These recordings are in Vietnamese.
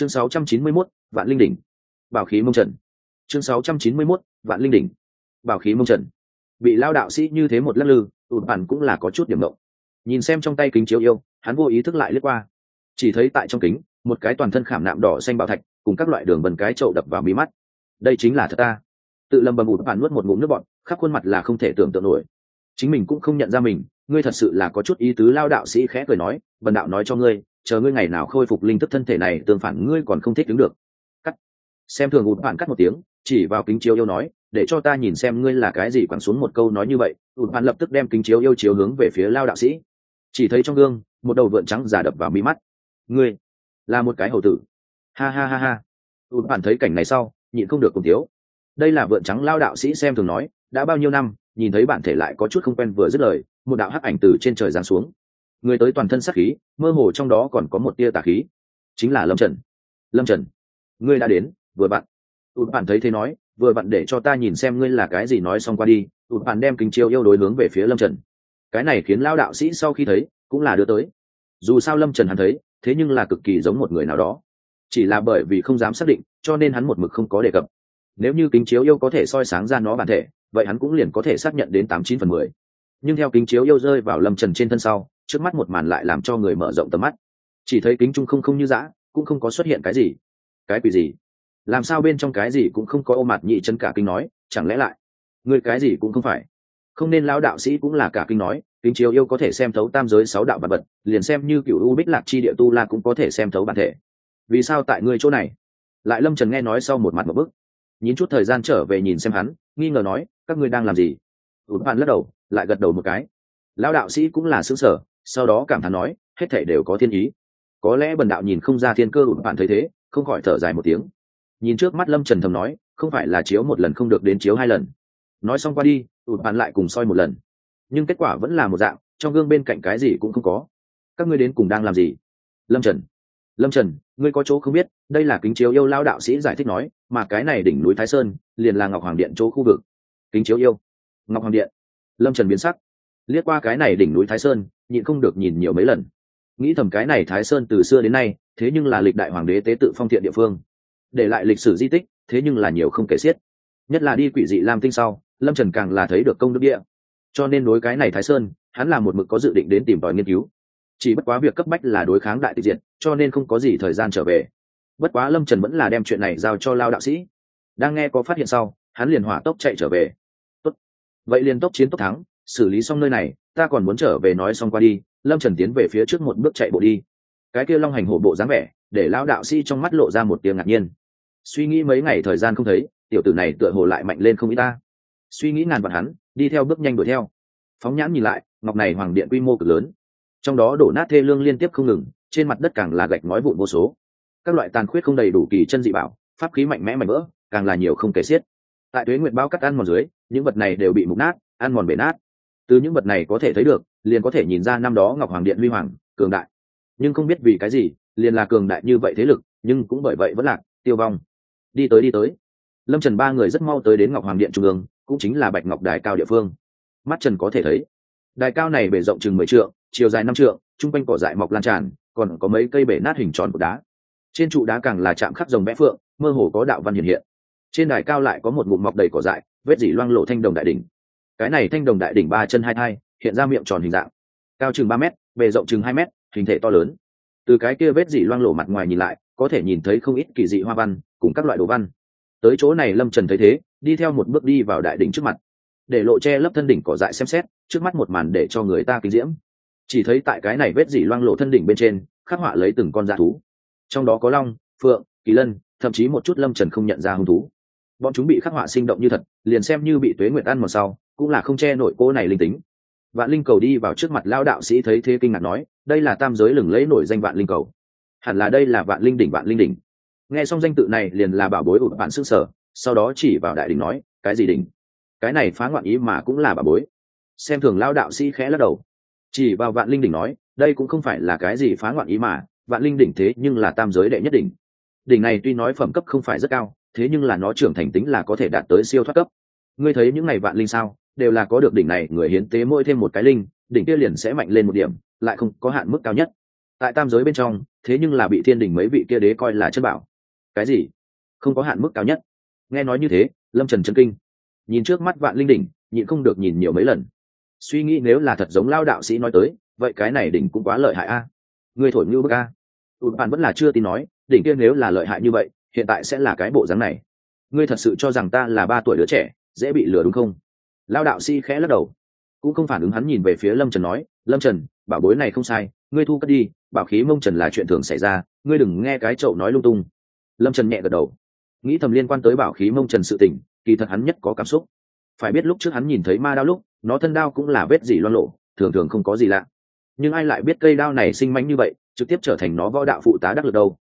chương 691, vạn linh đỉnh. Bảo khí mông trần. Chương 691, vạn linh đỉnh. Bảo khí mông trần. Bị lao đạo sĩ như thế một lắc lư tụt bản cũng là có chút điểm động. Nhìn xem trong tay kính chiếu yêu hắn vô ý thức lại lướt qua. Chỉ thấy tại trong kính một cái toàn thân khảm nạm đỏ xanh bảo thạch cùng các loại đường vần cái trậu đập vào mí mắt. Đây chính là thật ta. Tự lầm bầm ụt bản nuốt một ngụm nước bọn khắp khuôn mặt là không thể tưởng tượng nổi. Chính mình cũng không nhận ra mình ngươi thật sự là có chút ý tứ lao đạo sĩ khẽ cười nói bần đạo nói cho ngươi chờ ngươi ngày nào khôi phục linh thức thân thể này, tương phản ngươi còn không thích đứng được. Cắt. Xem thường ụt bạn cắt một tiếng, chỉ vào kính chiếu yêu nói, để cho ta nhìn xem ngươi là cái gì quẳng xuống một câu nói như vậy. Ụt bạn lập tức đem kính chiếu yêu chiếu hướng về phía lao đạo sĩ. Chỉ thấy trong gương, một đầu vượn trắng giả đập vào mi mắt. Ngươi là một cái hầu tử. Ha ha ha ha. Ụt bạn thấy cảnh này sau, nhịn không được cùng thiếu. Đây là vượn trắng lao đạo sĩ xem thường nói, đã bao nhiêu năm, nhìn thấy bản thể lại có chút không quen vừa dứt lời, một đạo hắc ảnh từ trên trời giáng xuống người tới toàn thân sát khí, mơ hồ trong đó còn có một tia tà khí. Chính là lâm trần. Lâm trần, ngươi đã đến, vừa bạn. Tụt bạn thấy thế nói, vừa bạn để cho ta nhìn xem ngươi là cái gì nói xong qua đi. Tụt bạn đem kính chiếu yêu đối hướng về phía lâm trần. Cái này khiến lao đạo sĩ sau khi thấy, cũng là đưa tới. Dù sao lâm trần hắn thấy, thế nhưng là cực kỳ giống một người nào đó. Chỉ là bởi vì không dám xác định, cho nên hắn một mực không có đề cập. Nếu như kính chiếu yêu có thể soi sáng ra nó bản thể, vậy hắn cũng liền có thể xác nhận đến tám chín phần mười. Nhưng theo kính chiếu yêu rơi vào lâm trần trên thân sau trước mắt một màn lại làm cho người mở rộng tầm mắt. Chỉ thấy kính trung không không như dã, cũng không có xuất hiện cái gì. Cái quỷ gì? Làm sao bên trong cái gì cũng không có ô mặt nhị chân cả kinh nói, chẳng lẽ lại? Người cái gì cũng không phải. Không nên lão đạo sĩ cũng là cả kinh nói, kính chiếu yêu có thể xem thấu tam giới sáu đạo vật vật, liền xem như cựu u bích lạc chi địa tu la cũng có thể xem thấu bản thể. Vì sao tại ngươi chỗ này? Lại lâm trần nghe nói sau một mặt một bức. Nhìn chút thời gian trở về nhìn xem hắn, nghi ngờ nói, các ngươi đang làm gì? Ụt bạn lắc đầu, lại gật đầu một cái. Lão đạo sĩ cũng là xứ sở sau đó cảm thán nói, hết thể đều có thiên ý. Có lẽ bần đạo nhìn không ra thiên cơ ủn bạn thấy thế, không khỏi thở dài một tiếng. Nhìn trước mắt lâm trần thầm nói, không phải là chiếu một lần không được đến chiếu hai lần. Nói xong qua đi, ủn bạn lại cùng soi một lần. Nhưng kết quả vẫn là một dạng, trong gương bên cạnh cái gì cũng không có. Các ngươi đến cùng đang làm gì? Lâm trần. Lâm trần, ngươi có chỗ không biết, đây là kính chiếu yêu lao đạo sĩ giải thích nói, mà cái này đỉnh núi thái sơn, liền là ngọc hoàng điện chỗ khu vực. Kính chiếu yêu. Ngọc hoàng điện. Lâm trần biến sắc. Liếc qua cái này đỉnh núi thái sơn nhịn không được nhìn nhiều mấy lần. Nghĩ thầm cái này thái sơn từ xưa đến nay, thế nhưng là lịch đại hoàng đế tế tự phong thiện địa phương. Để lại lịch sử di tích, thế nhưng là nhiều không kể xiết. Nhất là đi quỷ dị lam tinh sau, lâm trần càng là thấy được công đức địa. Cho nên đối cái này thái sơn, hắn là một mực có dự định đến tìm tòi nghiên cứu. Chỉ bất quá việc cấp bách là đối kháng đại tịch diệt, cho nên không có gì thời gian trở về. Bất quá lâm trần vẫn là đem chuyện này giao cho lao đạo sĩ. Đang nghe có phát hiện sau, hắn liền hỏa tốc chạy trở về. Tốt. vậy liền tốc chiến tốc thắng xử lý xong nơi này ta còn muốn trở về nói xong qua đi lâm trần tiến về phía trước một bước chạy bộ đi. Cái kia long hành hổ bộ dáng vẻ để lão đạo sĩ trong mắt lộ ra một tiếng ngạc nhiên. Suy nghĩ mấy ngày thời gian không thấy tiểu tử này tựa hồ lại mạnh lên không ít ta. Suy nghĩ ngàn vạn hắn đi theo bước nhanh đuổi theo. Phóng nhãn nhìn lại ngọc này hoàng điện quy mô cực lớn. Trong đó đổ nát thê lương liên tiếp không ngừng trên mặt đất càng là gạch ngói vụn vô số. Các loại tàn khuyết không đầy đủ kỳ chân dị bảo pháp khí mạnh mẽ mạnh mỡ, càng là nhiều không kể xiết. Tại tuế nguyệt bao cắt ăn mòn dưới những vật này đều bị mục nát ăn mòn bể nát từ những vật này có thể thấy được, liền có thể nhìn ra năm đó ngọc hoàng điện huy hoàng, cường đại. Nhưng không biết vì cái gì, liền là cường đại như vậy thế lực, nhưng cũng bởi vậy vẫn lạc tiêu vong. Đi tới đi tới. Lâm trần ba người rất mau tới đến ngọc hoàng điện trung ương, cũng chính là bạch ngọc đài cao địa phương. Mắt trần có thể thấy, đài cao này bề rộng chừng mười trượng, chiều dài năm trượng g quanh cỏ dại mọc lan tràn, còn có mấy cây bể nát hình tròn của đá. Trên trụ đá càng là chạm khắc rồng vẽ phượng, mơ hồ có đạo văn hiện hiện. Trên đài cao lại có một ngụm mọc đầy cỏ dại, vết dỉ loang lộ thanh đồng đại đỉnh cái này thanh đồng đại đỉnh ba chân hai thai, hiện ra miệng tròn hình dạng. Cao chừng ba m bề rộng chừng hai m hình thể to lớn. Từ cái kia vết dị loang lổ mặt ngoài nhìn lại, có thể nhìn thấy không ít kỳ dị hoa văn, cùng các loại đồ văn. Tới chỗ này lâm trần thấy thế, đi theo một bước đi vào đại đỉnh trước mặt. Để lộ che lấp thân đỉnh cỏ dại xem xét, trước mắt một màn để cho người ta kinh diễm. Chỉ thấy tại cái này vết dỉ loang lộ thân đỉnh bên trên, khắc họa lấy từng con da thú. Trong đó có long, phượng, kỳ lân, thậm chí một chút lâm trần không nhận ra hung thú. Bọn chúng bị khắc họa sinh động như thật, liền xem như bị tuế nguyệt ăn một sau cũng là không che nổi cô này linh tính. Vạn linh cầu đi vào trước mặt lao đạo sĩ thấy thế kinh ngạc nói, đây là tam giới lừng lấy nổi danh vạn linh cầu. Hẳn là đây là vạn linh đỉnh, vạn linh đỉnh. Nghe xong danh tự này liền là bảo bối của vạn xương sở sau đó chỉ vào đại đỉnh nói, cái gì đỉnh? Cái này phá ngoạn ý mà cũng là bảo bối. Xem thường lao đạo sĩ khẽ lắc đầu. Chỉ vào vạn linh đỉnh nói, đây cũng không phải là cái gì phá ngoạn ý mà, vạn linh đỉnh thế nhưng là tam giới đệ nhất đỉnh. Đỉnh này tuy nói phẩm cấp không phải rất cao, thế nhưng là nó trưởng thành tính là có thể đạt tới siêu thoát cấp. Ngươi thấy những ngày vạn linh sao? Đều là có được đỉnh này, người hiến tế mỗi thêm một cái linh, đỉnh kia liền sẽ mạnh lên một điểm, lại không có hạn mức cao nhất. Tại tam giới bên trong, thế nhưng là bị thiên đình mấy vị kia đế coi là chân bảo. Cái gì? Không có hạn mức cao nhất. Nghe nói như thế, lâm trần chân kinh. Nhìn trước mắt vạn linh đỉnh, nhịn không được nhìn nhiều mấy lần. Suy nghĩ nếu là thật giống lao đạo sĩ nói tới, vậy cái này đỉnh cũng quá lợi hại a. Người thổi ngưu bức a. Tụt bạn vẫn là chưa tin nói, đỉnh kia nếu là lợi hại như vậy, hiện tại sẽ là cái bộ dáng này. Ngươi thật sự cho rằng ta là ba tuổi đứa trẻ, dễ bị lừa đúng không? Lao đạo sĩ khẽ lắc đầu. Cũng không phản ứng hắn nhìn về phía lâm trần nói, lâm trần, bảo bối này không sai, ngươi thu cất đi, bảo khí mông trần là chuyện thường xảy ra, ngươi đừng nghe cái chậu nói lung tung. Lâm trần nhẹ gật đầu. Nghĩ thầm liên quan tới bảo khí mông trần sự tình, kỳ thật hắn nhất có cảm xúc. Phải biết lúc trước hắn nhìn thấy ma đao lúc, nó thân đao cũng là vết gì loan lộ thường thường không có gì lạ. Nhưng ai lại biết cây đao này sinh mánh như vậy, trực tiếp trở thành nó võ đạo phụ tá đắc lực đâu?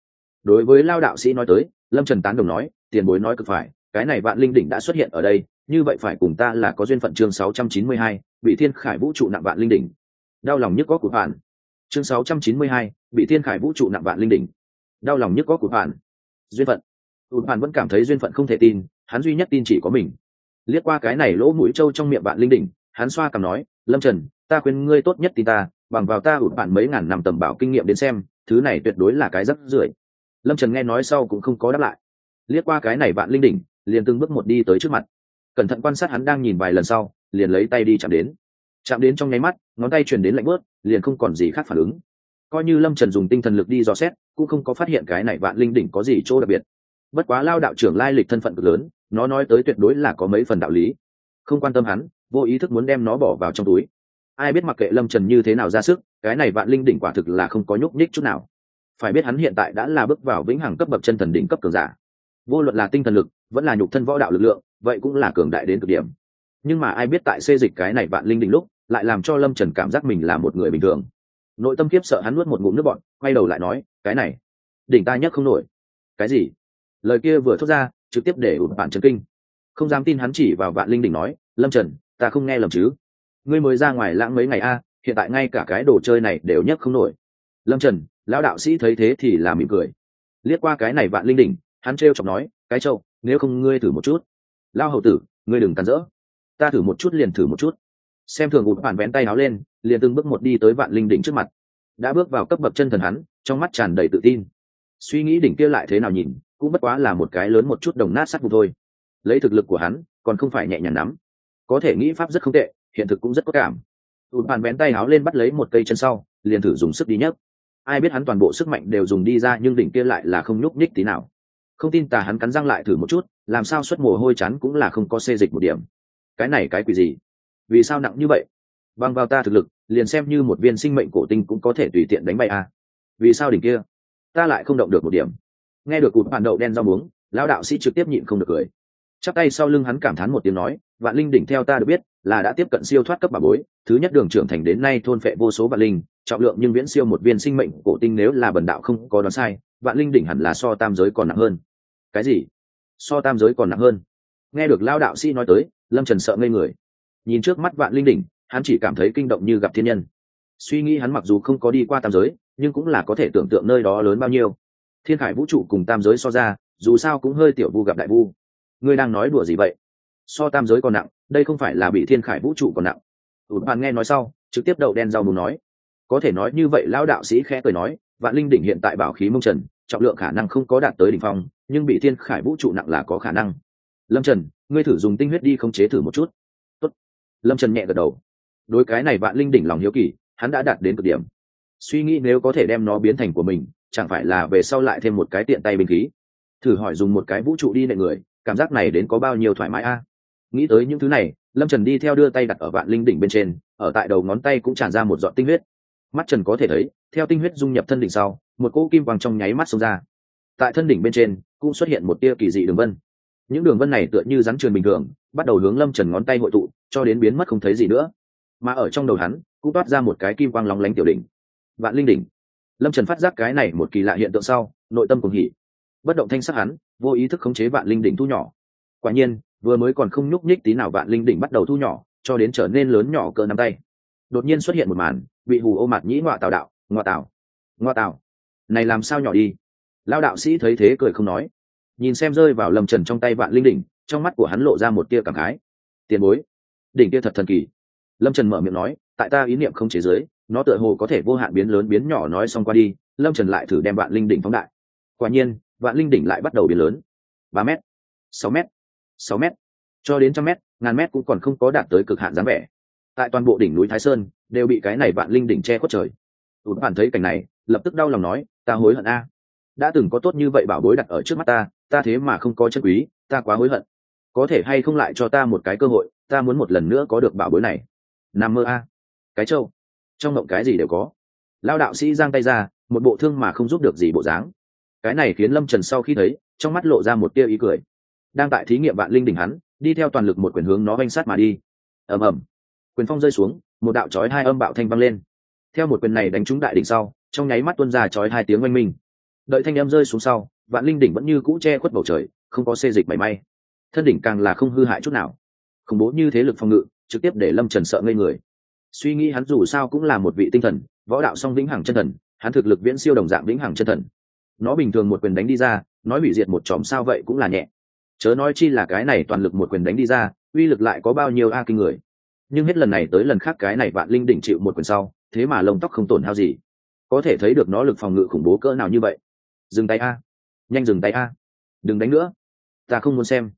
Đối với lao đạo sĩ nói tới, lâm trần tán đồng nói, tiền bối nói cực phải, cái này vạn linh đỉnh đã xuất hiện ở đây như vậy phải cùng ta là có duyên phận chương 692, bị thiên khải vũ trụ nặng vạn linh đỉnh. Đau lòng nhất có của bạn. Chương 692, bị thiên khải vũ trụ nặng vạn linh đỉnh. Đau lòng nhất có của bạn. Duyên phận. Tụt bạn vẫn cảm thấy duyên phận không thể tin hắn duy nhất tin chỉ có mình. Liếc qua cái này lỗ mũi trâu trong miệng bạn linh đỉnh hắn xoa cầm nói lâm trần ta khuyên ngươi tốt nhất tin ta bằng vào ta ụt bạn mấy ngàn năm tầm bảo kinh nghiệm đến xem thứ này tuyệt đối là cái rất rưởi. Lâm trần nghe nói sau cũng không có đáp lại. Liếc qua cái này bạn linh đỉnh liền từng bước một đi tới trước mặt cẩn thận quan sát hắn đang nhìn vài lần sau, liền lấy tay đi chạm đến. Chạm đến trong nháy mắt, ngón tay chuyển đến lạnh bớt, liền không còn gì khác phản ứng. Coi như lâm trần dùng tinh thần lực đi dò xét, cũng không có phát hiện cái này vạn linh đỉnh có gì chỗ đặc biệt. Bất quá lao đạo trưởng lai lịch thân phận cực lớn, nó nói tới tuyệt đối là có mấy phần đạo lý. Không quan tâm hắn, vô ý thức muốn đem nó bỏ vào trong túi. Ai biết mặc kệ lâm trần như thế nào ra sức, cái này vạn linh đỉnh quả thực là không có nhúc nhích chút nào. Phải biết hắn hiện tại đã là bước vào vĩnh hằng cấp bậc chân thần đỉnh cấp cường giả. Vô luận là tinh thần lực, vẫn là nhục thân võ đạo lực lượng vậy cũng là cường đại đến cực điểm. Nhưng mà ai biết tại xê dịch cái này vạn linh đỉnh lúc, lại làm cho lâm trần cảm giác mình là một người bình thường. Nội tâm kiếp sợ hắn nuốt một ngụm nước bọn quay đầu lại nói, cái này, đỉnh ta nhất không nổi. Cái gì? Lời kia vừa thốt ra, trực tiếp để ụt bạn trần kinh. Không dám tin hắn chỉ vào vạn linh đỉnh nói, lâm trần, ta không nghe lầm chứ? Ngươi mới ra ngoài lãng mấy ngày a, hiện tại ngay cả cái đồ chơi này đều nhất không nổi. Lâm trần, lão đạo sĩ thấy thế thì là mỉm cười. Liếc qua cái này vạn linh đỉnh, hắn t r chọc nói, cái trâu, nếu không ngươi thử một chút lao hầu tử, ngươi đừng cắn rỡ. Ta thử một chút liền thử một chút. Xem thường ụt bạn vén tay áo lên, liền từng bước một đi tới vạn linh đỉnh trước mặt. Đã bước vào cấp bậc chân thần hắn, trong mắt tràn đầy tự tin. Suy nghĩ đỉnh kia lại thế nào nhìn, cũng bất quá là một cái lớn một chút đồng nát sắt vụ thôi. Lấy thực lực của hắn, còn không phải nhẹ nhàng lắm. Có thể nghĩ pháp rất không tệ, hiện thực cũng rất có cảm. Ụt bàn vén tay áo lên bắt lấy một cây chân sau, liền thử dùng sức đi nhấc. Ai biết hắn toàn bộ sức mạnh đều dùng đi ra, nhưng đỉnh kia lại là không nhúc nhích tí nào không tin tà hắn cắn răng lại thử một chút, làm sao xuất mồ hôi chắn cũng là không có xê dịch một điểm. Cái này cái quỷ gì? Vì sao nặng như vậy? Bằng vào ta thực lực, liền xem như một viên sinh mệnh cổ tinh cũng có thể tùy tiện đánh bay à? vì sao đỉnh kia? Ta lại không động được một điểm. Nghe được cụt phản đậu đen rau muống, lão đạo sĩ trực tiếp nhịn không được cười. Chắp tay sau lưng hắn cảm thán một tiếng nói, vạn linh đỉnh theo ta được biết, là đã tiếp cận siêu thoát cấp bà bối, thứ nhất đường trưởng thành đến nay thôn phệ vô số vạn linh, trọng lượng nhưng viễn siêu một viên sinh mệnh cổ tinh nếu là bần đạo không có đoán sai, vạn linh đỉnh hẳn là so tam giới còn nặng hơn cái gì? So tam giới còn nặng hơn. Nghe được lao đạo sĩ nói tới, lâm trần sợ ngây người. Nhìn trước mắt vạn linh đỉnh, hắn chỉ cảm thấy kinh động như gặp thiên nhân. Suy nghĩ hắn mặc dù không có đi qua tam giới, nhưng cũng là có thể tưởng tượng nơi đó lớn bao nhiêu. Thiên khải vũ trụ cùng tam giới so ra, dù sao cũng hơi tiểu vu gặp đại vu. Ngươi đang nói đùa gì vậy? So tam giới còn nặng, đây không phải là bị thiên khải vũ trụ còn nặng. Ụt bạn nghe nói sau, trực tiếp đậu đen rau mù nói. Có thể nói như vậy, lão đạo sĩ khẽ cười nói, vạn linh đỉnh hiện tại bảo khí mông trần trọng lượng khả năng không có đạt tới đỉnh phong, nhưng bị thiên khải vũ trụ nặng là có khả năng. Lâm trần, ngươi thử dùng tinh huyết đi không chế thử một chút. Tốt. lâm trần nhẹ gật đầu. Đối cái này vạn linh đỉnh lòng hiếu kỳ, hắn đã đạt đến cực điểm. Suy nghĩ nếu có thể đem nó biến thành của mình, chẳng phải là về sau lại thêm một cái tiện tay binh khí. Thử hỏi dùng một cái vũ trụ đi nệ người, cảm giác này đến có bao nhiêu thoải mái a? Nghĩ tới những thứ này, lâm trần đi theo đưa tay đặt ở vạn linh đỉnh bên trên, ở tại đầu ngón tay cũng tràn ra một giọt tinh huyết. Mắt trần có thể thấy, theo tinh huyết dung nhập thân đỉnh sau một cỗ kim quang trong nháy mắt xông ra. Tại thân đỉnh bên trên, cũng xuất hiện một tia kỳ dị đường vân. Những đường vân này tựa như rắn truyền bình thường, bắt đầu hướng lâm trần ngón tay hội tụ, cho đến biến mất không thấy gì nữa. Mà ở trong đầu hắn, cũng toát ra một cái kim quang lóng lánh tiểu đỉnh. Vạn linh đỉnh. Lâm trần phát giác cái này một kỳ lạ hiện tượng sau, nội tâm cùng hỉ. Bất động thanh sắc hắn, vô ý thức khống chế vạn linh đỉnh thu nhỏ. Quả nhiên, vừa mới còn không nhúc nhích tí nào vạn linh đỉnh bắt đầu thu nhỏ, cho đến trở nên lớn nhỏ cỡ nắm tay. Đột nhiên xuất hiện một màn, bị hù ô mặt nhĩ ngoại tào đạo, ngọa tào. Ngọa tào này làm sao nhỏ đi? Lao đạo sĩ thấy thế cười không nói. Nhìn xem rơi vào lầm trần trong tay vạn linh đỉnh, trong mắt của hắn lộ ra một tia cảm khái. Tiền bối, đỉnh kia thật thần kỳ. Lâm trần mở miệng nói, tại ta ý niệm không chế giới, nó tựa hồ có thể vô hạn biến lớn biến nhỏ nói xong qua đi, lâm trần lại thử đem vạn linh đỉnh phóng đại. Quả nhiên, vạn linh đỉnh lại bắt đầu biến lớn. Ba m sáu m sáu m cho đến trăm m ngàn m cũng còn không có đạt tới cực hạn dáng vẻ. Tại toàn bộ đỉnh núi thái sơn, đều bị cái này vạn linh đỉnh che khuất trời. Tụt bản thấy cảnh này lập tức đau lòng nói, ta hối hận a. Đã từng có tốt như vậy bảo bối đặt ở trước mắt ta ta thế mà không có chân quý, ta quá hối hận. Có thể hay không lại cho ta một cái cơ hội, ta muốn một lần nữa có được bảo bối này. Nam mơ a. Cái trâu. Trong mộng cái gì đều có. Lao đạo sĩ giang tay ra, một bộ thương mà không giúp được gì bộ dáng. Cái này khiến lâm trần sau khi thấy, trong mắt lộ ra một tia ý cười. Đang tại thí nghiệm vạn linh đỉnh hắn, đi theo toàn lực một quyền hướng nó oanh sát mà đi. Ầm ầm. Quyền phong rơi xuống, một đạo chói hai âm bạo thanh vang lên. Theo một quyền này đánh trúng đại đỉnh sau trong nháy mắt tuân ra chói hai tiếng oanh minh. Đợi thanh âm rơi xuống sau, vạn linh đỉnh vẫn như cũ che khuất bầu trời, không có xê dịch mảy may. Thân đỉnh càng là không hư hại chút nào. Khủng bố như thế lực phòng ngự, trực tiếp để lâm trần sợ ngây người. Suy nghĩ hắn dù sao cũng là một vị tinh thần, võ đạo song vĩnh hằng chân thần, hắn thực lực viễn siêu đồng dạng vĩnh hằng chân thần. Nó bình thường một quyền đánh đi ra, nói hủy diệt một chòm sao vậy cũng là nhẹ. Chớ nói chi là cái này toàn lực một quyền đánh đi ra, uy lực lại có bao nhiêu a à kinh người. Nhưng hết lần này tới lần khác cái này vạn linh đỉnh chịu một quyền sau, thế mà lông tóc không tổn hao gì có thể thấy được nó lực phòng ngự khủng bố cỡ nào như vậy. Dừng tay a. Nhanh dừng tay a. Đừng đánh nữa. Ta không muốn xem.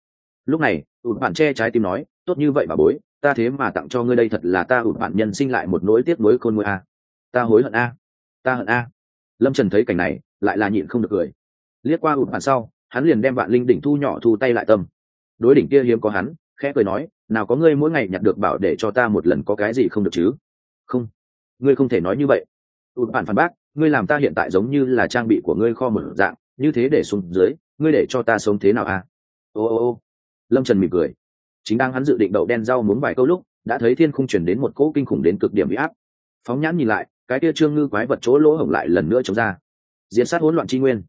Lúc này, ụt bạn che trái tim nói, tốt như vậy bà bối, ta thế mà tặng cho ngươi đây thật là ta ụt bạn nhân sinh lại một nỗi tiếc nuối khôn nguôi a. Ta hối hận a. Ta hận a. Lâm trần thấy cảnh này, lại là nhịn không được cười. Liếc qua ụt bạn sau, hắn liền đem vạn linh đỉnh thu nhỏ thu tay lại tâm. Đối đỉnh kia hiếm có hắn, khẽ cười nói, nào có ngươi mỗi ngày nhặt được bảo để cho ta một lần có cái gì không được chứ? Không. Ngươi không thể nói như vậy ụt bạn phản bác ngươi làm ta hiện tại giống như là trang bị của ngươi kho một dạng như thế để xuống dưới ngươi để cho ta sống thế nào à? Ô ô ô. Lâm trần mỉm cười. Chính đang hắn dự định đậu đen rau muốn vài câu lúc đã thấy thiên không chuyển đến một cỗ kinh khủng đến cực điểm bị áp. Phóng nhãn nhìn lại cái kia trương ngư quái vật chỗ lỗ hổng lại lần nữa chống ra. Diễn sát hỗn loạn tri nguyên.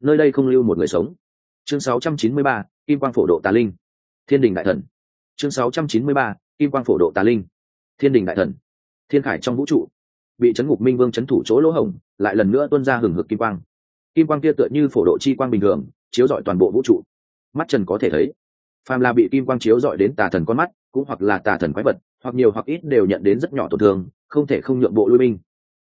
Nơi đây không lưu một người sống. Chương 693, kim quang phổ độ tà linh. Thiên đình đại thần. Chương 693, kim quang phổ độ tà linh. Thiên đình đại thần. Thiên khải trong vũ trụ bị chấn ngục minh vương chấn thủ chỗ lỗ hổng, lại lần nữa tuân ra hừng hực kim quang. Kim quang kia tựa như phổ độ chi quang bình thường, chiếu rọi toàn bộ vũ trụ. Mắt trần có thể thấy, phàm là bị kim quang chiếu rọi đến tà thần con mắt, cũng hoặc là tà thần quái vật, hoặc nhiều hoặc ít đều nhận đến rất nhỏ tổn thương, không thể không nhượng bộ lui binh.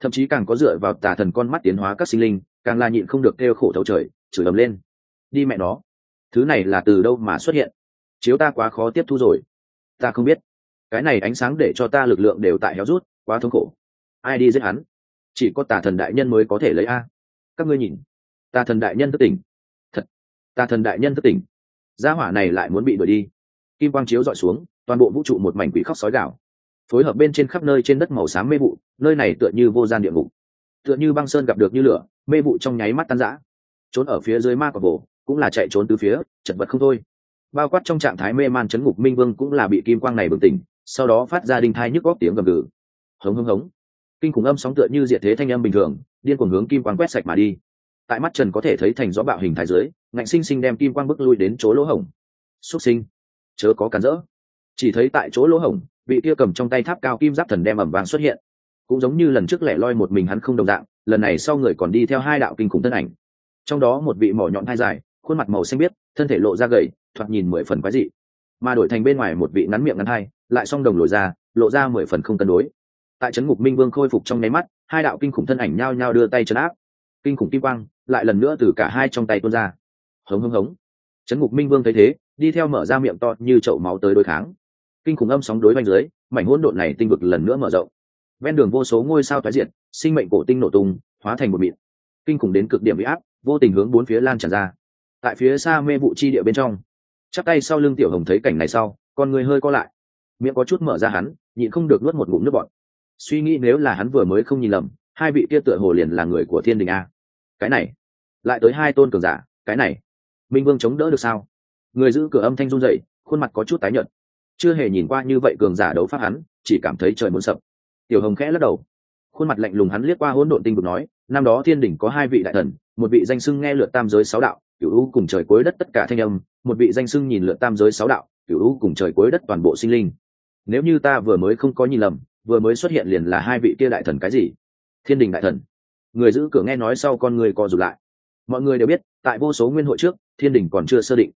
Thậm chí càng có dựa vào tà thần con mắt tiến hóa các sinh linh, càng là nhịn không được kêu khổ thấu trời, chửi ầm lên. Đi mẹ nó, thứ này là từ đâu mà xuất hiện? Chiếu ta quá khó tiếp thu rồi. Ta không biết. Cái này ánh sáng để cho ta lực lượng đều tại héo rút, quá thống khổ ai đi giết hắn? Chỉ có tà thần đại nhân mới có thể lấy a. Các ngươi nhìn. Tà thần đại nhân thất tỉnh. Thật. Tà thần đại nhân thất tỉnh. Gia hỏa này lại muốn bị đuổi đi. Kim quang chiếu dọi xuống, toàn bộ vũ trụ một mảnh quỷ khóc sói gạo phối hợp bên trên khắp nơi trên đất màu xám mê vụ, nơi này tựa như vô gian địa ngục. Tựa như băng sơn gặp được như lửa, mê vụ trong nháy mắt tan rã. Trốn ở phía dưới ma quả bổ, cũng là chạy trốn từ phía, chật vật không thôi. Bao quát trong trạng thái mê man chấn ngục minh vương cũng là bị kim quang này bừng tỉnh, sau đó phát ra đinh thai nhức góp tiếng gầm gừ. Hống hống hống kinh khủng âm sóng tựa như diệt thế thanh âm bình thường, điên cuồng hướng kim quang quét sạch mà đi. Tại mắt trần có thể thấy thành rõ bạo hình thái dưới, ngạnh sinh sinh đem kim quang bước lui đến chỗ lỗ hổng. Xuất sinh. Chớ có cản rỡ. Chỉ thấy tại chỗ lỗ hổng, vị kia cầm trong tay tháp cao kim giáp thần đem ẩm vàng xuất hiện. Cũng giống như lần trước lẻ loi một mình hắn không đồng dạng, lần này sau người còn đi theo hai đạo kinh khủng thân ảnh. Trong đó một vị mỏ nhọn hai dài, khuôn mặt màu xanh biếc, thân thể lộ ra gầy, thoạt nhìn mười phần quái dị. Mà đổi thành bên ngoài một vị ngắn miệng ngắn hai, lại song đồng lồi ra, lộ ra mười phần không cân đối tại trấn ngục minh vương khôi phục trong nháy mắt, hai đạo kinh khủng thân ảnh nhao nhao đưa tay chấn áp. Kinh khủng kim quang lại lần nữa từ cả hai trong tay tuôn ra. Hống hống hống. Trấn ngục minh vương thấy thế, đi theo mở ra miệng to như chậu máu tới đối kháng. Kinh khủng âm sóng đối banh dưới, mảnh hỗn độn này tinh vực lần nữa mở rộng. Ven đường vô số ngôi sao thoái diện sinh mệnh cổ tinh nổ tung, hóa thành một mịn. Kinh khủng đến cực điểm bị áp, vô tình hướng bốn phía lan tràn ra. Tại phía xa mê vụ chi địa bên trong. Chắp tay sau lưng tiểu hồng thấy cảnh này sau, con người hơi co lại. Miệng có chút mở ra hắn, nhịn không được nuốt một ngụm nước bọt suy nghĩ nếu là hắn vừa mới không nhìn lầm, hai vị kia tựa hồ liền là người của thiên đình a. Cái này, lại tới hai tôn cường giả, cái này, minh vương chống đỡ được sao? Người giữ cửa âm thanh run dậy khuôn mặt có chút tái nhợt. Chưa hề nhìn qua như vậy cường giả đấu pháp hắn, chỉ cảm thấy trời muốn sập. Tiểu hồng khẽ lắc đầu. Khuôn mặt lạnh lùng hắn liếc qua hỗn độn tinh vực nói, năm đó thiên đỉnh có hai vị đại thần, một vị danh sưng nghe lượt tam giới sáu đạo, cửu u cùng trời cuối đất tất cả thanh âm, một vị danh sưng nhìn lượt tam giới sáu đạo, cửu u cùng trời cuối đất toàn bộ sinh linh. Nếu như ta vừa mới không có nhìn lầm vừa mới xuất hiện liền là hai vị kia đại thần cái gì? Thiên đình đại thần. Người giữ cửa nghe nói sau con người co rụt lại. Mọi người đều biết, tại vô số nguyên hội trước, thiên đình còn chưa sơ định.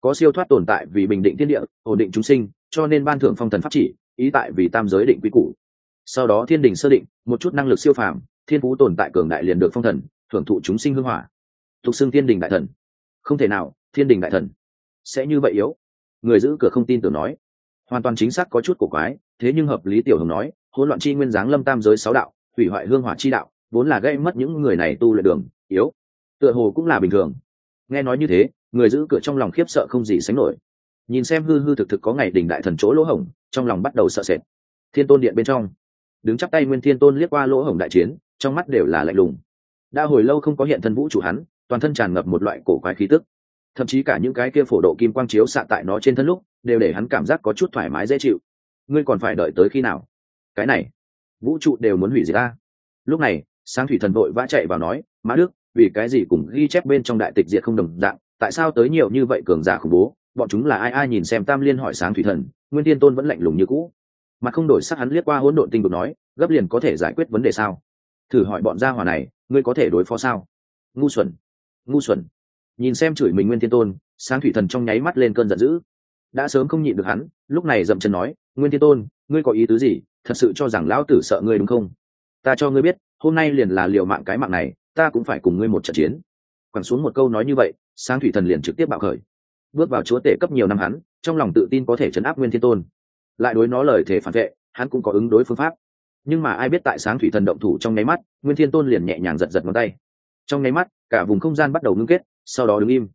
Có siêu thoát tồn tại vì bình định thiên địa, ổn định chúng sinh, cho nên ban thưởng phong thần pháp chỉ, ý tại vì tam giới định quy củ. Sau đó thiên đình sơ định, một chút năng lực siêu phàm, thiên phú tồn tại cường đại liền được phong thần, thưởng thụ chúng sinh hương hỏa. Thuộc xưng thiên đình đại thần. Không thể nào, thiên đình đại thần. Sẽ như vậy yếu. Người giữ cửa không tin tưởng nói hoàn toàn chính xác có chút cổ quái, thế nhưng hợp lý tiểu hồng nói, hỗn loạn chi nguyên giáng lâm tam giới sáu đạo, hủy hoại hương hỏa chi đạo, vốn là gây mất những người này tu luyện đường, yếu. Tựa hồ cũng là bình thường. Nghe nói như thế, người giữ cửa trong lòng khiếp sợ không gì sánh nổi. Nhìn xem hư hư thực thực có ngày đỉnh đại thần chỗ lỗ hổng, trong lòng bắt đầu sợ sệt. Thiên tôn điện bên trong. Đứng chắp tay nguyên thiên tôn liếc qua lỗ hổng đại chiến, trong mắt đều là lạnh lùng. Đã hồi lâu không có hiện thân vũ chủ hắn, toàn thân tràn ngập một loại cổ quái khí tức thậm chí cả những cái kia phổ độ kim quang chiếu xạ tại nó trên thân lúc, đều để hắn cảm giác có chút thoải mái, dễ chịu. Ngươi còn phải đợi tới khi nào? Cái này, vũ trụ đều muốn hủy diệt ta. Lúc này, sáng thủy thần vội vã chạy vào nói, mã đức, vì cái gì cùng ghi chép bên trong đại tịch diệt không đồng dạng? Tại sao tới nhiều như vậy cường giả khủng bố? Bọn chúng là ai ai nhìn xem tam liên hỏi sáng thủy thần, nguyên tiên tôn vẫn lạnh lùng như cũ. Mà không đổi sắc hắn liếc qua hỗn độn tinh vực nói, gấp liền có thể giải quyết vấn đề sao? Thử hỏi bọn gia hỏa này, ngươi có thể đối phó sao? Ngu xuẩn ngu xuẩn nhìn xem chửi mình nguyên thiên tôn, sáng thủy thần trong nháy mắt lên cơn giận dữ. Đã sớm không nhịn được hắn, lúc này dậm chân nói, nguyên thiên tôn, ngươi có ý tứ gì? Thật sự cho rằng lão tử sợ ngươi đúng không? Ta cho ngươi biết, hôm nay liền là liều mạng cái mạng này, ta cũng phải cùng ngươi một trận chiến. Quẳng xuống một câu nói như vậy, sáng thủy thần liền trực tiếp bạo khởi. Bước vào chúa tể cấp nhiều năm hắn, trong lòng tự tin có thể chấn áp nguyên thiên tôn. Lại đối nó lời thể phản vệ, hắn cũng có ứng đối phương pháp. Nhưng mà ai biết tại sáng thủy thần động thủ trong nháy mắt, nguyên thiên tôn liền nhẹ nhàng giật giật ngón tay. Trong nháy mắt, cả vùng không gian bắt đầu ngưng kết sau đó đứng im.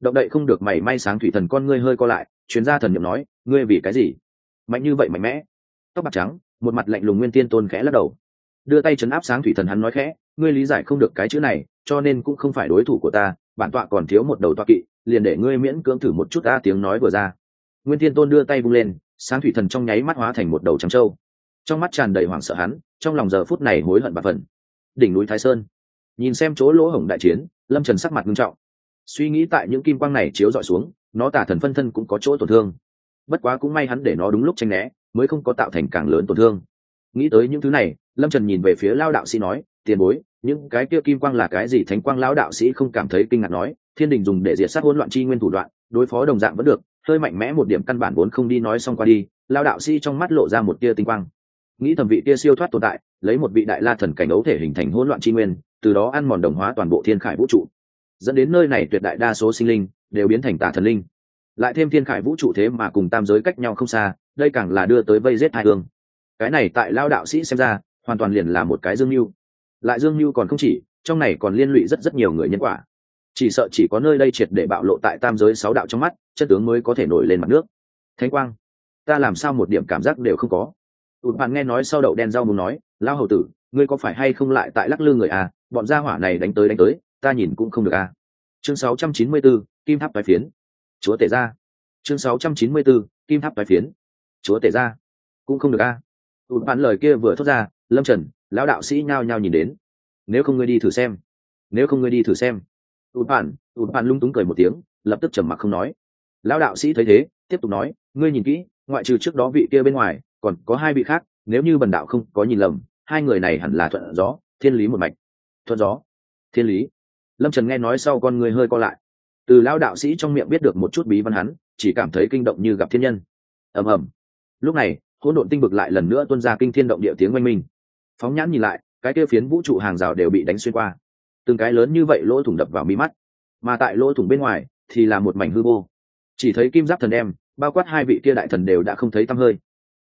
Động đậy không được mảy may sáng thủy thần con ngươi hơi co lại, chuyên gia thần n i ệ m nói, ngươi vì cái gì? Mạnh như vậy mạnh mẽ. Tóc bạc trắng, một mặt lạnh lùng nguyên tiên tôn khẽ lắc đầu. Đưa tay chấn áp sáng thủy thần hắn nói khẽ, ngươi lý giải không được cái chữ này, cho nên cũng không phải đối thủ của ta, bản tọa còn thiếu một đầu tọa kỵ, liền để ngươi miễn cưỡng thử một chút ta tiếng nói vừa ra. Nguyên tiên tôn đưa tay vung lên, sáng thủy thần trong nháy mắt hóa thành một đầu trắng trâu. Trong mắt tràn đầy hoảng sợ hắn, trong lòng giờ phút này hối hận và phần. Đỉnh núi thái sơn. Nhìn xem chỗ lỗ hổng đại chiến, lâm trần sắc mặt nghiêm trọng suy nghĩ tại những kim quang này chiếu dọi xuống, nó tả thần phân thân cũng có chỗ tổn thương. Bất quá cũng may hắn để nó đúng lúc tranh né, mới không có tạo thành càng lớn tổn thương. Nghĩ tới những thứ này, lâm trần nhìn về phía lao đạo sĩ nói, tiền bối, những cái kia kim quang là cái gì? Thánh quang lao đạo sĩ không cảm thấy kinh ngạc nói, thiên đình dùng để diệt sát hỗn loạn chi nguyên thủ đoạn, đối phó đồng dạng vẫn được, hơi mạnh mẽ một điểm căn bản vốn không đi nói xong qua đi. Lao đạo sĩ trong mắt lộ ra một tia tinh quang. Nghĩ thẩm vị tia siêu thoát tồn tại, lấy một vị đại la thần cảnh ấu thể hình thành hỗn loạn chi nguyên, từ đó ăn mòn đồng hóa toàn bộ thiên khải vũ trụ dẫn đến nơi này tuyệt đại đa số sinh linh đều biến thành tà thần linh. Lại thêm thiên khải vũ trụ thế mà cùng tam giới cách nhau không xa, đây càng là đưa tới vây giết hai hương cái này tại lao đạo sĩ xem ra, hoàn toàn liền là một cái dương mưu. Lại dương mưu còn không chỉ, trong này còn liên lụy rất rất nhiều người nhân quả. Chỉ sợ chỉ có nơi đây triệt để bạo lộ tại tam giới sáu đạo trong mắt, chất tướng mới có thể nổi lên mặt nước. Thánh quang, ta làm sao một điểm cảm giác đều không có. Tụt bạn nghe nói sau đậu đen rau muốn nói lao hầu tử, ngươi có phải hay không lại tại lắc lư người à? Bọn gia hỏa này đánh tới đánh tới ta nhìn cũng không được à. Chương 694, kim tháp toái phiến. Chúa tể ra chương 694, kim tháp toái phiến. Chúa tể ra cũng không được a à. tụt bạn lời kia vừa thốt ra lâm trần lão đạo sĩ nhao nhao nhìn đến. Nếu không ngươi đi thử xem. Nếu không ngươi đi thử xem. Tụt bạn tụt bạn lung túng cười một tiếng lập tức trầm mặc không nói. Lão đạo sĩ thấy thế tiếp tục nói ngươi nhìn kỹ ngoại trừ trước đó vị kia bên ngoài còn có hai vị khác nếu như bần đạo không có nhìn lầm hai người này hẳn là thuận gió thiên lý một mạch. Thuận gió thiên lý lâm trần nghe nói sau con người hơi co lại. Từ lao đạo sĩ trong miệng biết được một chút bí văn hắn, chỉ cảm thấy kinh động như gặp thiên nhân. Ầm ầm. Lúc này, hỗn độn tinh bực lại lần nữa tuân ra kinh thiên động địa tiếng oanh minh. Phóng nhãn nhìn lại, cái kia phiến vũ trụ hàng rào đều bị đánh xuyên qua. Từng cái lớn như vậy lỗ thủng đập vào mi mắt. Mà tại lỗ thủng bên ngoài thì là một mảnh hư vô. Chỉ thấy kim giáp thần đem, bao quát hai vị kia đại thần đều đã không thấy tăm hơi.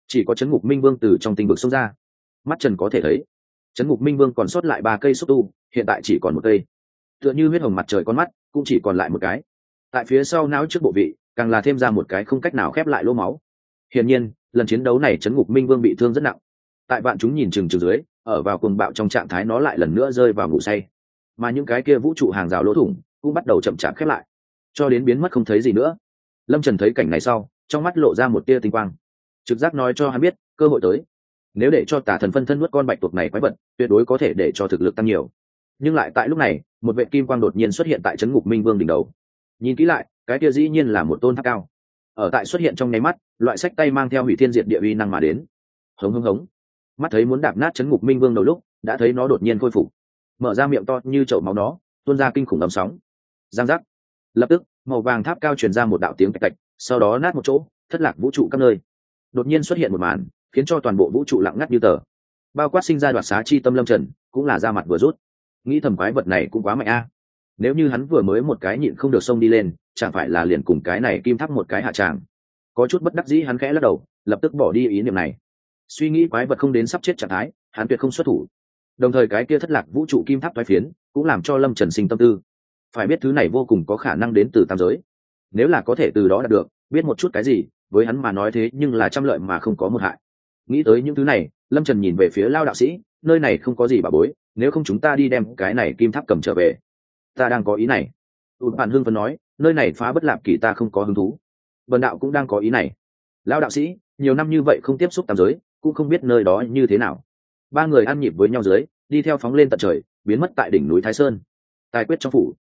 Chỉ có chấn ngục minh vương từ trong tinh vực xông ra. Mắt trần có thể thấy, chấn ngục minh vương còn sót lại ba cây xúc tu, hiện tại chỉ còn một cây tựa như huyết hồng mặt trời con mắt, cũng chỉ còn lại một cái. Tại phía sau não trước bộ vị, càng là thêm ra một cái không cách nào khép lại lỗ máu. Hiển nhiên, lần chiến đấu này chấn ngục minh vương bị thương rất nặng. Tại bạn chúng nhìn chừng chừng dưới, ở vào cùng bạo trong trạng thái nó lại lần nữa rơi vào ngủ say. Mà những cái kia vũ trụ hàng rào lỗ thủng, cũng bắt đầu chậm chạp khép lại. Cho đến biến mất không thấy gì nữa. Lâm trần thấy cảnh này sau, trong mắt lộ ra một tia tinh quang. Trực giác nói cho hắn biết, cơ hội tới. Nếu để cho tả thần phân thân nuốt con bạch tuộc này quái vật, tuyệt đối có thể để cho thực lực tăng nhiều nhưng lại tại lúc này, một vệ kim quang đột nhiên xuất hiện tại trấn ngục minh vương đỉnh đầu. Nhìn kỹ lại, cái kia dĩ nhiên là một tôn tháp cao. Ở tại xuất hiện trong nháy mắt, loại sách tay mang theo hủy thiên diệt địa uy năng mà đến. Hống hống hống. Mắt thấy muốn đạp nát chấn ngục minh vương đầu lúc, đã thấy nó đột nhiên khôi phục. Mở ra miệng to như chậu máu nó, tuôn ra kinh khủng ấm sóng. Giang giác. Lập tức, màu vàng tháp cao truyền ra một đạo tiếng cạch tạch, sau đó nát một chỗ, thất lạc vũ trụ các nơi. Đột nhiên xuất hiện một màn, khiến cho toàn bộ vũ trụ lặng ngắt như tờ. Bao quát sinh ra đoạt xá chi tâm lâm trần, cũng là ra mặt vừa rút nghĩ thầm quái vật này cũng quá mạnh a. Nếu như hắn vừa mới một cái nhịn không được xông đi lên, chẳng phải là liền cùng cái này kim thắp một cái hạ tràng. Có chút bất đắc dĩ hắn khẽ lắc đầu, lập tức bỏ đi ý niệm này. Suy nghĩ quái vật không đến sắp chết trạng thái, hắn tuyệt không xuất thủ. Đồng thời cái kia thất lạc vũ trụ kim tháp thoái phiến, cũng làm cho lâm trần sinh tâm tư. Phải biết thứ này vô cùng có khả năng đến từ tam giới. Nếu là có thể từ đó đạt được, biết một chút cái gì, với hắn mà nói thế nhưng là trăm lợi mà không có một hại. Nghĩ tới những thứ này, lâm trần nhìn về phía lao đạo sĩ nơi này không có gì bà bối, nếu không chúng ta đi đem cái này kim tháp cầm trở về. Ta đang có ý này. Tụt bạn hưng phấn nói, nơi này phá bất lạp kỳ ta không có hứng thú. Vần đạo cũng đang có ý này. Lao đạo sĩ, nhiều năm như vậy không tiếp xúc tam giới, cũng không biết nơi đó như thế nào. Ba người ăn nhịp với nhau dưới, đi theo phóng lên tận trời, biến mất tại đỉnh núi thái sơn. Tài quyết trong phủ.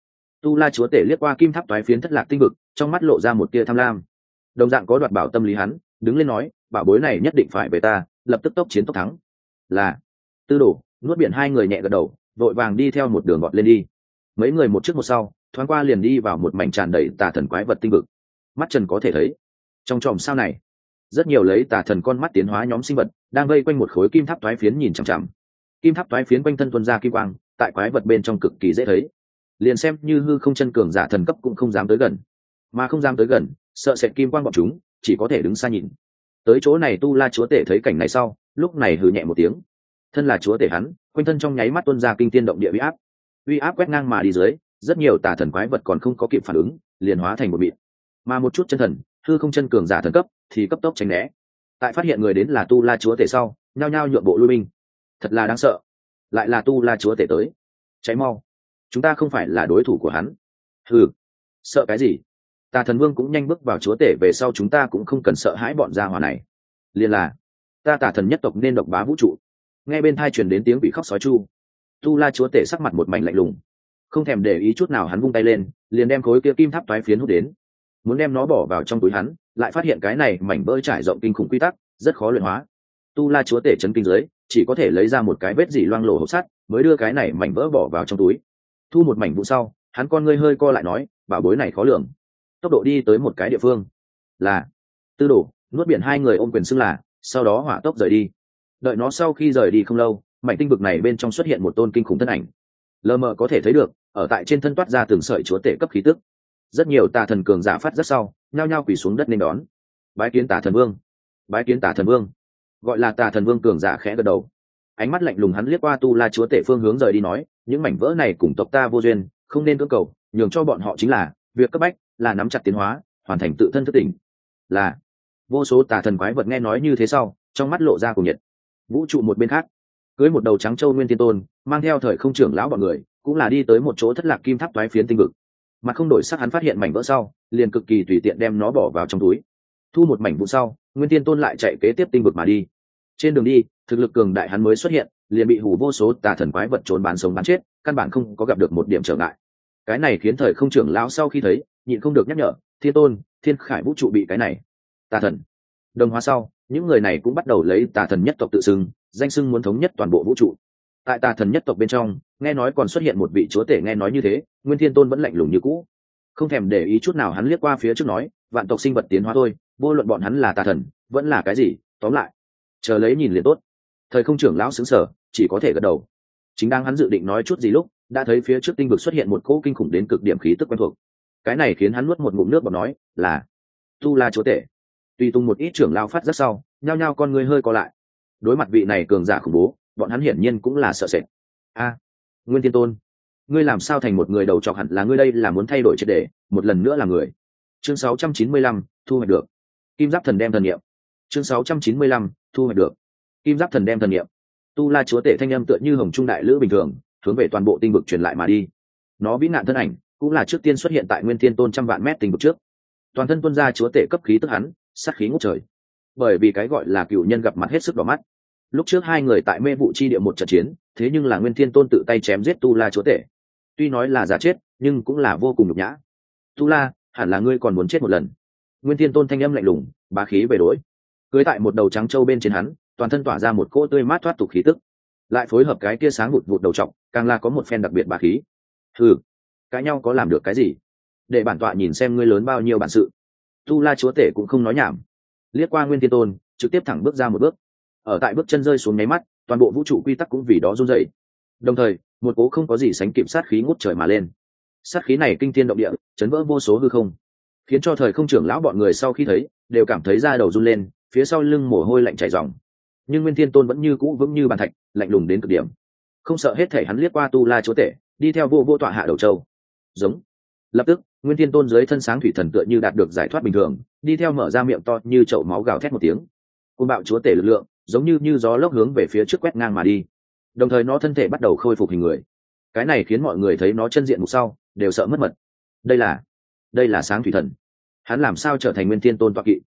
Tu la chúa tể liếc qua kim tháp toái phiến thất lạc tinh vực, trong mắt lộ ra một tia tham lam. Đồng dạng có đoạt bảo tâm lý hắn, đứng lên nói, bảo bối này nhất định phải về ta, lập tức tốc chiến tốc thắng. Là tư đồ, nuốt biển hai người nhẹ gật đầu, vội vàng đi theo một đường gọt lên đi. Mấy người một trước một sau, thoáng qua liền đi vào một mảnh tràn đầy tà thần quái vật tinh vực. Mắt trần có thể thấy, trong tròm sao này, rất nhiều lấy tà thần con mắt tiến hóa nhóm sinh vật đang vây quanh một khối kim tháp thoái phiến nhìn chằm chằm. Kim tháp thoái phiến quanh thân tuân ra kim quang, tại quái vật bên trong cực kỳ dễ thấy. Liền xem như hư không chân cường giả thần cấp cũng không dám tới gần. Mà không dám tới gần, sợ sệt kim quang bọn chúng, chỉ có thể đứng xa nhìn. Tới chỗ này tu la chúa tể thấy cảnh này sau, lúc này hừ nhẹ một tiếng thân là chúa tể hắn, quanh thân trong nháy mắt tuân ra kinh tiên động địa uy áp. Uy áp quét ngang mà đi dưới, rất nhiều tà thần quái vật còn không có kịp phản ứng, liền hóa thành một mịn. Mà một chút chân thần, hư không chân cường giả thần cấp, thì cấp tốc tránh né. Tại phát hiện người đến là tu la chúa tể sau, nhao nhao nhượng bộ lui binh. Thật là đáng sợ. Lại là tu la chúa tể tới. Cháy mau. Chúng ta không phải là đối thủ của hắn. Ừ sợ cái gì? Tà thần vương cũng nhanh bước vào chúa tể về sau chúng ta cũng không cần sợ hãi bọn gia hỏa này. Liền là, ta tà thần nhất tộc nên độc bá vũ trụ nghe bên thai truyền đến tiếng bị khóc sói chu. Tu la chúa tể sắc mặt một mảnh lạnh lùng. Không thèm để ý chút nào, hắn vung tay lên, liền đem khối kia kim tháp toái phiến hút đến. Muốn đem nó bỏ vào trong túi hắn, lại phát hiện cái này mảnh vỡ trải rộng kinh khủng quy tắc, rất khó luyện hóa. Tu la chúa tể chấn kinh giới chỉ có thể lấy ra một cái vết dỉ loang lổ hộp sắt, mới đưa cái này mảnh vỡ bỏ vào trong túi. Thu một mảnh vụ sau, hắn con ngươi hơi co lại nói, bảo bối này khó lường. Tốc độ đi tới một cái địa phương là tư đồ, nuốt biển hai người ôm quyền xưng là, sau đó hỏa tốc rời đi đợi nó sau khi rời đi không lâu, mảnh tinh vực này bên trong xuất hiện một tôn kinh khủng thân ảnh. Lờ mờ có thể thấy được, ở tại trên thân toát ra từng sợi chúa tể cấp khí tức. Rất nhiều tà thần cường giả phát rất sau, nhao nhao quỳ xuống đất nên đón. Bái kiến tà thần vương. Bái kiến tà thần vương. Gọi là tà thần vương cường giả khẽ gật đầu. Ánh mắt lạnh lùng hắn liếc qua tu la chúa tể phương hướng rời đi nói, những mảnh vỡ này cùng tộc ta vô duyên, không nên cưỡng cầu, nhường cho bọn họ chính là, việc cấp bách là nắm chặt tiến hóa, hoàn thành tự thân thức tỉnh. Là. Vô số tà thần quái vật nghe nói như thế sau, trong mắt lộ ra cùng nhiệt vũ trụ một bên khác. Cưới một đầu trắng châu nguyên tiên tôn, mang theo thời không trưởng lão bọn người, cũng là đi tới một chỗ thất lạc kim tháp toái phiến tinh vực. Mà không đổi sắc hắn phát hiện mảnh vỡ sau, liền cực kỳ tùy tiện đem nó bỏ vào trong túi. Thu một mảnh vụ sau, nguyên tiên tôn lại chạy kế tiếp tinh vực mà đi. Trên đường đi, thực lực cường đại hắn mới xuất hiện, liền bị hủ vô số tà thần quái vật trốn bán sống bán chết, căn bản không có gặp được một điểm trở ngại. Cái này khiến thời không trưởng lão sau khi thấy, nhịn không được nhắc nhở, thiên tôn, thiên khải vũ trụ bị cái này. Tà thần. Đồng hóa sau những người này cũng bắt đầu lấy tà thần nhất tộc tự xưng, danh xưng muốn thống nhất toàn bộ vũ trụ. Tại tà thần nhất tộc bên trong, nghe nói còn xuất hiện một vị chúa tể nghe nói như thế, nguyên thiên tôn vẫn lạnh lùng như cũ. Không thèm để ý chút nào hắn liếc qua phía trước nói, vạn tộc sinh vật tiến hóa thôi, vô luận bọn hắn là tà thần, vẫn là cái gì, tóm lại, chờ lấy nhìn liền tốt. Thời không trưởng lão xứng sở chỉ có thể gật đầu. Chính đang hắn dự định nói chút gì lúc, đã thấy phía trước tinh vực xuất hiện một cỗ kinh khủng đến cực điểm khí tức quen thuộc. Cái này khiến hắn nuốt một ngụm nước bọt nói, là, tu la chúa tể tùy tung một ít trưởng lao phát rất sau nhao nhao con người hơi co lại. Đối mặt vị này cường giả khủng bố bọn hắn hiển nhiên cũng là sợ sệt. A nguyên tiên tôn ngươi làm sao thành một người đầu trọc hẳn là ngươi đây là muốn thay đổi triệt đề một lần nữa là người. Chương 695, thu hoạch được. Kim giáp thần đem thần nghiệm chương 695, thu hoạch được. Kim giáp thần đem thần nghiệm tu la chúa tể thanh âm tựa như hồng trung đại lữ bình thường hướng về toàn bộ tinh vực truyền lại mà đi. Nó vĩ nạn thân ảnh cũng là trước tiên xuất hiện tại nguyên thiên tôn trăm vạn mét tinh vực trước. Toàn thân tuân gia chúa tể cấp khí tức hắn sát khí ngút trời. Bởi vì cái gọi là cựu nhân gặp mặt hết sức đỏ mắt. Lúc trước hai người tại mê vụ chi địa một trận chiến, thế nhưng là nguyên thiên tôn tự tay chém giết tu la chúa tể. Tuy nói là giả chết, nhưng cũng là vô cùng nhục nhã. Tu la, hẳn là ngươi còn muốn chết một lần. Nguyên thiên tôn thanh âm lạnh lùng, bá khí về đỗi cưới tại một đầu trắng trâu bên trên hắn, toàn thân tỏa ra một cỗ tươi mát thoát tục khí tức. Lại phối hợp cái kia sáng vụt vụt đầu t càng là có một phen đặc biệt bá khí. Ừ cãi nhau có làm được cái gì? Để bản tọa nhìn xem ngươi lớn bao nhiêu bản sự tu la chúa tể cũng không nói nhảm. Liếc qua nguyên thiên tôn, trực tiếp thẳng bước ra một bước. Ở tại bước chân rơi xuống nháy mắt, toàn bộ vũ trụ quy tắc cũng vì đó run dậy đồng thời, một cố không có gì sánh kịp sát khí ngút trời mà lên. Sát khí này kinh thiên động địa, chấn vỡ vô số hư không. Khiến cho thời không trưởng lão bọn người sau khi thấy, đều cảm thấy da đầu run lên, phía sau lưng mồ hôi lạnh chảy dòng nhưng nguyên thiên tôn vẫn như cũ vững như bàn thạch, lạnh lùng đến cực điểm. Không sợ hết thể hắn liếc qua tu la chúa tể, đi theo vô vô tọa hạ đầu châu. Giống. Lập tức nguyên thiên tôn dưới thân sáng thủy thần tựa như đạt được giải thoát bình thường, đi theo mở ra miệng to như chậu máu gào thét một tiếng. Côn bạo chúa tể lực lượng, giống như như gió lốc hướng về phía trước quét ngang mà đi. Đồng thời nó thân thể bắt đầu khôi phục hình người. Cái này khiến mọi người thấy nó chân diện mục sau, đều sợ mất mật. Đây là đây là sáng thủy thần. Hắn làm sao trở thành nguyên thiên tôn toa kỵ?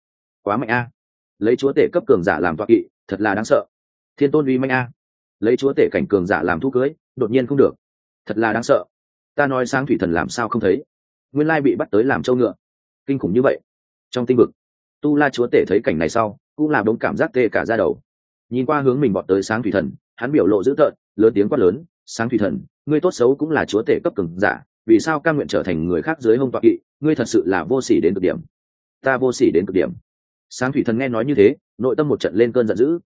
Quá mạnh a. Lấy chúa tể cấp cường giả làm toa kỵ, thật là đáng sợ. Thiên tôn uy mạnh a. Lấy chúa tể cảnh cường giả làm thu cưới, đột nhiên không được. Thật là đáng sợ. Ta nói sáng thủy thần làm sao không thấy? Nguyên lai bị bắt tới làm trâu ngựa. Kinh khủng như vậy. Trong tinh vực, tu la chúa tể thấy cảnh này sau, cũng là đống cảm giác tê cả ra đầu. Nhìn qua hướng mình bọn tới sáng thủy thần, hắn biểu lộ dữ tợn, lớn tiếng quát lớn, sáng thủy thần, ngươi tốt xấu cũng là chúa tể cấp cường giả, vì sao ca nguyện trở thành người khác dưới hông tọa kỵ, ngươi thật sự là vô sỉ đến cực điểm. Ta vô sỉ đến cực điểm. Sáng thủy thần nghe nói như thế, nội tâm một trận lên cơn giận dữ.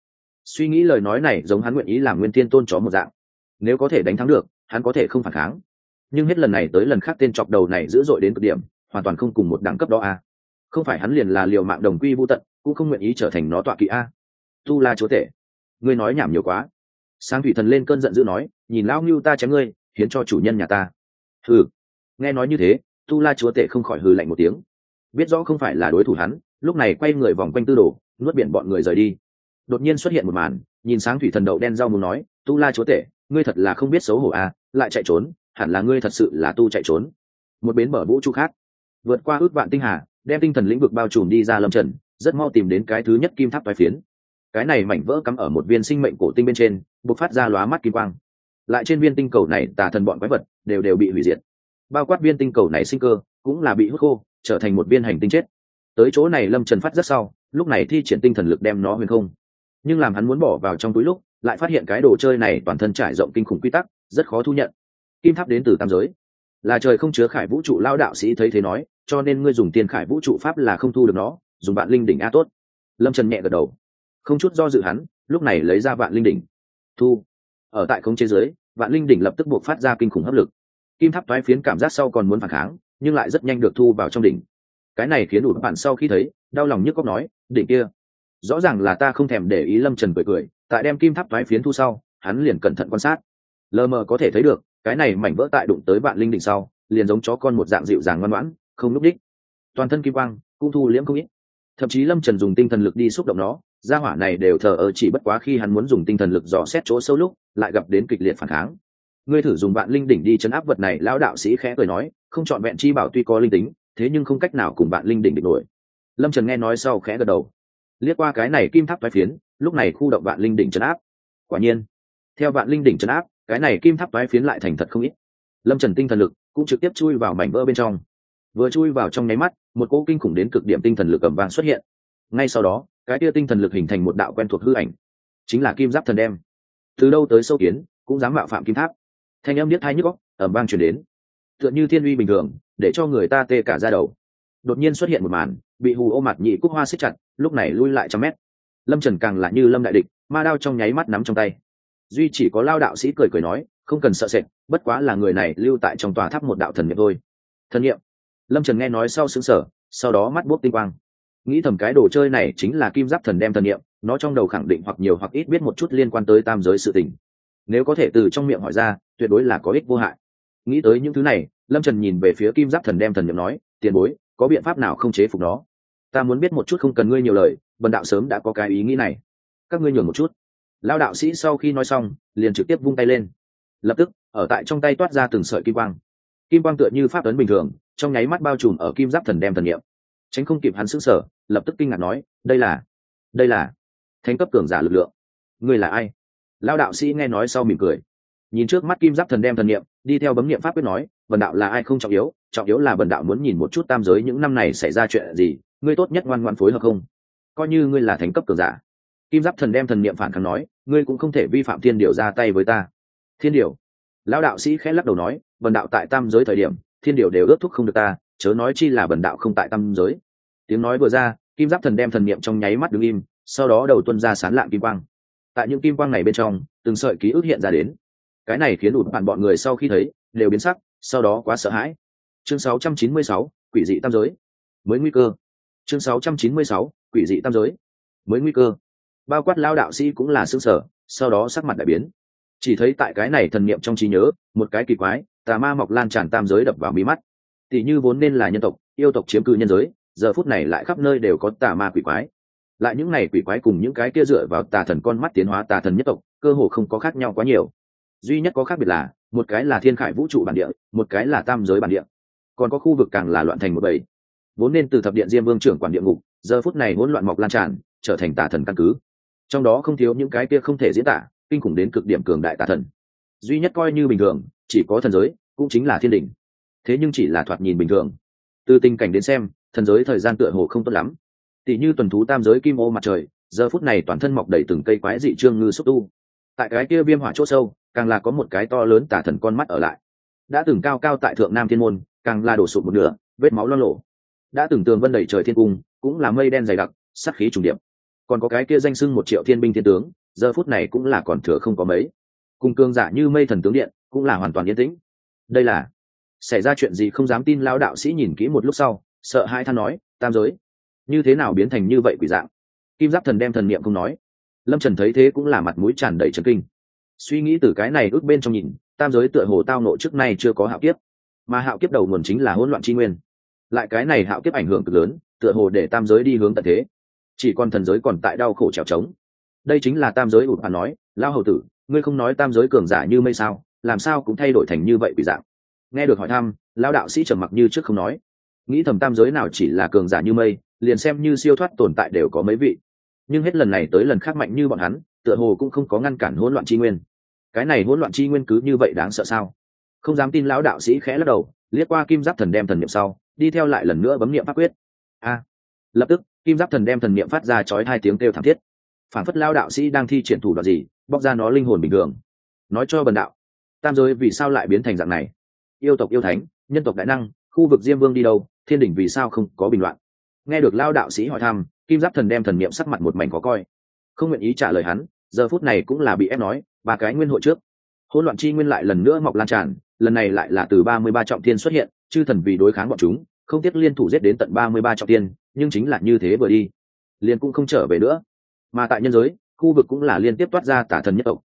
Suy nghĩ lời nói này giống hắn nguyện ý làm nguyên thiên tôn chó một dạng. Nếu có thể đánh thắng được, hắn có thể không phản kháng nhưng hết lần này tới lần khác tên chọc đầu này dữ dội đến cực điểm, hoàn toàn không cùng một đẳng cấp đó a. Không phải hắn liền là liều mạng đồng quy vô tận, cũng không nguyện ý trở thành nó tọa kỵ a. Tu la chúa tể, ngươi nói nhảm nhiều quá. Sáng thủy thần lên cơn giận dữ nói, nhìn lão ngưu ta chém ngươi, hiến cho chủ nhân nhà ta. Hừ. Nghe nói như thế, tu la chúa tể không khỏi hừ lạnh một tiếng. Biết rõ không phải là đối thủ hắn, lúc này quay người vòng quanh tư đồ, nuốt biển bọn người rời đi. Đột nhiên xuất hiện một màn, nhìn sáng thủy thần đậu đen rau muốn nói, tu la chúa tể, ngươi thật là không biết xấu hổ à lại chạy trốn hẳn là ngươi thật sự là tu chạy trốn. Một bến bờ vũ trụ khác. Vượt qua ước vạn tinh hà, đem tinh thần lĩnh vực bao trùm đi ra lâm trần, rất mau tìm đến cái thứ nhất kim tháp toái phiến. Cái này mảnh vỡ cắm ở một viên sinh mệnh cổ tinh bên trên, bộc phát ra lóa mắt kim quang. Lại trên viên tinh cầu này, tà thần bọn quái vật đều đều bị hủy diệt. Bao quát viên tinh cầu này sinh cơ, cũng là bị hút khô, trở thành một viên hành tinh chết. Tới chỗ này lâm trần phát rất sau, lúc này thi triển tinh thần lực đem nó huyền không. Nhưng làm hắn muốn bỏ vào trong túi lúc, lại phát hiện cái đồ chơi này toàn thân trải rộng kinh khủng quy tắc, rất khó thu nhận kim tháp đến từ tam giới. Là trời không chứa khải vũ trụ lao đạo sĩ thấy thế nói, cho nên ngươi dùng tiền khải vũ trụ pháp là không thu được nó, dùng bạn linh đỉnh a tốt. Lâm trần nhẹ gật đầu. Không chút do dự hắn, lúc này lấy ra vạn linh đỉnh. Thu. Ở tại không chế giới vạn linh đỉnh lập tức buộc phát ra kinh khủng hấp lực. Kim tháp thoái phiến cảm giác sau còn muốn phản kháng, nhưng lại rất nhanh được thu vào trong đỉnh. Cái này khiến đủ bạn sau khi thấy, đau lòng nhức cóc nói, đỉnh kia, rõ ràng là ta không thèm để ý. Lâm trần cười cười, tại đem kim tháp thoái phiến thu sau, hắn liền cẩn thận quan sát. Lờ mờ có thể thấy được cái này mảnh vỡ tại đụng tới vạn linh đỉnh sau, liền giống chó con một dạng dịu dàng ngoan ngoãn, không núp đích. Toàn thân kim quang, cũng thu liễm không ít. Thậm chí lâm trần dùng tinh thần lực đi xúc động nó, gia hỏa này đều thờ ơ chỉ bất quá khi hắn muốn dùng tinh thần lực dò xét chỗ sâu lúc, lại gặp đến kịch liệt phản kháng. Ngươi thử dùng bạn linh đỉnh đi chấn áp vật này, lão đạo sĩ khẽ cười nói, không chọn vẹn chi bảo tuy có linh tính, thế nhưng không cách nào cùng bạn linh đỉnh địch nổi. Lâm trần nghe nói sau khẽ gật đầu. Liếc qua cái này kim tháp thoái phiến, lúc này khu động bạn linh đỉnh chấn áp. Quả nhiên, theo bạn linh đỉnh chấn áp cái này kim tháp toái phiến lại thành thật không ít. Lâm trần tinh thần lực cũng trực tiếp chui vào mảnh vỡ bên trong. Vừa chui vào trong nháy mắt, một cỗ kinh khủng đến cực điểm tinh thần lực cầm vàng xuất hiện. Ngay sau đó, cái tia tinh thần lực hình thành một đạo quen thuộc hư ảnh, chính là kim giáp thần đem. Từ đâu tới sâu kiến, cũng dám mạo phạm kim tháp. Thanh em biết thai nhức góc ẩm vang chuyển đến. Tựa như thiên uy bình thường, để cho người ta tê cả ra đầu. Đột nhiên xuất hiện một màn, bị hù ô mặt nhị cúc hoa xích chặt, lúc này lui lại trăm mét. Lâm trần càng là như lâm đại địch, ma đao trong nháy mắt nắm trong tay duy chỉ có lao đạo sĩ cười cười nói, không cần sợ sệt, bất quá là người này lưu tại trong tòa tháp một đạo thần nghiệm thôi. Thần nghiệm lâm trần nghe nói sau xứng sở sau đó mắt buốc tinh quang. Nghĩ thầm cái đồ chơi này chính là kim giáp thần đem thần nghiệm nó trong đầu khẳng định hoặc nhiều hoặc ít biết một chút liên quan tới tam giới sự tình. Nếu có thể từ trong miệng hỏi ra, tuyệt đối là có ích vô hại. Nghĩ tới những thứ này, lâm trần nhìn về phía kim giáp thần đem thần nghiệm nói, tiền bối, có biện pháp nào không chế phục nó? Ta muốn biết một chút không cần ngươi nhiều lời, bần đạo sớm đã có cái ý nghĩ này. Các ngươi nhường một chút lao đạo sĩ sau khi nói xong, liền trực tiếp vung tay lên. Lập tức, ở tại trong tay toát ra từng sợi kim quang. Kim quang tựa như pháp ấn bình thường, trong nháy mắt bao trùm ở kim giáp thần đem thần nghiệm tránh không kịp hắn sững sờ, lập tức kinh ngạc nói, đây là đây là thánh cấp cường giả lực lượng. Ngươi là ai? Lao đạo sĩ nghe nói sau mỉm cười. Nhìn trước mắt kim giáp thần đem thần niệm, đi theo bấm niệm pháp quyết nói vần đạo là ai không trọng yếu trọng yếu là vần đạo muốn nhìn một chút tam giới những năm này xảy ra chuyện gì, ngươi tốt nhất ngoan ngoan phối hợp không? Coi như ngươi là thánh cấp cường giả kim giáp thần đem thần niệm phản kháng nói ngươi cũng không thể vi phạm thiên điều ra tay với ta. Thiên điều? Lão đạo sĩ khẽ lắc đầu nói vần đạo tại tam giới thời điểm thiên điều đều ước thúc không được ta chớ nói chi là bần đạo không tại tam giới. Tiếng nói vừa ra kim giáp thần đem thần niệm trong nháy mắt đứng im sau đó đầu tuân ra sán lạng kim quang. Tại những kim quang này bên trong từng sợi ký ức hiện ra đến. Cái này khiến ụt bạn bọn người sau khi thấy đều biến sắc sau đó quá sợ hãi. Chương 696, quỷ dị tam giới. Mới nguy cơ. Chương 696, quỷ dị tam giới. Mới nguy cơ bao quát lao đạo sĩ cũng là xương sở, sau đó sắc mặt đại biến. Chỉ thấy tại cái này thần niệm trong trí nhớ, một cái kỳ quái, tà ma mọc lan tràn tam giới đập vào mí mắt. Tỷ như vốn nên là nhân tộc, yêu tộc chiếm cư nhân giới, giờ phút này lại khắp nơi đều có tà ma quỷ quái. Lại những này quỷ quái cùng những cái kia dựa vào tà thần con mắt tiến hóa tà thần nhất tộc, cơ hồ không có khác nhau quá nhiều. Duy nhất có khác biệt là, một cái là thiên khải vũ trụ bản địa, một cái là tam giới bản địa. Còn có khu vực càng là loạn thành một bầy. Vốn nên từ thập điện diêm vương trưởng quản địa ngục, giờ phút này hỗn loạn mọc lan tràn, trở thành tà thần căn cứ trong đó không thiếu những cái kia không thể diễn tả, kinh khủng đến cực điểm cường đại tà thần. Duy nhất coi như bình thường, chỉ có thần giới, cũng chính là thiên đình thế nhưng chỉ là thoạt nhìn bình thường. Từ tình cảnh đến xem, thần giới thời gian tựa hồ không tốt lắm. Tỷ như tuần thú tam giới kim ô mặt trời, giờ phút này toàn thân mọc đầy từng cây quái dị trương ngư xúc tu. Tại cái kia viêm hỏa chỗ sâu, càng là có một cái to lớn tả thần con mắt ở lại. Đã từng cao cao tại thượng nam thiên môn, càng là đổ sụt một nửa, vết máu lo lộ đã từng tường vân đầy trời thiên cung, cũng là mây đen dày đặc sắc khí trùng điệp còn có cái kia danh sưng một triệu thiên binh thiên tướng, giờ phút này cũng là còn thừa không có mấy. Cùng cương giả như mây thần tướng điện, cũng là hoàn toàn yên tĩnh. Đây là, xảy ra chuyện gì không dám tin lao đạo sĩ nhìn kỹ một lúc sau, sợ hai than nói, tam giới, như thế nào biến thành như vậy quỷ dạng? Kim giáp thần đem thần niệm không nói. Lâm trần thấy thế cũng là mặt mũi tràn đầy trần kinh. Suy nghĩ từ cái này ước bên trong nhìn, tam giới tựa hồ tao nộ trước nay chưa có hạo kiếp. Mà hạo kiếp đầu nguồn chính là hỗn loạn tri nguyên. Lại cái này hạo kiếp ảnh hưởng cực lớn, tựa hồ để tam giới đi hướng tận thế chỉ còn thần giới còn tại đau khổ trèo trống. Đây chính là tam giới ụt bà nói lao hầu tử, ngươi không nói tam giới cường giả như mây sao, làm sao cũng thay đổi thành như vậy bị dạng? Nghe được hỏi thăm lao đạo sĩ trầm mặc như trước không nói. Nghĩ thầm tam giới nào chỉ là cường giả như mây, liền xem như siêu thoát tồn tại đều có mấy vị. Nhưng hết lần này tới lần khác mạnh như bọn hắn, tựa hồ cũng không có ngăn cản hỗn loạn tri nguyên. Cái này hỗn loạn tri nguyên cứ như vậy đáng sợ sao? Không dám tin lão đạo sĩ khẽ lắc đầu, liếc qua kim giáp thần đem thần niệm sau, đi theo lại lần nữa bấm niệm pháp quyết. A lập tức, kim giáp thần đem thần niệm phát ra chói hai tiếng kêu thảm thiết. Phản phất lao đạo sĩ đang thi triển thủ đoạn gì, bóc ra nó linh hồn bình thường. Nói cho bần đạo, tam giới vì sao lại biến thành dạng này? Yêu tộc yêu thánh, nhân tộc đại năng, khu vực diêm vương đi đâu, thiên đỉnh vì sao không có bình loạn? Nghe được lao đạo sĩ hỏi thăm, kim giáp thần đem thần niệm sắc mặt một mảnh có coi. Không nguyện ý trả lời hắn, giờ phút này cũng là bị ép nói, ba cái nguyên hội trước. Hỗn loạn chi nguyên lại lần nữa mọc lan tràn, lần này lại là từ ba mươi ba trọng thiên xuất hiện, chư thần vì đối kháng bọn chúng, không tiếc liên thủ giết đến tận ba mươi ba trọng thiên nhưng chính là như thế vừa đi, liền cũng không trở về nữa. Mà tại nhân giới, khu vực cũng là liên tiếp toát ra tả thần nhất tộc.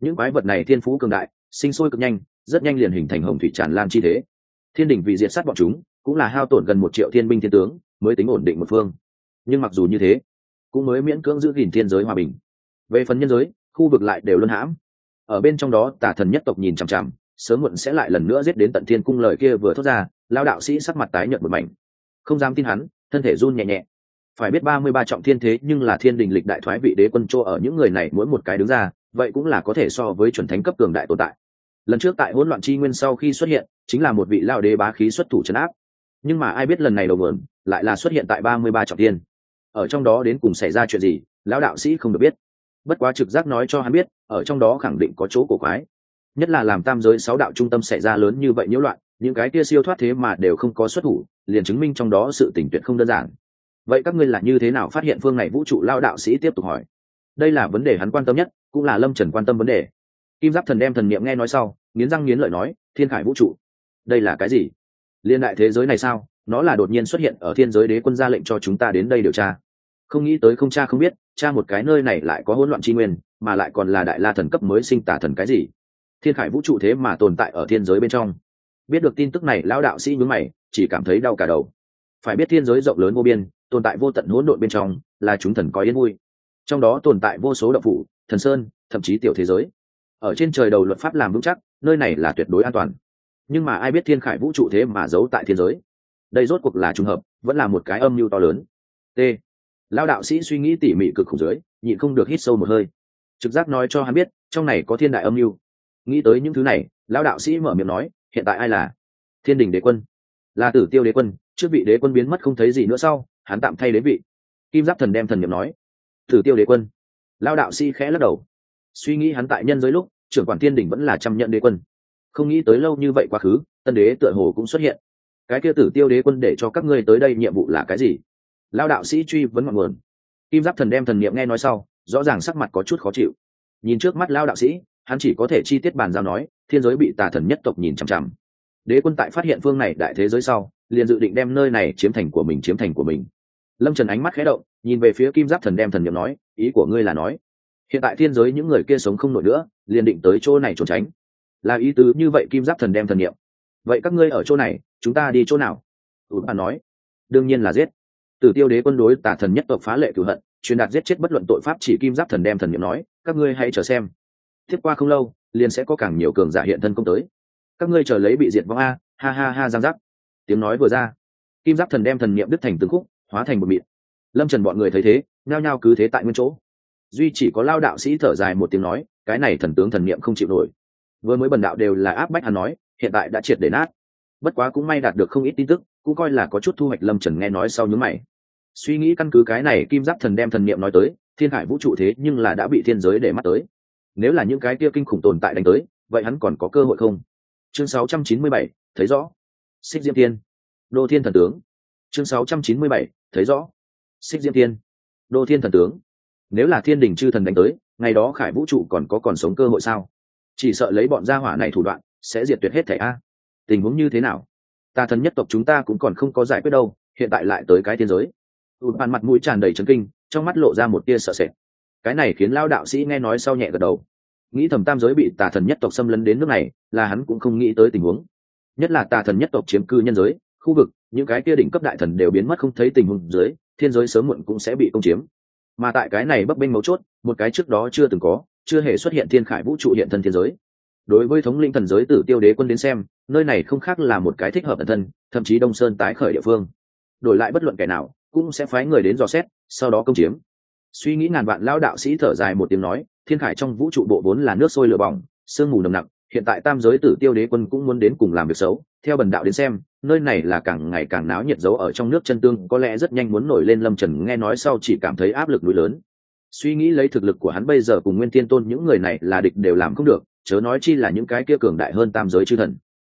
Những quái vật này thiên phú cường đại, sinh sôi cực nhanh, rất nhanh liền hình thành hồng thủy tràn lan chi thế. Thiên đình vì diệt sát bọn chúng, cũng là hao tổn gần một triệu thiên binh thiên tướng, mới tính ổn định một phương. Nhưng mặc dù như thế, cũng mới miễn cưỡng giữ gìn thiên giới hòa bình. Về phần nhân giới, khu vực lại đều luân hãm. Ở bên trong đó tả thần nhất tộc nhìn chằm chằm, sớm muộn sẽ lại lần nữa giết đến tận thiên cung lời kia vừa thốt ra lao đạo sĩ sắc mặt tái nhợt một mảnh. Không dám tin hắn thân thể run nhẹ nhẹ. Phải biết ba mươi ba trọng thiên thế nhưng là thiên đình lịch đại thoái vị đế quân chỗ ở những người này mỗi một cái đứng ra, vậy cũng là có thể so với chuẩn thánh cấp cường đại tồn tại. Lần trước tại hỗn loạn chi nguyên sau khi xuất hiện, chính là một vị lao đế bá khí xuất thủ trấn áp. Nhưng mà ai biết lần này đầu mượn lại là xuất hiện tại ba mươi ba trọng thiên. Ở trong đó đến cùng xảy ra chuyện gì, lão đạo sĩ không được biết. Bất quá trực giác nói cho hắn biết, ở trong đó khẳng định có chỗ cổ quái. Nhất là làm tam giới sáu đạo trung tâm xảy ra lớn như vậy nhiễu loạn những cái kia siêu thoát thế mà đều không có xuất thủ, liền chứng minh trong đó sự tỉnh tuyệt không đơn giản. Vậy các ngươi là như thế nào phát hiện phương này vũ trụ lao đạo sĩ tiếp tục hỏi? Đây là vấn đề hắn quan tâm nhất, cũng là lâm trần quan tâm vấn đề. Kim giáp thần đem thần niệm nghe nói sau, nghiến răng nghiến lợi nói, thiên khải vũ trụ, đây là cái gì? Liên đại thế giới này sao? Nó là đột nhiên xuất hiện ở thiên giới đế quân ra lệnh cho chúng ta đến đây điều tra. Không nghĩ tới không cha không biết, cha một cái nơi này lại có hỗn loạn tri nguyên, mà lại còn là đại la thần cấp mới sinh tả thần cái gì? Thiên khải vũ trụ thế mà tồn tại ở thiên giới bên trong biết được tin tức này, lão đạo sĩ nhướng mày, chỉ cảm thấy đau cả đầu. Phải biết thiên giới rộng lớn vô biên, tồn tại vô tận hỗn độn bên trong, là chúng thần có yên vui. Trong đó tồn tại vô số đậu phủ, thần sơn, thậm chí tiểu thế giới. Ở trên trời đầu luật pháp làm vững chắc, nơi này là tuyệt đối an toàn. Nhưng mà ai biết thiên khải vũ trụ thế mà giấu tại thiên giới? Đây rốt cuộc là trùng hợp, vẫn là một cái âm mưu to lớn. T. Lao đạo sĩ suy nghĩ tỉ mỉ cực khủng dưới, nhịn không được hít sâu một hơi. Trực giác nói cho hắn biết, trong này có thiên đại âm mưu. Nghĩ tới những thứ này lao đạo sĩ mở miệng nói hiện tại ai là? Thiên đình đế quân. Là tử tiêu đế quân, trước vị đế quân biến mất không thấy gì nữa sau, hắn tạm thay đế vị. Kim giáp thần đem thần nhậm nói. Tử tiêu đế quân. Lao đạo sĩ khẽ lắc đầu. Suy nghĩ hắn tại nhân giới lúc, trưởng quản thiên đình vẫn là trăm nhận đế quân. Không nghĩ tới lâu như vậy quá khứ, tân đế tựa hồ cũng xuất hiện. Cái kia tử tiêu đế quân để cho các ngươi tới đây nhiệm vụ là cái gì? Lao đạo sĩ truy vấn ngọn nguồn. Kim giáp thần đem thần niệm nghe nói sau, rõ ràng sắc mặt có chút khó chịu. Nhìn trước mắt lao đạo sĩ hắn chỉ có thể chi tiết bàn giao nói, thiên giới bị tà thần nhất tộc nhìn chằm chằm. Đế quân tại phát hiện phương này đại thế giới sau, liền dự định đem nơi này chiếm thành của mình chiếm thành của mình. Lâm trần ánh mắt khé động, nhìn về phía kim giáp thần đem thần nhậm nói, ý của ngươi là nói, hiện tại thiên giới những người kia sống không nổi nữa, liền định tới chỗ này trốn tránh. Là ý tứ như vậy kim giáp thần đem thần nghiệm vậy các ngươi ở chỗ này, chúng ta đi chỗ nào? Ủn bàn nói. Đương nhiên là giết. Tử tiêu đế quân đối tả thần nhất tộc phá lệ cửu hận, truyền đạt giết chết bất luận tội pháp chỉ kim giáp thần đem thần nghiệm nói, các ngươi hãy chờ xem tiếp qua không lâu, liền sẽ có càng nhiều cường giả hiện thân công tới. Các ngươi chờ lấy bị diệt vong a, ha ha ha giang giác. Tiếng nói vừa ra, kim giáp thần đem thần niệm đứt thành từng khúc, hóa thành một mịn lâm trần bọn người thấy thế, nhao nhao cứ thế tại nguyên chỗ. Duy chỉ có lao đạo sĩ thở dài một tiếng nói, cái này thần tướng thần niệm không chịu nổi. Vừa mới bần đạo đều là áp bách hắn nói, hiện tại đã triệt để nát. Bất quá cũng may đạt được không ít tin tức, cũng coi là có chút thu hoạch lâm trần nghe nói sau nhúm mày. Suy nghĩ căn cứ cái này kim giáp thần đem thần niệm nói tới, thiên hải vũ trụ thế nhưng là đã bị thiên giới để mắt tới nếu là những cái kia kinh khủng tồn tại đánh tới vậy hắn còn có cơ hội không? Chương 697, thấy rõ. Xích diêm tiên. Đô thiên thần tướng. Chương 697, thấy rõ. Xích diêm tiên. Đô thiên thần tướng. Nếu là thiên đình chư thần đánh tới ngày đó khải vũ trụ còn có còn sống cơ hội sao? Chỉ sợ lấy bọn gia hỏa này thủ đoạn sẽ diệt tuyệt hết thẻ a. Tình huống như thế nào? Ta thần nhất tộc chúng ta cũng còn không có giải quyết đâu hiện tại lại tới cái thiên giới. Tụt bàn mặt mũi tràn đầy trấn kinh trong mắt lộ ra một tia sợ sệt cái này khiến lao đạo sĩ nghe nói sau nhẹ gật đầu. Nghĩ thầm tam giới bị tà thần nhất tộc xâm lấn đến nước này, là hắn cũng không nghĩ tới tình huống. Nhất là tà thần nhất tộc chiếm cư nhân giới, khu vực, những cái kia đỉnh cấp đại thần đều biến mất không thấy tình huống dưới, thiên giới sớm muộn cũng sẽ bị công chiếm. Mà tại cái này bấp bênh mấu chốt, một cái trước đó chưa từng có, chưa hề xuất hiện thiên khải vũ trụ hiện thân thiên giới. Đối với thống lĩnh thần giới tử tiêu đế quân đến xem, nơi này không khác là một cái thích hợp ẩn thân, thậm chí đông sơn tái khởi địa phương. Đổi lại bất luận kẻ nào, cũng sẽ phái người đến dò xét, sau đó công chiếm suy nghĩ ngàn vạn lao đạo sĩ thở dài một tiếng nói, thiên khải trong vũ trụ bộ vốn là nước sôi lửa bỏng, sương mù nồng nặng hiện tại tam giới tử tiêu đế quân cũng muốn đến cùng làm việc xấu. Theo bần đạo đến xem, nơi này là càng ngày càng náo nhiệt giấu ở trong nước chân tương, có lẽ rất nhanh muốn nổi lên lâm trần, nghe nói sau chỉ cảm thấy áp lực núi lớn. Suy nghĩ lấy thực lực của hắn bây giờ cùng nguyên tiên tôn, những người này là địch đều làm không được, chớ nói chi là những cái kia cường đại hơn tam giới chư thần.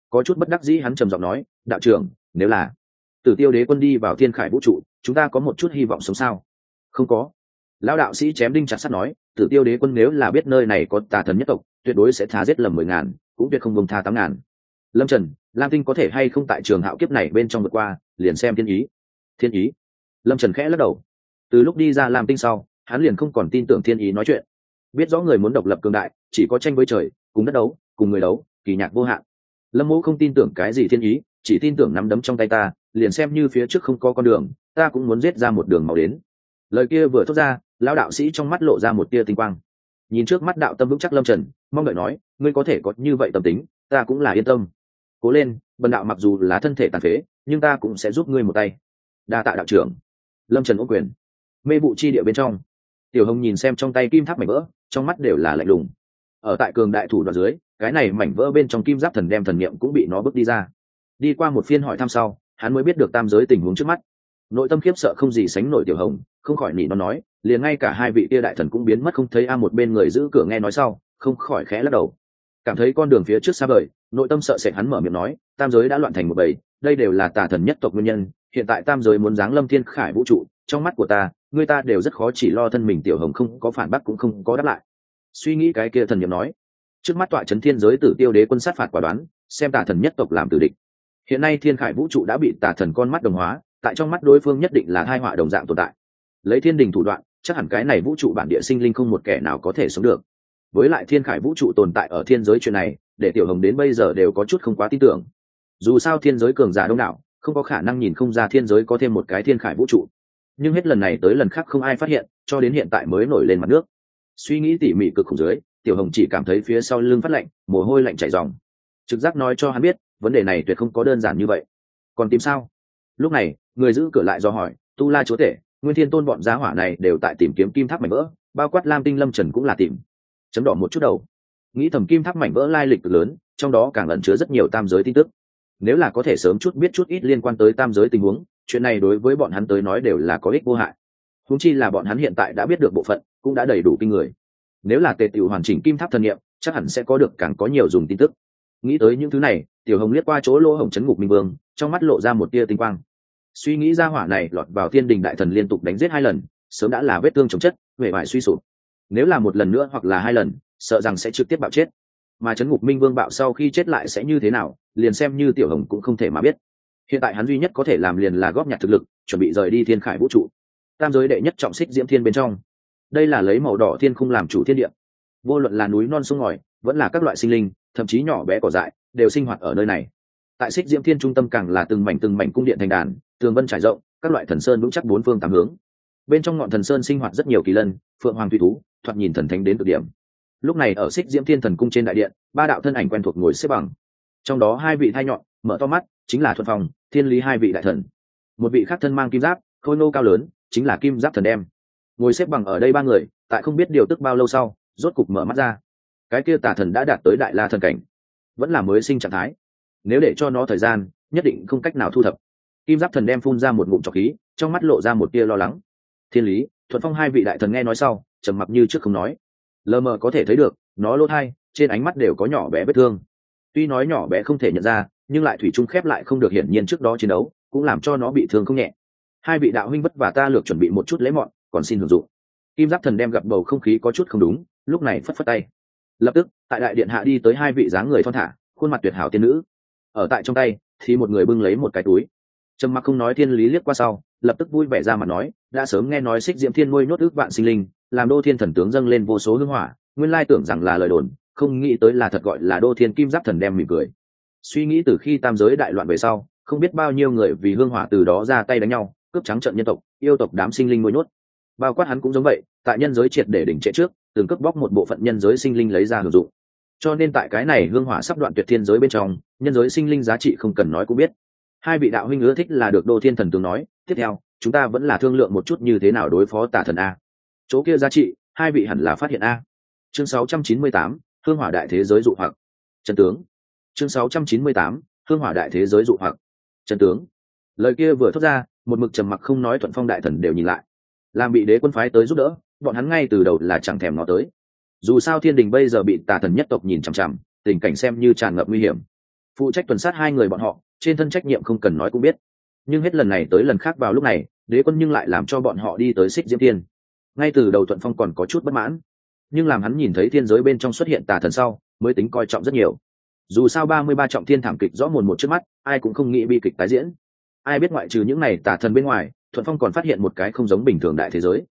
Có chút bất đắc dĩ hắn trầm giọng nói, đạo trưởng, nếu là tử tiêu đế quân đi vào thiên khải vũ trụ, chúng ta có một chút hy vọng sống sao? Không có lão đạo sĩ chém đinh chặt sắt nói, tử tiêu đế quân nếu là biết nơi này có tà thần nhất tộc, tuyệt đối sẽ tha giết lầm mười ngàn, cũng tuyệt không bông tha tám ngàn. Lâm trần, lam tinh có thể hay không tại trường hạo kiếp này bên trong vượt qua, liền xem thiên ý. Thiên ý? Lâm trần khẽ lắc đầu. Từ lúc đi ra lam tinh sau, hắn liền không còn tin tưởng thiên ý nói chuyện. Biết rõ người muốn độc lập cường đại, chỉ có tranh với trời, cùng đất đấu, cùng người đấu, kỳ nhạc vô hạn. Lâm mẫu không tin tưởng cái gì thiên ý, chỉ tin tưởng nắm đấm trong tay ta, liền xem như phía trước không có con đường, ta cũng muốn giết ra một đường màu đến. Lời kia vừa thốt ra lão đạo sĩ trong mắt lộ ra một tia tinh quang. Nhìn trước mắt đạo tâm vững chắc lâm trần, mong đợi nói, ngươi có thể có như vậy tâm tính, ta cũng là yên tâm. Cố lên, bần đạo mặc dù là thân thể tàn phế, nhưng ta cũng sẽ giúp ngươi một tay. Đa tạ đạo trưởng. Lâm trần ô quyền. Mê vụ chi địa bên trong. Tiểu hồng nhìn xem trong tay kim tháp mảnh vỡ, trong mắt đều là lạnh lùng. Ở tại cường đại thủ đoạn dưới, cái này mảnh vỡ bên trong kim giáp thần đem thần niệm cũng bị nó bước đi ra. Đi qua một phiên hỏi thăm sau, hắn mới biết được tam giới tình huống trước mắt. Nội tâm khiếp sợ không gì sánh nổi tiểu hồng, không khỏi nỉ nó nói liền ngay cả hai vị kia đại thần cũng biến mất không thấy a một bên người giữ cửa nghe nói sau, không khỏi khẽ lắc đầu. Cảm thấy con đường phía trước xa vời, nội tâm sợ sệt hắn mở miệng nói, tam giới đã loạn thành một bầy, đây đều là tà thần nhất tộc nguyên nhân, hiện tại tam giới muốn giáng lâm thiên khải vũ trụ, trong mắt của ta, người ta đều rất khó chỉ lo thân mình tiểu hồng không có phản bác cũng không có đáp lại. Suy nghĩ cái kia thần nhiệm nói, trước mắt tọa trấn thiên giới tử tiêu đế quân sát phạt quả đoán, xem tà thần nhất tộc làm tử địch. Hiện nay thiên khải vũ trụ đã bị tà thần con mắt đồng hóa, tại trong mắt đối phương nhất định là hai họa đồng dạng tồn tại. Lấy thiên đình thủ đoạn chắc hẳn cái này vũ trụ bản địa sinh linh không một kẻ nào có thể sống được. Với lại thiên khải vũ trụ tồn tại ở thiên giới chuyện này, để tiểu hồng đến bây giờ đều có chút không quá tin tưởng. Dù sao thiên giới cường giả đông đảo, không có khả năng nhìn không ra thiên giới có thêm một cái thiên khải vũ trụ. Nhưng hết lần này tới lần khác không ai phát hiện, cho đến hiện tại mới nổi lên mặt nước. Suy nghĩ tỉ mỉ cực khủng dưới, tiểu hồng chỉ cảm thấy phía sau lưng phát lạnh, mồ hôi lạnh chảy dòng trực giác nói cho hắn biết, vấn đề này tuyệt không có đơn giản như vậy. Còn tìm sao? Lúc này, người giữ cửa lại do hỏi, tu la chúa tể nguyên thiên tôn bọn giá hỏa này đều tại tìm kiếm kim tháp mảnh vỡ, bao quát lam tinh lâm trần cũng là tìm. Chấm đỏ một chút đầu. Nghĩ thầm kim tháp mảnh vỡ lai lịch lớn, trong đó càng ẩn chứa rất nhiều tam giới tin tức. Nếu là có thể sớm chút biết chút ít liên quan tới tam giới tình huống, chuyện này đối với bọn hắn tới nói đều là có ích vô hại. Húng chi là bọn hắn hiện tại đã biết được bộ phận, cũng đã đầy đủ kinh người. Nếu là tề tiểu hoàn chỉnh kim tháp thần nghiệm chắc hẳn sẽ có được càng có nhiều dùng tin tức. Nghĩ tới những thứ này, tiểu hồng liếc qua chỗ lỗ hồng chấn ngục minh vương, trong mắt lộ ra một tia tinh quang suy nghĩ ra hỏa này lọt vào thiên đình đại thần liên tục đánh giết hai lần, sớm đã là vết thương chống chất huệ vải suy sụp. Nếu là một lần nữa hoặc là hai lần, sợ rằng sẽ trực tiếp bạo chết. Mà chấn ngục minh vương bạo sau khi chết lại sẽ như thế nào, liền xem như tiểu hồng cũng không thể mà biết. Hiện tại hắn duy nhất có thể làm liền là góp nhặt thực lực, chuẩn bị rời đi thiên khải vũ trụ. Tam giới đệ nhất trọng xích diễm thiên bên trong. Đây là lấy màu đỏ thiên không làm chủ thiên địa. Vô luận là núi non sông ngòi, vẫn là các loại sinh linh, thậm chí nhỏ bé cỏ dại, đều sinh hoạt ở nơi này. Tại xích diễm thiên trung tâm càng là từng mảnh từng mảnh cung điện thành đàn tường vân trải rộng, các loại thần sơn vững chắc bốn phương tám hướng. Bên trong ngọn thần sơn sinh hoạt rất nhiều kỳ lân, phượng hoàng thủy thú, thoạt nhìn thần thánh đến cực điểm. Lúc này ở xích diễm thiên thần cung trên đại điện, ba đạo thân ảnh quen thuộc ngồi xếp bằng. Trong đó hai vị thai nhọn, mở to mắt, chính là thuận phòng thiên lý hai vị đại thần. Một vị khác thân mang kim giáp, khôi nô cao lớn, chính là kim giáp thần đem. Ngồi xếp bằng ở đây ba người, tại không biết điều tức bao lâu sau, rốt cục mở mắt ra. Cái kia tà thần đã đạt tới đại la thần cảnh, vẫn là mới sinh trạng thái. Nếu để cho nó thời gian, nhất định không cách nào thu thập kim giáp thần đem phun ra một ngụm trọc khí, trong mắt lộ ra một tia lo lắng. Thiên lý, thuận phong hai vị đại thần nghe nói sau, trầm mặc như trước không nói. Lờ mờ có thể thấy được, nó lỗ thai, trên ánh mắt đều có nhỏ bé vết thương. Tuy nói nhỏ bé không thể nhận ra, nhưng lại thủy chung khép lại không được hiển nhiên trước đó chiến đấu, cũng làm cho nó bị thương không nhẹ. Hai vị đạo huynh vất và ta lược chuẩn bị một chút lấy mọn, còn xin hưởng dụng. Kim giáp thần đem gặp bầu không khí có chút không đúng, lúc này phất phất tay. Lập tức, tại đại điện hạ đi tới hai vị dáng người thon thả, khuôn mặt tuyệt hảo tiên nữ. Ở tại trong tay, thì một người bưng lấy một cái túi trầm mặc không nói thiên lý liếc qua sau, lập tức vui vẻ ra mà nói, đã sớm nghe nói xích diễm thiên nuôi nhốt ước vạn sinh linh, làm đô thiên thần tướng dâng lên vô số hưng hỏa, nguyên lai tưởng rằng là lời đồn, không nghĩ tới là thật gọi là đô thiên kim giáp thần đem mỉm cười. Suy nghĩ từ khi tam giới đại loạn về sau, không biết bao nhiêu người vì hương hỏa từ đó ra tay đánh nhau, cướp trắng trận nhân tộc, yêu tộc đám sinh linh nuôi nhốt. Bao quát hắn cũng giống vậy, tại nhân giới triệt để đỉnh trệ trước, từng cướp bóc một bộ phận nhân giới sinh linh lấy ra hưởng dụng. Cho nên tại cái này hương hỏa sắp đoạn tuyệt thiên giới bên trong, nhân giới sinh linh giá trị không cần nói cũng biết hai vị đạo huynh ưa thích là được đô thiên thần tướng nói tiếp theo chúng ta vẫn là thương lượng một chút như thế nào đối phó tà thần a. Chỗ kia giá trị hai vị hẳn là phát hiện a. Chương 698, hương hỏa đại thế giới dụ hoặc. Trần tướng. Chương 698, hương hỏa đại thế giới dụ hoặc. Trần tướng. Lời kia vừa thốt ra một mực trầm mặc không nói thuận phong đại thần đều nhìn lại. Làm bị đế quân phái tới giúp đỡ bọn hắn ngay từ đầu là chẳng thèm nó tới. Dù sao thiên đình bây giờ bị tà thần nhất tộc nhìn chằm chằm tình cảnh xem như tràn ngập nguy hiểm. Phụ trách tuần sát hai người bọn họ trên thân trách nhiệm không cần nói cũng biết. Nhưng hết lần này tới lần khác vào lúc này, đế quân nhưng lại làm cho bọn họ đi tới xích diễm tiên ngay từ đầu thuận phong còn có chút bất mãn, nhưng làm hắn nhìn thấy thiên giới bên trong xuất hiện tà thần sau, mới tính coi trọng rất nhiều. Dù sao ba mươi ba trọng thiên thảm kịch rõ mồn một trước mắt, ai cũng không nghĩ bi kịch tái diễn. Ai biết ngoại trừ những này tà thần bên ngoài, thuận phong còn phát hiện một cái không giống bình thường đại thế giới.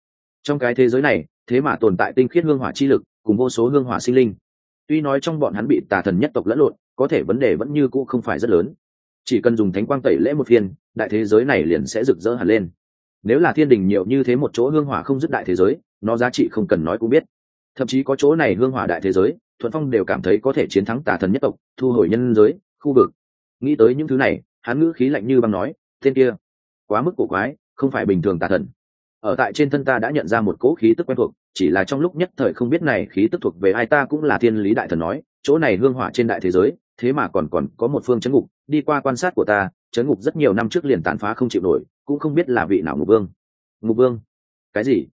Trong cái thế giới này, thế mà tồn tại tinh khiết hương hỏa chi lực, cùng vô số hương hỏa sinh linh. Tuy nói trong bọn hắn bị tà thần nhất tộc lẫn lộn, có thể vấn đề vẫn như cũ không phải rất lớn chỉ cần dùng thánh quang tẩy lễ một phiên, đại thế giới này liền sẽ rực rỡ hẳn lên. Nếu là thiên đình nhiều như thế một chỗ hương hỏa không dứt đại thế giới, nó giá trị không cần nói cũng biết. Thậm chí có chỗ này hương hỏa đại thế giới, thuận phong đều cảm thấy có thể chiến thắng tà thần nhất tộc, thu hồi nhân giới, khu vực. Nghĩ tới những thứ này, hắn ngữ khí lạnh như băng nói, tên kia, quá mức cổ quái, không phải bình thường tà thần. Ở tại trên thân ta đã nhận ra một cỗ khí tức quen thuộc, chỉ là trong lúc nhất thời không biết này khí tức thuộc về ai ta cũng là thiên lý đại thần nói, chỗ này hương hỏa trên đại thế giới, thế mà còn còn có một phương chấn ngục đi qua quan sát của ta, chấn ngục rất nhiều năm trước liền tàn phá không chịu nổi, cũng không biết là vị nào ngục vương. Ngục vương? Cái gì?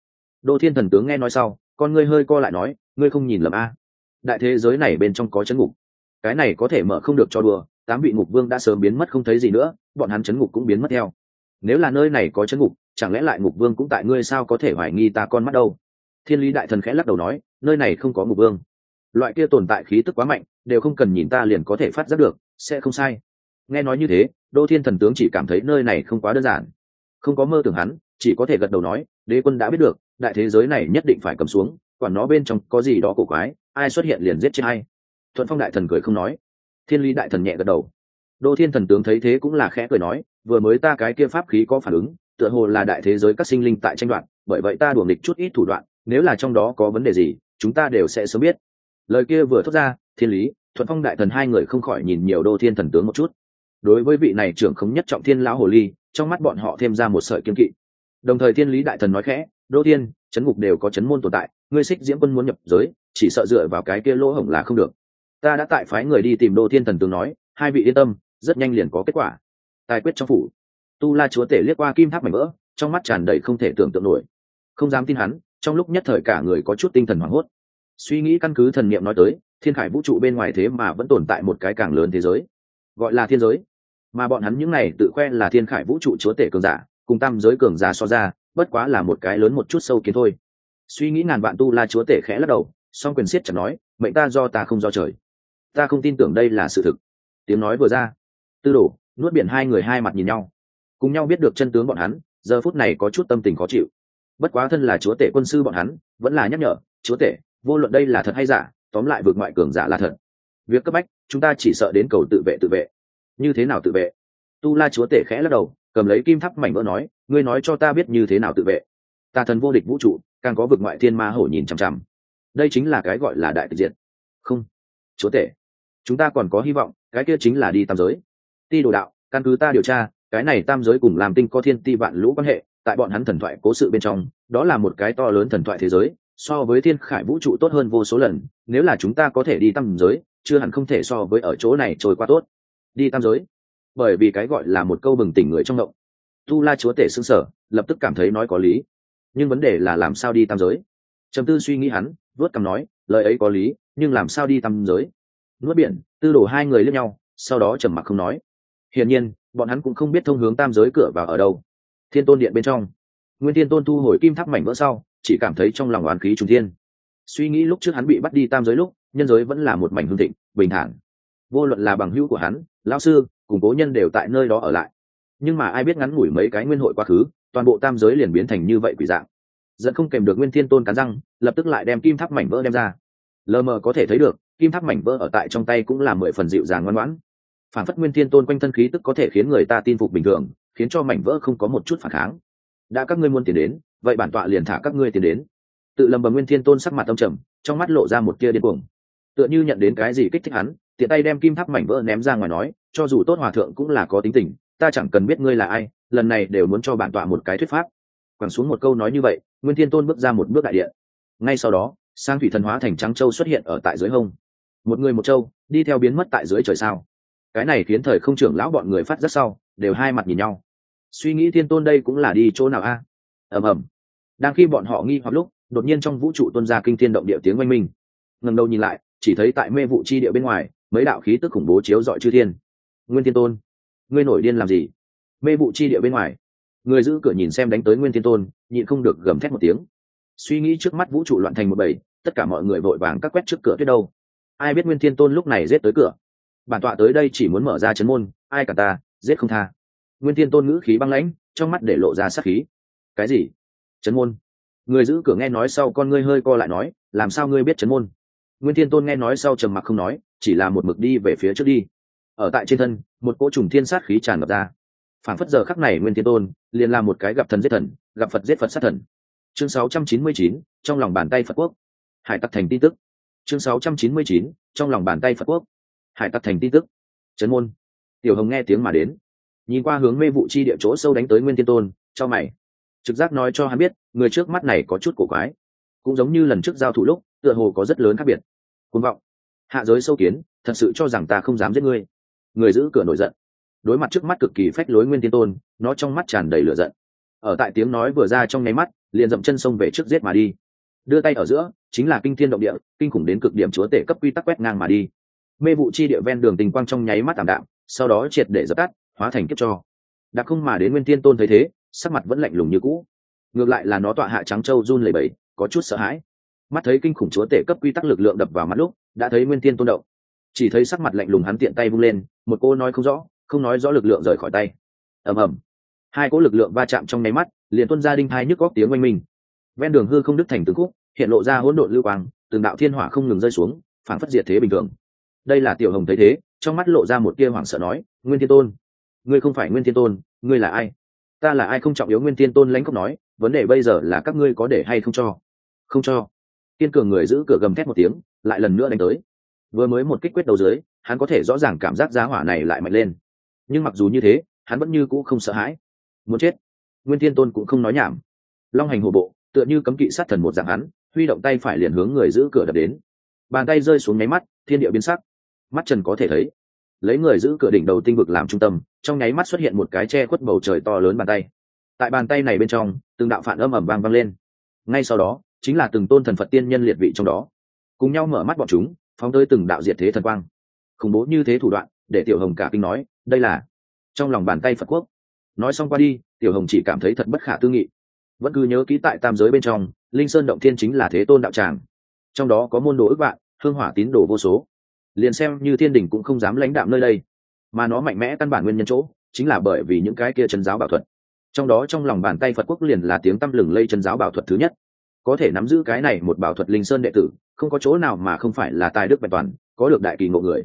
Đô thiên thần tướng nghe nói sau, con ngươi hơi co lại nói, ngươi không nhìn lầm a. Đại thế giới này bên trong có chấn ngục. Cái này có thể mở không được cho đùa, tám vị ngục vương đã sớm biến mất không thấy gì nữa, bọn hắn chấn ngục cũng biến mất theo. Nếu là nơi này có chấn ngục, chẳng lẽ lại ngục vương cũng tại ngươi sao có thể hoài nghi ta con mắt đâu? Thiên lý đại thần khẽ lắc đầu nói, nơi này không có ngục vương. Loại kia tồn tại khí tức quá mạnh, đều không cần nhìn ta liền có thể phát giác được, sẽ không sai nghe nói như thế, đô thiên thần tướng chỉ cảm thấy nơi này không quá đơn giản. Không có mơ tưởng hắn, chỉ có thể gật đầu nói, đế quân đã biết được, đại thế giới này nhất định phải cầm xuống, quản nó bên trong có gì đó cổ quái, ai xuất hiện liền giết chết hay thuận phong đại thần cười không nói. Thiên lý đại thần nhẹ gật đầu. Đô thiên thần tướng thấy thế cũng là khẽ cười nói, vừa mới ta cái kia pháp khí có phản ứng, tựa hồ là đại thế giới các sinh linh tại tranh đoạn bởi vậy ta đuổi địch chút ít thủ đoạn, nếu là trong đó có vấn đề gì, chúng ta đều sẽ sớm biết. Lời kia vừa thốt ra, thiên lý, thuận phong đại thần hai người không khỏi nhìn nhiều đô thiên thần tướng một chút đối với vị này trưởng khống nhất trọng thiên lão hồ ly, trong mắt bọn họ thêm ra một sợi kiên kỵ. Đồng thời thiên lý đại thần nói khẽ, đỗ thiên, chấn ngục đều có chấn môn tồn tại, ngươi xích diễm quân muốn nhập giới, chỉ sợ dựa vào cái kia lỗ hổng là không được. Ta đã tại phái người đi tìm đô thiên thần tướng nói, hai vị yên tâm, rất nhanh liền có kết quả. Tài quyết trong phủ. Tu la chúa tể liếc qua kim tháp mảnh vỡ, trong mắt tràn đầy không thể tưởng tượng nổi. Không dám tin hắn, trong lúc nhất thời cả người có chút tinh thần hoảng hốt. Suy nghĩ căn cứ thần niệm nói tới, thiên khải vũ trụ bên ngoài thế mà vẫn tồn tại một cái càng lớn thế giới. Gọi là thiên giới mà bọn hắn những này tự khoe là thiên khải vũ trụ chúa tể cường giả, cùng tam giới cường giả so ra, bất quá là một cái lớn một chút sâu kiến thôi. Suy nghĩ ngàn vạn tu la chúa tể khẽ lắc đầu, song quyền siết chặt nói, mệnh ta do ta không do trời. Ta không tin tưởng đây là sự thực. Tiếng nói vừa ra, tư đổ nuốt biển hai người hai mặt nhìn nhau. Cùng nhau biết được chân tướng bọn hắn, giờ phút này có chút tâm tình khó chịu. Bất quá thân là chúa tể quân sư bọn hắn, vẫn là nhắc nhở, chúa tể, vô luận đây là thật hay giả, tóm lại vượt ngoại cường giả là thật. Việc cấp bách, chúng ta chỉ sợ đến cầu tự vệ tự vệ như thế nào tự vệ? Tu la chúa tể khẽ lắc đầu, cầm lấy kim thắp mảnh vỡ nói, ngươi nói cho ta biết như thế nào tự vệ? Tà thần vô địch vũ trụ, càng có vực ngoại thiên ma hổ nhìn chằm chằm. Đây chính là cái gọi là đại tự diện. không, chúa tể, chúng ta còn có hy vọng, cái kia chính là đi tam giới. Ti đồ đạo, căn cứ ta điều tra, cái này tam giới cùng làm tinh có thiên ti vạn lũ quan hệ, tại bọn hắn thần thoại cố sự bên trong, đó là một cái to lớn thần thoại thế giới, so với thiên khải vũ trụ tốt hơn vô số lần, nếu là chúng ta có thể đi tam giới, chưa hẳn không thể so với ở chỗ này trôi qua tốt đi tam giới. Bởi vì cái gọi là một câu bừng tỉnh người trong động. Tu la chúa tể xương sở lập tức cảm thấy nói có lý. Nhưng vấn đề là làm sao đi tam giới? Trầm tư suy nghĩ hắn vớt cằm nói, lời ấy có lý, nhưng làm sao đi tam giới? Nuốt biển, tư đổ hai người lên nhau, sau đó trầm mặc không nói. Hiển nhiên, bọn hắn cũng không biết thông hướng tam giới cửa vào ở đâu. Thiên tôn điện bên trong. Nguyên thiên tôn thu hồi kim tháp mảnh vỡ sau, chỉ cảm thấy trong lòng oán khí trung thiên. Suy nghĩ lúc trước hắn bị bắt đi tam giới lúc, nhân giới vẫn là một mảnh hương thịnh, bình thản. Vô luận là bằng hữu của hắn lão sư, cùng cố nhân đều tại nơi đó ở lại. Nhưng mà ai biết ngắn ngủi mấy cái nguyên hội quá khứ, toàn bộ tam giới liền biến thành như vậy quỷ dạng. Dẫn không kèm được nguyên thiên tôn cắn răng, lập tức lại đem kim tháp mảnh vỡ đem ra. Lờ mờ có thể thấy được, kim tháp mảnh vỡ ở tại trong tay cũng là mười phần dịu dàng ngoan ngoãn. Phản phất nguyên thiên tôn quanh thân khí tức có thể khiến người ta tin phục bình thường, khiến cho mảnh vỡ không có một chút phản kháng. Đã các ngươi muốn tiền đến, vậy bản tọa liền thả các ngươi tiền đến. Tự lầm bầm nguyên thiên tôn sắc mặt tâm trầm, trong mắt lộ ra một tia điên cuồng. Tựa như nhận đến cái gì kích thích hắn tiện tay đem kim tháp mảnh vỡ ném ra ngoài nói, cho dù tốt hòa thượng cũng là có tính tình, ta chẳng cần biết ngươi là ai, lần này đều muốn cho bản tọa một cái thuyết pháp. Quẳng xuống một câu nói như vậy, nguyên thiên tôn bước ra một bước đại điện. Ngay sau đó, sang thủy thần hóa thành trắng châu xuất hiện ở tại dưới hông. Một người một châu, đi theo biến mất tại dưới trời sao. Cái này khiến thời không trưởng lão bọn người phát rất sau, đều hai mặt nhìn nhau. Suy nghĩ thiên tôn đây cũng là đi chỗ nào a? Ầm ầm. Đang khi bọn họ nghi hoặc lúc, đột nhiên trong vũ trụ tuân ra kinh thiên động địa tiếng oanh minh. Ngần đầu nhìn lại, chỉ thấy tại mê vụ chi địa bên ngoài mấy đạo khí tức khủng bố chiếu dọi chư thiên. Nguyên thiên tôn, ngươi nổi điên làm gì? Mê vụ chi địa bên ngoài. Người giữ cửa nhìn xem đánh tới nguyên thiên tôn, nhịn không được gầm thét một tiếng. Suy nghĩ trước mắt vũ trụ loạn thành một bầy, tất cả mọi người vội vàng các quét trước cửa tuyết đâu. Ai biết nguyên thiên tôn lúc này rết tới cửa? Bản tọa tới đây chỉ muốn mở ra chấn môn, ai cả ta, giết không tha. Nguyên thiên tôn ngữ khí băng lãnh, trong mắt để lộ ra sát khí. Cái gì? Chấn môn. Người giữ cửa nghe nói sau con ngươi hơi co lại nói, làm sao ngươi biết chấn môn? Nguyên thiên tôn nghe nói sau trầm mặc không nói chỉ là một mực đi về phía trước đi. Ở tại trên thân một cỗ trùng thiên sát khí tràn ngập ra. Phản phất giờ khắc này nguyên thiên tôn liền là một cái gặp thần giết thần gặp phật giết phật sát thần. Chương 699, trong lòng bàn tay phật quốc. Hải tặc thành tin tức. Chương 699, trong lòng bàn tay phật quốc. Hải tặc thành tin tức. Trấn môn. Tiểu hồng nghe tiếng mà đến. Nhìn qua hướng mê vụ chi địa chỗ sâu đánh tới nguyên thiên tôn cho mày. Trực giác nói cho hắn biết người trước mắt này có chút cổ quái. Cũng giống như lần trước giao thủ lúc tựa hồ có rất lớn khác biệt côn vọng. Hạ giới sâu kiến, thật sự cho rằng ta không dám giết ngươi. Người giữ cửa nổi giận. Đối mặt trước mắt cực kỳ phách lối nguyên tiên tôn, nó trong mắt tràn đầy lửa giận. Ở tại tiếng nói vừa ra trong nháy mắt, liền dậm chân sông về trước giết mà đi. Đưa tay ở giữa, chính là kinh thiên động địa, kinh khủng đến cực điểm chúa tể cấp quy tắc quét ngang mà đi. Mê vụ chi địa ven đường tình quang trong nháy mắt tảm đạm, sau đó triệt để dập tắt, hóa thành kiếp cho. Đặc không mà đến nguyên tiên tôn thấy thế, sắc mặt vẫn lạnh lùng như cũ. Ngược lại là nó tọa hạ trắng châu run lẩy bẩy, có chút sợ hãi mắt thấy kinh khủng chúa tể cấp quy tắc lực lượng đập vào mắt lúc, đã thấy nguyên tiên tôn động. Chỉ thấy sắc mặt lạnh lùng hắn tiện tay vung lên, một cô nói không rõ, không nói rõ lực lượng rời khỏi tay. Ầm ầm. Hai cỗ lực lượng va chạm trong nháy mắt, liền tuân ra đinh hai nhức góc tiếng oanh minh. Ven đường hư không đứt thành từng khúc, hiện lộ ra hỗn độn lưu quang, từng đạo thiên hỏa không ngừng rơi xuống, phản phất diệt thế bình thường. Đây là tiểu hồng thấy thế, trong mắt lộ ra một tia hoảng sợ nói, nguyên thiên tôn, ngươi không phải nguyên thiên tôn, ngươi là ai? Ta là ai không trọng yếu, nguyên thiên tôn lãnh cốc nói, vấn đề bây giờ là các ngươi có để hay không cho? Không cho kiên cường người giữ cửa gầm thét một tiếng, lại lần nữa đánh tới. Vừa mới một kích quyết đầu dưới, hắn có thể rõ ràng cảm giác giá hỏa này lại mạnh lên. Nhưng mặc dù như thế, hắn vẫn như cũ không sợ hãi. Muốn chết, nguyên thiên tôn cũng không nói nhảm. Long hành hồ bộ, tựa như cấm kỵ sát thần một dạng hắn, huy động tay phải liền hướng người giữ cửa đập đến. Bàn tay rơi xuống nháy mắt, thiên địa biến sắc. Mắt trần có thể thấy, lấy người giữ cửa đỉnh đầu tinh vực làm trung tâm, trong nháy mắt xuất hiện một cái che khuất bầu trời to lớn bàn tay. Tại bàn tay này bên trong, từng đạo phản âm ẩm vang vang lên. Ngay sau đó chính là từng tôn thần phật tiên nhân liệt vị trong đó. Cùng nhau mở mắt bọn chúng, phóng tới từng đạo diệt thế thần quang. Khủng bố như thế thủ đoạn, để tiểu hồng cả kinh nói, đây là trong lòng bàn tay phật quốc. Nói xong qua đi, tiểu hồng chỉ cảm thấy thật bất khả tư nghị. Vẫn cứ nhớ ký tại tam giới bên trong, linh sơn động thiên chính là thế tôn đạo tràng. Trong đó có môn đồ ước vạn, hương hỏa tín đồ vô số. Liền xem như thiên đình cũng không dám lãnh đạm nơi đây. Mà nó mạnh mẽ căn bản nguyên nhân chỗ, chính là bởi vì những cái kia chân giáo bảo thuật. Trong đó trong lòng bàn tay phật quốc liền là tiếng tăm lừng lây chân giáo bảo thuật thứ nhất có thể nắm giữ cái này một bảo thuật linh sơn đệ tử, không có chỗ nào mà không phải là tài đức bạch toàn, có được đại kỳ ngộ người.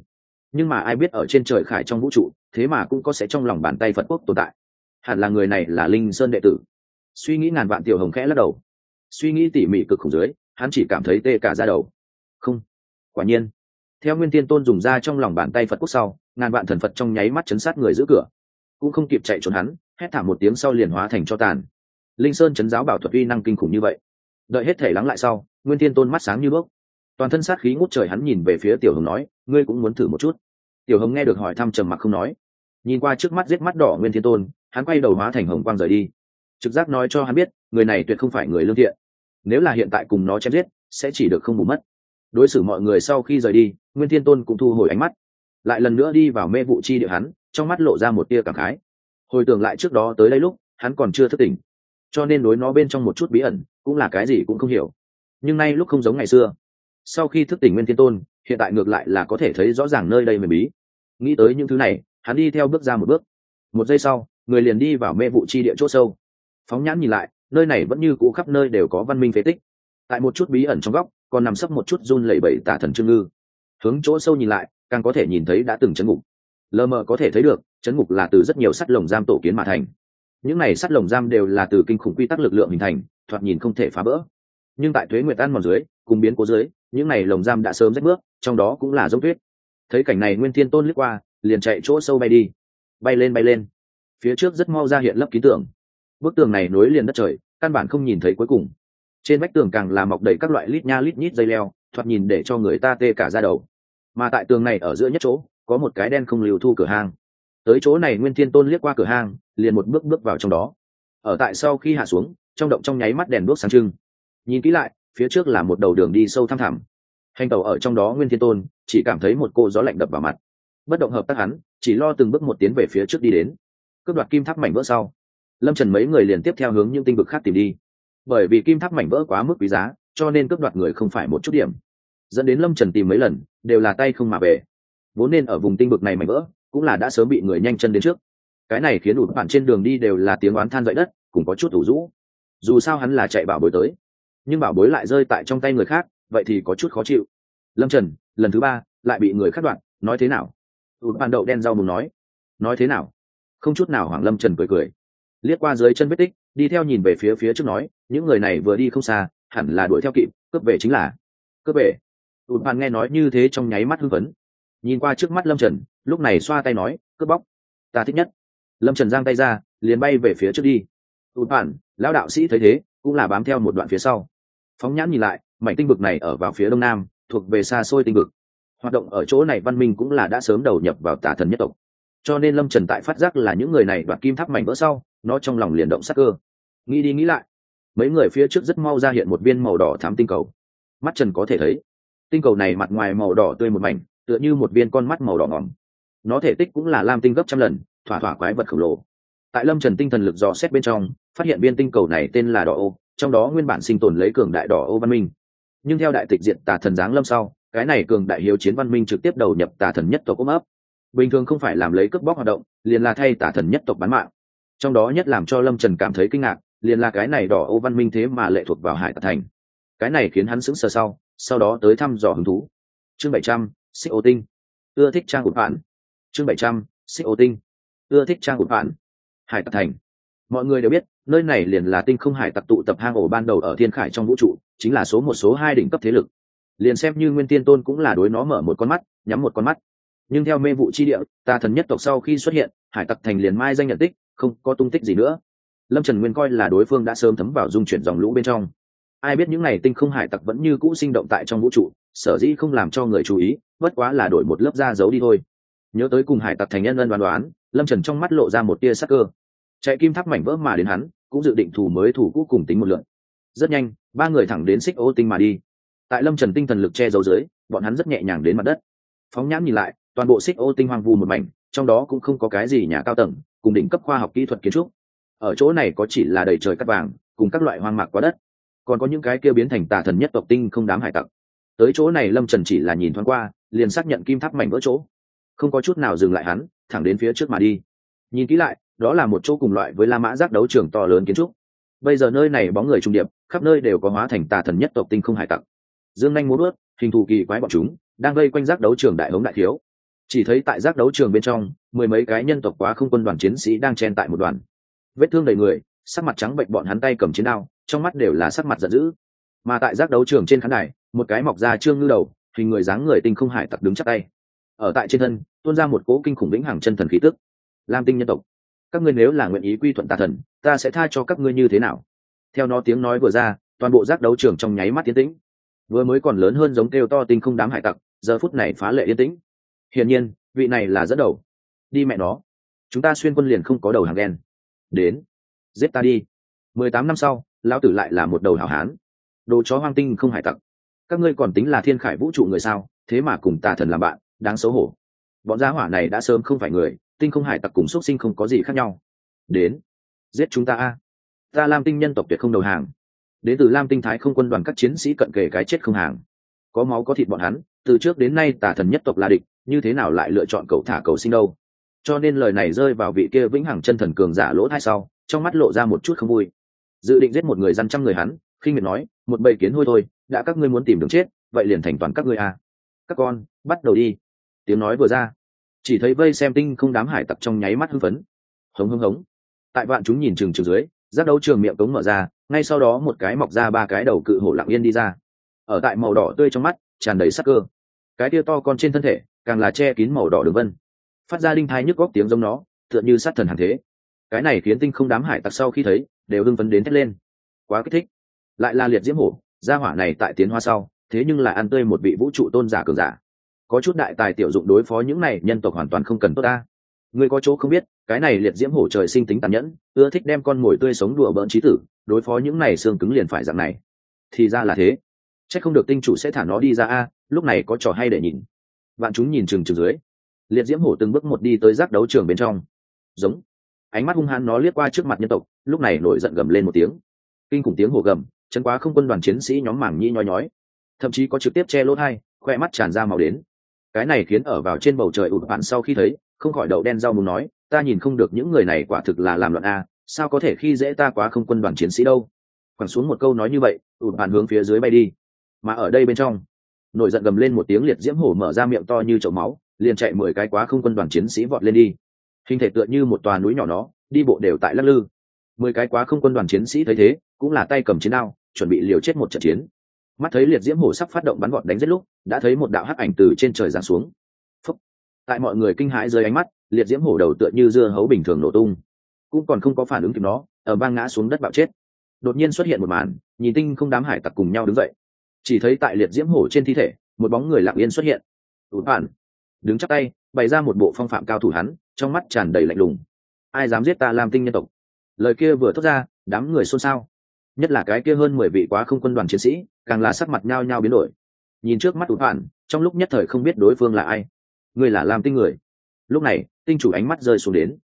Nhưng mà ai biết ở trên trời khải trong vũ trụ, thế mà cũng có sẽ trong lòng bàn tay phật quốc tồn tại. Hẳn là người này là linh sơn đệ tử. Suy nghĩ ngàn vạn tiểu hồng khẽ lắc đầu. Suy nghĩ tỉ mỉ cực khủng dưới, hắn chỉ cảm thấy tê cả ra đầu. Không. Quả nhiên. Theo nguyên tiên tôn dùng ra trong lòng bàn tay phật quốc sau, ngàn vạn thần phật trong nháy mắt chấn sát người giữ cửa. Cũng không kịp chạy trốn hắn, hét thảm một tiếng sau liền hóa thành cho tàn. Linh sơn chấn giáo bảo thuật uy năng kinh khủng như vậy đợi hết thể lắng lại sau, nguyên thiên tôn mắt sáng như bước toàn thân sát khí ngút trời hắn nhìn về phía tiểu hồng nói, ngươi cũng muốn thử một chút. Tiểu hồng nghe được hỏi thăm trầm mặc không nói. Nhìn qua trước mắt giết mắt đỏ nguyên thiên tôn, hắn quay đầu hóa thành hồng quang rời đi. Trực giác nói cho hắn biết, người này tuyệt không phải người lương thiện. Nếu là hiện tại cùng nó chém giết, sẽ chỉ được không bù mất. Đối xử mọi người sau khi rời đi, nguyên thiên tôn cũng thu hồi ánh mắt. Lại lần nữa đi vào mê vụ chi địa hắn, trong mắt lộ ra một tia cảm khái. Hồi tưởng lại trước đó tới đây lúc, hắn còn chưa thất tình cho nên đối nó bên trong một chút bí ẩn cũng là cái gì cũng không hiểu. Nhưng nay lúc không giống ngày xưa. Sau khi thức tỉnh nguyên thiên tôn, hiện tại ngược lại là có thể thấy rõ ràng nơi đây mềm bí. Nghĩ tới những thứ này, hắn đi theo bước ra một bước. Một giây sau, người liền đi vào mê vụ chi địa c h ỗ sâu. Phóng nhãn nhìn lại, nơi này vẫn như cũ khắp nơi đều có văn minh phế tích. Tại một chút bí ẩn trong góc, còn nằm sấp một chút run lẩy bẩy tả thần trương ngư. Hướng chỗ sâu nhìn lại, càng có thể nhìn thấy đã từng chấn ngục. Lờ mờ có thể thấy được, chấn ngục là từ rất nhiều sắt lồng giam tổ kiến mà thành. Những này sắt lồng giam đều là từ kinh khủng quy tắc lực lượng hình thành thoạt nhìn không thể phá bỡ nhưng tại thuế nguyệt ăn mòn dưới, cùng biến cố dưới, những này lồng giam đã sớm rách bước, trong đó cũng là giống tuyết. Thấy cảnh này nguyên thiên tôn lướt qua, liền chạy chỗ sâu bay đi. Bay lên bay lên. Phía trước rất mau ra hiện lấp ký tường. Bức tường này nối liền đất trời, căn bản không nhìn thấy cuối cùng. Trên vách tường càng là mọc đầy các loại lít nha lít nhít dây leo, thoạt nhìn để cho người ta tê cả ra đầu. Mà tại tường này ở giữa nhất chỗ, có một cái đen không liều thu cửa hang. Tới chỗ này nguyên thiên tôn liếc qua cửa hang, liền một bước bước vào trong đó. Ở tại sau khi hạ xuống trong động trong nháy mắt đèn đuốc sáng trưng. Nhìn kỹ lại, phía trước là một đầu đường đi sâu thăm thẳm. Hành tàu ở trong đó nguyên thiên tôn chỉ cảm thấy một cô gió lạnh đập vào mặt. Bất động hợp tác hắn, chỉ lo từng bước một tiến về phía trước đi đến. Cướp đoạt kim tháp mảnh vỡ sau, lâm trần mấy người liền tiếp theo hướng những tinh vực khác tìm đi. Bởi vì kim tháp mảnh vỡ quá mức quý giá, cho nên cướp đoạt người không phải một chút điểm. Dẫn đến lâm trần tìm mấy lần, đều là tay không mà về. Vốn nên ở vùng tinh vực này mảnh vỡ, cũng là đã sớm bị người nhanh chân đến trước. Cái này khiến ụt bạn trên đường đi đều là tiếng oán than dậy đất, cũng có chút thủ rũ dù sao hắn là chạy bảo bối tới. Nhưng bảo bối lại rơi tại trong tay người khác, vậy thì có chút khó chịu. Lâm trần, lần thứ ba, lại bị người khắc đoạn nói thế nào? Ụt bàn đậu đen rau mùng nói. Nói thế nào? Không chút nào hoàng lâm trần cười cười. Liếc qua dưới chân vết tích, đi theo nhìn về phía phía trước nói, những người này vừa đi không xa, hẳn là đuổi theo kịp, cướp về chính là. Cướp về. Ụt bàn nghe nói như thế trong nháy mắt hưng phấn. Nhìn qua trước mắt lâm trần, lúc này xoa tay nói, cướp bóc. Ta thích nhất. Lâm trần giang tay ra, liền bay về phía trước đi. Ụt bàn lão đạo sĩ thấy thế, cũng là bám theo một đoạn phía sau. Phóng nhãn nhìn lại, mảnh tinh vực này ở vào phía đông nam, thuộc về xa xôi tinh vực. Hoạt động ở chỗ này văn minh cũng là đã sớm đầu nhập vào tà thần nhất tộc. Cho nên lâm trần tại phát giác là những người này đoạt kim tháp mảnh vỡ sau, nó trong lòng liền động sắc cơ. Nghĩ đi nghĩ lại, mấy người phía trước rất mau ra hiện một viên màu đỏ thám tinh cầu. Mắt trần có thể thấy, tinh cầu này mặt ngoài màu đỏ tươi một mảnh, tựa như một viên con mắt màu đỏ ngỏm. Nó thể tích cũng là lam tinh gấp trăm lần, thỏa thỏa quái vật khổng lồ tại lâm trần tinh thần lực dò xét bên trong, phát hiện viên tinh cầu này tên là đỏ ô, trong đó nguyên bản sinh tồn lấy cường đại đỏ ô văn minh. Nhưng theo đại tịch diện tà thần giáng lâm sau, cái này cường đại hiếu chiến văn minh trực tiếp đầu nhập tà thần nhất tộc ôm ấp. Bình thường không phải làm lấy cướp bóc hoạt động, liền là thay tà thần nhất tộc bán mạng. Trong đó nhất làm cho lâm trần cảm thấy kinh ngạc, liền là cái này đỏ ô văn minh thế mà lệ thuộc vào hải tà thành. Cái này khiến hắn sững sờ sau sau đó tới thăm dò hứng thú. Chương bảy trăm, xích ô tinh. Ưa thích trang ụt bạn. Chương bảy trăm, xích ô tinh. Ưa thích trang ụt bạn hải tặc thành. Mọi người đều biết, nơi này liền là tinh không hải tặc tụ tập hang ổ ban đầu ở thiên khải trong vũ trụ, chính là số một, số hai đỉnh cấp thế lực. Liền xem như nguyên tiên tôn cũng là đối nó mở một con mắt, nhắm một con mắt. Nhưng theo mê vụ chi địa tà thần nhất tộc sau khi xuất hiện, hải tặc thành liền mai danh nhận tích, không có tung tích gì nữa. Lâm trần nguyên coi là đối phương đã sớm thấm vào dung chuyển dòng lũ bên trong. Ai biết những n à y tinh không hải tặc vẫn như cũ sinh động tại trong vũ trụ, sở dĩ không làm cho người chú ý, bất quá là đổi một lớp da giấu đi thôi. Nhớ tới cùng hải tặc thành nhân ân đoán đoán lâm trần trong mắt lộ ra một tia sắc cơ. Chạy kim tháp mảnh vỡ mà đến hắn, cũng dự định thủ mới thủ cũ cùng tính một lượn. Rất nhanh, ba người thẳng đến xích ô tinh mà đi. Tại lâm trần tinh thần lực che giấu dưới, bọn hắn rất nhẹ nhàng đến mặt đất. Phóng nhãn nhìn lại, toàn bộ xích ô tinh hoang vu một mảnh, trong đó cũng không có cái gì nhà cao tầng, cùng đỉnh cấp khoa học kỹ thuật kiến trúc. Ở chỗ này có chỉ là đầy trời cắt vàng, cùng các loại hoang mạc quá đất. Còn có những cái kia biến thành tà thần nhất tộc tinh không đám hải tặc. Tới chỗ này lâm trần chỉ là nhìn thoáng qua, liền xác nhận kim tháp mảnh vỡ chỗ. Không có chút nào dừng lại hắn thẳng đến phía trước mà đi. Nhìn kỹ lại, đó là một chỗ cùng loại với la mã giác đấu trường to lớn kiến trúc. Bây giờ nơi này bóng người trung điệp, khắp nơi đều có hóa thành tà thần nhất tộc tinh không hải tặc. Dương nhanh muốn ướt hình thù kỳ quái bọn chúng, đang gây quanh giác đấu trường đại hống đại thiếu. Chỉ thấy tại giác đấu trường bên trong, mười mấy cái nhân tộc quá không quân đoàn chiến sĩ đang chen tại một đoàn. Vết thương đầy người, sắc mặt trắng bệnh bọn hắn tay cầm chiến đao, trong mắt đều là sắc mặt giận dữ. Mà tại giác đấu trường trên khán đài, một cái mọc ra trương ngư đầu, hình người dáng người tinh không hải tặc đứng chắc tay. Ở tại trên thân tuôn ra một cỗ kinh khủng vĩnh hằng chân thần khí tức. Lam tinh nhân tộc, các ngươi nếu là nguyện ý quy thuận tà thần, ta sẽ tha cho các ngươi như thế nào? Theo nó tiếng nói vừa ra, toàn bộ giác đấu trường trong nháy mắt tiến tĩnh. Vừa mới còn lớn hơn giống kêu to tinh không đám hải tặc, giờ phút này phá lệ yên tĩnh. Hiển nhiên, vị này là dẫn đầu. Đi mẹ nó. Chúng ta xuyên quân liền không có đầu hàng đen. Đến. Giết ta đi. Mười tám năm sau, lão tử lại là một đầu hảo hán. Đồ chó hoang tinh không hải tặc. Các ngươi còn tính là thiên khải vũ trụ người sao? Thế mà cùng tà thần làm bạn, đáng xấu hổ bọn gia hỏa này đã sớm không phải người, tinh không hải tặc cùng x sinh không có gì khác nhau. Đến, giết chúng ta a. Ta lam tinh nhân tộc tuyệt không đầu hàng. Đến từ lam tinh thái không quân đoàn các chiến sĩ cận kề cái chết không hàng. Có máu có thịt bọn hắn, từ trước đến nay tà thần nhất tộc là địch, như thế nào lại lựa chọn cậu thả cầu sinh đâu? Cho nên lời này rơi vào vị kia vĩnh hằng chân thần cường giả lỗ thai sau, trong mắt lộ ra một chút không vui. Dự định giết một người dân trăm người hắn khi miệt nói, một bầy kiến hôi thôi, đã các ngươi muốn tìm đường chết, vậy liền thành toàn các ngươi à. các con, bắt đầu đi tiếng nói vừa ra. Chỉ thấy vây xem tinh không đám hải tặc trong nháy mắt hưng phấn. Hống hống hống. Tại vạn chúng nhìn chừng chừng dưới, giác đấu trường miệng cống mở ra, ngay sau đó một cái mọc ra ba cái đầu cự hổ lặng yên đi ra. Ở tại màu đỏ tươi trong mắt, tràn đầy sắc cơ. Cái tia to con trên thân thể, càng là che kín màu đỏ đường vân. Phát ra đinh thai nhức góc tiếng giống nó, tựa như sát thần hàng thế. Cái này khiến tinh không đám hải tặc sau khi thấy, đều hưng phấn đến thét lên. Quá kích thích. Lại là liệt diễm hổ, gia hỏa này tại tiến hoa sau, thế nhưng lại ăn tươi một vị vũ trụ tôn giả cường giả có chút đại tài tiểu dụng đối phó những này nhân tộc hoàn toàn không cần tốt ta. Người có chỗ không biết, cái này liệt diễm hổ trời sinh tính tàn nhẫn, ưa thích đem con mồi tươi sống đùa bỡn trí tử, đối phó những này xương cứng liền phải dạng này. Thì ra là thế. C h ắ c không được tinh chủ sẽ thả nó đi ra a, lúc này có trò hay để nhìn. Vạn chúng nhìn chừng chừng dưới. Liệt diễm hổ từng bước một đi tới giác đấu trường bên trong. Giống. Ánh mắt hung hãn nó liếc qua trước mặt nhân tộc, lúc này nổi giận gầm lên một tiếng. Kinh khủng tiếng hổ gầm, chân quá không quân đoàn chiến sĩ nhóm mảng nhi nhói nhói. Thậm chí có trực tiếp che lỗ hai khoe mắt tràn ra màu đến cái này khiến ở vào trên bầu trời ụt bạn sau khi thấy, không khỏi đậu đen rau muốn nói, ta nhìn không được những người này quả thực là làm loạn a, sao có thể khi dễ ta quá không quân đoàn chiến sĩ đâu? Quẳng xuống một câu nói như vậy, ụt bạn hướng phía dưới bay đi. Mà ở đây bên trong, nổi giận gầm lên một tiếng liệt diễm hổ mở ra miệng to như chậu máu, liền chạy mười cái quá không quân đoàn chiến sĩ vọt lên đi. Hình thể tựa như một tòa núi nhỏ nó, đi bộ đều tại lắc lư. Mười cái quá không quân đoàn chiến sĩ thấy thế, cũng là tay cầm chiến đao, chuẩn bị liều chết một trận chiến mắt thấy liệt diễm hổ sắp phát động bắn vọt đánh giết lúc, đã thấy một đạo hắc ảnh từ trên trời giáng xuống. Phúc. tại mọi người kinh hãi dưới ánh mắt, liệt diễm hổ đầu tựa như dưa hấu bình thường nổ tung. Cũng còn không có phản ứng kịp nó, ở vang ngã xuống đất bạo chết. Đột nhiên xuất hiện một màn, nhìn tinh không đám hải tặc cùng nhau đứng dậy. Chỉ thấy tại liệt diễm hổ trên thi thể, một bóng người lặng yên xuất hiện. Tụt bản đứng chắc tay, bày ra một bộ phong phạm cao thủ hắn, trong mắt tràn đầy lạnh lùng. Ai dám giết ta làm tinh nhân tộc? Lời kia vừa thốt ra, đám người xôn xao nhất là cái kia hơn mười vị quá không quân đoàn chiến sĩ, càng là sắc mặt nhao nhao biến đổi. Nhìn trước mắt tụt bản trong lúc nhất thời không biết đối phương là ai. Người là làm tinh người. Lúc này, tinh chủ ánh mắt rơi xuống đến.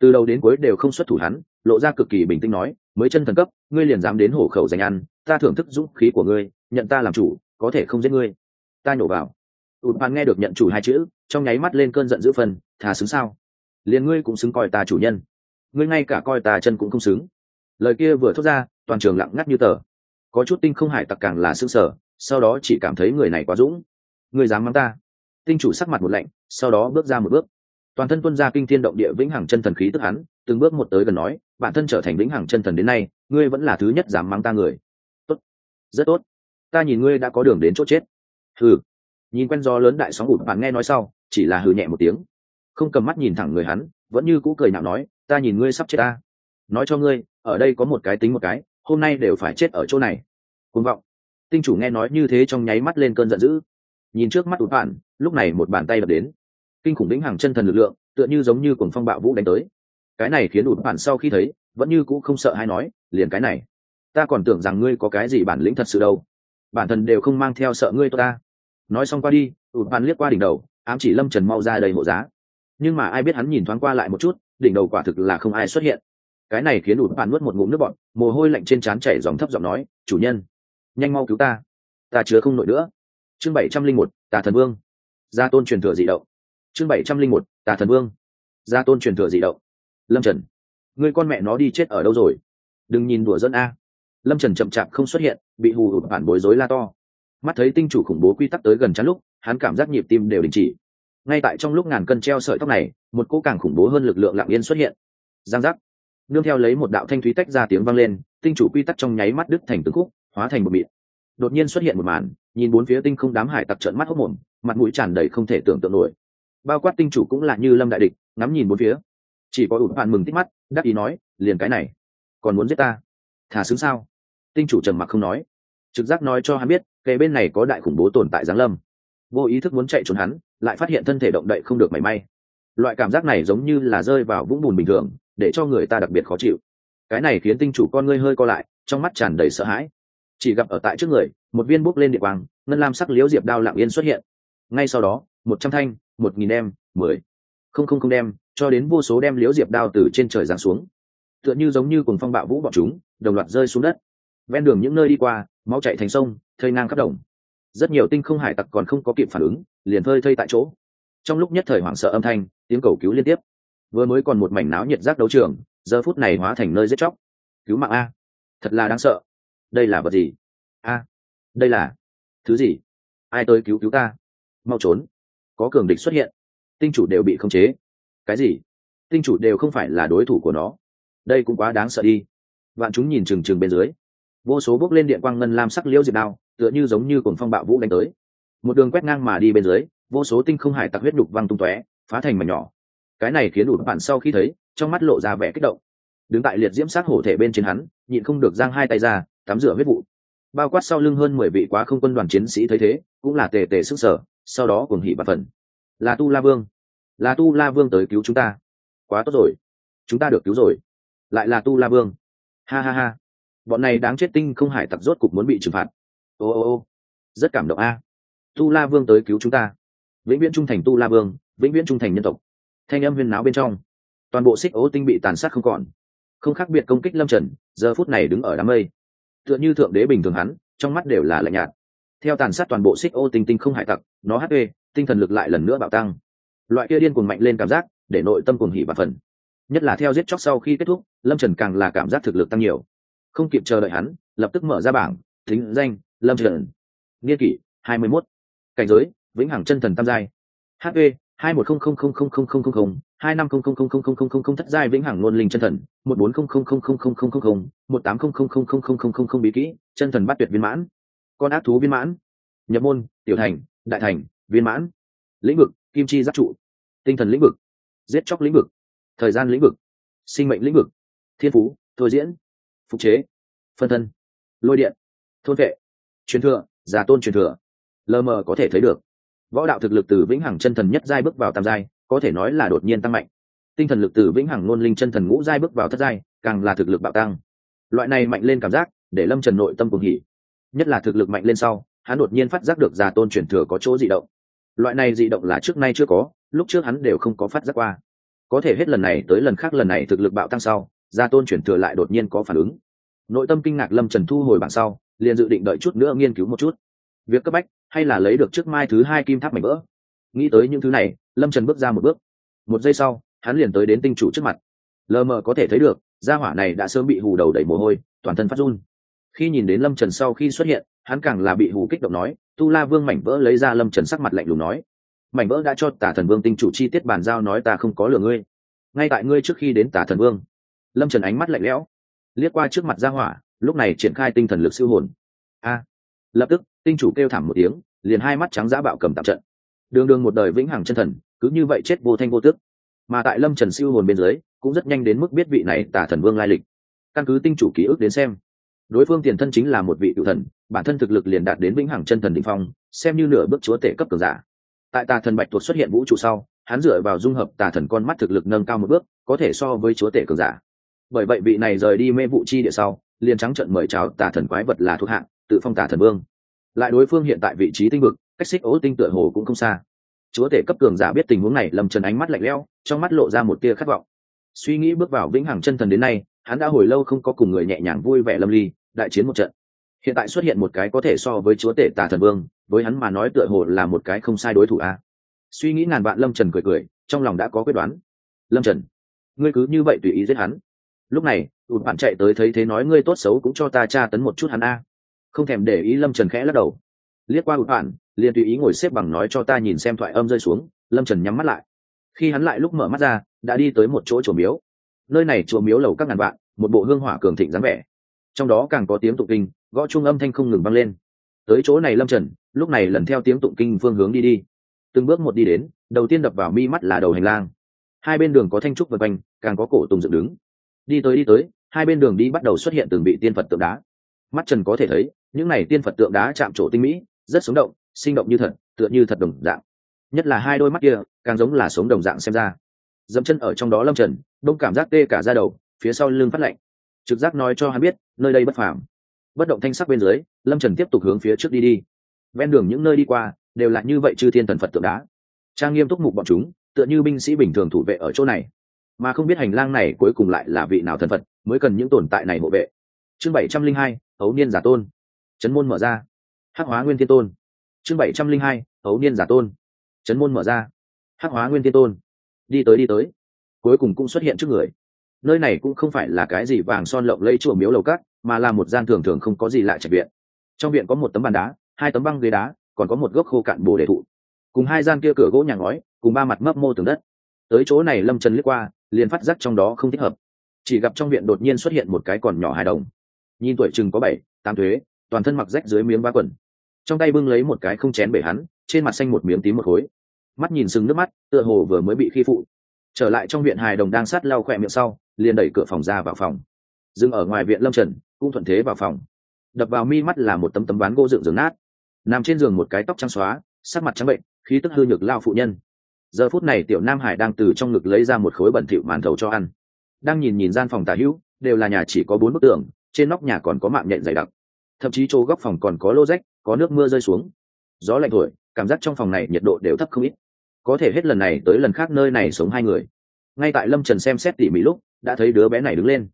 Từ đầu đến cuối đều không xuất thủ hắn, lộ ra cực kỳ bình tĩnh nói, mới chân thần cấp, ngươi liền dám đến hổ khẩu dành ăn, ta thưởng thức dũng khí của ngươi, nhận ta làm chủ, có thể không giết ngươi. Ta nhổ vào. Tụt bàn nghe được nhận chủ hai chữ, trong nháy mắt lên cơn giận dữ phần, thà xứng sao? Liền ngươi cũng xứng coi ta chủ nhân. Ngươi ngay cả coi ta chân cũng không xứng lời kia vừa thốt ra, toàn trường lặng ngắt như tờ. Có chút tinh không hải tặc càng là xương sở sau đó chỉ cảm thấy người này quá dũng. Người dám mắng ta. Tinh chủ sắc mặt một lạnh, sau đó bước ra một bước. Toàn thân tuân ra kinh thiên động địa vĩnh hằng chân thần khí tức hắn, từng bước một tới gần nói, bản thân trở thành vĩnh hằng chân thần đến nay, ngươi vẫn là thứ nhất dám mắng ta người. Tốt. Rất tốt. Ta nhìn ngươi đã có đường đến chỗ chết. Hừ. Nhìn quen gió lớn đại sóng ụt bạn nghe nói sau, chỉ là hừ nhẹ một tiếng. Không cầm mắt nhìn thẳng người hắn, vẫn như cũ cười nhạo nói, ta nhìn ngươi sắp chết ta nói cho ngươi, ở đây có một cái tính một cái, hôm nay đều phải chết ở chỗ này. Côn vọng. Tinh chủ nghe nói như thế trong nháy mắt lên cơn giận dữ. Nhìn trước mắt ụt bạn lúc này một bàn tay đập đến. Kinh khủng lĩnh hàng chân thần lực lượng, tựa như giống như cùng phong bạo vũ đánh tới. Cái này khiến ụt bạn sau khi thấy, vẫn như cũ không sợ hay nói, liền cái này. Ta còn tưởng rằng ngươi có cái gì bản lĩnh thật sự đâu. Bản thân đều không mang theo sợ ngươi tôi ta. Nói xong qua đi ụt bạn liếc qua đỉnh đầu, ám chỉ lâm trần mau ra đầy hộ giá. Nhưng mà ai biết hắn nhìn thoáng qua lại một chút, đỉnh đầu quả thực là không ai xuất hiện cái này khiến ụt bạn nuốt một ngụm nước bọn mồ hôi lạnh trên trán chảy dòng thấp giọng nói, chủ nhân, nhanh mau cứu ta ta chứa không nổi nữa. Chương bảy trăm linh một, tà thần vương. Gia tôn truyền thừa dị động. Chương bảy trăm linh một, tà thần vương. Gia tôn truyền thừa dị động. Lâm trần. Người con mẹ nó đi chết ở đâu rồi? Đừng nhìn đùa dân a. Lâm trần chậm chạp không xuất hiện, bị hù hụt bản bối rối la to. Mắt thấy tinh chủ khủng bố quy tắc tới gần chắn lúc, hắn cảm giác nhịp tim đều đình chỉ. Ngay tại trong lúc ngàn cân treo sợi tóc này, một cỗ càng khủng bố hơn lực lượng lạng yên xuất hiện. Giang giác nương theo lấy một đạo thanh thúy tách ra tiếng vang lên, tinh chủ quy tắc trong nháy mắt đứt thành từng khúc, hóa thành một mịn đột nhiên xuất hiện một màn, nhìn bốn phía tinh không đám hải tặc trợn mắt hốc mồm, mặt mũi tràn đầy không thể tưởng tượng nổi. Bao quát tinh chủ cũng là như lâm đại địch, ngắm nhìn bốn phía. Chỉ có ủn hoạn mừng tích mắt, đắc ý nói, liền cái này, còn muốn giết ta? Thả xứng sao? Tinh chủ trầm mặc không nói. Trực giác nói cho hắn biết kề bên này có đại khủng bố tồn tại giáng lâm. Vô ý thức muốn chạy trốn hắn, lại phát hiện thân thể động đậy không được mảy may. Loại cảm giác này giống như là rơi vào vũng bùn bình thường để cho người ta đặc biệt khó chịu. Cái này khiến tinh chủ con ngươi hơi co lại, trong mắt tràn đầy sợ hãi. Chỉ gặp ở tại trước người, một viên bút lên địa quang, ngân lam sắc liễu diệp đao lặng yên xuất hiện. Ngay sau đó, một trăm thanh, một nghìn đem, mười. Không không không đem, cho đến vô số đem liễu diệp đao từ trên trời giáng xuống. Tựa như giống như cùng phong bạo vũ bọn chúng, đồng loạt rơi xuống đất. Ven đường những nơi đi qua, máu chạy thành sông thơi ngang khắp đồng. Rất nhiều tinh không hải tặc còn không có kịp phản ứng, liền thơi thơi tại chỗ. Trong lúc nhất thời hoảng sợ âm thanh, tiếng cầu cứu liên tiếp vừa mới còn một mảnh náo nhiệt giác đấu trường, giờ phút này hóa thành nơi giết chóc. Cứu mạng a. Thật là đáng sợ. Đây là vật gì? A. Đây là thứ gì? Ai tới cứu cứu ta? Mau trốn. Có cường địch xuất hiện. Tinh chủ đều bị khống chế. Cái gì? Tinh chủ đều không phải là đối thủ của nó. Đây cũng quá đáng sợ đi. Vạn chúng nhìn trừng trừng bên dưới. Vô số bước lên điện quang ngân lam sắc liễu diệt đao, tựa như giống như cồn phong bạo vũ đánh tới. Một đường quét ngang mà đi bên dưới, vô số tinh không hải tặc huyết đục văng tung tóe, phá thành mảnh nhỏ cái này khiến đủ bạn sau khi thấy, trong mắt lộ ra vẻ kích động. Đứng tại liệt diễm sát hổ thể bên trên hắn, nhịn không được giang hai tay ra, tắm rửa huyết vụ. Bao quát sau lưng hơn mười vị quá không quân đoàn chiến sĩ thấy thế, cũng là tề tề sức sở sau đó cùng hỉ bạt phần. Là tu la vương. Là tu la vương tới cứu chúng ta. Quá tốt rồi. Chúng ta được cứu rồi. Lại là tu la vương. Ha ha ha. Bọn này đáng chết tinh không hải tặc rốt cục muốn bị trừng phạt. Ô ô ô. Rất cảm động a. Tu la vương tới cứu chúng ta. Vĩnh viễn trung thành tu la vương, vĩnh viễn trung thành nhân tộc thanh âm huyên náo bên trong. Toàn bộ xích ố tinh bị tàn sát không còn. Không khác biệt công kích lâm trần, giờ phút này đứng ở đám mây. Tựa như thượng đế bình thường hắn, trong mắt đều là lạnh nhạt. Theo tàn sát toàn bộ xích ô tinh tinh không hải tặc, nó hp tinh thần lực lại lần nữa bạo tăng. Loại kia điên cuồng mạnh lên cảm giác, để nội tâm cuồng hỉ và phần nhất là theo giết chóc sau khi kết thúc, lâm trần càng là cảm giác thực lực tăng nhiều. Không kịp chờ đợi hắn, lập tức mở ra bảng, thính danh, lâm trần. Niên kỷ, hai mươi mốt. Cảnh giới, vĩnh hằng chân thần tam giai. Hp hai một không không không không không không không không hai năm không không không không không không không không thất giai vĩnh hằng luân linh chân thần một bốn không không không không không không không không một tám không không không không không không không không bí kỹ chân thần bắt tuyệt viên mãn con ác thú viên mãn nhập môn tiểu thành đại thành viên mãn lĩnh vực kim chi giáp trụ tinh thần lĩnh vực giết chóc lĩnh vực thời gian lĩnh vực sinh mệnh lĩnh vực thiên phú thôi diễn phục chế phân thân lôi điện thôn vệ truyền thừa giả tôn truyền thừa lờ mờ có thể thấy được võ đạo thực lực từ vĩnh hằng chân thần nhất giai bước vào tam giai, có thể nói là đột nhiên tăng mạnh. Tinh thần lực từ vĩnh hằng ngôn linh chân thần ngũ giai bước vào thất giai, càng là thực lực bạo tăng. Loại này mạnh lên cảm giác, để lâm trần nội tâm cùng hỉ. Nhất là thực lực mạnh lên sau, hắn đột nhiên phát giác được già tôn truyền thừa có chỗ dị động. Loại này dị động là trước nay chưa có, lúc trước hắn đều không có phát giác qua. Có thể hết lần này tới lần khác lần này thực lực bạo tăng sau gia tôn chuyển thừa lại đột nhiên có phản ứng. Nội tâm kinh ngạc lâm trần thu hồi bảng sau, liền dự định đợi chút nữa nghiên cứu một chút. Việc cấp bách hay là lấy được trước mai thứ hai kim tháp mảnh vỡ? Nghĩ tới những thứ này, lâm trần bước ra một bước. Một giây sau, hắn liền tới đến tinh chủ trước mặt. Lờ mờ có thể thấy được, gia hỏa này đã sớm bị hù đầu đẩy mồ hôi, toàn thân phát run. Khi nhìn đến lâm trần sau khi xuất hiện, hắn càng là bị hù kích động nói, tu la vương mảnh vỡ lấy ra. Lâm trần sắc mặt lạnh lùng nói, mảnh vỡ đã cho tả thần vương tinh chủ chi tiết bàn giao nói ta không có lừa ngươi. Ngay tại ngươi trước khi đến tả thần vương. Lâm trần ánh mắt lạnh lẽo. Liếc qua trước mặt gia hỏa, lúc này triển khai tinh thần lực siêu hồn. A! Lập tức tinh chủ kêu thảm một tiếng, liền hai mắt trắng giã bạo cầm tạm trận. Đường đường một đời vĩnh hằng chân thần, cứ như vậy chết vô thanh vô tức. Mà tại lâm trần siêu hồn bên dưới, cũng rất nhanh đến mức biết vị này tả thần vương lai lịch. Căn cứ tinh chủ ký ức đến xem, đối phương tiền thân chính là một vị cựu thần, bản thân thực lực liền đạt đến vĩnh hằng chân thần đ ỉ n h phong, xem như nửa bước chúa tể cấp cường giả. Tại tà thần bạch tuộc xuất hiện vũ trụ sau, hắn dựa vào dung hợp tà thần con mắt thực lực nâng cao một bước, có thể so với chúa tể cường giả. Bởi vậy vị này rời đi mê vụ chi địa sau, liền trắng trận mời chào tà thần quái vật là thuộc hạng, tự phong tà thần vương lại đối phương hiện tại vị trí tinh vực, cách xích ố tinh tựa hồ cũng không xa. Chúa tể cấp cường giả biết tình huống này lầm trần ánh mắt lạnh lẽo, trong mắt lộ ra một tia khát vọng. Suy nghĩ bước vào vĩnh hằng chân thần đến nay, hắn đã hồi lâu không có cùng người nhẹ nhàng vui vẻ lâm ly, đại chiến một trận. Hiện tại xuất hiện một cái có thể so với chúa tể tà thần vương, với hắn mà nói tựa hồ là một cái không sai đối thủ a. Suy nghĩ ngàn vạn lâm trần cười cười, trong lòng đã có quyết đoán. Lâm trần, ngươi cứ như vậy tùy ý giết hắn. Lúc này ụt bạn chạy tới thấy thế nói ngươi tốt xấu cũng cho ta tra tấn một chút hắn a không thèm để ý lâm trần khẽ lắc đầu. Liếc qua ụt hoạn, liền tùy ý ngồi xếp bằng nói cho ta nhìn xem thoại âm rơi xuống, lâm trần nhắm mắt lại. Khi hắn lại lúc mở mắt ra, đã đi tới một chỗ chùa miếu. Nơi này chùa miếu lầu các ngàn vạn, một bộ hương hỏa cường thịnh dáng vẻ. Trong đó càng có tiếng tụng kinh, gõ chung âm thanh không ngừng vang lên. Tới chỗ này lâm trần, lúc này lần theo tiếng tụng kinh phương hướng đi đi. Từng bước một đi đến, đầu tiên đập vào mi mắt là đầu hành lang. Hai bên đường có thanh trúc vật quanh, càng có cổ tùng dựng đứng. Đi tới đi tới, hai bên đường đi bắt đầu xuất hiện từng bị tiên phật tượng đá. Mắt trần có thể thấy những này tiên phật tượng đá chạm trổ tinh mỹ, rất sống động, sinh động như thật, tựa như thật đồng dạng. Nhất là hai đôi mắt kia, càng giống là sống đồng dạng xem ra. Dẫm chân ở trong đó lâm trần, đông cảm giác tê cả ra đầu, phía sau lưng phát lạnh. Trực giác nói cho hắn biết, nơi đây bất phàm. Bất động thanh sắc bên dưới, lâm trần tiếp tục hướng phía trước đi đi. Ven đường những nơi đi qua, đều là như vậy chư thiên thần phật tượng đá. Trang nghiêm túc mục bọn chúng, tựa như binh sĩ bình thường thủ vệ ở chỗ này. Mà không biết hành lang này cuối cùng lại là vị nào thần phật, mới cần những tồn tại này hộ vệ. Chương bảy trăm linh hai ấu niên giả tôn. Chấn môn mở ra. Hắc hóa nguyên thiên tôn. Chương bảy trăm linh hai, ấu niên giả tôn. Chấn môn mở ra. Hắc hóa nguyên thiên tôn. Đi tới đi tới. Cuối cùng cũng xuất hiện trước người. Nơi này cũng không phải là cái gì vàng son lộng lẫy chùa miếu lầu cát, mà là một gian thường thường không có gì lại trạch viện. Trong viện có một tấm bàn đá, hai tấm băng ghế đá, còn có một gốc khô cạn bồ đề thụ. Cùng hai gian kia cửa gỗ nhà ngói, cùng ba mặt mấp mô tường đất. Tới chỗ này lâm trần lướt qua, liền phát giác trong đó không thích hợp. Chỉ gặp trong viện đột nhiên xuất hiện một cái còn nhỏ hài đồng. Nhìn tuổi chừng có bảy, tám thuế toàn thân mặc rách dưới miếng ba quần. Trong tay bưng lấy một cái không chén bể hắn, trên mặt xanh một miếng tím một khối. Mắt nhìn sừng nước mắt, tựa hồ vừa mới bị khi phụ. Trở lại trong viện hài đồng đang sát lau khỏe miệng sau, liền đẩy cửa phòng ra vào phòng. Dừng ở ngoài viện lâm trần, cũng thuận thế vào phòng. Đập vào mi mắt là một tấm tấm ván gỗ dựng giường nát. Nằm trên giường một cái tóc trắng xóa, sắc mặt trắng bệnh, khí tức hư nhược lao phụ nhân. Giờ phút này tiểu nam hải đang từ trong ngực lấy ra một khối bẩn thịu màn thầu cho ăn. Đang nhìn nhìn gian phòng tà hữu, đều là nhà chỉ có bốn bức tường, trên nóc nhà còn có mạng nhện dày đặc thậm chí chỗ góc phòng còn có lô rách, có nước mưa rơi xuống. Gió lạnh thổi, cảm giác trong phòng này nhiệt độ đều thấp không ít. Có thể hết lần này tới lần khác nơi này sống hai người. Ngay tại lâm trần xem xét tỉ mỉ lúc, đã thấy đứa bé này đứng lên.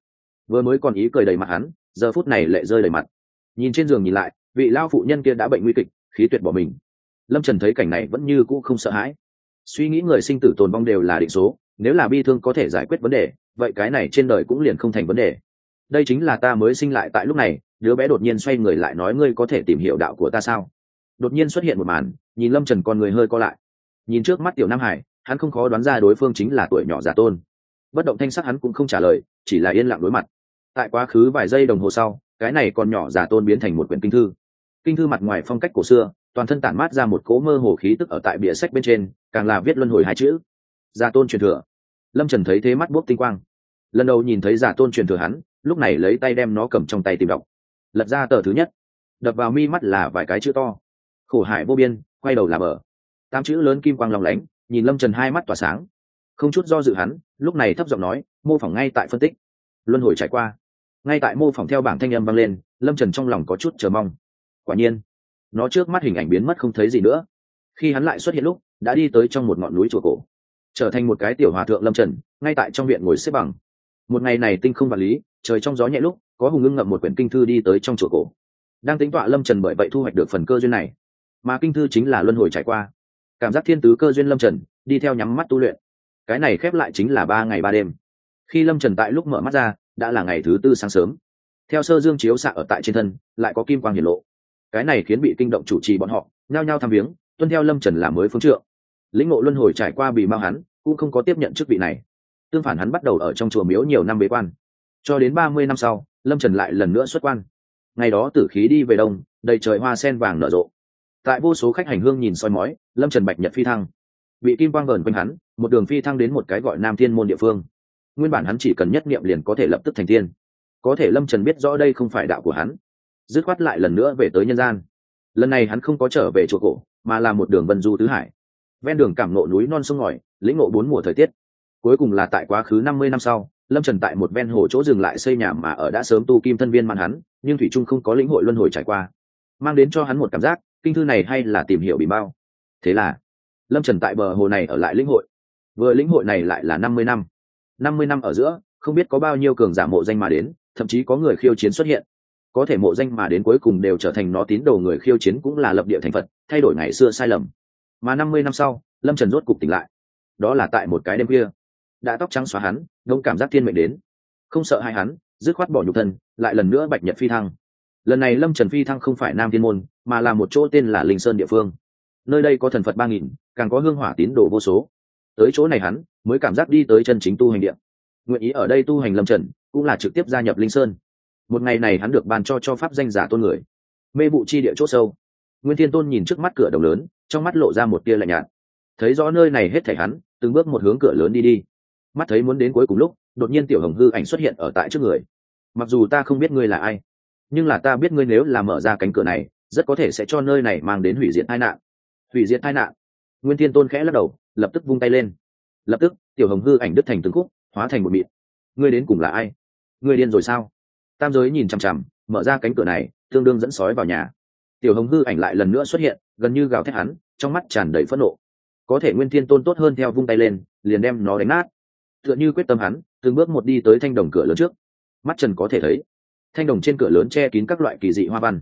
Vừa mới còn ý cười đầy mặt hắn, giờ phút này lệ rơi đầy mặt. Nhìn trên giường nhìn lại, vị lao phụ nhân kia đã bệnh nguy kịch, khí tuyệt bỏ mình. Lâm trần thấy cảnh này vẫn như cũ không sợ hãi. Suy nghĩ người sinh tử tồn vong đều là định số, nếu là bi thương có thể giải quyết vấn đề, vậy cái này trên đời cũng liền không thành vấn đề. Đây chính là ta mới sinh lại tại lúc này đứa bé đột nhiên xoay người lại nói, ngươi có thể tìm hiểu đạo của ta sao? Đột nhiên xuất hiện một màn, nhìn lâm trần con người hơi co lại. Nhìn trước mắt tiểu nam hải, hắn không khó đoán ra đối phương chính là tuổi nhỏ giả tôn. Bất động thanh sắc hắn cũng không trả lời, chỉ là yên lặng đối mặt. Tại quá khứ vài giây đồng hồ sau, cái này còn nhỏ giả tôn biến thành một quyển kinh thư. Kinh thư mặt ngoài phong cách cổ xưa, toàn thân tản mát ra một cỗ mơ hồ khí tức ở tại bìa sách bên trên, càng là viết luân hồi hai chữ. Giả tôn truyền thừa. Lâm trần thấy thế mắt bốc tinh quang. Lần đầu nhìn thấy giả tôn truyền thừa hắn, lúc này lấy tay đem nó cầm trong tay tìm đọc lật ra tờ thứ nhất. Đập vào mi mắt là vài cái chữ to. Khổ hải vô biên, quay đầu là bờ. Tám chữ lớn kim quang lòng lánh, nhìn lâm trần hai mắt tỏa sáng. Không chút do dự hắn, lúc này thấp giọng nói, mô phỏng ngay tại phân tích. Luân hồi trải qua. Ngay tại mô phỏng theo bảng thanh âm vang lên, lâm trần trong lòng có chút chờ mong. Quả nhiên, nó trước mắt hình ảnh biến mất không thấy gì nữa. Khi hắn lại xuất hiện lúc, đã đi tới trong một ngọn núi chùa cổ. Trở thành một cái tiểu hòa thượng lâm trần, ngay tại trong viện ngồi xếp bằng. Một ngày này tinh không vật lý trời trong gió nhẹ lúc, có hùng ngưng ngậm một quyển kinh thư đi tới trong chùa cổ. Đang tính tọa lâm trần bởi vậy thu hoạch được phần cơ duyên này. Mà kinh thư chính là luân hồi trải qua. Cảm giác thiên tứ cơ duyên lâm trần, đi theo nhắm mắt tu luyện. Cái này khép lại chính là ba ngày ba đêm. Khi lâm trần tại lúc mở mắt ra, đã là ngày thứ tư sáng sớm. Theo sơ dương chiếu xạ ở tại trên thân, lại có kim quang hiển lộ. Cái này khiến bị kinh động chủ trì bọn họ, nhao nhao tham viếng, tuân theo lâm trần làm mới phương trượng. Lĩnh ngộ luân hồi trải qua bị mau hắn, cũng không có tiếp nhận chức vị này. Tương phản hắn bắt đầu ở trong chùa miếu nhiều năm bế quan cho đến ba mươi năm sau, lâm trần lại lần nữa xuất quan. Ngày đó tử khí đi về đông, đầy trời hoa sen vàng nở rộ. Tại vô số khách hành hương nhìn soi mói, lâm trần bạch nhật phi thăng. Bị kim quang vờn quanh hắn, một đường phi thăng đến một cái gọi nam thiên môn địa phương. Nguyên bản hắn chỉ cần nhất niệm liền có thể lập tức thành tiên. Có thể lâm trần biết rõ đây không phải đạo của hắn. Dứt khoát lại lần nữa về tới nhân gian. Lần này hắn không có trở về chùa cổ, mà là một đường vân du tứ hải. Ven đường cảm nộ núi non sông ngòi, lĩnh ngộ bốn mùa thời tiết. Cuối cùng là tại quá khứ năm mươi năm sau lâm trần tại một ven hồ chỗ dừng lại xây nhà mà ở đã sớm tu kim thân viên mạn hắn, nhưng thủy trung không có lĩnh hội luân hồi trải qua. Mang đến cho hắn một cảm giác, kinh thư này hay là tìm hiểu bị bao. Thế là, lâm trần tại bờ hồ này ở lại lĩnh hội. Vừa lĩnh hội này lại là năm mươi năm. Năm mươi năm ở giữa, không biết có bao nhiêu cường giả mộ danh mà đến, thậm chí có người khiêu chiến xuất hiện. Có thể mộ danh mà đến cuối cùng đều trở thành nó tín đồ người khiêu chiến cũng là lập địa thành phật, thay đổi ngày xưa sai lầm. Mà năm mươi năm sau, lâm trần rốt cục tỉnh lại. Đó là tại một cái đêm kia đã tóc trắng xóa hắn, đông cảm giác thiên mệnh đến. Không sợ hai hắn, dứt khoát bỏ nhục thân, lại lần nữa bạch nhật phi thăng. Lần này lâm trần phi thăng không phải nam thiên môn, mà là một chỗ tên là linh sơn địa phương. Nơi đây có thần phật ba nghìn, càng có hương hỏa tín đồ vô số. Tới chỗ này hắn, mới cảm giác đi tới chân chính tu hành điện nguyện ý ở đây tu hành lâm trần, cũng là trực tiếp gia nhập linh sơn. Một ngày này hắn được ban cho cho pháp danh giả tôn người. Mê vụ chi địa c h ỗ sâu. Nguyên thiên tôn nhìn trước mắt cửa đồng lớn, trong mắt lộ ra một tia lạnh nhạt. Thấy rõ nơi này hết thảy hắn, từng bước một hướng cửa lớn đi đi mắt thấy muốn đến cuối cùng lúc, đột nhiên tiểu hồng hư ảnh xuất hiện ở tại trước người. Mặc dù ta không biết ngươi là ai, nhưng là ta biết ngươi nếu là mở ra cánh cửa này, rất có thể sẽ cho nơi này mang đến hủy diệt tai nạn. Hủy diệt tai nạn. Nguyên thiên tôn khẽ lắc đầu, lập tức vung tay lên. Lập tức, tiểu hồng hư ảnh đứt thành từng khúc, hóa thành một mịt ngươi đến cùng là ai? Ngươi điên rồi sao? Tam giới nhìn chằm chằm, mở ra cánh cửa này, tương đương dẫn sói vào nhà. Tiểu hồng hư ảnh lại lần nữa xuất hiện, gần như gào thét hắn, trong mắt tràn đầy phẫn nộ. Có thể nguyên thiên tôn tốt hơn theo vung tay lên, liền đem nó đánh nát tựa như quyết tâm hắn, từng bước một đi tới thanh đồng cửa lớn trước. Mắt trần có thể thấy, thanh đồng trên cửa lớn che kín các loại kỳ dị hoa văn.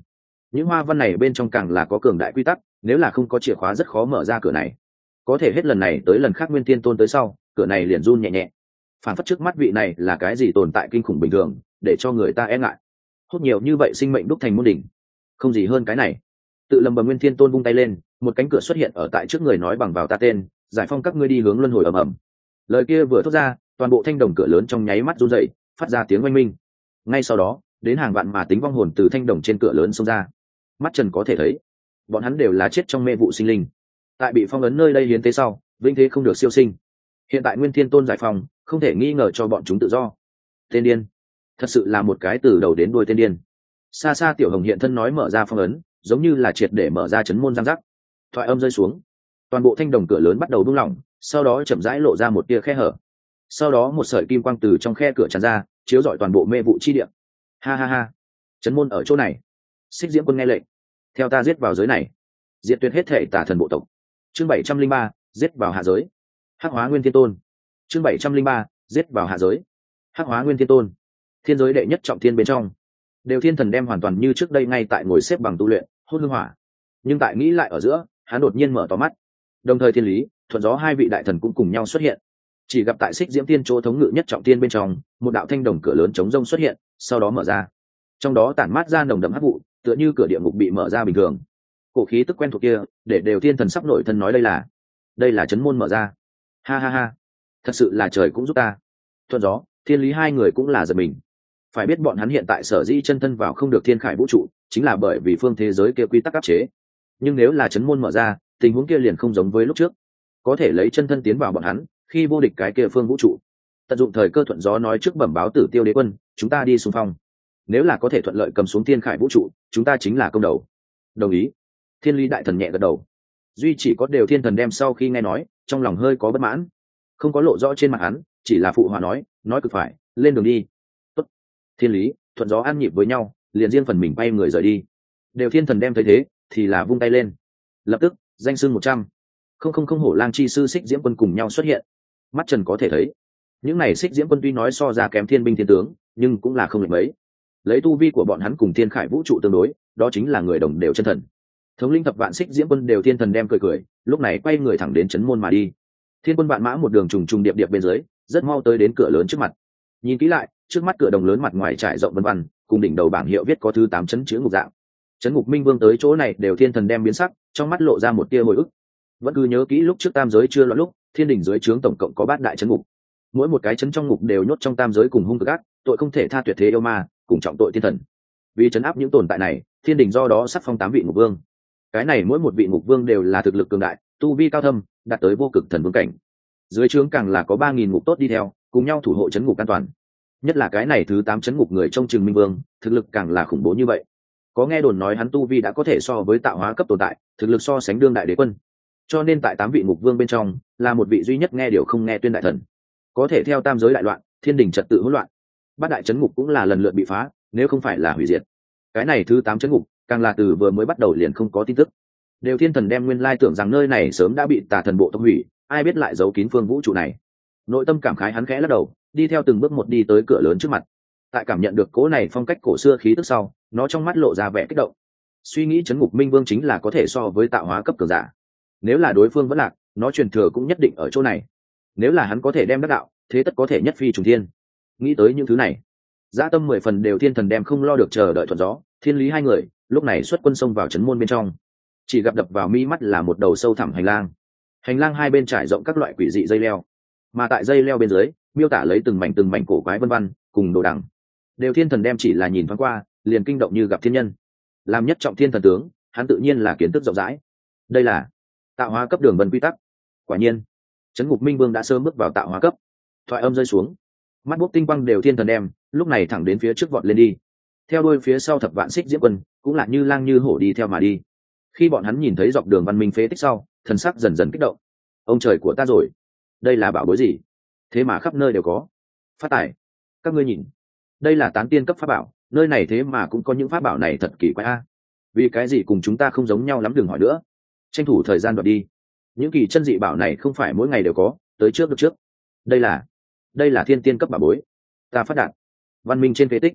Những hoa văn này bên trong càng là có cường đại quy tắc, nếu là không có chìa khóa rất khó mở ra cửa này. Có thể hết lần này tới lần khác nguyên tiên tôn tới sau, cửa này liền run nhẹ nhẹ. Phản phất trước mắt vị này là cái gì tồn tại kinh khủng bình thường, để cho người ta e ngại. Hốt nhiều như vậy sinh mệnh đúc thành môn đỉnh. Không gì hơn cái này. Tự lầm bầm nguyên thiên tôn vung tay lên, một cánh cửa xuất hiện ở tại trước người nói bằng vào ta tên, giải phong các ngươi đi hướng luân hồi ầm ầm lời kia vừa thốt ra, toàn bộ thanh đồng cửa lớn trong nháy mắt run dậy phát ra tiếng oanh minh. Ngay sau đó, đến hàng vạn mà tính vong hồn từ thanh đồng trên cửa lớn xông ra. Mắt trần có thể thấy, bọn hắn đều là chết trong mê vụ sinh linh. Tại bị phong ấn nơi đây hiến tế sau vinh thế không được siêu sinh. Hiện tại nguyên thiên tôn giải phòng không thể nghi ngờ cho bọn chúng tự do. Tên điên. Thật sự là một cái từ đầu đến đuôi tên điên. Xa xa tiểu hồng hiện thân nói mở ra phong ấn, giống như là triệt để mở ra chấn môn giang giác. Thoại âm rơi xuống. Toàn bộ thanh đồng cửa lớn bắt đầu buông lỏng sau đó chậm rãi lộ ra một tia khe hở. Sau đó một sợi kim quang từ trong khe cửa tràn ra, chiếu rọi toàn bộ mê vụ chi điện ha ha ha. Chấn môn ở chỗ này. Xích diễm quân nghe lệnh. Theo ta giết vào giới này. Diệt tuyệt hết thể tả thần bộ tộc. Chương bảy trăm linh ba, giết vào hạ giới. Hắc hóa nguyên thiên tôn. Chương bảy trăm linh ba, giết vào hạ giới. Hắc hóa nguyên thiên tôn. Thiên giới đệ nhất trọng thiên bên trong. Đều thiên thần đem hoàn toàn như trước đây ngay tại ngồi xếp bằng tu luyện, hôn hương hỏa. Nhưng tại nghĩ lại ở giữa, hắn đột nhiên mở tò mắt. Đồng thời thiên lý thuận gió hai vị đại thần cũng cùng nhau xuất hiện. Chỉ gặp tại xích diễm tiên chỗ thống ngự nhất trọng tiên bên trong, một đạo thanh đồng cửa lớn chống rông xuất hiện, sau đó mở ra. Trong đó tản mát ra nồng đậm hấp vụ, tựa như cửa địa ngục bị mở ra bình thường. Cổ khí tức quen thuộc kia, để đều thiên thần sắp nổi thân nói đây là đây là chấn môn mở ra. Ha ha ha, thật sự là trời cũng giúp ta. Thuận gió, thiên lý hai người cũng là giật mình. Phải biết bọn hắn hiện tại sở dĩ chân thân vào không được thiên khải vũ trụ, chính là bởi vì phương thế giới kia quy tắc áp chế. Nhưng nếu là chấn môn mở ra, tình huống kia liền không giống với lúc trước có thể lấy chân thân tiến vào bọn hắn, khi vô địch cái kia phương vũ trụ. Tận dụng thời cơ thuận gió nói trước bẩm báo tử tiêu đế quân, chúng ta đi xung phong. Nếu là có thể thuận lợi cầm xuống thiên khải vũ trụ, chúng ta chính là công đầu. Đồng ý. Thiên lý đại thần nhẹ gật đầu. Duy chỉ có đều thiên thần đem sau khi nghe nói, trong lòng hơi có bất mãn. Không có lộ rõ trên mặt hắn, chỉ là phụ hòa nói nói cực phải, lên đường đi. Tốt. thiên lý, thuận gió ăn nhịp với nhau, liền riêng phần mình bay người rời đi. Đều thiên thần đem thấy thế, thì là vung tay lên. Lập tức, danh sưng một trăm không không không hổ lang chi sư xích diễm quân cùng nhau xuất hiện. Mắt trần có thể thấy, những này xích diễm quân tuy nói so ra kém thiên binh thiên tướng, nhưng cũng là không lệch mấy. Lấy tu vi của bọn hắn cùng thiên khải vũ trụ tương đối, đó chính là người đồng đều chân thần. Thống linh thập vạn xích diễm quân đều thiên thần đem cười cười, lúc này quay người thẳng đến chấn môn mà đi. Thiên quân vạn mã một đường trùng trùng điệp điệp bên dưới, rất mau tới đến cửa lớn trước mặt. Nhìn kỹ lại, trước mắt cửa đồng lớn mặt ngoài trải rộng vân văn cùng đỉnh đầu bảng hiệu viết có thứ tám chấn chữ ngục dạng. Chấn ngục minh vương tới chỗ này đều thiên thần đem biến sắc, trong mắt lộ ra một tia hồi ức vẫn cứ nhớ kỹ lúc trước tam giới chưa loạn lúc, thiên đình dưới trướng tổng cộng có bát đại chấn ngục. Mỗi một cái chấn trong ngục đều nhốt trong tam giới cùng hung cực ác, tội không thể tha tuyệt thế yêu ma, cùng trọng tội thiên thần. Vì chấn áp những tồn tại này, thiên đình do đó sắp phong tám vị ngục vương. Cái này mỗi một vị ngục vương đều là thực lực cường đại, tu vi cao thâm, đạt tới vô cực thần vương cảnh. Dưới trướng càng là có ba nghìn ngục tốt đi theo, cùng nhau thủ hộ chấn ngục an toàn. Nhất là cái này thứ tám chấn ngục người trong trường minh vương, thực lực càng là khủng bố như vậy. Có nghe đồn nói hắn tu vi đã có thể so với tạo hóa cấp tồn tại, thực lực so sánh đương đại đế quân cho nên tại tám vị mục vương bên trong, là một vị duy nhất nghe điều không nghe tuyên đại thần. Có thể theo tam giới đại loạn, thiên đình trật tự hỗn loạn, bát đại chấn ngục cũng là lần lượt bị phá, nếu không phải là hủy diệt. Cái này thứ tám chấn ngục, càng là từ vừa mới bắt đầu liền không có tin tức. Đều thiên thần đem nguyên lai tưởng rằng nơi này sớm đã bị tà thần bộ tông hủy, ai biết lại giấu kín phương vũ trụ này. Nội tâm cảm khái hắn khẽ lắc đầu, đi theo từng bước một đi tới cửa lớn trước mặt. Tại cảm nhận được cố này phong cách cổ xưa khí tức sau, nó trong mắt lộ ra vẻ kích động. Suy nghĩ chấn ngục minh vương chính là có thể so với tạo hóa cấp cường giả nếu là đối phương vẫn lạc, nó truyền thừa cũng nhất định ở chỗ này. Nếu là hắn có thể đem đắc đạo, thế tất có thể nhất phi trùng thiên. Nghĩ tới những thứ này gia tâm mười phần đều thiên thần đem không lo được chờ đợi thuận gió, thiên lý hai người, lúc này xuất quân sông vào trấn môn bên trong. Chỉ gặp đập vào mi mắt là một đầu sâu thẳm hành lang. Hành lang hai bên trải rộng các loại quỷ dị dây leo. Mà tại dây leo bên dưới, miêu tả lấy từng mảnh từng mảnh cổ quái vân văn cùng đồ đằng. Đều thiên thần đem chỉ là nhìn thoáng qua, liền kinh động như gặp thiên nhân. Làm nhất trọng thiên thần tướng, hắn tự nhiên là kiến thức rộng rãi. Đây là tạo hóa cấp đường vân quy tắc. Quả nhiên, trấn ngục minh vương đã sớm bước vào tạo hóa cấp. Thoại âm rơi xuống, mắt bút tinh quang đều thiên thần đem, lúc này thẳng đến phía trước vọt lên đi. Theo đuôi phía sau thập vạn xích diễm quân, cũng là như lang như hổ đi theo mà đi. Khi bọn hắn nhìn thấy dọc đường văn minh phế tích sau, thần sắc dần dần kích động. Ông trời của ta rồi, đây là bảo bối gì? Thế mà khắp nơi đều có. Phát tài, các ngươi nhìn, đây là tán tiên cấp pháp bảo, nơi này thế mà cũng có những pháp bảo này thật kỳ quái a. Vì cái gì cùng chúng ta không giống nhau lắm đừng hỏi nữa tranh thủ thời gian đoạt đi. Những kỳ chân dị bảo này không phải mỗi ngày đều có, tới trước được trước. Đây là đây là thiên tiên cấp bảo bối. Ta phát đạt. Văn minh trên phế tích.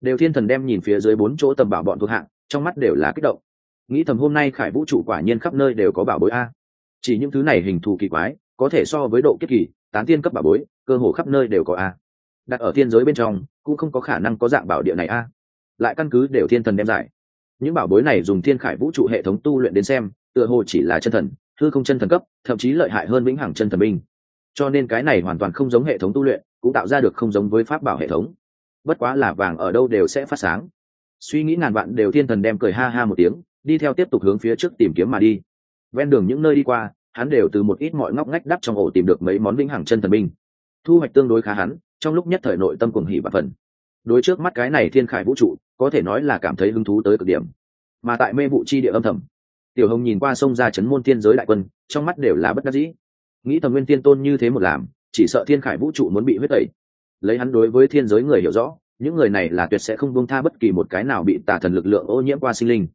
Đều thiên thần đem nhìn phía dưới bốn chỗ tầm bảo bọn thuộc hạng, trong mắt đều là kích động. Nghĩ thầm hôm nay khải vũ trụ quả nhiên khắp nơi đều có bảo bối a. Chỉ những thứ này hình thù kỳ quái, có thể so với độ kiết kỳ, tán tiên cấp bảo bối, cơ hồ khắp nơi đều có a. Đặt ở thiên giới bên trong, cũng không có khả năng có dạng bảo địa này a. Lại căn cứ đều thiên thần đem giải. Những bảo bối này dùng thiên khải vũ trụ hệ thống tu luyện đến xem tựa hồ chỉ là chân thần thư không chân thần cấp, thậm chí lợi hại hơn vĩnh hằng chân thần binh. Cho nên cái này hoàn toàn không giống hệ thống tu luyện, cũng tạo ra được không giống với pháp bảo hệ thống. Bất quá là vàng ở đâu đều sẽ phát sáng. Suy nghĩ ngàn vạn đều thiên thần đem cười ha ha một tiếng, đi theo tiếp tục hướng phía trước tìm kiếm mà đi. Ven đường những nơi đi qua, hắn đều từ một ít mọi ngóc ngách đắp trong ổ tìm được mấy món vĩnh hằng chân thần binh. Thu hoạch tương đối khá hắn, trong lúc nhất thời nội tâm cùng hỉ và phần đối trước mắt cái này thiên khải vũ trụ, có thể nói là cảm thấy hứng thú tới cực điểm. Mà tại mê vụ chi địa âm thầm tiểu hồng nhìn qua sông ra chấn môn thiên giới đại quân, trong mắt đều là bất đắc dĩ. Nghĩ thầm nguyên tiên tôn như thế một làm, chỉ sợ thiên khải vũ trụ muốn bị huyết tẩy. Lấy hắn đối với thiên giới người hiểu rõ, những người này là tuyệt sẽ không buông tha bất kỳ một cái nào bị tà thần lực lượng ô nhiễm qua sinh linh.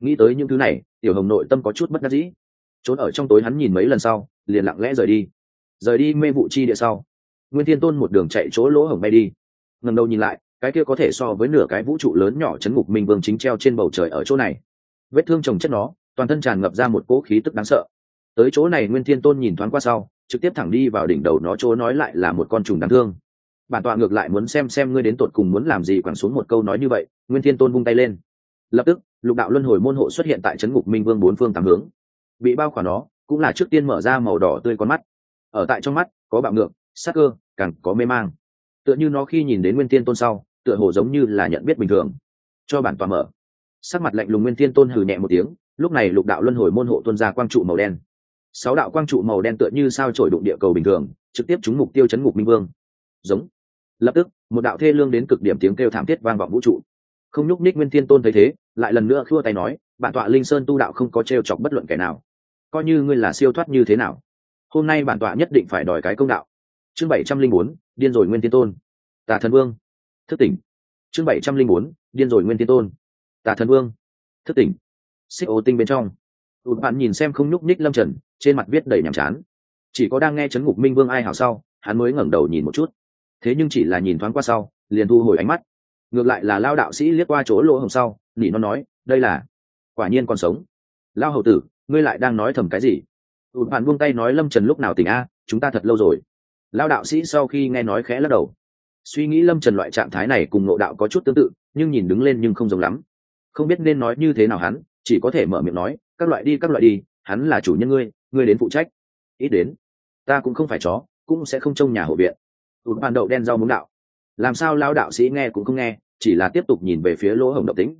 Nghĩ tới những thứ này, tiểu hồng nội tâm có chút bất đắc dĩ. Trốn ở trong tối hắn nhìn mấy lần sau, liền lặng lẽ rời đi. Rời đi mê vụ chi địa sau, nguyên thiên tôn một đường chạy chỗ lỗ hổng bay đi. Ngần đầu nhìn lại, cái kia có thể so với nửa cái vũ trụ lớn nhỏ chấn ngục minh vương chính treo trên bầu trời ở chỗ này. Vết thương trồng chất nó toàn thân tràn ngập ra một cỗ khí tức đáng sợ. Tới chỗ này nguyên thiên tôn nhìn thoáng qua sau, trực tiếp thẳng đi vào đỉnh đầu nó, chỗ nói lại là một con trùng đáng thương. Bản tọa ngược lại muốn xem xem ngươi đến tột cùng muốn làm gì quẳng xuống một câu nói như vậy, nguyên thiên tôn vung tay lên. Lập tức, lục đạo luân hồi môn hộ xuất hiện tại trấn ngục minh vương bốn phương tám hướng. Bị bao khỏa nó, cũng là trước tiên mở ra màu đỏ tươi con mắt. Ở tại trong mắt, có bạo ngược, sắc cơ, càng có mê mang. Tựa như nó khi nhìn đến nguyên tiên tôn sau, tựa hồ giống như là nhận biết bình thường. Cho bản tòa mở. Sắc mặt lạnh lùng nguyên tiên tôn hừ nhẹ một tiếng lúc này lục đạo luân hồi môn hộ tuân ra quang trụ màu đen. Sáu đạo quang trụ màu đen tựa như sao trổi đụng địa cầu bình thường, trực tiếp trúng mục tiêu chấn ngục minh vương. Giống. Lập tức, một đạo thê lương đến cực điểm tiếng kêu thảm thiết vang vọng vũ trụ. Không nhúc ních nguyên thiên tôn thấy thế, lại lần nữa khua tay nói, bản tọa linh sơn tu đạo không có t chọc bất luận kẻ nào. Coi như ngươi là siêu thoát như thế nào, hôm nay bản tọa nhất định phải đòi cái công đạo. Chương bảy trăm linh bốn, điên rồi nguyên thiên tôn. Tà thần vương. Thức tỉnh. Chương bảy trăm linh bốn, điên rồi nguyên thiên tôn. Tà thần vương. Thức tỉnh xích ô tinh bên trong. Tụt bạn nhìn xem không nhúc nhích lâm trần, trên mặt viết đầy nhàm chán. Chỉ có đang nghe chấn ngục minh vương ai hào sau, hắn mới ngẩng đầu nhìn một chút. Thế nhưng chỉ là nhìn thoáng qua sau, liền thu hồi ánh mắt. Ngược lại là lao đạo sĩ liếc qua chỗ lỗ hồng sau, nỉ nó nói, đây là, quả nhiên còn sống. Lao hầu tử, ngươi lại đang nói thầm cái gì? Tụt bạn buông tay nói, lâm trần lúc nào tỉnh a? Chúng ta thật lâu rồi. Lao đạo sĩ sau khi nghe nói khẽ lắc đầu. Suy nghĩ lâm trần loại trạng thái này cùng ngộ đạo có chút tương tự, nhưng nhìn đứng lên nhưng không giống lắm. Không biết nên nói như thế nào hắn chỉ có thể mở miệng nói, các loại đi, các loại đi, hắn là chủ nhân ngươi ngươi đến phụ trách. Ít đến, ta cũng không phải chó, cũng sẽ không trông nhà hộ viện. Ừ, Tụt bàn đậu đen rau muống đạo. Làm sao lao đạo sĩ nghe cũng không nghe, chỉ là tiếp tục nhìn về phía lỗ hồng độc tính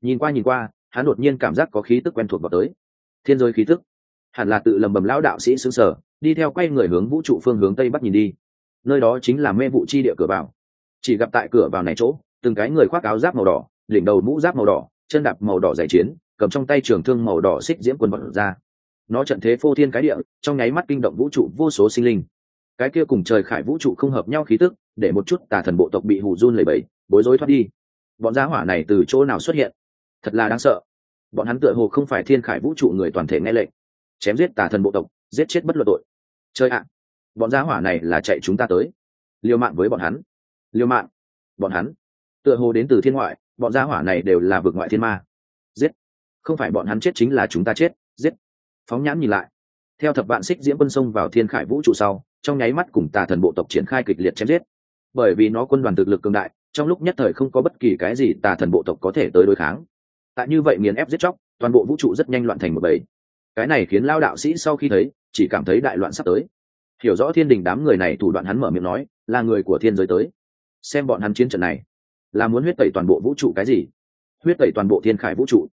nhìn qua nhìn qua, hắn đột nhiên cảm giác có khí tức quen thuộc vào tới. Thiên giới khí tức. Hẳn là tự lầm bầm lão đạo sĩ xứng sở, đi theo quay người hướng vũ trụ phương hướng tây bắc nhìn đi. Nơi đó chính là mê vụ chi địa cửa vào. Chỉ gặp tại cửa vào này chỗ, từng cái người khoác áo giáp màu đỏ, đỉnh đầu mũ giáp màu đỏ, chân đạp màu đỏ giải chiến cầm trong tay trường thương màu đỏ xích diễm quần vật ra. Nó trận thế phô thiên cái địa, trong nháy mắt kinh động vũ trụ vô số sinh linh. Cái kia cùng trời khải vũ trụ không hợp nhau khí tức, để một chút tà thần bộ tộc bị hù run lẩy bẩy, bối rối thoát đi. Bọn gia hỏa này từ chỗ nào xuất hiện? Thật là đáng sợ. Bọn hắn tựa hồ không phải thiên khải vũ trụ người toàn thể nghe lệnh. Chém giết tà thần bộ tộc, giết chết bất luận tội. Chơi ạ! Bọn gia hỏa này là chạy chúng ta tới. Liều mạng với bọn hắn. Liều mạng. Bọn hắn. Tựa hồ đến từ thiên ngoại, bọn gia hỏa này đều là vực ngoại thiên ma không phải bọn hắn chết chính là chúng ta chết, giết. Phóng nhãn nhìn lại. Theo thập vạn xích diễm quân sông vào thiên khải vũ trụ sau, trong nháy mắt cùng tà thần bộ tộc triển khai kịch liệt chém giết. Bởi vì nó quân đoàn thực lực cường đại, trong lúc nhất thời không có bất kỳ cái gì tà thần bộ tộc có thể tới đối kháng. Tại như vậy nghiền ép giết chóc, toàn bộ vũ trụ rất nhanh loạn thành một bầy. Cái này khiến lao đạo sĩ sau khi thấy, chỉ cảm thấy đại loạn sắp tới. Hiểu rõ thiên đình đám người này thủ đoạn hắn mở miệng nói, là người của thiên giới tới. Xem bọn hắn chiến trận này, là muốn huyết tẩy toàn bộ vũ trụ cái gì? Huyết tẩy toàn bộ thiên khải vũ trụ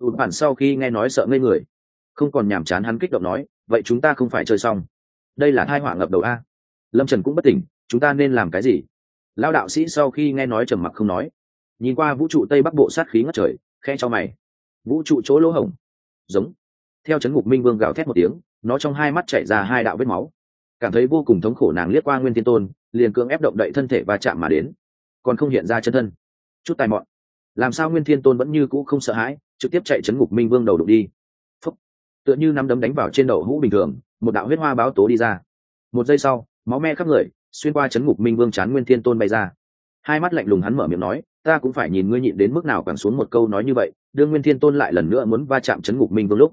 ụt bản sau khi nghe nói sợ ngây người. Không còn nhàm chán hắn kích động nói, vậy chúng ta không phải chơi xong. Đây là thai họa ngập đầu a. Lâm trần cũng bất tỉnh, chúng ta nên làm cái gì? Lao đạo sĩ sau khi nghe nói trầm mặc không nói. Nhìn qua vũ trụ tây bắc bộ sát khí ngất trời khe cho mày. Vũ trụ chỗ lỗ hổng. Giống. Theo chấn ngục minh vương gào thét một tiếng, nó trong hai mắt chảy ra hai đạo vết máu. Cảm thấy vô cùng thống khổ nàng liếc qua nguyên thiên tôn, liền cưỡng ép động đậy thân thể và chạm mà đến. Còn không hiện ra chân thân. Chút tài mọn làm sao nguyên thiên tôn vẫn như cũ không sợ hãi, trực tiếp chạy chấn ngục minh vương đầu đục đi. Phúc. tựa như nắm đấm đánh vào trên đầu hũ bình thường, một đạo huyết hoa báo tố đi ra. Một giây sau, máu me khắp người, xuyên qua chấn ngục minh vương chán nguyên thiên tôn bay ra. Hai mắt lạnh lùng hắn mở miệng nói, ta cũng phải nhìn ngươi nhịn đến mức nào càng xuống một câu nói như vậy, đưa nguyên thiên tôn lại lần nữa muốn va chạm chấn ngục minh vương lúc.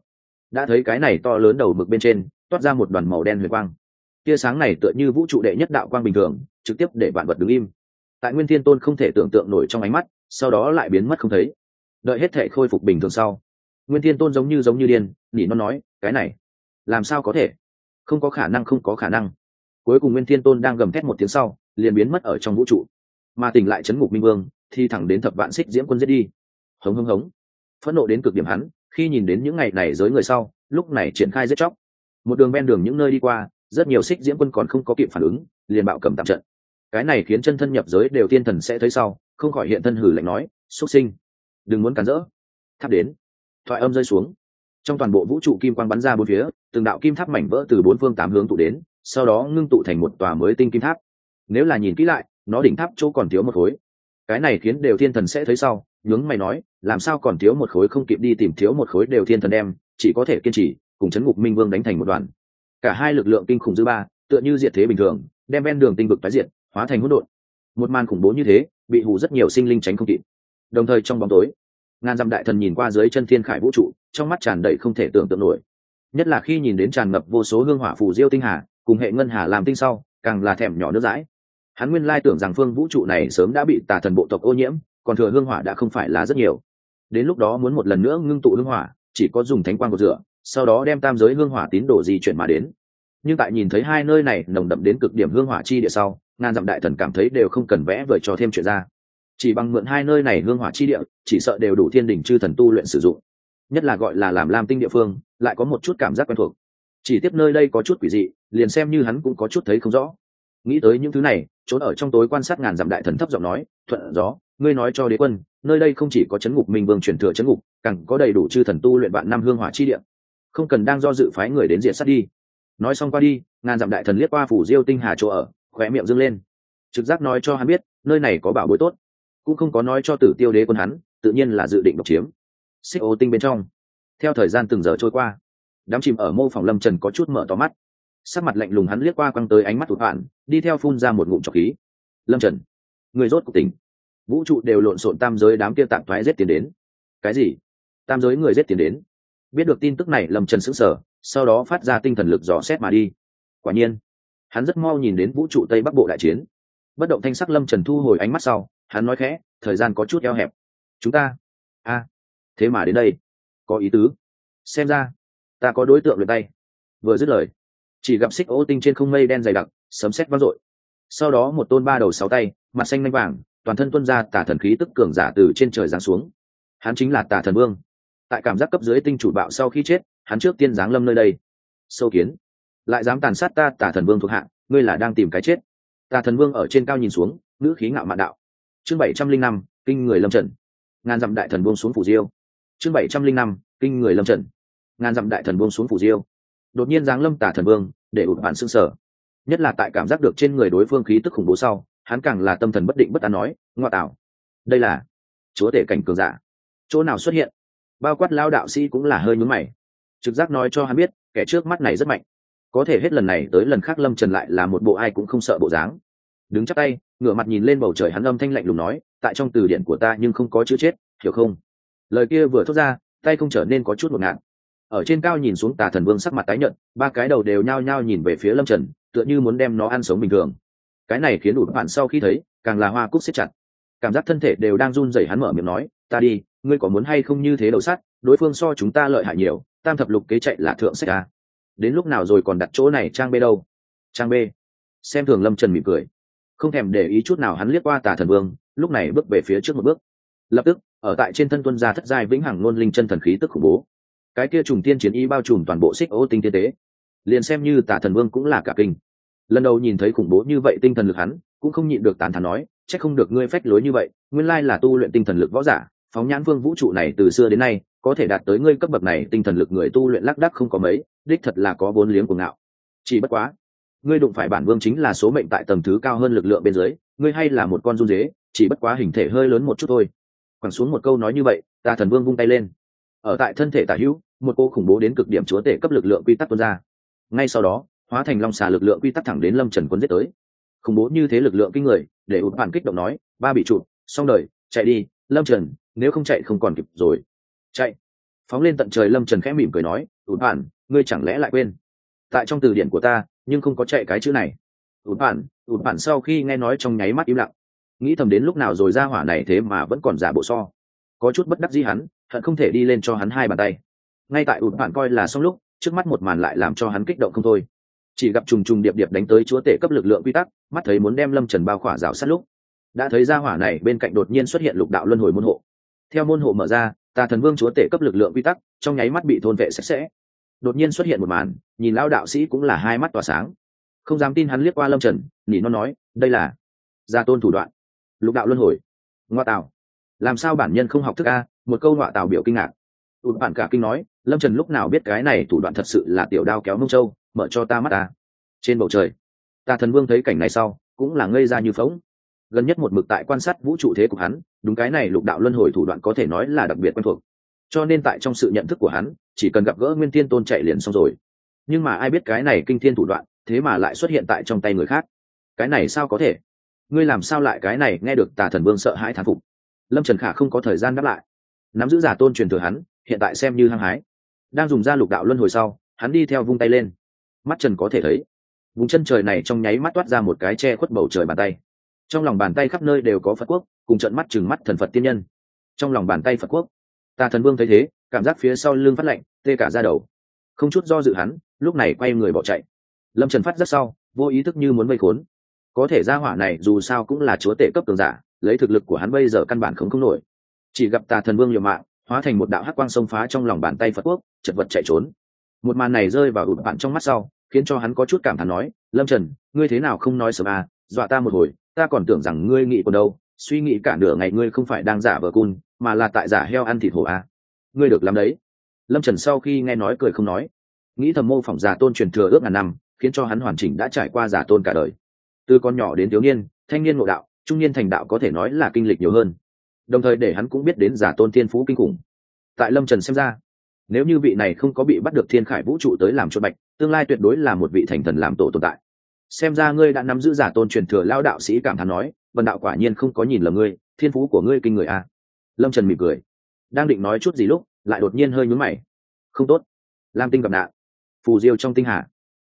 Đã thấy cái này to lớn đầu mực bên trên, toát ra một đoàn màu đen huyền quang. Tia sáng này tựa như vũ trụ đệ nhất đạo quang bình thường, trực tiếp để vạn vật đứng im tại nguyên thiên tôn không thể tưởng tượng nổi trong ánh mắt, sau đó lại biến mất không thấy. Đợi hết thể khôi phục bình thường sau, nguyên thiên tôn giống như giống như điên, nỉ nó nói, cái này, làm sao có thể? Không có khả năng, không có khả năng. Cuối cùng nguyên thiên tôn đang gầm thét một tiếng sau, liền biến mất ở trong vũ trụ. Mà tỉnh lại chấn ngục minh vương, thì thẳng đến thập vạn xích diễm quân giết đi. Hống hống hống. Phẫn nộ đến cực điểm hắn, khi nhìn đến những ngày này giới người sau, lúc này triển khai giết chóc. Một đường ven đường những nơi đi qua, rất nhiều xích diễm quân còn không có kịp phản ứng, liền bạo cầm tạm trận cái này khiến chân thân nhập giới đều tiên thần sẽ thấy sau, không khỏi hiện thân hử lạnh nói, xuất sinh, đừng muốn cản rỡ. Tháp đến, thoại âm rơi xuống. Trong toàn bộ vũ trụ kim quang bắn ra bốn phía, từng đạo kim tháp mảnh vỡ từ bốn phương tám hướng tụ đến, sau đó ngưng tụ thành một tòa mới tinh kim tháp. Nếu là nhìn kỹ lại, nó đỉnh tháp chỗ còn thiếu một khối. Cái này khiến đều thiên thần sẽ thấy sau, nhướng mày nói, làm sao còn thiếu một khối không kịp đi tìm thiếu một khối đều thiên thần đem, chỉ có thể kiên trì, cùng chấn ngục minh vương đánh thành một đoàn. Cả hai lực lượng kinh khủng dư ba, tựa như diệt thế bình thường, đem ven đường tinh vực tái diệt hóa thành hỗn độn. Một màn khủng bố như thế, bị hù rất nhiều sinh linh tránh không kịp. Đồng thời trong bóng tối, ngàn dặm đại thần nhìn qua dưới chân thiên khải vũ trụ, trong mắt tràn đầy không thể tưởng tượng nổi. Nhất là khi nhìn đến tràn ngập vô số hương hỏa phù diêu tinh hà, cùng hệ ngân hà làm tinh sau, càng là thèm nhỏ nước dãi. Hắn nguyên lai tưởng rằng phương vũ trụ này sớm đã bị tà thần bộ tộc ô nhiễm, còn thừa hương hỏa đã không phải là rất nhiều. Đến lúc đó muốn một lần nữa ngưng tụ hương hỏa, chỉ có dùng thánh quang của rửa, sau đó đem tam giới hương hỏa tín đồ di chuyển mà đến nhưng tại nhìn thấy hai nơi này nồng đậm đến cực điểm hương hỏa chi địa sau, ngàn dặm đại thần cảm thấy đều không cần vẽ vời cho thêm chuyện ra. Chỉ bằng mượn hai nơi này hương hỏa chi địa, chỉ sợ đều đủ thiên đình chư thần tu luyện sử dụng. Nhất là gọi là làm lam tinh địa phương, lại có một chút cảm giác quen thuộc. Chỉ tiếp nơi đây có chút quỷ dị, liền xem như hắn cũng có chút thấy không rõ. Nghĩ tới những thứ này, trốn ở trong tối quan sát ngàn dặm đại thần thấp giọng nói, thuận gió, ngươi nói cho đế quân, nơi đây không chỉ có chấn ngục minh vương truyền thừa chấn ngục, càng có đầy đủ chư thần tu luyện vạn năm hương hỏa chi địa. Không cần đang do dự phái người đến diện sát đi nói xong qua đi, ngàn dặm đại thần liếc qua phủ diêu tinh hà chỗ ở, khóe miệng dâng lên. Trực giác nói cho hắn biết, nơi này có bảo bối tốt. Cũng không có nói cho tử tiêu đế quân hắn, tự nhiên là dự định độc chiếm. Xích ô tinh bên trong. Theo thời gian từng giờ trôi qua, đám chìm ở mô phòng lâm trần có chút mở to mắt. Sắc mặt lạnh lùng hắn liếc qua quăng tới ánh mắt tụt bạn đi theo phun ra một ngụm trọc khí. Lâm trần, người rốt cuộc tỉnh. Vũ trụ đều lộn xộn tam giới đám kia tạm thoái rét tiền đến. Cái gì? Tam giới người rét tiền đến. Biết được tin tức này, lâm trần sững sờ sau đó phát ra tinh thần lực dò xét mà đi. Quả nhiên, hắn rất mau nhìn đến vũ trụ tây bắc bộ đại chiến. Bất động thanh sắc lâm trần thu hồi ánh mắt sau, hắn nói khẽ, thời gian có chút eo hẹp. Chúng ta, a, thế mà đến đây. Có ý tứ. Xem ra, ta có đối tượng luyện tay. Vừa dứt lời, chỉ gặp xích ô tinh trên không mây đen dày đặc, sấm sét vang dội. Sau đó một tôn ba đầu sáu tay, mặt xanh lanh vàng, toàn thân tuân ra tả thần khí tức cường giả từ trên trời giáng xuống. Hắn chính là tả thần vương. Tại cảm giác cấp dưới tinh chủ bạo sau khi chết hắn trước tiên giáng lâm nơi đây. Sâu kiến. Lại dám tàn sát ta, tà thần vương thuộc hạ, ngươi là đang tìm cái chết. Tà thần vương ở trên cao nhìn xuống, ngữ khí ngạo mạn đạo. Chương bảy trăm linh năm, kinh người lâm trần ngàn dặm đại thần buông xuống phủ diêu. Chương bảy trăm linh năm, kinh người lâm trần ngàn dặm đại thần buông xuống phủ diêu. Đột nhiên giáng lâm tà thần vương, để ụt bản xương sở nhất là tại cảm giác được trên người đối phương khí tức khủng bố sau, hắn càng là tâm thần bất định bất an nói, ngoa tảo đây là chúa tể cảnh cường giả. Chỗ nào xuất hiện? Bao quát lao đạo sĩ cũng là hơi nhúm mày trực giác nói cho hắn biết, kẻ trước mắt này rất mạnh. Có thể hết lần này tới lần khác lâm trần lại là một bộ ai cũng không sợ bộ dáng. Đứng chắc tay, ngửa mặt nhìn lên bầu trời hắn âm thanh lạnh lùng nói, tại trong từ điển của ta nhưng không có chữ chết, hiểu không? Lời kia vừa thốt ra, tay không trở nên có chút một ngạn ở trên cao nhìn xuống tà thần vương sắc mặt tái nhợt, ba cái đầu đều nhao nhao nhìn về phía lâm trần, tựa như muốn đem nó ăn sống bình thường. Cái này khiến đủ bạn sau khi thấy, càng là hoa cúc xếp chặt. Cảm giác thân thể đều đang run rẩy hắn mở miệng nói, ta đi, ngươi có muốn hay không như thế đầu sắt? Đối phương so chúng ta lợi hại nhiều, tam thập lục kế chạy là thượng sách a. Đến lúc nào rồi còn đặt chỗ này trang b đâu? Trang b. Xem thường lâm trần mỉm cười. Không thèm để ý chút nào hắn liếc qua tà thần vương, lúc này bước về phía trước một bước. Lập tức, ở tại trên thân tuân gia thất giai vĩnh hằng ngôn linh chân thần khí tức khủng bố. Cái kia trùng tiên chiến y bao trùm toàn bộ xích ô tinh tiên tế. Liền xem như tà thần vương cũng là cả kinh. Lần đầu nhìn thấy khủng bố như vậy tinh thần lực hắn, cũng không nhịn được tàn thắn nói c h ắ c không được ngươi phách lối như vậy, nguyên lai là tu luyện tinh thần lực võ giả, phóng nhãn vương vũ trụ này từ xưa đến nay có thể đạt tới ngươi cấp bậc này, tinh thần lực người tu luyện lác đắc không có mấy, đích thật là có vốn liếng của ngạo. Chỉ bất quá, ngươi đụng phải bản vương chính là số mệnh tại tầng thứ cao hơn lực lượng bên dưới, ngươi hay là một con run dế, chỉ bất quá hình thể hơi lớn một chút thôi. Quẳng xuống một câu nói như vậy, ta thần vương vung tay lên. Ở tại thân thể tả hữu, một cô khủng bố đến cực điểm chúa tể cấp lực lượng quy tắc tuôn ra. Ngay sau đó, hóa thành long xà lực lượng quy tắc thẳng đến lâm trần quân giết tới. Khủng bố như thế lực lượng kinh người, để ụt bản kích động nói, ba bị trụ, xong đời, chạy đi, lâm trần, nếu không chạy không còn kịp rồi chạy. Phóng lên tận trời lâm trần khẽ mỉm cười nói ụt bản ngươi chẳng lẽ lại quên? Tại trong từ điển của ta, nhưng không có chạy cái chữ này. Ụt bản ụt bản sau khi nghe nói trong nháy mắt im lặng. Nghĩ thầm đến lúc nào rồi ra hỏa này thế mà vẫn còn giả bộ so. Có chút bất đắc dĩ hắn, hận không thể đi lên cho hắn hai bàn tay. Ngay tại ụt bản coi là xong lúc, trước mắt một màn lại làm cho hắn kích động không thôi. Chỉ gặp trùng trùng điệp điệp đánh tới chúa tể cấp lực lượng quy tắc, mắt thấy muốn đem lâm trần bao khỏa rào sát lúc. Đã thấy ra hỏa này bên cạnh đột nhiên xuất hiện lục đạo luân hồi môn hộ. Theo môn hộ mở ra tà thần vương chúa tể cấp lực lượng quy tắc, trong nháy mắt bị thôn vệ sạch sẽ. Đột nhiên xuất hiện một màn, nhìn lao đạo sĩ cũng là hai mắt tỏa sáng. Không dám tin hắn liếc qua lâm trần nhỉ nó nói, đây là gia tôn thủ đoạn. Lục đạo luân hồi. Ngoa tạo làm sao bản nhân không học thức a? Một câu ngoại tạo biểu kinh ngạc. Tụt bản cả kinh nói, lâm trần lúc nào biết cái này thủ đoạn thật sự là tiểu đao kéo nông châu, mở cho ta mắt ta. Trên bầu trời ta thần vương thấy cảnh này sau, cũng là ngây ra như phóng gần nhất một mực tại quan sát vũ trụ thế của hắn, đúng cái này lục đạo luân hồi thủ đoạn có thể nói là đặc biệt quen thuộc. Cho nên tại trong sự nhận thức của hắn, chỉ cần gặp gỡ nguyên thiên tôn chạy liền xong rồi. Nhưng mà ai biết cái này kinh thiên thủ đoạn, thế mà lại xuất hiện tại trong tay người khác. Cái này sao có thể? Ngươi làm sao lại cái này nghe được tà thần vương sợ hãi thán phục? Lâm trần khả không có thời gian đáp lại. Nắm giữ giả tôn truyền thừa hắn, hiện tại xem như hăng hái. Đang dùng r a lục đạo luân hồi sau, hắn đi theo vung tay lên. Mắt trần có thể thấy, vùng chân trời này trong nháy mắt toát ra một cái che khuất bầu trời bàn tay trong lòng bàn tay khắp nơi đều có phật quốc, cùng trận mắt chừng mắt thần phật tiên nhân. Trong lòng bàn tay phật quốc tà thần vương thấy thế, cảm giác phía sau lưng phát lạnh, tê cả ra đầu. Không chút do dự hắn, lúc này quay người bỏ chạy. Lâm trần phát rất sau, vô ý thức như muốn vây khốn. Có thể ra hỏa này dù sao cũng là chúa tể cấp tường giả, lấy thực lực của hắn bây giờ căn bản không không nổi. Chỉ gặp tà thần vương liều mạng, hóa thành một đạo hắc quang sông phá trong lòng bàn tay phật quốc, chật vật chạy trốn. Một màn này rơi vào ụt bạn trong mắt sau, khiến cho hắn có chút cảm thán nói, lâm trần, ngươi thế nào không nói sớm à dọa ta một hồi ta còn tưởng rằng ngươi nghĩ còn đâu, suy nghĩ cả nửa ngày ngươi không phải đang giả vờ cun, mà là tại giả heo ăn thịt hổ à. ngươi được làm đấy. Lâm trần sau khi nghe nói cười không nói. Nghĩ thầm mô phỏng giả tôn truyền thừa ước ngàn năm, khiến cho hắn hoàn chỉnh đã trải qua giả tôn cả đời. Từ con nhỏ đến thiếu niên, thanh niên ngộ đạo, trung niên thành đạo có thể nói là kinh lịch nhiều hơn. Đồng thời để hắn cũng biết đến giả tôn thiên phú kinh khủng. Tại lâm trần xem ra, nếu như vị này không có bị bắt được thiên khải vũ trụ tới làm cho bạch, tương lai tuyệt đối là một vị thành thần làm tổ tồn tại xem ra ngươi đã nắm giữ giả tôn truyền thừa lao đạo sĩ cảm thán nói vần đạo quả nhiên không có nhìn lầm ngươi, thiên phú của ngươi kinh người a à. lâm trần mỉm cười. Đang định nói chút gì lúc, lại đột nhiên hơi nhúm mày. Không tốt. Lam tinh gặp nạn. Phù diêu trong tinh hà.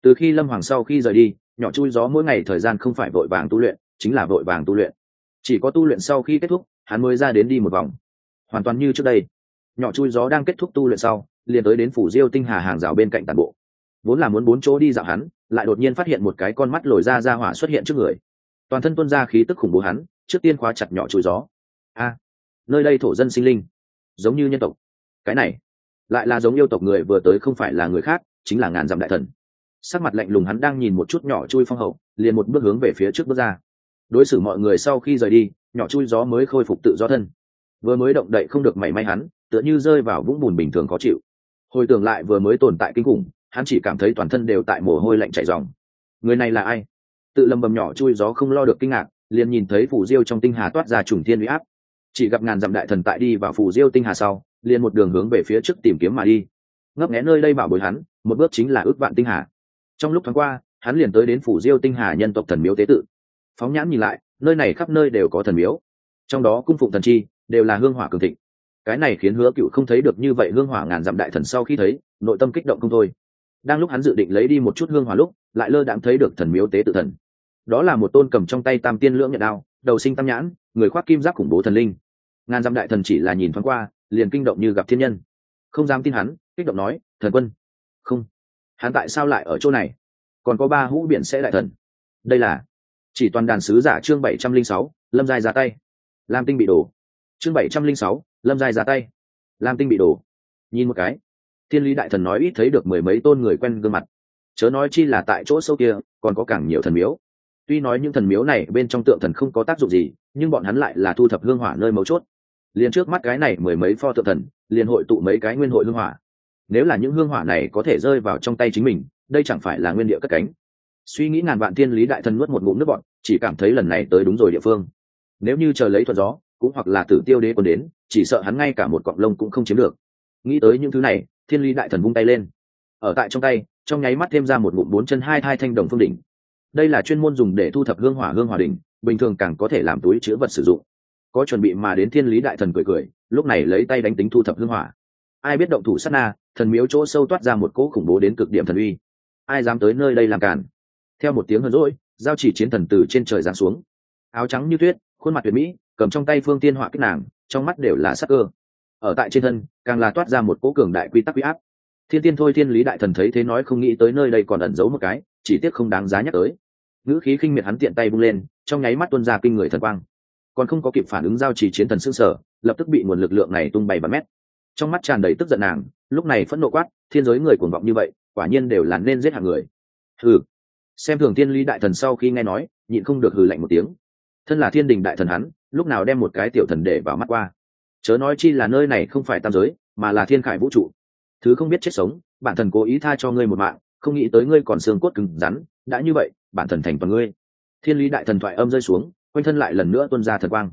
Từ khi lâm hoàng sau khi rời đi, nhỏ chui gió mỗi ngày thời gian không phải vội vàng tu luyện, chính là vội vàng tu luyện. Chỉ có tu luyện sau khi kết thúc, hắn mới ra đến đi một vòng. Hoàn toàn như trước đây. Nhỏ chui gió đang kết thúc tu luyện sau, liền tới đến phủ diêu tinh hà hàng rào bên cạnh tàn bộ. Vốn là muốn bốn chỗ đi dạo hắn lại đột nhiên phát hiện một cái con mắt lồi ra ra hỏa xuất hiện trước người. Toàn thân tuân ra khí tức khủng bố hắn, trước tiên khóa chặt nhỏ chui gió. A, nơi đây thổ dân sinh linh, giống như nhân tộc. Cái này, lại là giống yêu tộc người vừa tới không phải là người khác, chính là ngàn dặm đại thần. Sắc mặt lạnh lùng hắn đang nhìn một chút nhỏ chui phong hậu, liền một bước hướng về phía trước bước ra. Đối xử mọi người sau khi rời đi, nhỏ chui gió mới khôi phục tự do thân. Vừa mới động đậy không được mảy may hắn, tựa như rơi vào vũng bùn bình thường khó chịu. Hồi tưởng lại vừa mới tồn tại kinh khủng hắn chỉ cảm thấy toàn thân đều tại mồ hôi lạnh chảy dòng người này là ai? Tự lầm bầm nhỏ chui gió không lo được kinh ngạc, liền nhìn thấy phù diêu trong tinh hà toát ra trùng thiên uy áp. Chỉ gặp ngàn dặm đại thần tại đi vào phù diêu tinh hà sau, liền một đường hướng về phía trước tìm kiếm mà đi. Ngấp nghé nơi đây bảo bồi hắn, một bước chính là ước vạn tinh hà. Trong lúc thoáng qua, hắn liền tới đến phủ diêu tinh hà nhân tộc thần miếu tế tự. Phóng nhãn nhìn lại, nơi này khắp nơi đều có thần miếu. Trong đó cung phụng thần chi, đều là hương hỏa cường thịnh. Cái này khiến hứa cựu không thấy được như vậy hương hỏa ngàn dặm đại thần sau khi thấy, nội tâm kích động không thôi đang lúc hắn dự định lấy đi một chút hương hỏa lúc, lại lơ đãng thấy được thần miếu tế tự thần. Đó là một tôn cầm trong tay tam tiên lưỡng nhận đao, đầu sinh tam nhãn, người khoác kim giáp khủng bố thần linh. Ngàn dặm đại thần chỉ là nhìn thoáng qua, liền kinh động như gặp thiên nhân. Không dám tin hắn, kích động nói, thần quân. Không. Hắn tại sao lại ở chỗ này? Còn có ba hũ biển sẽ đại thần. Đây là chỉ toàn đàn sứ giả chương bảy trăm linh sáu, lâm giai ra tay. Lam tinh bị đổ. Chương bảy trăm linh sáu, lâm giai ra tay. Lam tinh bị đổ. Nhìn một cái thiên lý đại thần nói ít thấy được mười mấy tôn người quen gương mặt. Chớ nói chi là tại chỗ sâu kia, còn có càng nhiều thần miếu. Tuy nói những thần miếu này bên trong tượng thần không có tác dụng gì, nhưng bọn hắn lại là thu thập hương hỏa nơi mấu chốt. Liền trước mắt cái này mười mấy pho tượng thần, liền hội tụ mấy cái nguyên hội hương hỏa. Nếu là những hương hỏa này có thể rơi vào trong tay chính mình, đây chẳng phải là nguyên địa cất cánh. Suy nghĩ ngàn vạn thiên lý đại thần nuốt một ngụm nước bọn chỉ cảm thấy lần này tới đúng rồi địa phương. Nếu như chờ lấy thuận gió, cũng hoặc là tử tiêu đế còn đến, chỉ sợ hắn ngay cả một cọng lông cũng không chiếm được. Nghĩ tới những thứ này thiên lý đại thần vung tay lên. Ở tại trong tay, trong nháy mắt thêm ra một ngụm bốn chân hai thai thanh đồng phương đỉnh. Đây là chuyên môn dùng để thu thập hương hỏa hương hỏa đỉnh, bình thường càng có thể làm túi chứa vật sử dụng. Có chuẩn bị mà đến thiên lý đại thần cười cười, lúc này lấy tay đánh tính thu thập hương hỏa. Ai biết động thủ sát na, thần miếu chỗ sâu toát ra một cỗ khủng bố đến cực điểm thần uy. Ai dám tới nơi đây làm cản theo một tiếng hờn rỗi giao chỉ chiến thần từ trên trời giáng xuống. Áo trắng như tuyết, khuôn mặt tuyệt mỹ, cầm trong tay phương tiên họa kích nàng, trong mắt đều là sắc cơ ở tại trên thân, càng là toát ra một cỗ cường đại quy tắc quy áp. Thiên tiên thôi thiên lý đại thần thấy thế nói không nghĩ tới nơi đây còn ẩn giấu một cái, chỉ tiếc không đáng giá nhắc tới. Ngữ khí khinh miệt hắn tiện tay bung lên, trong nháy mắt tuân ra kinh người thần quang. Còn không có kịp phản ứng giao trì chiến thần xương sở, lập tức bị nguồn lực lượng này tung bay bắn mét. Trong mắt tràn đầy tức giận nàng, lúc này phẫn nộ quát, thiên giới người cuồng vọng như vậy, quả nhiên đều là nên giết hàng người. Hừ. Xem thường thiên lý đại thần sau khi nghe nói, nhịn không được hừ lạnh một tiếng. Thân là thiên đình đại thần hắn, lúc nào đem một cái tiểu thần để vào mắt qua chớ nói chi là nơi này không phải tam giới, mà là thiên khải vũ trụ. Thứ không biết chết sống, bản thần cố ý tha cho ngươi một mạng, không nghĩ tới ngươi còn xương cốt cứng rắn, đã như vậy, bản thần thành toàn ngươi. Thiên lý đại thần thoại âm rơi xuống, quanh thân lại lần nữa tuân ra thần quang.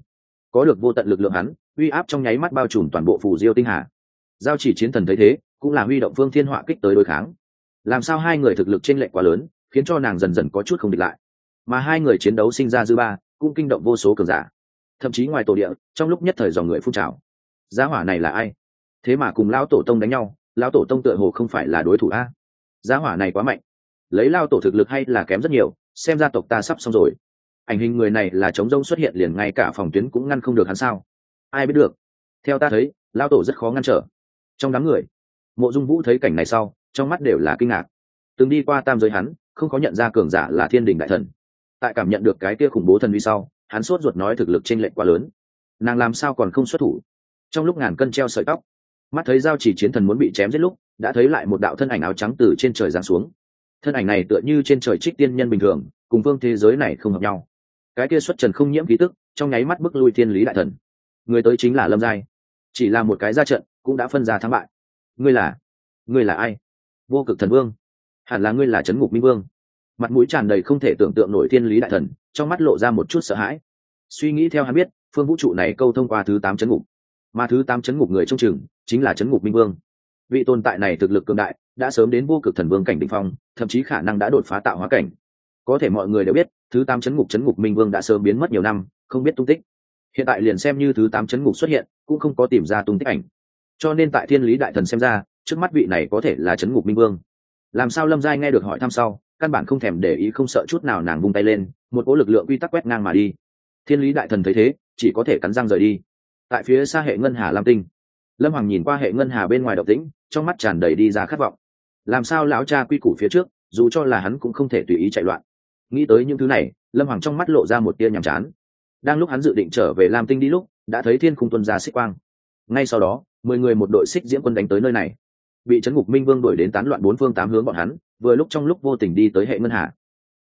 Có được vô tận lực lượng hắn, uy áp trong nháy mắt bao trùm toàn bộ phù diêu tinh hà. Giao chỉ chiến thần thấy thế, cũng là huy động phương thiên họa kích tới đối kháng. Làm sao hai người thực lực trên lệch quá lớn, khiến cho nàng dần dần có chút không địch lại. Mà hai người chiến đấu sinh ra dư ba, cũng kinh động vô số cường giả thậm chí ngoài tổ địa, trong lúc nhất thời dòng người phun trào. Giá hỏa này là ai? Thế mà cùng lão tổ tông đánh nhau, lão tổ tông tựa hồ không phải là đối thủ a. Giá hỏa này quá mạnh. Lấy lao tổ thực lực hay là kém rất nhiều, xem ra tộc ta sắp xong rồi. Ảnh hình người này là chống rông xuất hiện liền ngay cả phòng tuyến cũng ngăn không được hắn sao? Ai biết được. Theo ta thấy lao tổ rất khó ngăn trở. Trong đám người, mộ dung vũ thấy cảnh này sau, trong mắt đều là kinh ngạc. Từng đi qua tam giới hắn, không có nhận ra cường giả là thiên đình đại thần. Tại cảm nhận được cái kia khủng bố thần vi sau hắn sốt ruột nói thực lực trên lệch quá lớn. Nàng làm sao còn không xuất thủ? Trong lúc ngàn cân treo sợi tóc, mắt thấy giao chỉ chiến thần muốn bị chém giết lúc, đã thấy lại một đạo thân ảnh áo trắng từ trên trời giáng xuống. Thân ảnh này tựa như trên trời trích tiên nhân bình thường, cùng phương thế giới này không hợp nhau. Cái kia xuất trần không nhiễm khí tức, trong nháy mắt bức lui thiên lý đại thần. Người tới chính là lâm giai. Chỉ là một cái ra trận, cũng đã phân ra thắng bại. Ngươi là ngươi là ai? Vô cực thần vương. Hẳn là ngươi là trấn ngục minh vương mặt mũi tràn đầy không thể tưởng tượng nổi thiên lý đại thần, trong mắt lộ ra một chút sợ hãi. Suy nghĩ theo hắn biết, phương vũ trụ này câu thông qua thứ tám chấn ngục. Mà thứ tám chấn ngục người trong chừng, chính là chấn ngục minh vương. Vị tồn tại này thực lực cường đại, đã sớm đến vô cực thần vương cảnh đ ỉ n h phong, thậm chí khả năng đã đột phá tạo hóa cảnh. Có thể mọi người đều biết, thứ tám chấn ngục chấn ngục minh vương đã sớm biến mất nhiều năm, không biết tung tích. Hiện tại liền xem như thứ tám chấn ngục xuất hiện, cũng không có tìm ra tung tích ảnh. Cho nên tại thiên lý đại thần xem ra, trước mắt vị này có thể là chấn ngục minh vương. Làm sao lâm giai nghe được hỏi thăm sau căn bản không thèm để ý, không sợ chút nào nàng vung tay lên, một cỗ lực lượng quy tắc quét ngang mà đi. Thiên lý đại thần thấy thế, chỉ có thể cắn răng rời đi. Tại phía xa hệ ngân hà lam tinh, lâm hoàng nhìn qua hệ ngân hà bên ngoài độc tĩnh, trong mắt tràn đầy đi ra khát vọng. Làm sao lão cha quy củ phía trước, dù cho là hắn cũng không thể tùy ý chạy loạn. Nghĩ tới những thứ này, lâm hoàng trong mắt lộ ra một tia nhàm chán. Đang lúc hắn dự định trở về lam tinh đi lúc, đã thấy thiên khung tuân ra xích quang. Ngay sau đó, mười người một đội xích diễm quân đánh tới nơi này. Bị trấn ngục minh vương đuổi đến tán loạn bốn phương tám hướng bọn hắn vừa lúc trong lúc vô tình đi tới hệ ngân hà.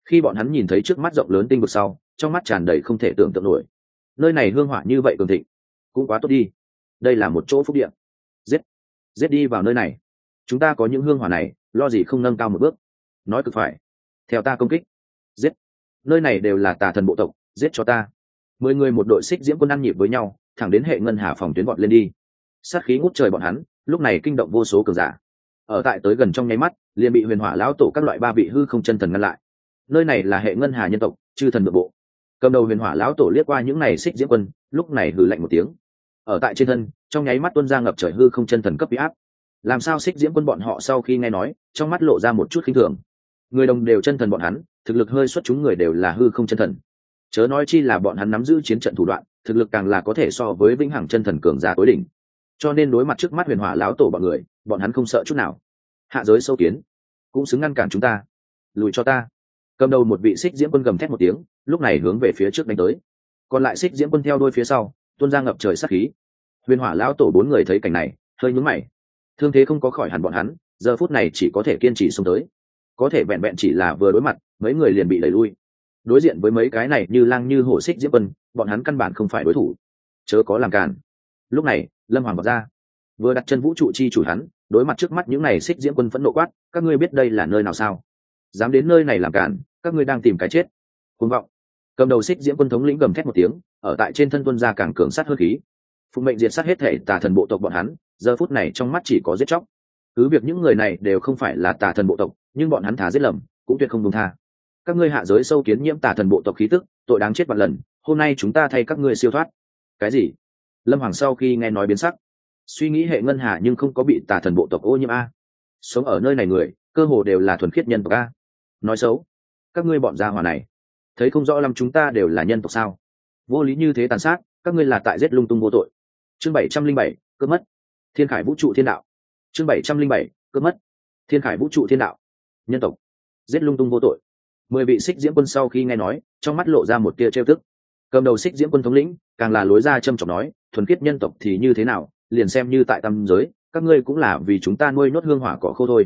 Khi bọn hắn nhìn thấy trước mắt rộng lớn tinh vực sau, trong mắt tràn đầy không thể tưởng tượng nổi. Nơi này hương hỏa như vậy cường thịnh, cũng quá tốt đi. Đây là một chỗ phúc điện giết giết đi vào nơi này. Chúng ta có những hương hỏa này, lo gì không nâng cao một bước. Nói cực phải. Theo ta công kích. Giết. Nơi này đều là tà thần bộ tộc, giết cho ta. Mười người một đội xích diễm quân ăn nhịp với nhau, thẳng đến hệ ngân hà phòng tuyến vọt lên đi. Sát khí ngút trời bọn hắn, lúc này kinh động vô số cường giả. Ở tại tới gần trong nháy mắt liền bị huyền hỏa lão tổ các loại ba vị hư không chân thần ngăn lại. Nơi này là hệ ngân hà nhân tộc, chư thần nội bộ. Cầm đầu huyền hỏa lão tổ liếc qua những này xích diễm quân, lúc này hử lạnh một tiếng. Ở tại trên thân, trong nháy mắt tuân ra ngập trời hư không chân thần cấp bị áp. Làm sao xích diễm quân bọn họ sau khi nghe nói, trong mắt lộ ra một chút khinh thường. Người đồng đều chân thần bọn hắn, thực lực hơi xuất chúng người đều là hư không chân thần. Chớ nói chi là bọn hắn nắm giữ chiến trận thủ đoạn, thực lực càng là có thể so với vĩnh hằng chân thần cường giả tối đỉnh. Cho nên đối mặt trước mắt huyền hỏa lão tổ bọn người, bọn hắn không sợ chút nào. Hạ giới sâu kiến cũng xứng ngăn cản chúng ta. Lùi cho ta. Cầm đầu một vị xích diễm quân gầm thét một tiếng, lúc này hướng về phía trước đánh tới. Còn lại xích diễm quân theo đôi phía sau, tuôn ra ngập trời sát khí. Huyền hỏa lão tổ bốn người thấy cảnh này, hơi nhúng mày. Thương thế không có khỏi hẳn bọn hắn, giờ phút này chỉ có thể kiên trì xuống tới. Có thể vẹn vẹn chỉ là vừa đối mặt, mấy người liền bị đẩy lui. Đối diện với mấy cái này như lang như hổ xích diễm quân, bọn hắn căn bản không phải đối thủ. Chớ có làm càn. Lúc này, lâm hoàng vọt ra. Vừa đặt chân vũ trụ chi chủ hắn đối mặt trước mắt những này xích diễm quân phẫn nộ quát, các ngươi biết đây là nơi nào sao? Dám đến nơi này làm cản, các ngươi đang tìm cái chết. Côn vọng. Cầm đầu xích diễm quân thống lĩnh gầm thét một tiếng, ở tại trên thân tuân ra càng cường sát hơn khí. Phụng mệnh diệt sát hết thể tà thần bộ tộc bọn hắn, giờ phút này trong mắt chỉ có giết chóc. Cứ việc những người này đều không phải là tà thần bộ tộc, nhưng bọn hắn thả giết lầm, cũng tuyệt không đúng tha. Các ngươi hạ giới sâu kiến nhiễm tà thần bộ tộc khí tức, tội đáng chết vạn lần, hôm nay chúng ta thay các ngươi siêu thoát. Cái gì? Lâm hoàng sau khi nghe nói biến sắc suy nghĩ hệ ngân hà nhưng không có bị tà thần bộ tộc ô nhiễm a. Sống ở nơi này người, cơ hồ đều là thuần khiết nhân tộc a. Nói xấu, các ngươi bọn gia hỏa này, thấy không rõ lắm chúng ta đều là nhân tộc sao? Vô lý như thế tàn sát, các ngươi là tại giết lung tung vô tội. Chương bảy trăm linh bảy cướp mất. Thiên khải vũ trụ thiên đạo. Chương bảy trăm linh bảy cướp mất. Thiên khải vũ trụ thiên đạo. Nhân tộc, giết lung tung vô tội. Mười vị xích diễm quân sau khi nghe nói, trong mắt lộ ra một tia trêu tức. Cầm đầu xích diễm quân thống lĩnh, càng là lối ra châm trọng nói, thuần khiết nhân tộc thì như thế nào? Liền xem như tại tâm giới, các ngươi cũng là vì chúng ta nuôi nốt hương hỏa cỏ khô thôi.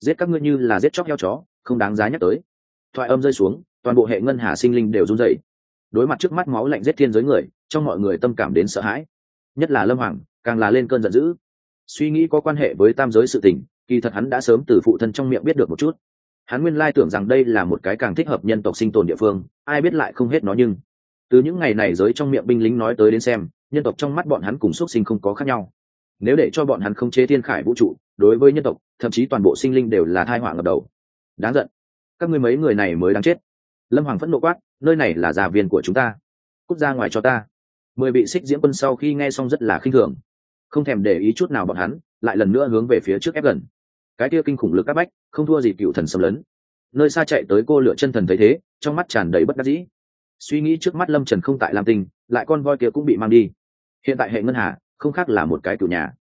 Giết các ngươi như là giết chóc heo chó, không đáng giá nhắc tới. Thoại âm rơi xuống, toàn bộ hệ ngân hà sinh linh đều run dậy đối mặt trước mắt máu lạnh giết thiên giới người, trong mọi người tâm cảm đến sợ hãi. Nhất là lâm hoàng, càng là lên cơn giận dữ. Suy nghĩ có quan hệ với tam giới sự tình, kỳ thật hắn đã sớm từ phụ thân trong miệng biết được một chút. Hắn nguyên lai tưởng rằng đây là một cái càng thích hợp nhân tộc sinh tồn địa phương, ai biết lại không hết nó nhưng, từ những ngày này giới trong miệng binh lính nói tới đến xem nhân tộc trong mắt bọn hắn cùng xuất sinh không có khác nhau. Nếu để cho bọn hắn không chế thiên khải vũ trụ, đối với nhân tộc, thậm chí toàn bộ sinh linh đều là thai họa ngập đầu. Đáng giận. Các ngươi mấy người này mới đáng chết. Lâm hoàng phẫn nộ quát, nơi này là già viên của chúng ta. Cút ra ngoài cho ta. Mười vị xích diễm quân sau khi nghe xong rất là khinh thường. Không thèm để ý chút nào bọn hắn, lại lần nữa hướng về phía trước ép gần. Cái kia kinh khủng lực áp bách, không thua gì cựu thần xâm lấn. Nơi xa chạy tới cô lựa chân thần thấy thế, trong mắt tràn đầy bất đắc dĩ. Suy nghĩ trước mắt lâm trần không tại làm tình lại con voi kia cũng bị mang đi hiện tại hệ ngân hà không khác là một cái cựu nhà.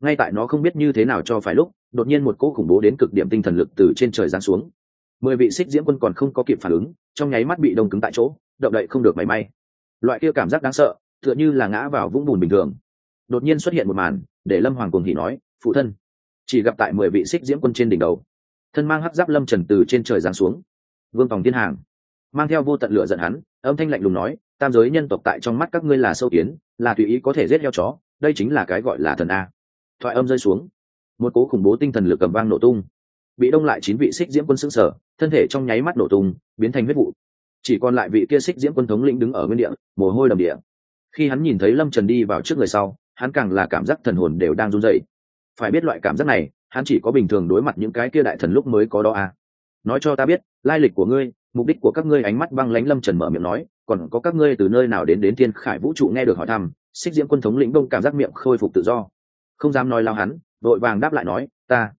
Ngay tại nó không biết như thế nào cho phải lúc, đột nhiên một cỗ khủng bố đến cực điểm tinh thần lực từ trên trời giáng xuống. Mười vị xích diễm quân còn không có kịp phản ứng, trong nháy mắt bị đông cứng tại chỗ, động đậy không được máy may. Loại kia cảm giác đáng sợ, tựa như là ngã vào vũng bùn bình thường. Đột nhiên xuất hiện một màn, để lâm hoàng cùng hỉ nói, phụ thân, chỉ gặp tại mười vị xích diễm quân trên đỉnh đầu. Thân mang hắc giáp lâm trần từ trên trời giáng xuống. Vương tòng thiên hàng mang theo vô tận lửa giận hắn, âm thanh lạnh lùng nói tam giới nhân tộc tại trong mắt các ngươi là sâu kiến, là tùy ý có thể giết heo chó, đây chính là cái gọi là thần a. Thoại âm rơi xuống. Một cố khủng bố tinh thần lực cầm vang nổ tung. Bị đông lại chín vị xích diễm quân xứng sở thân thể trong nháy mắt nổ tung, biến thành huyết vụ. Chỉ còn lại vị kia xích diễm quân thống lĩnh đứng ở nguyên địa, mồ hôi đầm địa. Khi hắn nhìn thấy lâm trần đi vào trước người sau, hắn càng là cảm giác thần hồn đều đang run dậy phải biết loại cảm giác này, hắn chỉ có bình thường đối mặt những cái kia đại thần lúc mới có đó à. nói cho ta biết, lai lịch của ngươi, mục đích của các ngươi ánh mắt băng lánh lâm trần mở miệng nói còn có các ngươi từ nơi nào đến đến thiên khải vũ trụ nghe được hỏi thăm, xích diễm quân thống lĩnh đông cảm giác miệng khôi phục tự do. Không dám nói lao hắn, vội vàng đáp lại nói, ta,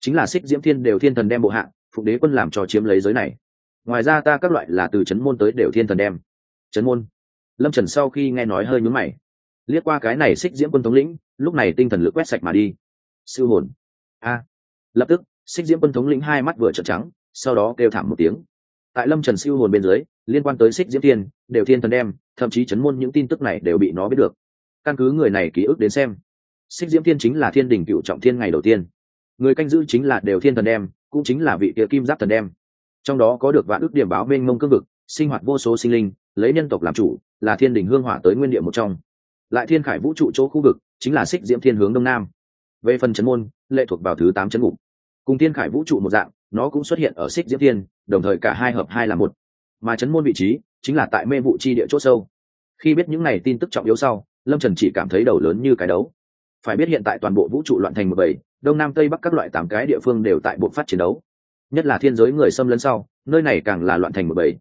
chính là xích diễm thiên đều thiên thần đem bộ hạ, phục đế quân làm cho chiếm lấy giới này. Ngoài ra ta các loại là từ trấn môn tới đều thiên thần đem. Trấn môn? Lâm trần sau khi nghe nói hơi nhúm mày. Liếc qua cái này xích diễm quân thống lĩnh, lúc này tinh thần lựa quét sạch mà đi. Siêu hồn. A. Lập tức, xích diễm quân thống lĩnh hai mắt vừa trợn trắng, sau đó kêu thảm một tiếng tại lâm trần siêu hồn bên dưới, liên quan tới xích diễm thiên, đều thiên thần đem, thậm chí chấn môn những tin tức này đều bị nó biết được. Căn cứ người này ký ức đến xem xích diễm thiên chính là thiên đình cựu trọng thiên ngày đầu tiên. Người canh giữ chính là đều thiên thần đem, cũng chính là vị kia kim giáp thần đem. Trong đó có được vạn ước điểm báo mênh mông cương vực, sinh hoạt vô số sinh linh, lấy nhân tộc làm chủ, là thiên đình hương hỏa tới nguyên địa một trong. Lại thiên khải vũ trụ chỗ khu vực, chính là xích diễm thiên hướng đông nam. Về phần chấn môn, lệ thuộc vào thứ tám chấn ngục. Cùng thiên khải vũ trụ một dạng nó cũng xuất hiện ở xích diễm thiên, đồng thời cả hai hợp hai là một. Mà chấn môn vị trí chính là tại mê vụ chi địa c h ỗ sâu. Khi biết những này tin tức trọng yếu sau, lâm trần chỉ cảm thấy đầu lớn như cái đấu. Phải biết hiện tại toàn bộ vũ trụ loạn thành một bảy đông nam tây bắc các loại tám cái địa phương đều tại bộ phát chiến đấu. Nhất là thiên giới người xâm lấn sau, nơi này càng là loạn thành một bảy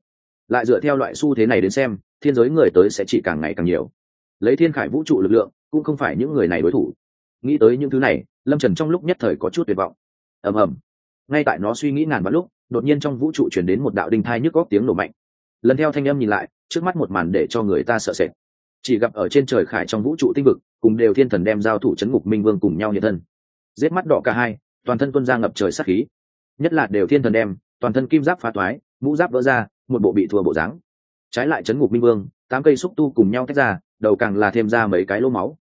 lại dựa theo loại xu thế này đến xem, thiên giới người tới sẽ chỉ càng ngày càng nhiều. Lấy thiên khải vũ trụ lực lượng, cũng không phải những người này đối thủ. Nghĩ tới những thứ này, lâm trần trong lúc nhất thời có chút tuyệt vọng. Ầm ầm ngay tại nó suy nghĩ ngàn vạn lúc, đột nhiên trong vũ trụ chuyển đến một đạo đinh thai nhức góc tiếng nổ mạnh. Lần theo thanh âm nhìn lại, trước mắt một màn để cho người ta sợ sệt. Chỉ gặp ở trên trời khải trong vũ trụ tinh vực, cùng đều thiên thần đem giao thủ chấn ngục minh vương cùng nhau hiện thân. Giết mắt đỏ cả hai, toàn thân quân ra ngập trời sát khí. Nhất là đều thiên thần đem, toàn thân kim giáp phá toái, mũ giáp vỡ ra, một bộ bị thua bộ dáng. Trái lại chấn ngục minh vương, tám cây xúc tu cùng nhau tách ra, đầu càng là thêm ra mấy cái lỗ máu.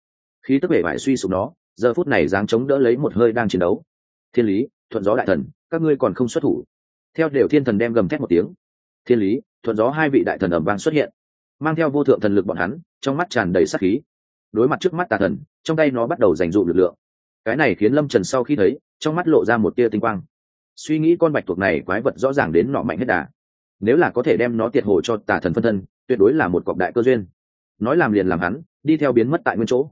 Khí tức bể vải suy sụp nó, giờ phút này dáng chống đỡ lấy một hơi đang chiến đấu. Thiên lý thuận gió đại thần, các ngươi còn không xuất thủ. Theo đều thiên thần đem gầm thét một tiếng. Thiên lý, thuận gió hai vị đại thần ẩm vang xuất hiện. Mang theo vô thượng thần lực bọn hắn, trong mắt tràn đầy sắc khí. Đối mặt trước mắt tà thần, trong tay nó bắt đầu dành dụ lực lượng. Cái này khiến lâm trần sau khi thấy, trong mắt lộ ra một tia tinh quang. Suy nghĩ con bạch tuộc này quái vật rõ ràng đến nọ mạnh hết đà. Nếu là có thể đem nó tiệt hồ cho tà thần phân thân, tuyệt đối là một cọc đại cơ duyên. Nói làm liền làm hắn, đi theo biến mất tại nguyên chỗ.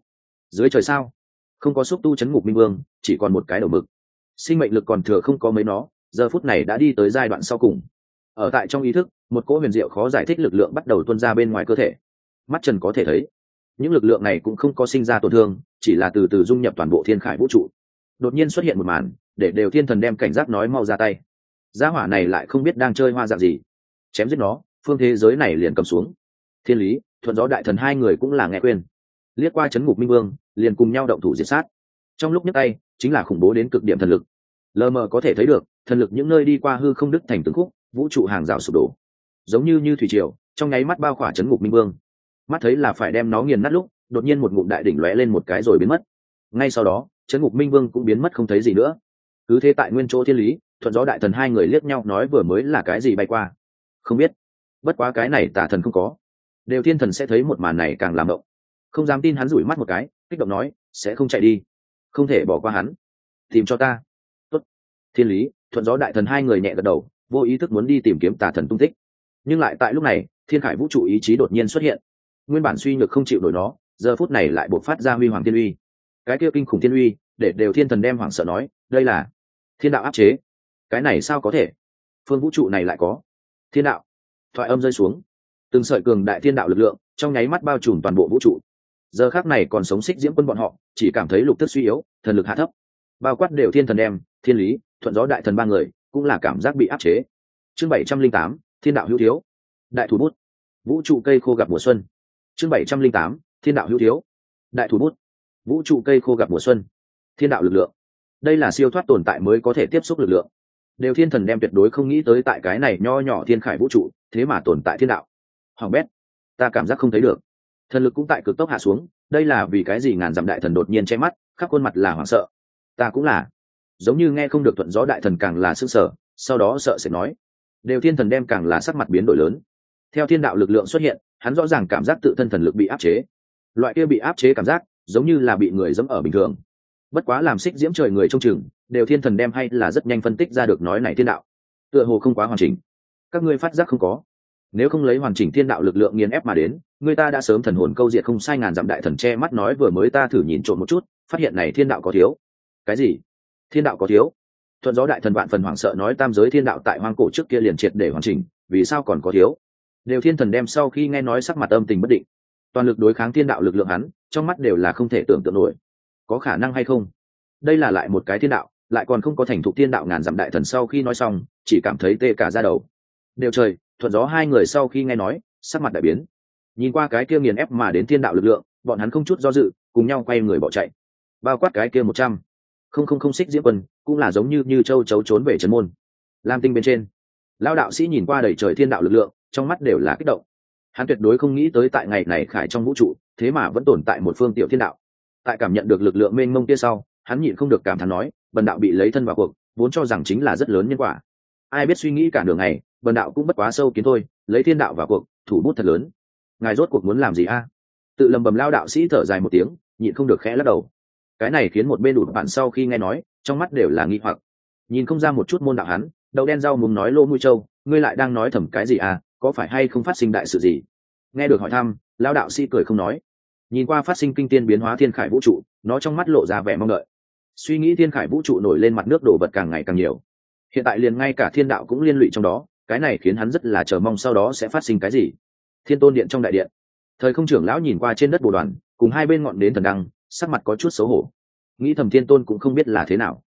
Dưới trời sao? Không có xúc tu chấn ngục minh vương, chỉ còn một cái đầu mực sinh mệnh lực còn thừa không có mấy nó, giờ phút này đã đi tới giai đoạn sau cùng. Ở tại trong ý thức, một cỗ huyền diệu khó giải thích lực lượng bắt đầu tuôn ra bên ngoài cơ thể. Mắt trần có thể thấy, những lực lượng này cũng không có sinh ra tổn thương, chỉ là từ từ dung nhập toàn bộ thiên khải vũ trụ. Đột nhiên xuất hiện một màn, để đều thiên thần đem cảnh giác nói mau ra tay. Gia hỏa này lại không biết đang chơi hoa dạng gì. Chém giết nó, phương thế giới này liền cầm xuống. Thiên lý, thuận gió đại thần hai người cũng là nghe quên liếc qua chấn ngục minh vương, liền cùng nhau động thủ diệt sát. Trong lúc nhấc tay chính là khủng bố đến cực điểm thần lực. Lờ mờ có thể thấy được, thần lực những nơi đi qua hư không đứt thành từng khúc, vũ trụ hàng rào sụp đổ. Giống như như thủy triều, trong nháy mắt bao khỏa chấn ngục minh vương. Mắt thấy là phải đem nó nghiền nát lúc, đột nhiên một ngụm đại đỉnh lóe lên một cái rồi biến mất. Ngay sau đó, chấn ngục minh vương cũng biến mất không thấy gì nữa. Cứ thế tại nguyên chỗ thiên lý, thuận gió đại thần hai người liếc nhau nói vừa mới là cái gì bay qua. Không biết. Bất quá cái này tả thần không có. Đều thiên thần sẽ thấy một màn này càng làm động. Không dám tin hắn rủi mắt một cái, kích động nói, sẽ không chạy đi không thể bỏ qua hắn. Tìm cho ta. Tốt. thiên lý, thuận gió đại thần hai người nhẹ gật đầu, vô ý thức muốn đi tìm kiếm tà thần tung tích. Nhưng lại tại lúc này, thiên khải vũ trụ ý chí đột nhiên xuất hiện. Nguyên bản suy nhược không chịu nổi nó, giờ phút này lại buộc phát ra huy hoàng thiên uy. Cái kia kinh khủng thiên uy, để đều thiên thần đem hoảng sợ nói, đây là thiên đạo áp chế. Cái này sao có thể? Phương vũ trụ này lại có. Thiên đạo. Thoại âm rơi xuống. Từng sợi cường đại thiên đạo lực lượng, trong nháy mắt bao trùm toàn bộ vũ trụ giờ khác này còn sống xích diễm quân bọn họ, chỉ cảm thấy lục tức suy yếu, thần lực hạ thấp. Bao quát đều thiên thần đem, thiên lý, thuận gió đại thần ba người, cũng là cảm giác bị áp chế. Chương bảy trăm linh tám, thiên đạo hữu thiếu. Đại thủ bút. Vũ trụ cây khô gặp mùa xuân. Chương bảy trăm linh tám, thiên đạo hữu thiếu. Đại thủ bút. Vũ trụ cây khô gặp mùa xuân. Thiên đạo lực lượng. Đây là siêu thoát tồn tại mới có thể tiếp xúc lực lượng. Đều thiên thần đem tuyệt đối không nghĩ tới tại cái này nho nhỏ thiên khải vũ trụ, thế mà tồn tại thiên đạo. Hoàng bét, ta cảm giác không thấy được thần lực cũng tại cực tốc hạ xuống, đây là vì cái gì ngàn dặm đại thần đột nhiên che mắt, khắp khuôn mặt là hoảng sợ. Ta cũng là. Giống như nghe không được thuận gió đại thần càng là sức sở sau đó sợ sẽ nói. Đều thiên thần đem càng là sắc mặt biến đổi lớn. Theo thiên đạo lực lượng xuất hiện, hắn rõ ràng cảm giác tự thân thần lực bị áp chế. Loại kia bị áp chế cảm giác, giống như là bị người dẫm ở bình thường. Bất quá làm xích diễm trời người trong chừng, đều thiên thần đem hay là rất nhanh phân tích ra được nói này thiên đạo. Tựa hồ không quá hoàn chỉnh. Các ngươi phát giác không có. Nếu không lấy hoàn chỉnh thiên đạo lực lượng nghiền ép mà đến người ta đã sớm thần hồn câu diệt không sai ngàn dặm đại thần che mắt nói vừa mới ta thử nhìn trộm một chút, phát hiện này thiên đạo có thiếu. Cái gì? Thiên đạo có thiếu? Thuận gió đại thần vạn phần hoảng sợ nói tam giới thiên đạo tại hoang cổ trước kia liền triệt để hoàn chỉnh, vì sao còn có thiếu? Đều thiên thần đem sau khi nghe nói sắc mặt âm tình bất định. Toàn lực đối kháng thiên đạo lực lượng hắn, trong mắt đều là không thể tưởng tượng nổi. Có khả năng hay không? Đây là lại một cái thiên đạo, lại còn không có thành thục thiên đạo ngàn dặm đại thần sau khi nói xong, chỉ cảm thấy tê cả ra đầu. Đều trời, thuận gió hai người sau khi nghe nói, sắc mặt đại biến nhìn qua cái kia nghiền ép mà đến thiên đạo lực lượng, bọn hắn không chút do dự, cùng nhau quay người bỏ chạy. Bao quát cái kia một trăm. Không không không xích diễm quân, cũng là giống như như châu chấu trốn về trần môn. Lam tinh bên trên lao đạo sĩ nhìn qua đầy trời thiên đạo lực lượng, trong mắt đều là kích động. Hắn tuyệt đối không nghĩ tới tại ngày này khải trong vũ trụ, thế mà vẫn tồn tại một phương tiểu thiên đạo. Tại cảm nhận được lực lượng mênh mông kia sau, hắn nhịn không được cảm thán nói, bần đạo bị lấy thân vào cuộc, vốn cho rằng chính là rất lớn nhân quả. Ai biết suy nghĩ cả đường này bần đạo cũng bất quá sâu kiến thôi, lấy thiên đạo vào cuộc, thủ bút thật lớn ngài rốt cuộc muốn làm gì a? Tự lầm bầm lao đạo sĩ thở dài một tiếng, nhịn không được khẽ lắc đầu. Cái này khiến một bên đụt bạn sau khi nghe nói, trong mắt đều là nghi hoặc. Nhìn không ra một chút môn đạo hắn đậu đen rau mùng nói lô mũi trâu, ngươi lại đang nói thầm cái gì à có phải hay không phát sinh đại sự gì? Nghe được hỏi thăm, lao đạo sĩ cười không nói. Nhìn qua phát sinh kinh tiên biến hóa thiên khải vũ trụ, nó trong mắt lộ ra vẻ mong đợi. Suy nghĩ thiên khải vũ trụ nổi lên mặt nước đổ vật càng ngày càng nhiều. Hiện tại liền ngay cả thiên đạo cũng liên lụy trong đó, cái này khiến hắn rất là chờ mong sau đó sẽ phát sinh cái gì thiên tôn điện trong đại điện. Thời không trưởng lão nhìn qua trên đất bồ đoàn, cùng hai bên ngọn đến thần đăng, sắc mặt có chút xấu hổ. Nghĩ thầm thiên tôn cũng không biết là thế nào.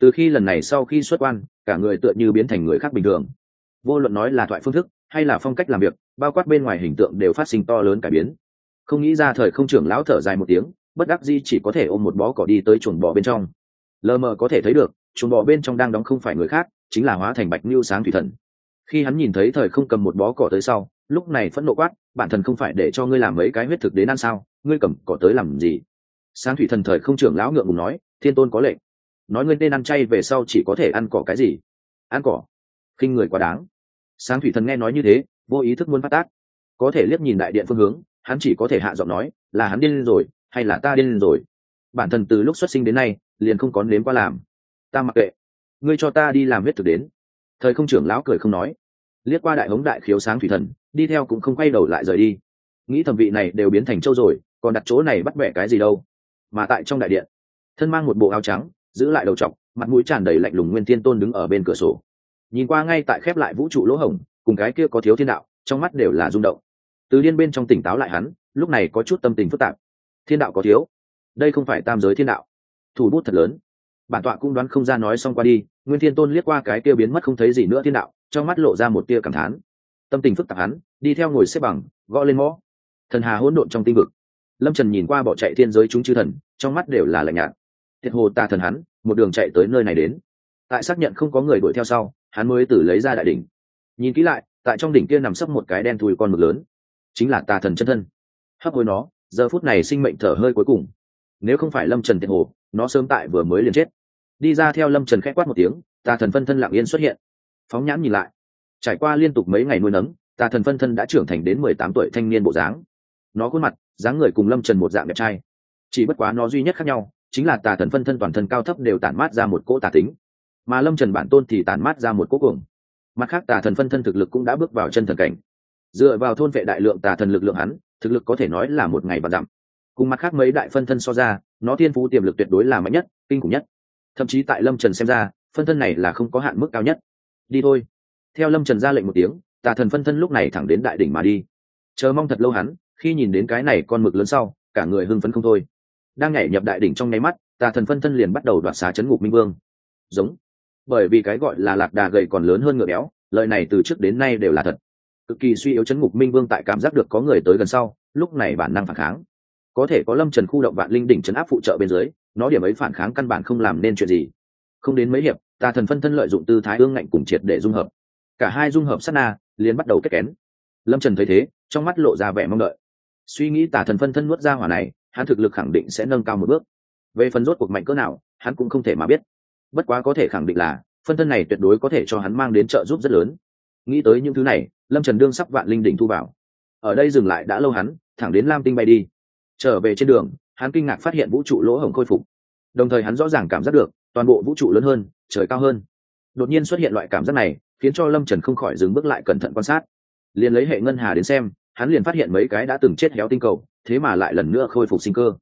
Từ khi lần này sau khi xuất quan, cả người tựa như biến thành người khác bình thường. Vô luận nói là thoại phương thức, hay là phong cách làm việc, bao quát bên ngoài hình tượng đều phát sinh to lớn cải biến. Không nghĩ ra thời không trưởng lão thở dài một tiếng, bất đắc di chỉ có thể ôm một bó cỏ đi tới chuồng bò bên trong. Lờ mờ có thể thấy được, chuồng bò bên trong đang đóng không phải người khác, chính là hóa thành bạch mưu sáng thủy thần. Khi hắn nhìn thấy thời không cầm một bó cỏ tới sau lúc này phẫn nộ quát, bản thân không phải để cho ngươi làm mấy cái huyết thực đến ăn sao? Ngươi cầm cỏ tới làm gì? Sáng thủy thần thời không trưởng lão ngượng ngùng nói, thiên tôn có lệnh. Nói ngươi nên ăn chay về sau chỉ có thể ăn cỏ cái gì? Ăn cỏ? Khinh người quá đáng. Sáng thủy thần nghe nói như thế, vô ý thức muốn phát tác. Có thể liếc nhìn đại điện phương hướng, hắn chỉ có thể hạ giọng nói, là hắn điên rồi, hay là ta điên rồi? Bản thân từ lúc xuất sinh đến nay, liền không có nếm qua làm. Ta mặc kệ. Ngươi cho ta đi làm huyết thực đến. Thời không trưởng lão cười không nói. Liếc qua đại hống đại khiếu sáng thủy thần đi theo cũng không quay đầu lại rời đi. Nghĩ thẩm vị này đều biến thành châu rồi, còn đặt chỗ này bắt bẻ cái gì đâu. Mà tại trong đại điện, thân mang một bộ áo trắng, giữ lại đầu t mặt mũi tràn đầy lạnh lùng nguyên thiên tôn đứng ở bên cửa sổ. Nhìn qua ngay tại khép lại vũ trụ lỗ hổng, cùng cái kia có thiếu thiên đạo, trong mắt đều là rung động. Từ liên bên trong tỉnh táo lại hắn, lúc này có chút tâm tình phức tạp. Thiên đạo có thiếu? Đây không phải tam giới thiên đạo. Thủ bút thật lớn. Bản tọa cũng đoán không ra nói xong qua đi, nguyên thiên tôn liếc qua cái kia biến mất không thấy gì nữa thiên đạo, trong mắt lộ ra một tia cảm thán tâm tình phức tạp hắn, đi theo ngồi xếp bằng, gõ lên mõ. Thần hà hỗn độn trong tinh vực. Lâm trần nhìn qua bỏ chạy thiên giới chúng chư thần, trong mắt đều là lạnh nhạt. Thiệt hồ tà thần hắn, một đường chạy tới nơi này đến. Tại xác nhận không có người đuổi theo sau, hắn mới tử lấy ra đại đỉnh. Nhìn kỹ lại, tại trong đỉnh kia nằm sấp một cái đen thùi con mực lớn. Chính là tà thần chân thân. Hấp hối nó, giờ phút này sinh mệnh thở hơi cuối cùng. Nếu không phải lâm trần tiệt hồ, nó sớm tại vừa mới liền chết. Đi ra theo lâm trần k h á c quát một tiếng, tà thần phân thân lặng yên xuất hiện. Phóng nhãn nhìn lại trải qua liên tục mấy ngày nuôi nấng, tà thần phân thân đã trưởng thành đến mười tám tuổi thanh niên bộ dáng. Nó khuôn mặt, dáng người cùng lâm trần một dạng đẹp trai. Chỉ bất quá nó duy nhất khác nhau, chính là tà thần phân thân toàn thân cao thấp đều tản mát ra một cỗ tà tính. Mà lâm trần bản tôn thì tản mát ra một cỗ cuồng. Mặt khác, tà thần phân thân thực lực cũng đã bước vào chân thần cảnh. Dựa vào thôn vệ đại lượng tà thần lực lượng hắn, thực lực có thể nói là một ngày và dặm. Cùng mặt khác mấy đại phân thân so ra, nó thiên phú tiềm lực tuyệt đối là mạnh nhất, kinh khủng nhất. Thậm chí tại lâm trần xem ra, phân thân này là không có hạn mức cao nhất. Đi thôi theo lâm trần ra lệnh một tiếng, tà thần phân thân lúc này thẳng đến đại đỉnh mà đi. Chờ mong thật lâu hắn, khi nhìn đến cái này con mực lớn sau, cả người hưng phấn không thôi. Đang nhảy nhập đại đỉnh trong nháy mắt, tà thần phân thân liền bắt đầu đoạt xá chấn ngục minh vương. Giống. Bởi vì cái gọi là lạc đà gầy còn lớn hơn ngựa béo lợi này từ trước đến nay đều là thật. Cực kỳ suy yếu chấn ngục minh vương tại cảm giác được có người tới gần sau, lúc này bản năng phản kháng. Có thể có lâm trần khu động vạn linh đỉnh chấn áp phụ trợ bên dưới, nó điểm ấy phản kháng căn bản không làm nên chuyện gì. Không đến mấy hiệp, tà thần phân thân lợi dụng tư thái ương ngạnh cùng triệt để dung hợp cả hai dung hợp sát na, liền bắt đầu kết kén. Lâm trần thấy thế, trong mắt lộ ra vẻ mong đợi. Suy nghĩ tả thần phân thân nuốt ra hỏa này, hắn thực lực khẳng định sẽ nâng cao một bước. Về phần rốt cuộc mạnh cỡ nào, hắn cũng không thể mà biết. Bất quá có thể khẳng định là, phân thân này tuyệt đối có thể cho hắn mang đến trợ giúp rất lớn. Nghĩ tới những thứ này, lâm trần đương sắp vạn linh đỉnh thu vào. Ở đây dừng lại đã lâu hắn, thẳng đến lam tinh bay đi. Trở về trên đường, hắn kinh ngạc phát hiện vũ trụ lỗ hổng khôi phục. Đồng thời hắn rõ ràng cảm giác được, toàn bộ vũ trụ lớn hơn, trời cao hơn. Đột nhiên xuất hiện loại cảm giác này khiến cho lâm trần không khỏi dừng bước lại cẩn thận quan sát. Liền lấy hệ ngân hà đến xem, hắn liền phát hiện mấy cái đã từng chết héo tinh cầu, thế mà lại lần nữa khôi phục sinh cơ.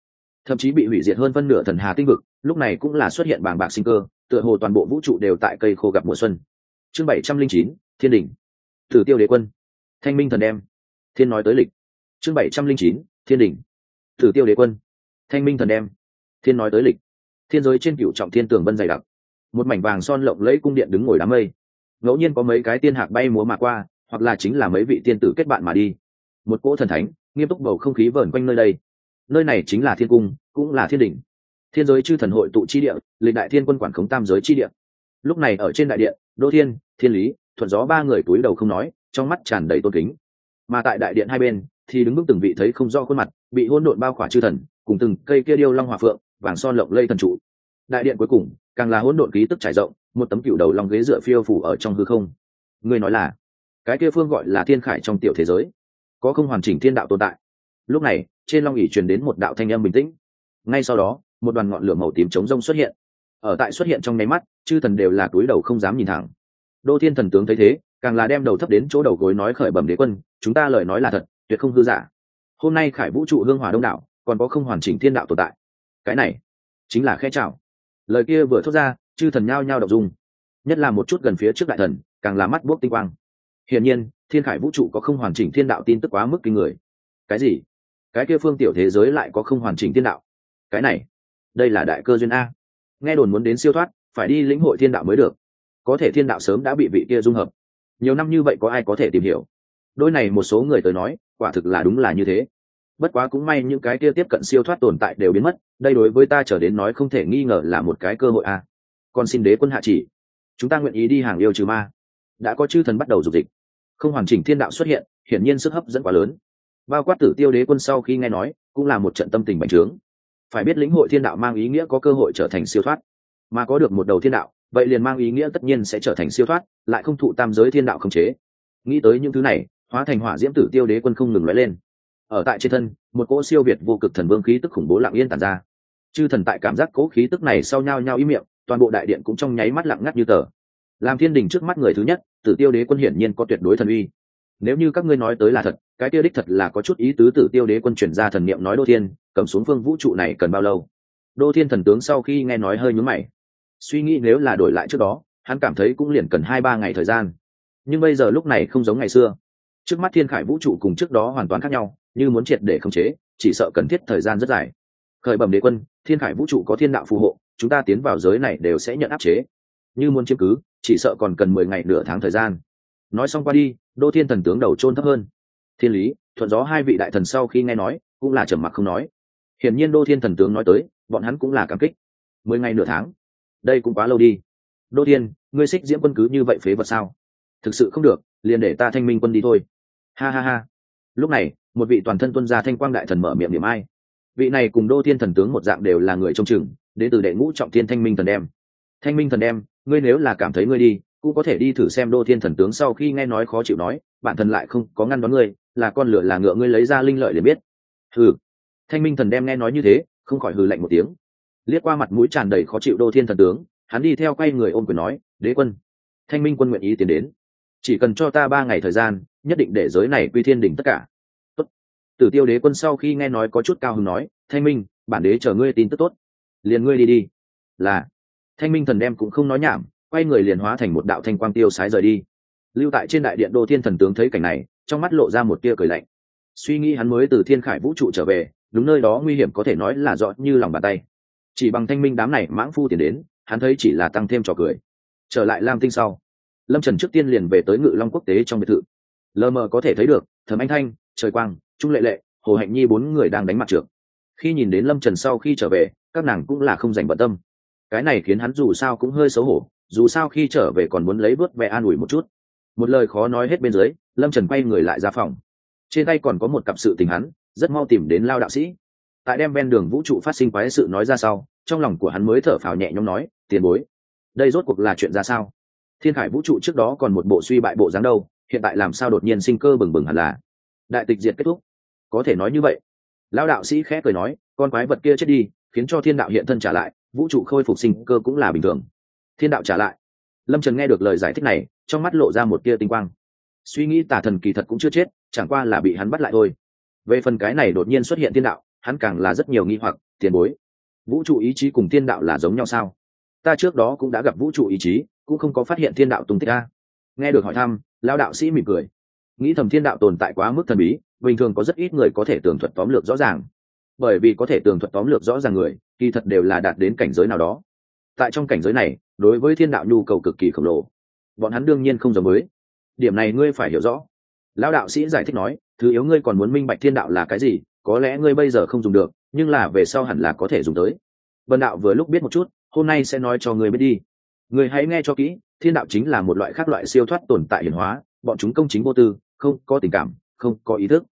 Thậm chí bị hủy diệt hơn phân nửa thần hà tinh vực, lúc này cũng là xuất hiện bàng bạc sinh cơ, tựa hồ toàn bộ vũ trụ đều tại cây khô gặp mùa xuân. Chương bảy trăm linh chín, thiên đình. Tử tiêu đế quân. Thanh minh thần đem. Thiên nói tới lịch. Chương bảy trăm linh chín, thiên đình. Tử tiêu đế quân. Thanh minh thần đem. Thiên nói tới lịch. Thiên giới trên cựu trọng thiên tường vân dày đặc. Một mảnh vàng son lộng lẫy cung điện đứng ngồi đám mây ngẫu nhiên có mấy cái tiên hạc bay múa mà qua, hoặc là chính là mấy vị tiên tử kết bạn mà đi. Một cỗ thần thánh, nghiêm túc bầu không khí vờn quanh nơi đây. Nơi này chính là thiên cung, cũng là thiên đình thiên giới chư thần hội tụ chi địa, lịch đại thiên quân quản khống tam giới chi địa. Lúc này ở trên đại điện đô thiên thiên lý, thuận gió ba người túi đầu không nói, trong mắt tràn đầy tôn kính. Mà tại đại điện hai bên, thì đứng bước từng vị thấy không rõ khuôn mặt, bị hôn độn bao khỏa chư thần, cùng từng cây kia điêu long hòa phượng, vàng son lộng lây thần trụ đại điện cuối cùng, càng là hỗn độn ký tức trải rộng, một tấm cựu đầu long ghế dựa phiêu phủ ở trong hư không. Người nói là, cái kia phương gọi là thiên khải trong tiểu thế giới, có không hoàn chỉnh thiên đạo tồn tại? Lúc này, trên long ỉ truyền đến một đạo thanh âm bình tĩnh. Ngay sau đó, một đoàn ngọn lửa màu tím chống rông xuất hiện. Ở tại xuất hiện trong nháy mắt, chư thần đều là túi đầu không dám nhìn thẳng. Đô thiên thần tướng thấy thế, càng là đem đầu thấp đến chỗ đầu gối nói khởi bẩm đế quân, chúng ta lời nói là thật, tuyệt không hư giả. Hôm nay khải vũ trụ hương hòa đông đảo, còn có không hoàn chỉnh thiên đạo tồn tại. Cái này, chính là khe chào lời kia vừa thốt ra, chư thần nhao nhao đọc dung. Nhất là một chút gần phía trước đại thần, càng là mắt buốc tinh quang. Hiển nhiên, thiên khải vũ trụ có không hoàn chỉnh thiên đạo tin tức quá mức kinh người. Cái gì? Cái kia phương tiểu thế giới lại có không hoàn chỉnh thiên đạo? Cái này, đây là đại cơ duyên a. Nghe đồn muốn đến siêu thoát, phải đi lĩnh hội thiên đạo mới được. Có thể thiên đạo sớm đã bị vị kia dung hợp. Nhiều năm như vậy có ai có thể tìm hiểu? Đôi này một số người tới nói, quả thực là đúng là như thế bất quá cũng may những cái kia tiếp cận siêu thoát tồn tại đều biến mất, đây đối với ta trở đến nói không thể nghi ngờ là một cái cơ hội a à. còn xin đế quân hạ chỉ. Chúng ta nguyện ý đi hàng yêu trừ ma. Đã có chư thần bắt đầu dục dịch. Không hoàn chỉnh thiên đạo xuất hiện, hiển nhiên sức hấp dẫn quá lớn. Bao quát tử tiêu đế quân sau khi nghe nói, cũng là một trận tâm tình bành trướng. Phải biết lĩnh hội thiên đạo mang ý nghĩa có cơ hội trở thành siêu thoát. Mà có được một đầu thiên đạo, vậy liền mang ý nghĩa tất nhiên sẽ trở thành siêu thoát, lại không thụ tam giới thiên đạo khống chế. Nghĩ tới những thứ này, hóa thành hỏa diễm tử tiêu đế quân không ngừng nói lên ở tại trên thân, một cỗ siêu việt vô cực thần vương khí tức khủng bố lặng yên tàn ra. Chư thần tại cảm giác cỗ khí tức này sau nhau nhau ý miệng, toàn bộ đại điện cũng trong nháy mắt lặng ngắt như tờ. Làm thiên đình trước mắt người thứ nhất, tử tiêu đế quân hiển nhiên có tuyệt đối thần uy. Nếu như các ngươi nói tới là thật, cái tiêu đích thật là có chút ý tứ tử tiêu đế quân chuyển ra thần niệm nói đô thiên, cầm xuống phương vũ trụ này cần bao lâu? Đô thiên thần tướng sau khi nghe nói hơi nhúm mày. Suy nghĩ nếu là đổi lại trước đó, hắn cảm thấy cũng liền cần hai ba ngày thời gian. Nhưng bây giờ lúc này không giống ngày xưa. Trước mắt thiên khải vũ trụ cùng trước đó hoàn toàn khác nhau như muốn triệt để khống chế, chỉ sợ cần thiết thời gian rất dài. Khởi bẩm đế quân, thiên khải vũ trụ có thiên đạo phù hộ, chúng ta tiến vào giới này đều sẽ nhận áp chế. Như muốn chiếm cứ, chỉ sợ còn cần mười ngày nửa tháng thời gian. Nói xong qua đi, đô thiên thần tướng đầu trôn thấp hơn. Thiên lý, thuận gió hai vị đại thần sau khi nghe nói, cũng là trầm mặc không nói. Hiển nhiên đô thiên thần tướng nói tới, bọn hắn cũng là cảm kích. Mười ngày nửa tháng? Đây cũng quá lâu đi. Đô thiên, ngươi xích diễm quân cứ như vậy phế vật sao? Thực sự không được, liền để ta thanh minh quân đi thôi. Ha ha ha. Lúc này một vị toàn thân tuân gia thanh quang đại thần mở miệng điểm ai. Vị này cùng đô thiên thần tướng một dạng đều là người trông chừng, đến từ đệ ngũ trọng thiên thanh minh thần đem. Thanh minh thần đem, ngươi nếu là cảm thấy ngươi đi, cũng có thể đi thử xem đô thiên thần tướng sau khi nghe nói khó chịu nói, bản thân lại không có ngăn đón ngươi, là con lửa là ngựa ngươi lấy ra linh lợi để biết. Hừ. Thanh minh thần đem nghe nói như thế, không khỏi hừ lạnh một tiếng. Liếc qua mặt mũi tràn đầy khó chịu đô thiên thần tướng, hắn đi theo quay người ôm quyền nói, đế quân. Thanh minh quân nguyện ý tiến đến. Chỉ cần cho ta ba ngày thời gian, nhất định để giới này quy thiên đỉnh tất cả tử tiêu đế quân sau khi nghe nói có chút cao hứng nói, thanh minh, bản đế chờ ngươi tin tức tốt. Liền ngươi đi đi. Là. Thanh minh thần đem cũng không nói nhảm, quay người liền hóa thành một đạo thanh quang tiêu sái rời đi. Lưu tại trên đại điện đô thiên thần tướng thấy cảnh này, trong mắt lộ ra một tia cười lạnh. Suy nghĩ hắn mới từ thiên khải vũ trụ trở về, đúng nơi đó nguy hiểm có thể nói là rõ như lòng bàn tay. Chỉ bằng thanh minh đám này mãng phu tiền đến, hắn thấy chỉ là tăng thêm trò cười. Trở lại lam tinh sau, lâm trần trước tiên liền về tới ngự long quốc tế trong biệt thự. Lờ mờ có thể thấy được thẩm anh thanh, trời quang trung lệ lệ, hồ hạnh nhi bốn người đang đánh mặt trượt khi nhìn đến lâm trần sau khi trở về, các nàng cũng là không dành bận tâm. Cái này khiến hắn dù sao cũng hơi xấu hổ, dù sao khi trở về còn muốn lấy bớt vẻ an ủi một chút. Một lời khó nói hết bên dưới, lâm trần quay người lại ra phòng. Trên tay còn có một cặp sự tình hắn, rất mau tìm đến lao đạo sĩ. Tại đem ven đường vũ trụ phát sinh quái sự nói ra sau, trong lòng của hắn mới thở phào nhẹ nhõm nói, tiền bối, đây rốt cuộc là chuyện ra sao? Thiên khải vũ trụ trước đó còn một bộ suy bại bộ dáng đâu, hiện tại làm sao đột nhiên sinh cơ bừng bừng hẳn là? Đại tịch diệt kết thúc. Có thể nói như vậy. Lao đạo sĩ khẽ cười nói, con quái vật kia chết đi, khiến cho thiên đạo hiện thân trả lại, vũ trụ khôi phục sinh cơ cũng là bình thường. Thiên đạo trả lại. Lâm trần nghe được lời giải thích này, trong mắt lộ ra một tia tinh quang. Suy nghĩ tà thần kỳ thật cũng chưa chết, chẳng qua là bị hắn bắt lại thôi. Về phần cái này đột nhiên xuất hiện thiên đạo, hắn càng là rất nhiều nghi hoặc, tiền bối. Vũ trụ ý chí cùng thiên đạo là giống nhau sao? Ta trước đó cũng đã gặp vũ trụ ý chí, cũng không có phát hiện thiên đạo tung tích a. Nghe được hỏi thăm lao đạo sĩ mỉm cười nghĩ thầm thiên đạo tồn tại quá mức thần bí, bình thường có rất ít người có thể tường thuật tóm lược rõ ràng. Bởi vì có thể tường thuật tóm lược rõ ràng người, kỳ thật đều là đạt đến cảnh giới nào đó. Tại trong cảnh giới này, đối với thiên đạo nhu cầu cực kỳ khổng lồ. Bọn hắn đương nhiên không giống mới. điểm này ngươi phải hiểu rõ. Lão đạo sĩ giải thích nói, thứ yếu ngươi còn muốn minh bạch thiên đạo là cái gì, có lẽ ngươi bây giờ không dùng được, nhưng là về sau hẳn là có thể dùng tới. Vân đạo vừa lúc biết một chút, hôm nay sẽ nói cho ngươi biết đi. Ngươi hãy nghe cho kỹ, thiên đạo chính là một loại khác loại siêu thoát tồn tại hiển hóa bọn chúng công chính vô tư, không có tình cảm, không có ý thức.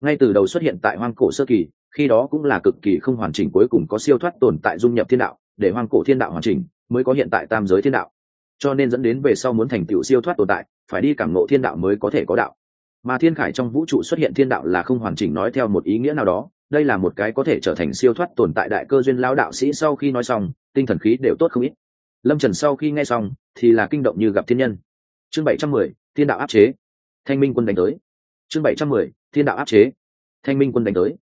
Ngay từ đầu xuất hiện tại hoang cổ sơ kỳ, khi đó cũng là cực kỳ không hoàn chỉnh, cuối cùng có siêu thoát tồn tại dung nhập thiên đạo, để hoang cổ thiên đạo hoàn chỉnh, mới có hiện tại tam giới thiên đạo. Cho nên dẫn đến về sau muốn thành tựu siêu thoát tồn tại, phải đi cảm ngộ thiên đạo mới có thể có đạo. Mà thiên khải trong vũ trụ xuất hiện thiên đạo là không hoàn chỉnh nói theo một ý nghĩa nào đó, đây là một cái có thể trở thành siêu thoát tồn tại đại cơ duyên lao đạo sĩ sau khi nói xong, tinh thần khí đều tốt không ít. Lâm trần sau khi nghe xong, thì là kinh động như gặp thiên nhân. Chương bảy trăm mười thiên đạo áp chế. Thanh minh quân đánh tới. Chương bảy trăm mười, thiên đạo áp chế. Thanh minh quân đánh tới.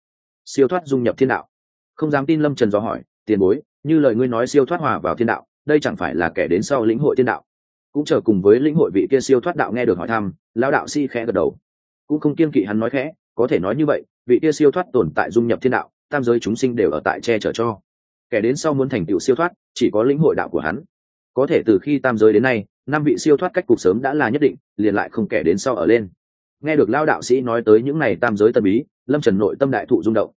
Siêu thoát dung nhập thiên đạo. Không dám tin lâm trần do hỏi, tiền bối, như lời ngươi nói siêu thoát hòa vào thiên đạo, đây chẳng phải là kẻ đến sau lĩnh hội thiên đạo? Cũng chờ cùng với lĩnh hội vị kia siêu thoát đạo nghe được hỏi thăm, lão đạo si khẽ gật đầu. Cũng không kiên kỵ hắn nói khẽ, có thể nói như vậy, vị kia siêu thoát tồn tại dung nhập thiên đạo, tam giới chúng sinh đều ở tại che chở cho. Kẻ đến sau muốn thành tựu siêu thoát, chỉ có lĩnh hội đạo của hắn. Có thể từ khi tam giới đến nay năm vị siêu thoát cách cục sớm đã là nhất định, liền lại không kẻ đến sau ở lên. Nghe được lao đạo sĩ nói tới những này tam giới tân bí lâm trần nội tâm đại thụ rung động.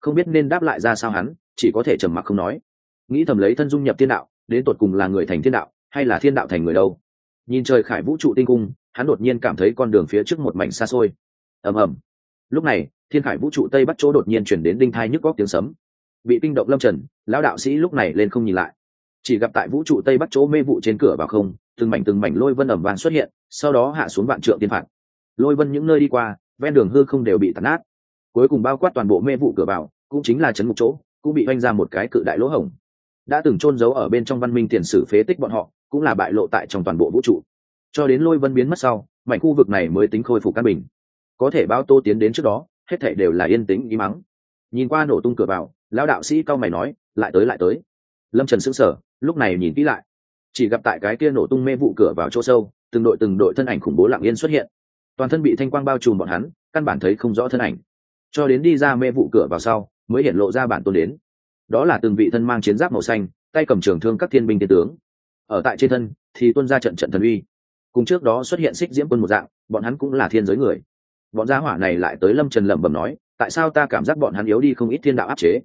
Không biết nên đáp lại ra sao hắn, chỉ có thể trầm mặc không nói. Nghĩ thầm lấy thân dung nhập thiên đạo, đến tột cùng là người thành thiên đạo, hay là thiên đạo thành người đâu? Nhìn trời khải vũ trụ tinh cung, hắn đột nhiên cảm thấy con đường phía trước một mảnh xa xôi. Ầm ầm. Lúc này, thiên khải vũ trụ tây bắc chỗ đột nhiên chuyển đến đinh thai nhức góc tiếng sấm. Bị kinh động lâm trần lão đạo sĩ lúc này lên không nhìn lại. Chỉ gặp tại vũ trụ tây bắc chỗ mê vụ trên cửa vào không từng mảnh từng mảnh lôi vân ẩm vàng xuất hiện, sau đó hạ xuống vạn trượng tiên phạt. Lôi vân những nơi đi qua, ven đường hư không đều bị tàn nát. Cuối cùng bao quát toàn bộ mê vụ cửa vào, cũng chính là chấn mục chỗ, cũng bị oanh ra một cái cự đại lỗ hổng. Đã từng chôn giấu ở bên trong văn minh tiền sử phế tích bọn họ, cũng là bại lộ tại trong toàn bộ vũ trụ. Cho đến lôi vân biến mất sau, mảnh khu vực này mới tính khôi phục căn bình. Có thể bao tô tiến đến trước đó, hết thảy đều là yên tĩnh ý mắng nhìn qua nổ tung cửa vào, lão đạo sĩ cao mày nói, lại tới lại tới. Lâm trần sững sờ, lúc này nhìn kỹ lại chỉ gặp tại cái kia nổ tung mê vụ cửa vào chỗ sâu, từng đội từng đội thân ảnh khủng bố lặng yên xuất hiện. Toàn thân bị thanh quang bao trùm bọn hắn, căn bản thấy không rõ thân ảnh. Cho đến đi ra mê vụ cửa vào sau, mới hiện lộ ra bản tôn đến. Đó là từng vị thân mang chiến giáp màu xanh, tay cầm trường thương các thiên binh tiên tướng. Ở tại trên thân, thì tuân ra trận trận thần uy. Cùng trước đó xuất hiện xích diễm quân một dạng, bọn hắn cũng là thiên giới người. Bọn gia hỏa này lại tới lâm trần lẩm bẩm nói, tại sao ta cảm giác bọn hắn yếu đi không ít thiên đạo áp chế?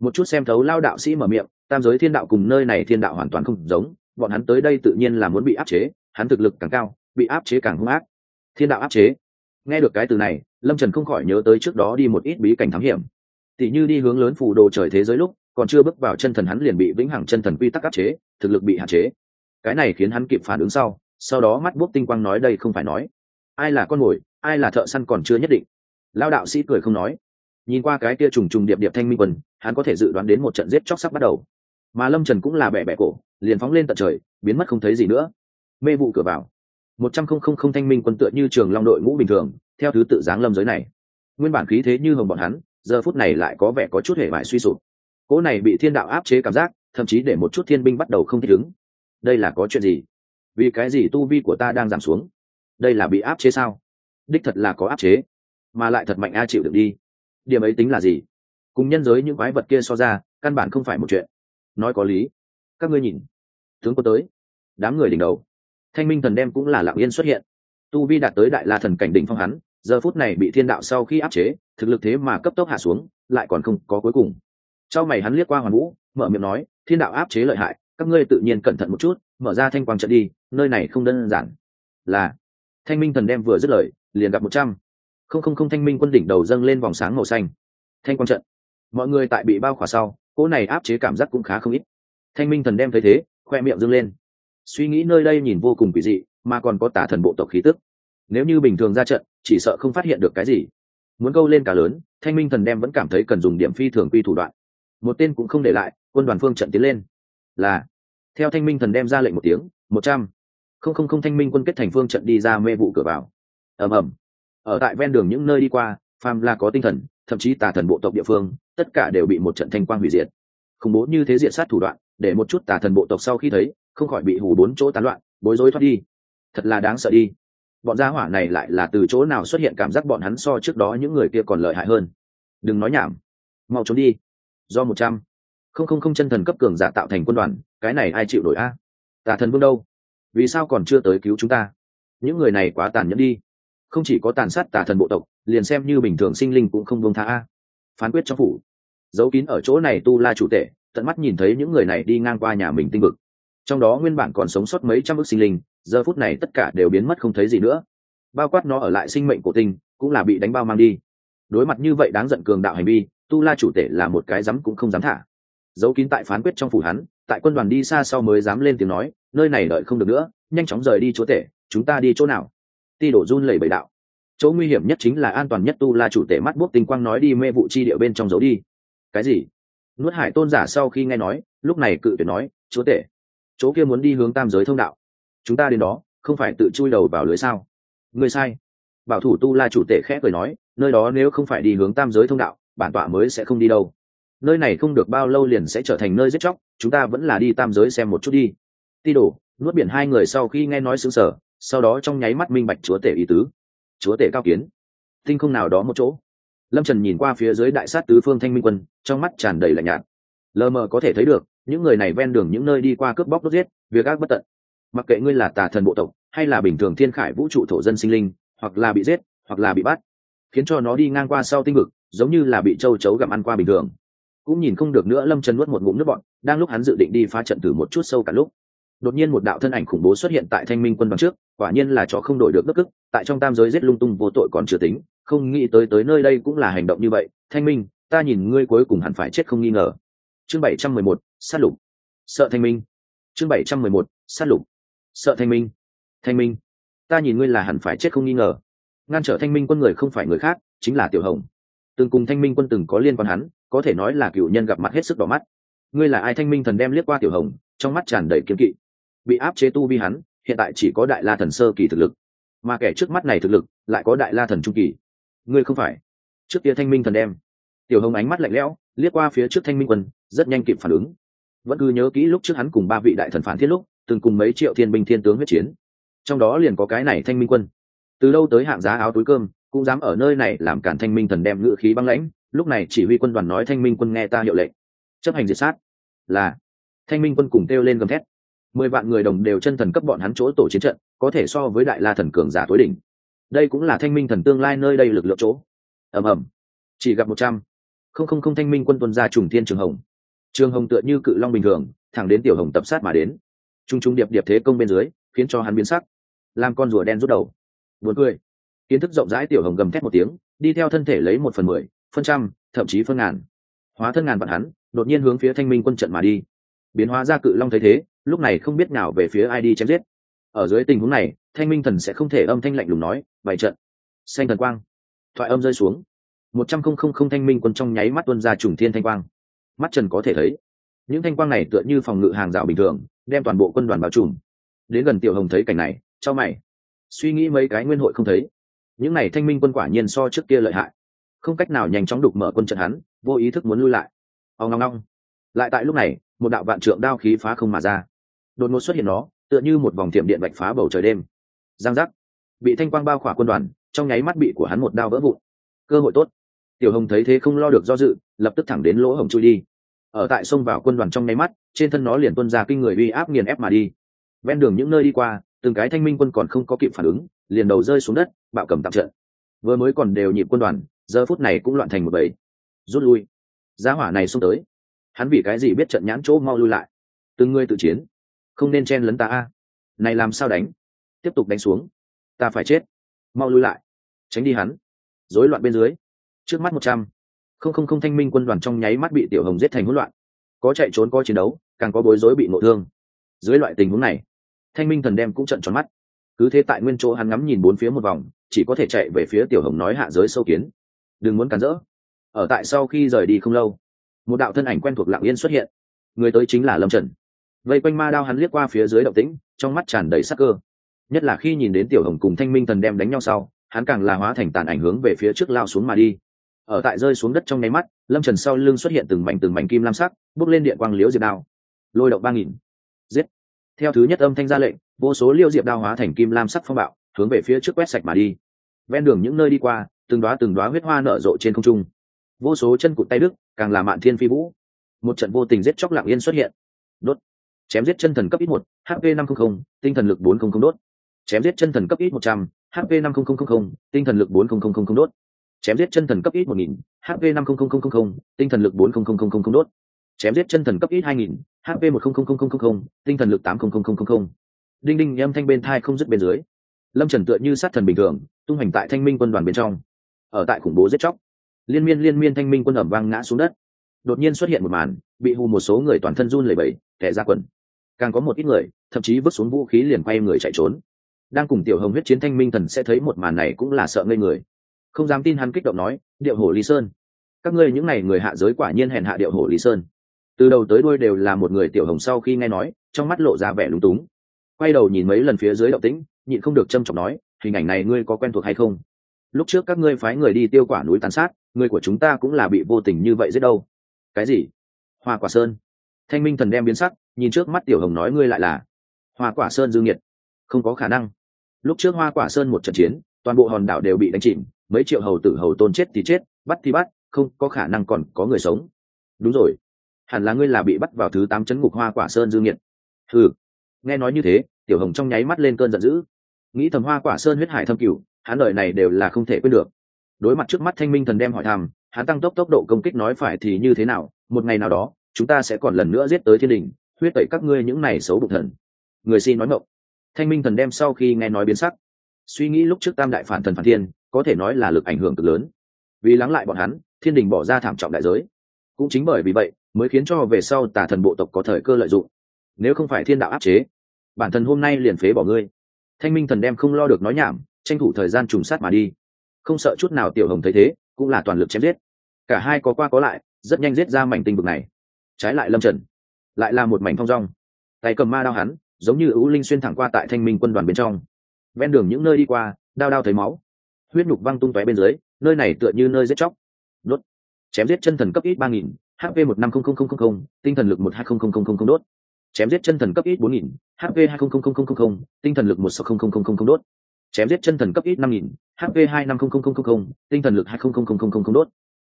Một chút xem thấu lao đạo sĩ mở miệng, tam giới thiên đạo cùng nơi này thiên đạo hoàn toàn không giống bọn hắn tới đây tự nhiên là muốn bị áp chế, hắn thực lực càng cao, bị áp chế càng hung ác. Thiên đạo áp chế. Nghe được cái từ này, lâm trần không khỏi nhớ tới trước đó đi một ít bí cảnh thám hiểm. Tỉ như đi hướng lớn phù đồ trời thế giới lúc, còn chưa bước vào chân thần hắn liền bị vĩnh hằng chân thần quy tắc áp chế, thực lực bị hạn chế. Cái này khiến hắn kịp phản ứng sau sau đó mắt bút tinh quang nói đây không phải nói. Ai là con mồi, ai là thợ săn còn chưa nhất định. Lao đạo sĩ cười không nói. Nhìn qua cái kia trùng trùng điệp điệp thanh minh quần, hắn có thể dự đoán đến một trận giết chóc sắp bắt đầu. Mà lâm trần cũng là bẻ bẻ cổ liền phóng lên tận trời, biến mất không thấy gì nữa. Mê vụ cửa vào. Một trăm không không không thanh minh quân tựa như trường long đội ngũ bình thường, theo thứ tự giáng lâm giới này. Nguyên bản khí thế như hồng bọn hắn, giờ phút này lại có vẻ có chút hề vải suy sụp. Cỗ này bị thiên đạo áp chế cảm giác, thậm chí để một chút thiên binh bắt đầu không thích ứng. Đây là có chuyện gì? Vì cái gì tu vi của ta đang giảm xuống? Đây là bị áp chế sao? Đích thật là có áp chế, mà lại thật mạnh a chịu được đi. Điểm ấy tính là gì? Cùng nhân giới những quái vật kia so ra, căn bản không phải một chuyện. Nói có lý. Các ngươi nhìn tướng quân tới. Đám người đỉnh đầu. Thanh minh thần đem cũng là lạng yên xuất hiện. Tu vi đạt tới đại la thần cảnh đỉnh phong hắn, giờ phút này bị thiên đạo sau khi áp chế, thực lực thế mà cấp tốc hạ xuống, lại còn không có cuối cùng. Trong mày hắn liếc qua hoàn vũ, mở miệng nói, thiên đạo áp chế lợi hại, các ngươi tự nhiên cẩn thận một chút, mở ra thanh quang trận đi, nơi này không đơn giản. Là, thanh minh thần đem vừa dứt lời, liền gặp một trăm. Không không không, thanh minh quân đỉnh đầu dâng lên vòng sáng màu xanh. Thanh quang trận. Mọi người tại bị bao khỏa sau, cỗ này áp chế cảm giác cũng khá không ít. Thanh minh thần đem thấy thế khoe miệng dâng lên. Suy nghĩ nơi đây nhìn vô cùng kỳ dị, mà còn có tả thần bộ tộc khí tức. Nếu như bình thường ra trận, chỉ sợ không phát hiện được cái gì. Muốn câu lên cả lớn, thanh minh thần đem vẫn cảm thấy cần dùng điểm phi thường quy thủ đoạn. Một tên cũng không để lại, quân đoàn phương trận tiến lên. Là, theo thanh minh thần đem ra lệnh một tiếng, một trăm. Không không không thanh minh quân kết thành phương trận đi ra mê vụ cửa vào. Ầm ầm. Ở tại ven đường những nơi đi qua, phàm là có tinh thần, thậm chí tà thần bộ tộc địa phương, tất cả đều bị một trận thanh quang hủy diệt. Khủng bố như thế diện sát thủ đoạn để một chút tà thần bộ tộc sau khi thấy, không khỏi bị hù bốn chỗ tán loạn, bối rối thoát đi. Thật là đáng sợ đi. Bọn gia hỏa này lại là từ chỗ nào xuất hiện cảm giác bọn hắn so trước đó những người kia còn lợi hại hơn. Đừng nói nhảm. Mau trốn đi. Do một trăm. Không không không chân thần cấp cường giả tạo thành quân đoàn, cái này ai chịu đổi a? Tà thần vương đâu? Vì sao còn chưa tới cứu chúng ta? Những người này quá tàn nhẫn đi. Không chỉ có tàn sát tà thần bộ tộc, liền xem như bình thường sinh linh cũng không buông tha a. Phán quyết trong phủ. Giấu kín ở chỗ này tu la chủ tệ tận mắt nhìn thấy những người này đi ngang qua nhà mình tinh vực. Trong đó nguyên bản còn sống sót mấy trăm ước sinh linh, giờ phút này tất cả đều biến mất không thấy gì nữa. Bao quát nó ở lại sinh mệnh của tinh, cũng là bị đánh bao mang đi. Đối mặt như vậy đáng giận cường đạo hành vi, tu la chủ tể là một cái dám cũng không dám thả. Giấu kín tại phán quyết trong phủ hắn, tại quân đoàn đi xa sau mới dám lên tiếng nói, nơi này đợi không được nữa, nhanh chóng rời đi chỗ tể, chúng ta đi chỗ nào? Ti đổ run lẩy bẩy đạo. Chỗ nguy hiểm nhất chính là an toàn nhất tu la chủ tể mắt bút tinh quang nói đi mê vụ chi địa bên trong giấu đi. Cái gì? Nuốt hải tôn giả sau khi nghe nói, lúc này cự tuyệt nói, chúa tể, chỗ kia muốn đi hướng tam giới thông đạo. Chúng ta đến đó, không phải tự chui đầu vào lưới sao? Người sai. Bảo thủ tu la chủ tể khẽ cười nói, nơi đó nếu không phải đi hướng tam giới thông đạo, bản tọa mới sẽ không đi đâu. Nơi này không được bao lâu liền sẽ trở thành nơi giết chóc, chúng ta vẫn là đi tam giới xem một chút đi. Ti đồ, nuốt biển hai người sau khi nghe nói xứng sở sau đó trong nháy mắt minh bạch chúa tể ý tứ. Chúa tể cao kiến. Tinh không nào đó một chỗ lâm trần nhìn qua phía dưới đại sát tứ phương thanh minh quân, trong mắt tràn đầy lạnh nhạt. Lờ mờ có thể thấy được, những người này ven đường những nơi đi qua cướp bóc đốt giết, việc ác bất tận. Mặc kệ ngươi là tà thần bộ tộc, hay là bình thường thiên khải vũ trụ thổ dân sinh linh, hoặc là bị giết, hoặc là bị bắt, khiến cho nó đi ngang qua sau tinh vực, giống như là bị châu chấu gặm ăn qua bình thường. Cũng nhìn không được nữa, lâm trần nuốt một ngụm nước bọn đang lúc hắn dự định đi phá trận thử một chút sâu cả lúc. Đột nhiên một đạo thân ảnh khủng bố xuất hiện tại thanh minh quân bằng trước, quả nhiên là chó không đổi được nước ức tại trong tam giới giết lung tung vô tội còn chưa tính không nghĩ tới tới nơi đây cũng là hành động như vậy. Thanh minh, ta nhìn ngươi cuối cùng hẳn phải chết không nghi ngờ. Chương bảy trăm mười một, sát lục. Sợ thanh minh. Chương bảy trăm mười một, sát lục. Sợ thanh minh. Thanh minh, ta nhìn ngươi là hẳn phải chết không nghi ngờ. Ngăn trở thanh minh quân người không phải người khác, chính là tiểu hồng. Từng cùng thanh minh quân từng có liên quan hắn, có thể nói là cựu nhân gặp mặt hết sức đỏ mắt. Ngươi là ai? Thanh minh thần đem liếc qua tiểu hồng, trong mắt tràn đầy kiếm kỵ. Bị áp chế tu vi hắn, hiện tại chỉ có đại la thần sơ kỳ thực lực. Mà kẻ trước mắt này thực lực, lại có đại la thần trung kỳ ngươi không phải. Trước kia thanh minh thần đem. Tiểu hồng ánh mắt lạnh lẽo, liếc qua phía trước thanh minh quân, rất nhanh kịp phản ứng. Vẫn cứ nhớ kỹ lúc trước hắn cùng ba vị đại thần phản thiết lúc, từng cùng mấy triệu thiên binh thiên tướng huyết chiến. Trong đó liền có cái này thanh minh quân. Từ đâu tới hạng giá áo túi cơm, cũng dám ở nơi này làm cản thanh minh thần đem ngự khí băng lãnh, lúc này chỉ huy quân đoàn nói thanh minh quân nghe ta hiệu lệnh. Chấp hành diệt sát. Là. Thanh minh quân cùng kêu lên gầm thét. Mười vạn người đồng đều chân thần cấp bọn hắn chỗ tổ chiến trận, có thể so với đại la thần cường giả tối đỉnh đây cũng là thanh minh thần tương lai nơi đây lực lượng chỗ. Ầm ầm. Chỉ gặp một trăm. Không không không thanh minh quân tuân ra trùng thiên trường hồng. Trường hồng tựa như cự long bình thường, thẳng đến tiểu hồng tập sát mà đến. T r u n g t r u n g điệp điệp thế công bên dưới, khiến cho hắn biến sắc. Làm con rùa đen rút đầu. Buồn cười. Kiến thức rộng rãi tiểu hồng gầm thét một tiếng, đi theo thân thể lấy một phần mười, phân trăm, thậm chí phân ngàn. Hóa thân ngàn vạn hắn, đột nhiên hướng phía thanh minh quân trận mà đi. Biến hóa ra cự long thấy thế, lúc này không biết nào về phía ai đi chém giết. Ở dưới tình huống này thanh minh thần sẽ không thể âm thanh lạnh lùng nói, bày trận. Xanh thần quang. Thoại âm rơi xuống. Một trăm không không không thanh minh quân trong nháy mắt tuân ra trùng thiên thanh quang. Mắt trần có thể thấy, những thanh quang này tựa như phòng ngự hàng rào bình thường, đem toàn bộ quân đoàn bao trùm. Đến gần tiểu hồng thấy cảnh này cho mày. Suy nghĩ mấy cái nguyên hội không thấy. Những này thanh minh quân quả nhiên so trước kia lợi hại. Không cách nào nhanh chóng đục mở quân trận hắn, vô ý thức muốn lui lại. Ao ngong ngong lại tại lúc này, một đạo vạn trượng đao khí phá không mà ra. Đột ngột xuất hiện nó, tựa như một vòng tiệm điện bạch phá bầu trời đêm giang giác. Bị thanh quang bao khỏa quân đoàn, trong nháy mắt bị của hắn một đao vỡ vụn. Cơ hội tốt. Tiểu hồng thấy thế không lo được do dự, lập tức thẳng đến lỗ hồng chui đi. Ở tại sông vào quân đoàn trong nháy mắt, trên thân nó liền tuân ra kinh người uy áp nghiền ép mà đi. Ven đường những nơi đi qua, từng cái thanh minh quân còn không có kịp phản ứng, liền đầu rơi xuống đất, bạo cầm tạm trận. Vừa mới còn đều nhịp quân đoàn, giờ phút này cũng loạn thành một bầy. Rút lui. Giá hỏa này xông tới. Hắn vì cái gì biết trận nhãn chỗ mau lui lại? Từng người tự chiến. Không nên chen lấn ta a. Này làm sao đánh? Tiếp tục đánh xuống. Ta phải chết. Mau lui lại. Tránh đi hắn. Rối loạn bên dưới. Trước mắt một trăm. Không không không, thanh minh quân đoàn trong nháy mắt bị tiểu hồng giết thành hỗn loạn. Có chạy trốn, có chiến đấu, càng có bối rối bị ngộ thương. Dưới loại tình huống này, thanh minh thần đem cũng trận tròn mắt. Cứ thế tại nguyên chỗ hắn ngắm nhìn bốn phía một vòng, chỉ có thể chạy về phía tiểu hồng nói hạ giới sâu kiến. Đừng muốn cản rỡ. Ở tại sau khi rời đi không lâu, một đạo thân ảnh quen thuộc lạng yên xuất hiện. Người tới chính là lâm trần. Vây quanh ma đao hắn liếc qua phía dưới động tĩnh, trong mắt tràn đầy sắc cơ nhất là khi nhìn đến tiểu hồng cùng thanh minh thần đem đánh nhau sau, hắn càng là hóa thành tàn ảnh hướng về phía trước lao xuống mà đi. Ở tại rơi xuống đất trong nháy mắt, lâm trần sau lưng xuất hiện từng mảnh từng mảnh kim lam sắc, bước lên điện quang liễu diệp đao. Lôi động ba nghìn. Giết. Theo thứ nhất âm thanh ra lệnh, vô số liêu diệp đao hóa thành kim lam sắc phong bạo, hướng về phía trước quét sạch mà đi. Ven đường những nơi đi qua, từng đoá từng đoá huyết hoa nở rộ trên không trung. Vô số chân cụt tay đức càng là mạn thiên phi vũ. Một trận vô tình giết chóc lạng yên xuất hiện. Đốt. Chém giết chân thần cấp ít một hp năm trăm linh tinh thần lực bốn trăm linh đốt chém giết chân thần cấp ít một trăm hp năm nghìn tinh thần lực bốn nghìn đốt chém giết chân thần cấp ít một nghìn hp năm nghìn tinh thần lực bốn nghìn đốt chém giết chân thần cấp ít hai nghìn hp một nghìn tinh thần lực tám nghìn đinh đinh âm thanh bên thai không dứt bên dưới lâm trần tựa như sát thần bình thường tung hành tại thanh minh quân đoàn bên trong ở tại khủng bố giết chóc liên miên liên miên thanh minh quân ẩm vang ngã xuống đất đột nhiên xuất hiện một màn bị hù một số người toàn thân run lẩy bẩy kẻ ra quần càng có một ít người thậm chí vứt xuống vũ khí liền quay người chạy trốn đang cùng tiểu hồng huyết chiến thanh minh thần sẽ thấy một màn này cũng là sợ ngây người. Không dám tin hắn kích động nói, điệu hổ lý sơn, các ngươi những n à y người hạ giới quả nhiên hèn hạ điệu hổ lý sơn. Từ đầu tới đuôi đều là một người tiểu hồng sau khi nghe nói, trong mắt lộ ra vẻ lúng túng. Quay đầu nhìn mấy lần phía dưới động tĩnh, nhịn không được trâm trọng nói, hình ảnh này ngươi có quen thuộc hay không? Lúc trước các ngươi phái người đi tiêu quả núi tàn sát, người của chúng ta cũng là bị vô tình như vậy giết đâu. Cái gì? Hoa quả sơn. Thanh minh thần đem biến sắc, nhìn trước mắt tiểu hồng nói, ngươi lại là hoa quả sơn dương nhiệt. Không có khả năng lúc trước hoa quả sơn một trận chiến, toàn bộ hòn đảo đều bị đánh chìm, mấy triệu hầu tử hầu tôn chết thì chết, bắt thì bắt, không có khả năng còn có người sống. Đúng rồi. Hẳn là ngươi là bị bắt vào thứ tám chấn ngục hoa quả sơn dương nhiệt ừ nghe nói như thế, tiểu hồng trong nháy mắt lên cơn giận dữ. Nghĩ thầm hoa quả sơn huyết hải thâm cửu, hắn lợi này đều là không thể quên được. Đối mặt trước mắt thanh minh thần đem hỏi thăm, hắn tăng tốc tốc độ công kích nói phải thì như thế nào, một ngày nào đó, chúng ta sẽ còn lần nữa giết tới thiên đình, huyết tẩy các ngươi những này xấu bụng thần. Người xin nói mộng thanh minh thần đem sau khi nghe nói biến sắc, suy nghĩ lúc trước tam đại phản thần phản thiên, có thể nói là lực ảnh hưởng cực lớn. Vì lắng lại bọn hắn, thiên đình bỏ ra thảm trọng đại giới. Cũng chính bởi vì vậy, mới khiến cho về sau tà thần bộ tộc có thời cơ lợi dụng. Nếu không phải thiên đạo áp chế, bản thân hôm nay liền phế bỏ ngươi. Thanh minh thần đem không lo được nói nhảm, tranh thủ thời gian trùng sát mà đi. Không sợ chút nào tiểu hồng thấy thế, cũng là toàn lực chém giết. Cả hai có qua có lại, rất nhanh giết ra mảnh tinh vực này. Trái lại lâm trần, lại là một mảnh thong rong tay cầm ma đao hắn giống như ưu linh xuyên thẳng qua tại thanh minh quân đoàn bên trong ven đường những nơi đi qua đao đao thấy máu huyết nhục văng tung tóe bên dưới nơi này tựa như nơi giết chóc đốt chém giết chân thần cấp ít ba nghìn hp một năm không không không không tinh thần lực một hai không không không không đốt chém giết chân thần cấp ít bốn nghìn hp hai không không không không tinh thần lực một sáu không không không không đốt chém giết chân thần cấp ít năm nghìn hp hai năm không không không không tinh thần lực hai không không không không không đốt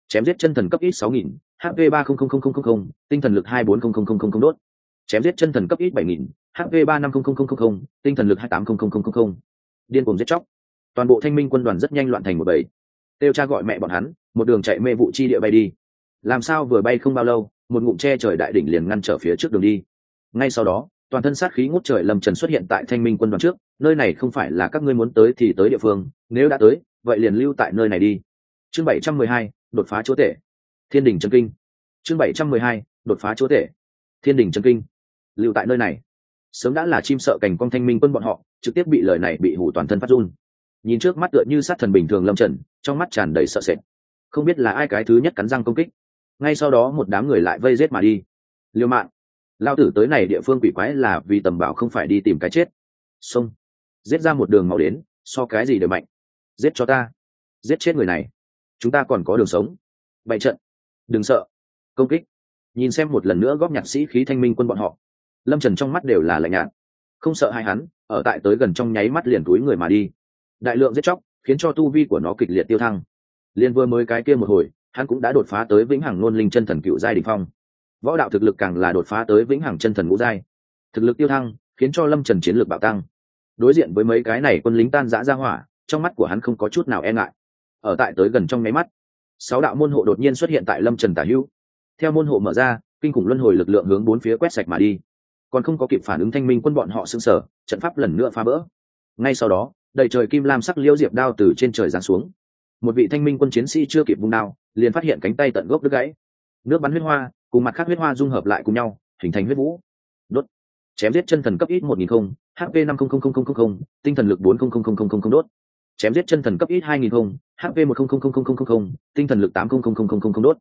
chém giết chân thần cấp ít sáu nghìn hp ba không không không không không tinh thần lực hai bốn không không không không đốt chém giết chân thần cấp ít bảy nghìn Hv ba năm không không không không tinh thần lực hai tám không không không không điên cuồng giết chóc. Toàn bộ thanh minh quân đoàn rất nhanh loạn thành một bầy. Têu cha gọi mẹ bọn hắn, một đường chạy mê vụ chi địa bay đi. Làm sao vừa bay không bao lâu, một ngụm che trời đại đỉnh liền ngăn trở phía trước đường đi. Ngay sau đó, toàn thân sát khí ngút trời lâm trần xuất hiện tại thanh minh quân đoàn trước, nơi này không phải là các ngươi muốn tới thì tới địa phương, nếu đã tới, vậy liền lưu tại nơi này đi. Chương bảy trăm mười hai, đột phá chúa tể. Thiên đình trần kinh. Chương bảy trăm mười hai, đột phá chúa tể. Thiên đình trần kinh. Lưu tại nơi này sớm đã là chim sợ cảnh quang thanh minh quân bọn họ, trực tiếp bị lời này bị hủ toàn thân phát run. Nhìn trước mắt tựa như sát thần bình thường lâm trần, trong mắt tràn đầy sợ sệt. Không biết là ai cái thứ nhất cắn răng công kích. Ngay sau đó một đám người lại vây rết mà đi. Liêu mạng lao tử tới này địa phương quỷ quái là vì tầm bảo không phải đi tìm cái chết. Xông. Giết ra một đường màu đến, so cái gì đều mạnh. Giết cho ta. Giết chết người này. Chúng ta còn có đường sống. Bậy trận. Đừng sợ. Công kích. Nhìn xem một lần nữa góp nhạc sĩ khí thanh minh quân bọn họ lâm trần trong mắt đều là lạnh nhạt. Không sợ hai hắn, ở tại tới gần trong nháy mắt liền túi người mà đi. Đại lượng giết chóc khiến cho tu vi của nó kịch liệt tiêu thăng. Liên vừa mới cái kia một hồi, hắn cũng đã đột phá tới vĩnh hằng nôn linh chân thần cựu giai đình phong. Võ đạo thực lực càng là đột phá tới vĩnh hằng chân thần ngũ giai. Thực lực tiêu thăng khiến cho lâm trần chiến lược bạo tăng. Đối diện với mấy cái này quân lính tan giã ra hỏa, trong mắt của hắn không có chút nào e ngại. Ở tại tới gần trong nháy mắt, sáu đạo môn hộ đột nhiên xuất hiện tại lâm trần tả hữu. Theo môn hộ mở ra, kinh khủng luân hồi lực lượng hướng bốn phía quét sạch mà đi còn không có kịp phản ứng thanh minh quân bọn họ xưng sở trận pháp lần nữa phá bỡ ngay sau đó đầy trời kim lam sắc liễu diệp đao từ trên trời giáng xuống một vị thanh minh quân chiến sĩ chưa kịp vung đao liền phát hiện cánh tay tận gốc đứt gãy nước bắn huyết hoa cùng mặt khác huyết hoa dung hợp lại cùng nhau hình thành huyết vũ đốt chém giết chân thần cấp ít một nghìn không hp năm không không không không không tinh thần lực bốn không không không không không đốt chém giết chân thần cấp ít hai nghìn không hp một không không không không không không tinh thần lực tám không không không không không đốt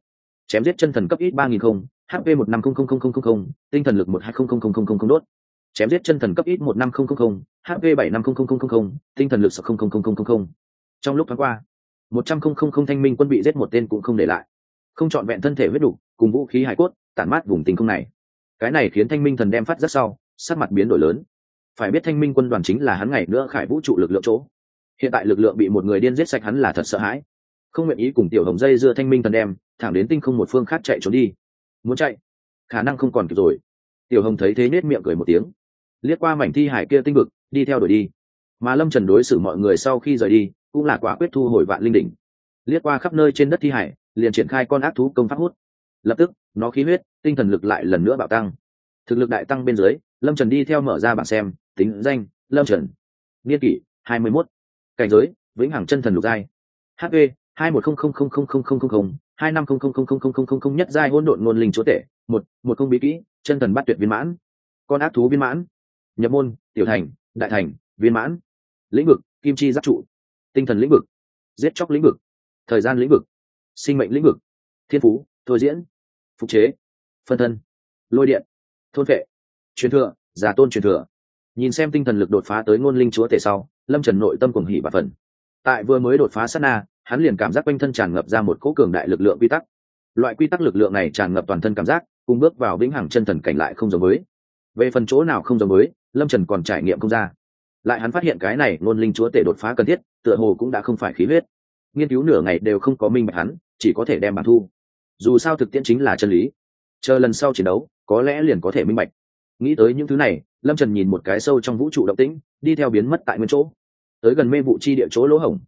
chém giết chân thần cấp ít ba nghìn không hp một năm không không không không không tinh thần lực một hai không không không không không đốt chém giết chân thần cấp ít một năm không không không hp bảy năm không không không không tinh thần lực sáu không không không không không trong lúc thoáng qua một trăm không không không thanh minh quân bị giết một tên cũng không để lại không chọn vẹn thân thể huyết đủ cùng vũ khí hải cốt tản mát vùng tình không này cái này khiến thanh minh thần đem phát rất sau sắc mặt biến đổi lớn phải biết thanh minh quân đoàn chính là hắn ngày nữa khải vũ trụ lực lượng chỗ hiện tại lực lượng bị một người điên giết sạch hắn là thật sợ hãi không nguyện ý cùng tiểu hồng dây dưa thanh minh thần đem thẳng đến tinh không một phương khác chạy trốn đi muốn chạy. Khả năng không còn kịp rồi. Tiểu hồng thấy thế nết miệng cười một tiếng. Liếc qua mảnh thi hải kia tinh vực, đi theo đuổi đi. Mà lâm trần đối xử mọi người sau khi rời đi, cũng là quả quyết thu hồi vạn linh đỉnh. Liếc qua khắp nơi trên đất thi hải, liền triển khai con ác thú công pháp hút. Lập tức, nó khí huyết, tinh thần lực lại lần nữa bạo tăng. Thực lực đại tăng bên dưới, lâm trần đi theo mở ra bảng xem, tính danh, lâm trần. Niên kỷ, hai mươi mốt. Cảnh giới, vĩnh hằng chân thần lục giai. Hp hai một không không không không không không không hai năm không không không không không không không nhất giai hỗn độn ngôn linh chúa tể, một một không bí kỹ, chân thần bắt tuyệt viên mãn. Con ác thú viên mãn. Nhập môn, tiểu thành, đại thành, viên mãn. Lĩnh vực, kim chi giáp trụ. Tinh thần lĩnh vực, giết chóc lĩnh vực. Thời gian lĩnh vực, sinh mệnh lĩnh vực. Thiên phú, thôi diễn. Phục chế, phân thân. Lôi điện, thôn vệ. Truyền thừa giả tôn truyền thừa. Nhìn xem tinh thần lực đột phá tới ngôn linh chúa tể sau, lâm trần nội tâm cùng hỉ và phần tại vừa mới đột phá sát na hắn liền cảm giác quanh thân tràn ngập ra một cỗ cường đại lực lượng quy tắc. Loại quy tắc lực lượng này tràn ngập toàn thân cảm giác, cùng bước vào vĩnh hằng chân thần cảnh lại không giống với. Về phần chỗ nào không giống với, lâm trần còn trải nghiệm không ra. Lại hắn phát hiện cái này, ngôn linh chúa tể đột phá cần thiết, tựa hồ cũng đã không phải khí huyết. Nghiên cứu nửa ngày đều không có minh bạch hắn, chỉ có thể đem bản thu. Dù sao thực tiễn chính là chân lý. Chờ lần sau chiến đấu, có lẽ liền có thể minh bạch. Nghĩ tới những thứ này, lâm trần nhìn một cái sâu trong vũ trụ động tĩnh, đi theo biến mất tại nguyên chỗ. Tới gần mê vụ chi địa chỗ lỗ hổng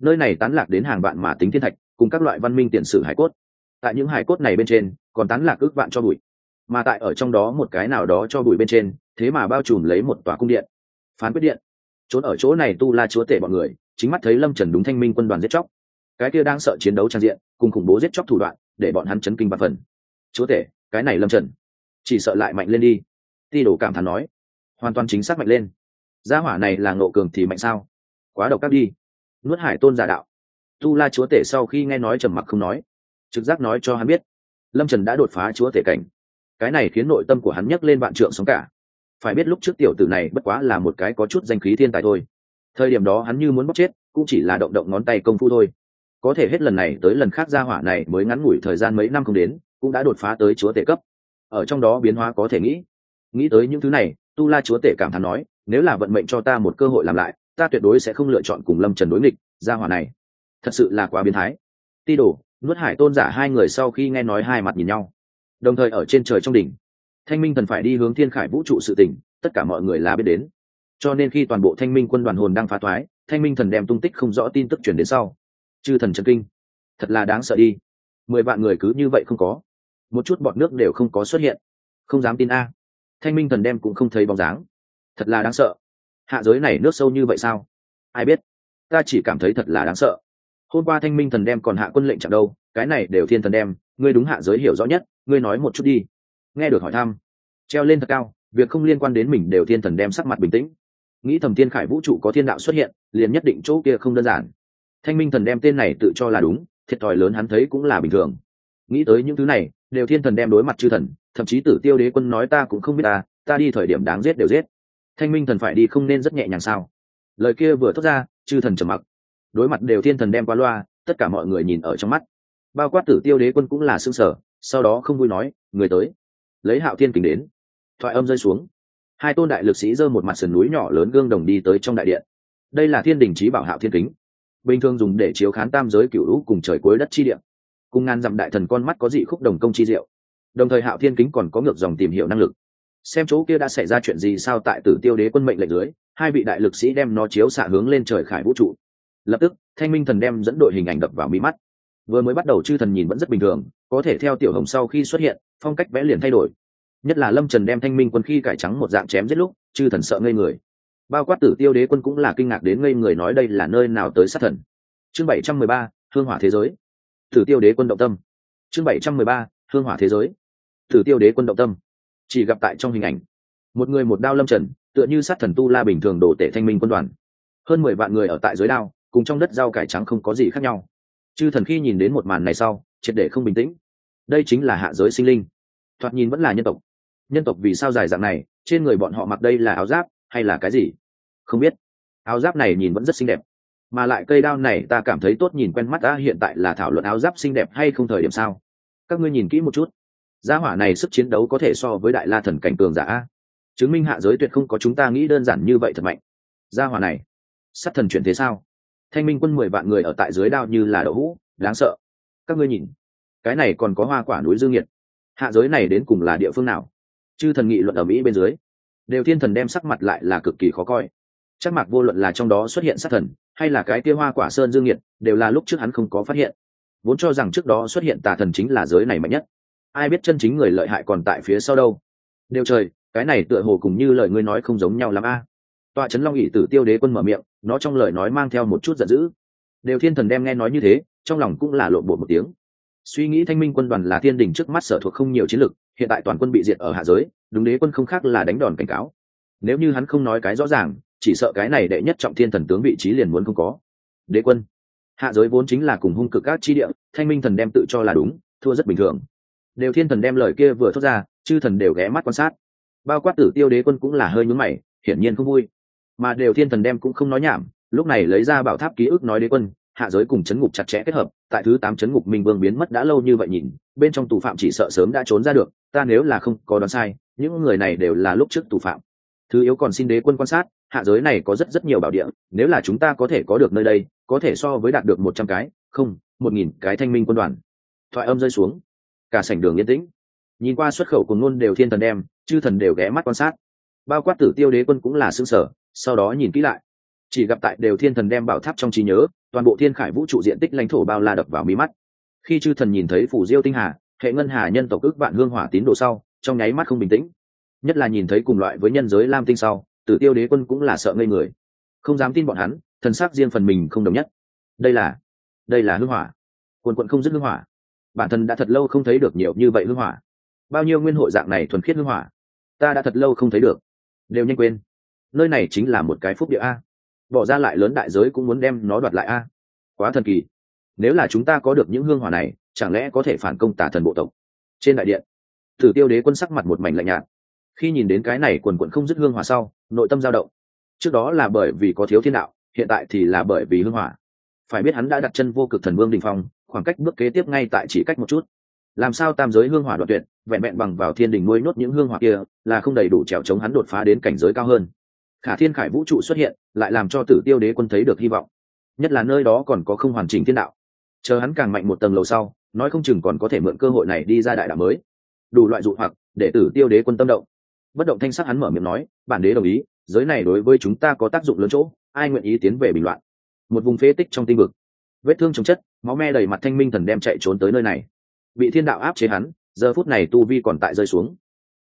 nơi này tán lạc đến hàng vạn mà tính thiên thạch, cùng các loại văn minh tiền sử hải cốt. Tại những hải cốt này bên trên, còn tán lạc ước vạn cho bụi. Mà tại ở trong đó một cái nào đó cho bụi bên trên, thế mà bao trùm lấy một tòa cung điện. Phán quyết điện. Trốn ở chỗ này tu la chúa tể bọn người, chính mắt thấy lâm trần đúng thanh minh quân đoàn giết chóc. Cái kia đang sợ chiến đấu trang diện, cùng khủng bố giết chóc thủ đoạn, để bọn hắn chấn kinh ba phần. Chúa tể, cái này lâm trần. Chỉ sợ lại mạnh lên đi. Ti đồ cảm thán nói. Hoàn toàn chính xác mạnh lên. Gia hỏa này là ngộ cường thì mạnh sao? Quá độc các đi nuốt hải tôn giả đạo. Tu la chúa tể sau khi nghe nói trầm mặc không nói, trực giác nói cho hắn biết, lâm trần đã đột phá chúa tể cảnh. Cái này khiến nội tâm của hắn nhấc lên vạn trượng sống cả. Phải biết lúc trước tiểu tử này bất quá là một cái có chút danh khí thiên tài thôi. Thời điểm đó hắn như muốn bóc chết, cũng chỉ là động động ngón tay công phu thôi. Có thể hết lần này tới lần khác gia hỏa này mới ngắn ngủi thời gian mấy năm không đến, cũng đã đột phá tới chúa tể cấp. Ở trong đó biến hóa có thể nghĩ. Nghĩ tới những thứ này, tu la chúa tể cảm thán nói, nếu là vận mệnh cho ta một cơ hội làm lại ta tuyệt đối sẽ không lựa chọn cùng lâm trần đối nghịch, gia hỏa này. Thật sự là quá biến thái. Ti đổ nuốt hải tôn giả hai người sau khi nghe nói hai mặt nhìn nhau. Đồng thời ở trên trời trong đỉnh, thanh minh thần phải đi hướng thiên khải vũ trụ sự tỉnh, tất cả mọi người là biết đến. Cho nên khi toàn bộ thanh minh quân đoàn hồn đang phá thoái, thanh minh thần đem tung tích không rõ tin tức chuyển đến sau. Chư thần trần kinh. Thật là đáng sợ đi. Mười vạn người cứ như vậy không có. Một chút bọn nước đều không có xuất hiện. Không dám tin a. Thanh minh thần đem cũng không thấy bóng dáng. Thật là đáng sợ hạ giới này nước sâu như vậy sao? Ai biết? Ta chỉ cảm thấy thật là đáng sợ. Hôm qua thanh minh thần đem còn hạ quân lệnh chặn đâu, cái này đều thiên thần đem, ngươi đúng hạ giới hiểu rõ nhất, ngươi nói một chút đi. Nghe được hỏi thăm, treo lên thật cao, việc không liên quan đến mình đều thiên thần đem sắc mặt bình tĩnh. Nghĩ thầm thiên khải vũ trụ có thiên đạo xuất hiện, liền nhất định chỗ kia không đơn giản. Thanh minh thần đem tên này tự cho là đúng, thiệt thòi lớn hắn thấy cũng là bình thường. Nghĩ tới những thứ này, đều thiên thần đem đối mặt chư thần, thậm chí tử tiêu đế quân nói ta cũng không biết ta ta đi thời điểm đáng giết đều giết thanh minh thần phải đi không nên rất nhẹ nhàng sao? Lời kia vừa thốt ra, chư thần trầm mặc. Đối mặt đều thiên thần đem qua loa, tất cả mọi người nhìn ở trong mắt. Bao quát tử tiêu đế quân cũng là xương sở sau đó không vui nói, người tới. Lấy hạo thiên kính đến. Thoại âm rơi xuống. Hai tôn đại lực sĩ giơ một mặt sườn núi nhỏ lớn gương đồng đi tới trong đại điện. Đây là thiên đình trí bảo hạo thiên kính. Bình thường dùng để chiếu khán tam giới cựu lũ cùng trời cuối đất chi điện cùng ngàn dặm đại thần con mắt có dị khúc đồng công chi diệu. Đồng thời hạo thiên kính còn có ngược dòng tìm hiểu năng lực xem chỗ kia đã xảy ra chuyện gì sao tại tử tiêu đế quân mệnh lệnh dưới, hai vị đại lực sĩ đem nó chiếu xạ hướng lên trời khải vũ trụ. Lập tức, thanh minh thần đem dẫn đội hình ảnh đập vào mi mắt. Vừa mới bắt đầu chư thần nhìn vẫn rất bình thường, có thể theo tiểu hồng sau khi xuất hiện, phong cách vẽ liền thay đổi. Nhất là lâm trần đem thanh minh quân khi cải trắng một dạng chém giết lúc, chư thần sợ ngây người. Bao quát tử tiêu đế quân cũng là kinh ngạc đến ngây người nói đây là nơi nào tới sát thần. Chương bảy trăm mười ba, hương hỏa thế giới. Tử tiêu đế quân động tâm. Chương bảy trăm mười ba, hương hỏa thế giới. Tử tiêu đế quân động tâm chỉ gặp tại trong hình ảnh. Một người một đao lâm trần, tựa như sát thần tu la bình thường đổ tể thanh minh quân đoàn. Hơn mười vạn người ở tại dưới đao, cùng trong đất rau cải trắng không có gì khác nhau. Chư thần khi nhìn đến một màn này sau, triệt để không bình tĩnh. Đây chính là hạ giới sinh linh. Thoạt nhìn vẫn là nhân tộc. Nhân tộc vì sao dài dạng này, trên người bọn họ mặc đây là áo giáp, hay là cái gì? Không biết. Áo giáp này nhìn vẫn rất xinh đẹp. Mà lại cây đao này ta cảm thấy tốt nhìn quen mắt ta hiện tại là thảo luận áo giáp xinh đẹp hay không thời điểm sao? Các ngươi nhìn kỹ một chút gia hỏa này sức chiến đấu có thể so với đại la thần cảnh cường giả chứng minh hạ giới tuyệt không có chúng ta nghĩ đơn giản như vậy thật mạnh. Gia hỏa này, sát thần chuyển thế sao? Thanh minh quân mười vạn người ở tại dưới đao như là đậu hũ, đáng sợ. Các ngươi nhìn, cái này còn có hoa quả núi dương nhiệt. Hạ giới này đến cùng là địa phương nào? Chư thần nghị luận ở mỹ bên dưới. Đều thiên thần đem sắc mặt lại là cực kỳ khó coi. Chắc mặc vô luận là trong đó xuất hiện sát thần, hay là cái kia hoa quả sơn dương nhiệt, đều là lúc trước hắn không có phát hiện. Vốn cho rằng trước đó xuất hiện tà thần chính là giới này mạnh nhất ai biết chân chính người lợi hại còn tại phía sau đâu. Đều trời, cái này tựa hồ cùng như lời ngươi nói không giống nhau lắm a. Tọa trấn long ỵ tử tiêu đế quân mở miệng, nó trong lời nói mang theo một chút giận dữ. Đều thiên thần đem nghe nói như thế, trong lòng cũng là lộn bộ một tiếng. Suy nghĩ thanh minh quân đoàn là thiên đình trước mắt sở thuộc không nhiều chiến lực, hiện tại toàn quân bị diệt ở hạ giới, đúng đế quân không khác là đánh đòn cảnh cáo. Nếu như hắn không nói cái rõ ràng, chỉ sợ cái này đệ nhất trọng thiên thần tướng vị trí liền muốn không có. Đế quân, hạ giới vốn chính là cùng hung cực các chi địa, thanh minh thần đem tự cho là đúng, thua rất bình thường đều thiên thần đem lời kia vừa thốt ra, chư thần đều ghé mắt quan sát. Bao quát tử tiêu đế quân cũng là hơi nhúng mày, hiển nhiên không vui. Mà đều thiên thần đem cũng không nói nhảm, lúc này lấy ra bảo tháp ký ức nói đế quân, hạ giới cùng chấn ngục chặt chẽ kết hợp, tại thứ tám chấn ngục minh vương biến mất đã lâu như vậy nhìn, bên trong tù phạm chỉ sợ sớm đã trốn ra được, ta nếu là không có đoán sai, những người này đều là lúc trước tù phạm. Thứ yếu còn xin đế quân quan sát, hạ giới này có rất rất nhiều bảo địa, nếu là chúng ta có thể có được nơi đây, có thể so với đạt được một trăm cái, không, một nghìn cái thanh minh quân đoàn. Thoại âm rơi xuống cả sảnh đường yên tĩnh. Nhìn qua xuất khẩu của ngôn đều thiên thần đem, chư thần đều ghé mắt quan sát. Bao quát tử tiêu đế quân cũng là xương sở sau đó nhìn kỹ lại. Chỉ gặp tại đều thiên thần đem bảo tháp trong trí nhớ, toàn bộ thiên khải vũ trụ diện tích lãnh thổ bao la đập vào mí mắt. Khi chư thần nhìn thấy phủ diêu tinh hà, hệ ngân hà nhân tộc ước vạn hương hỏa tín đồ sau, trong nháy mắt không bình tĩnh. Nhất là nhìn thấy cùng loại với nhân giới lam tinh sau, tử tiêu đế quân cũng là sợ ngây người. Không dám tin bọn hắn, thần sắc riêng phần mình không đồng nhất. Đây là đây là hương hỏa. Quần quận không dứt hương hỏa bản thân đã thật lâu không thấy được nhiều như vậy hương hỏa. Bao nhiêu nguyên hội dạng này thuần khiết hương hỏa, ta đã thật lâu không thấy được. Đều nhanh quên. Nơi này chính là một cái phúc địa a. Bỏ ra lại lớn đại giới cũng muốn đem nó đoạt lại a. Quá thần kỳ. Nếu là chúng ta có được những hương hỏa này, chẳng lẽ có thể phản công tả thần bộ tộc? Trên đại điện thử tiêu đế quân sắc mặt một mảnh lạnh nhạt. Khi nhìn đến cái này quần quận không dứt hương hỏa sau, nội tâm dao động. Trước đó là bởi vì có thiếu thiên đạo, hiện tại thì là bởi vì hương hỏa phải biết hắn đã đặt chân vô cực thần vương đình phong, khoảng cách bước kế tiếp ngay tại chỉ cách một chút. Làm sao tam giới hương hỏa đoạn tuyệt, vẹn vẹn bằng vào thiên đình nuôi nốt những hương hỏa kia, là không đầy đủ trèo chống hắn đột phá đến cảnh giới cao hơn. Khả thiên khải vũ trụ xuất hiện, lại làm cho tử tiêu đế quân thấy được hy vọng. Nhất là nơi đó còn có không hoàn chỉnh thiên đạo. Chờ hắn càng mạnh một tầng lầu sau, nói không chừng còn có thể mượn cơ hội này đi ra đại đạo mới. Đủ loại dụ hoặc, để tử tiêu đế quân tâm động. Bất động thanh sắc hắn mở miệng nói, bản đế đồng ý, giới này đối với chúng ta có tác dụng lớn chỗ, ai nguyện ý tiến về bình loạn? Một vùng phế tích trong tinh vực. Vết thương chống chất, máu me đầy mặt thanh minh thần đem chạy trốn tới nơi này. Bị thiên đạo áp chế hắn, giờ phút này tu vi còn tại rơi xuống.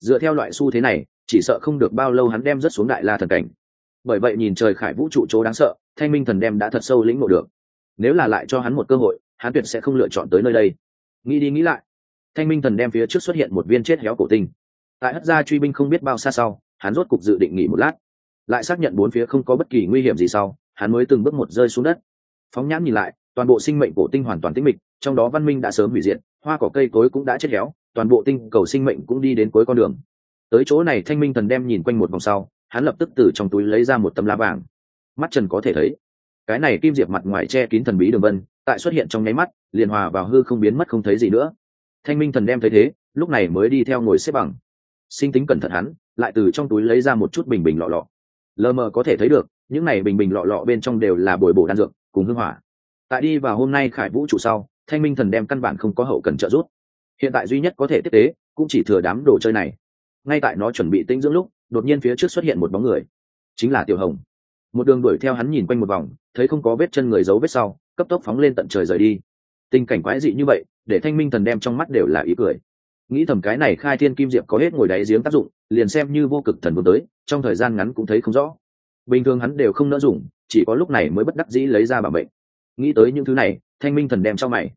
Dựa theo loại xu thế này, chỉ sợ không được bao lâu hắn đem rớt xuống đại la thần cảnh. Bởi vậy nhìn trời khải vũ trụ chỗ đáng sợ, thanh minh thần đem đã thật sâu lĩnh ngộ được. Nếu là lại cho hắn một cơ hội, hắn tuyệt sẽ không lựa chọn tới nơi đây. Nghĩ đi nghĩ lại, thanh minh thần đem phía trước xuất hiện một viên chết héo cổ tinh. Tại hất ra truy binh không biết bao xa sau, hắn rốt cục dự định nghỉ một lát. Lại xác nhận bốn phía không có bất kỳ nguy hiểm gì sau hắn mới từng bước một rơi xuống đất. Phóng nhãn nhìn lại, toàn bộ sinh mệnh cổ tinh hoàn toàn tĩnh mịch, trong đó văn minh đã sớm hủy diệt, hoa cỏ cây cối cũng đã chết héo, toàn bộ tinh cầu sinh mệnh cũng đi đến cuối con đường. Tới chỗ này thanh minh thần đem nhìn quanh một vòng sau, hắn lập tức từ trong túi lấy ra một tấm lá vàng. Mắt trần có thể thấy, cái này kim diệp mặt ngoài che kín thần bí đường vân, tại xuất hiện trong nháy mắt, liền hòa vào hư không biến mất không thấy gì nữa. Thanh minh thần đem thấy thế, lúc này mới đi theo ngồi xếp bằng. Sinh tính cẩn thận hắn, lại từ trong túi lấy ra một chút bình bình lọ lọ. Lờ mờ có thể thấy được những này bình bình lọ lọ bên trong đều là bồi bổ đan dược, cùng hương hỏa. Tại đi vào hôm nay khải vũ trụ sau, thanh minh thần đem căn bản không có hậu cần trợ giúp. Hiện tại duy nhất có thể tiếp tế, cũng chỉ thừa đám đồ chơi này. Ngay tại nó chuẩn bị tinh dưỡng lúc, đột nhiên phía trước xuất hiện một bóng người, chính là tiểu hồng. Một đường đuổi theo hắn nhìn quanh một vòng, thấy không có vết chân người giấu vết sau, cấp tốc phóng lên tận trời rời đi. Tình cảnh quái dị như vậy, để thanh minh thần đem trong mắt đều là ý cười. Nghĩ thầm cái này khai thiên kim diệp có hết ngồi đáy giếng tác dụng, liền xem như vô cực thần vương tới, trong thời gian ngắn cũng thấy không rõ bình thường hắn đều không nỡ dùng, chỉ có lúc này mới bất đắc dĩ lấy ra bảo mệnh. Nghĩ tới những thứ này, thanh minh thần đem cho mày.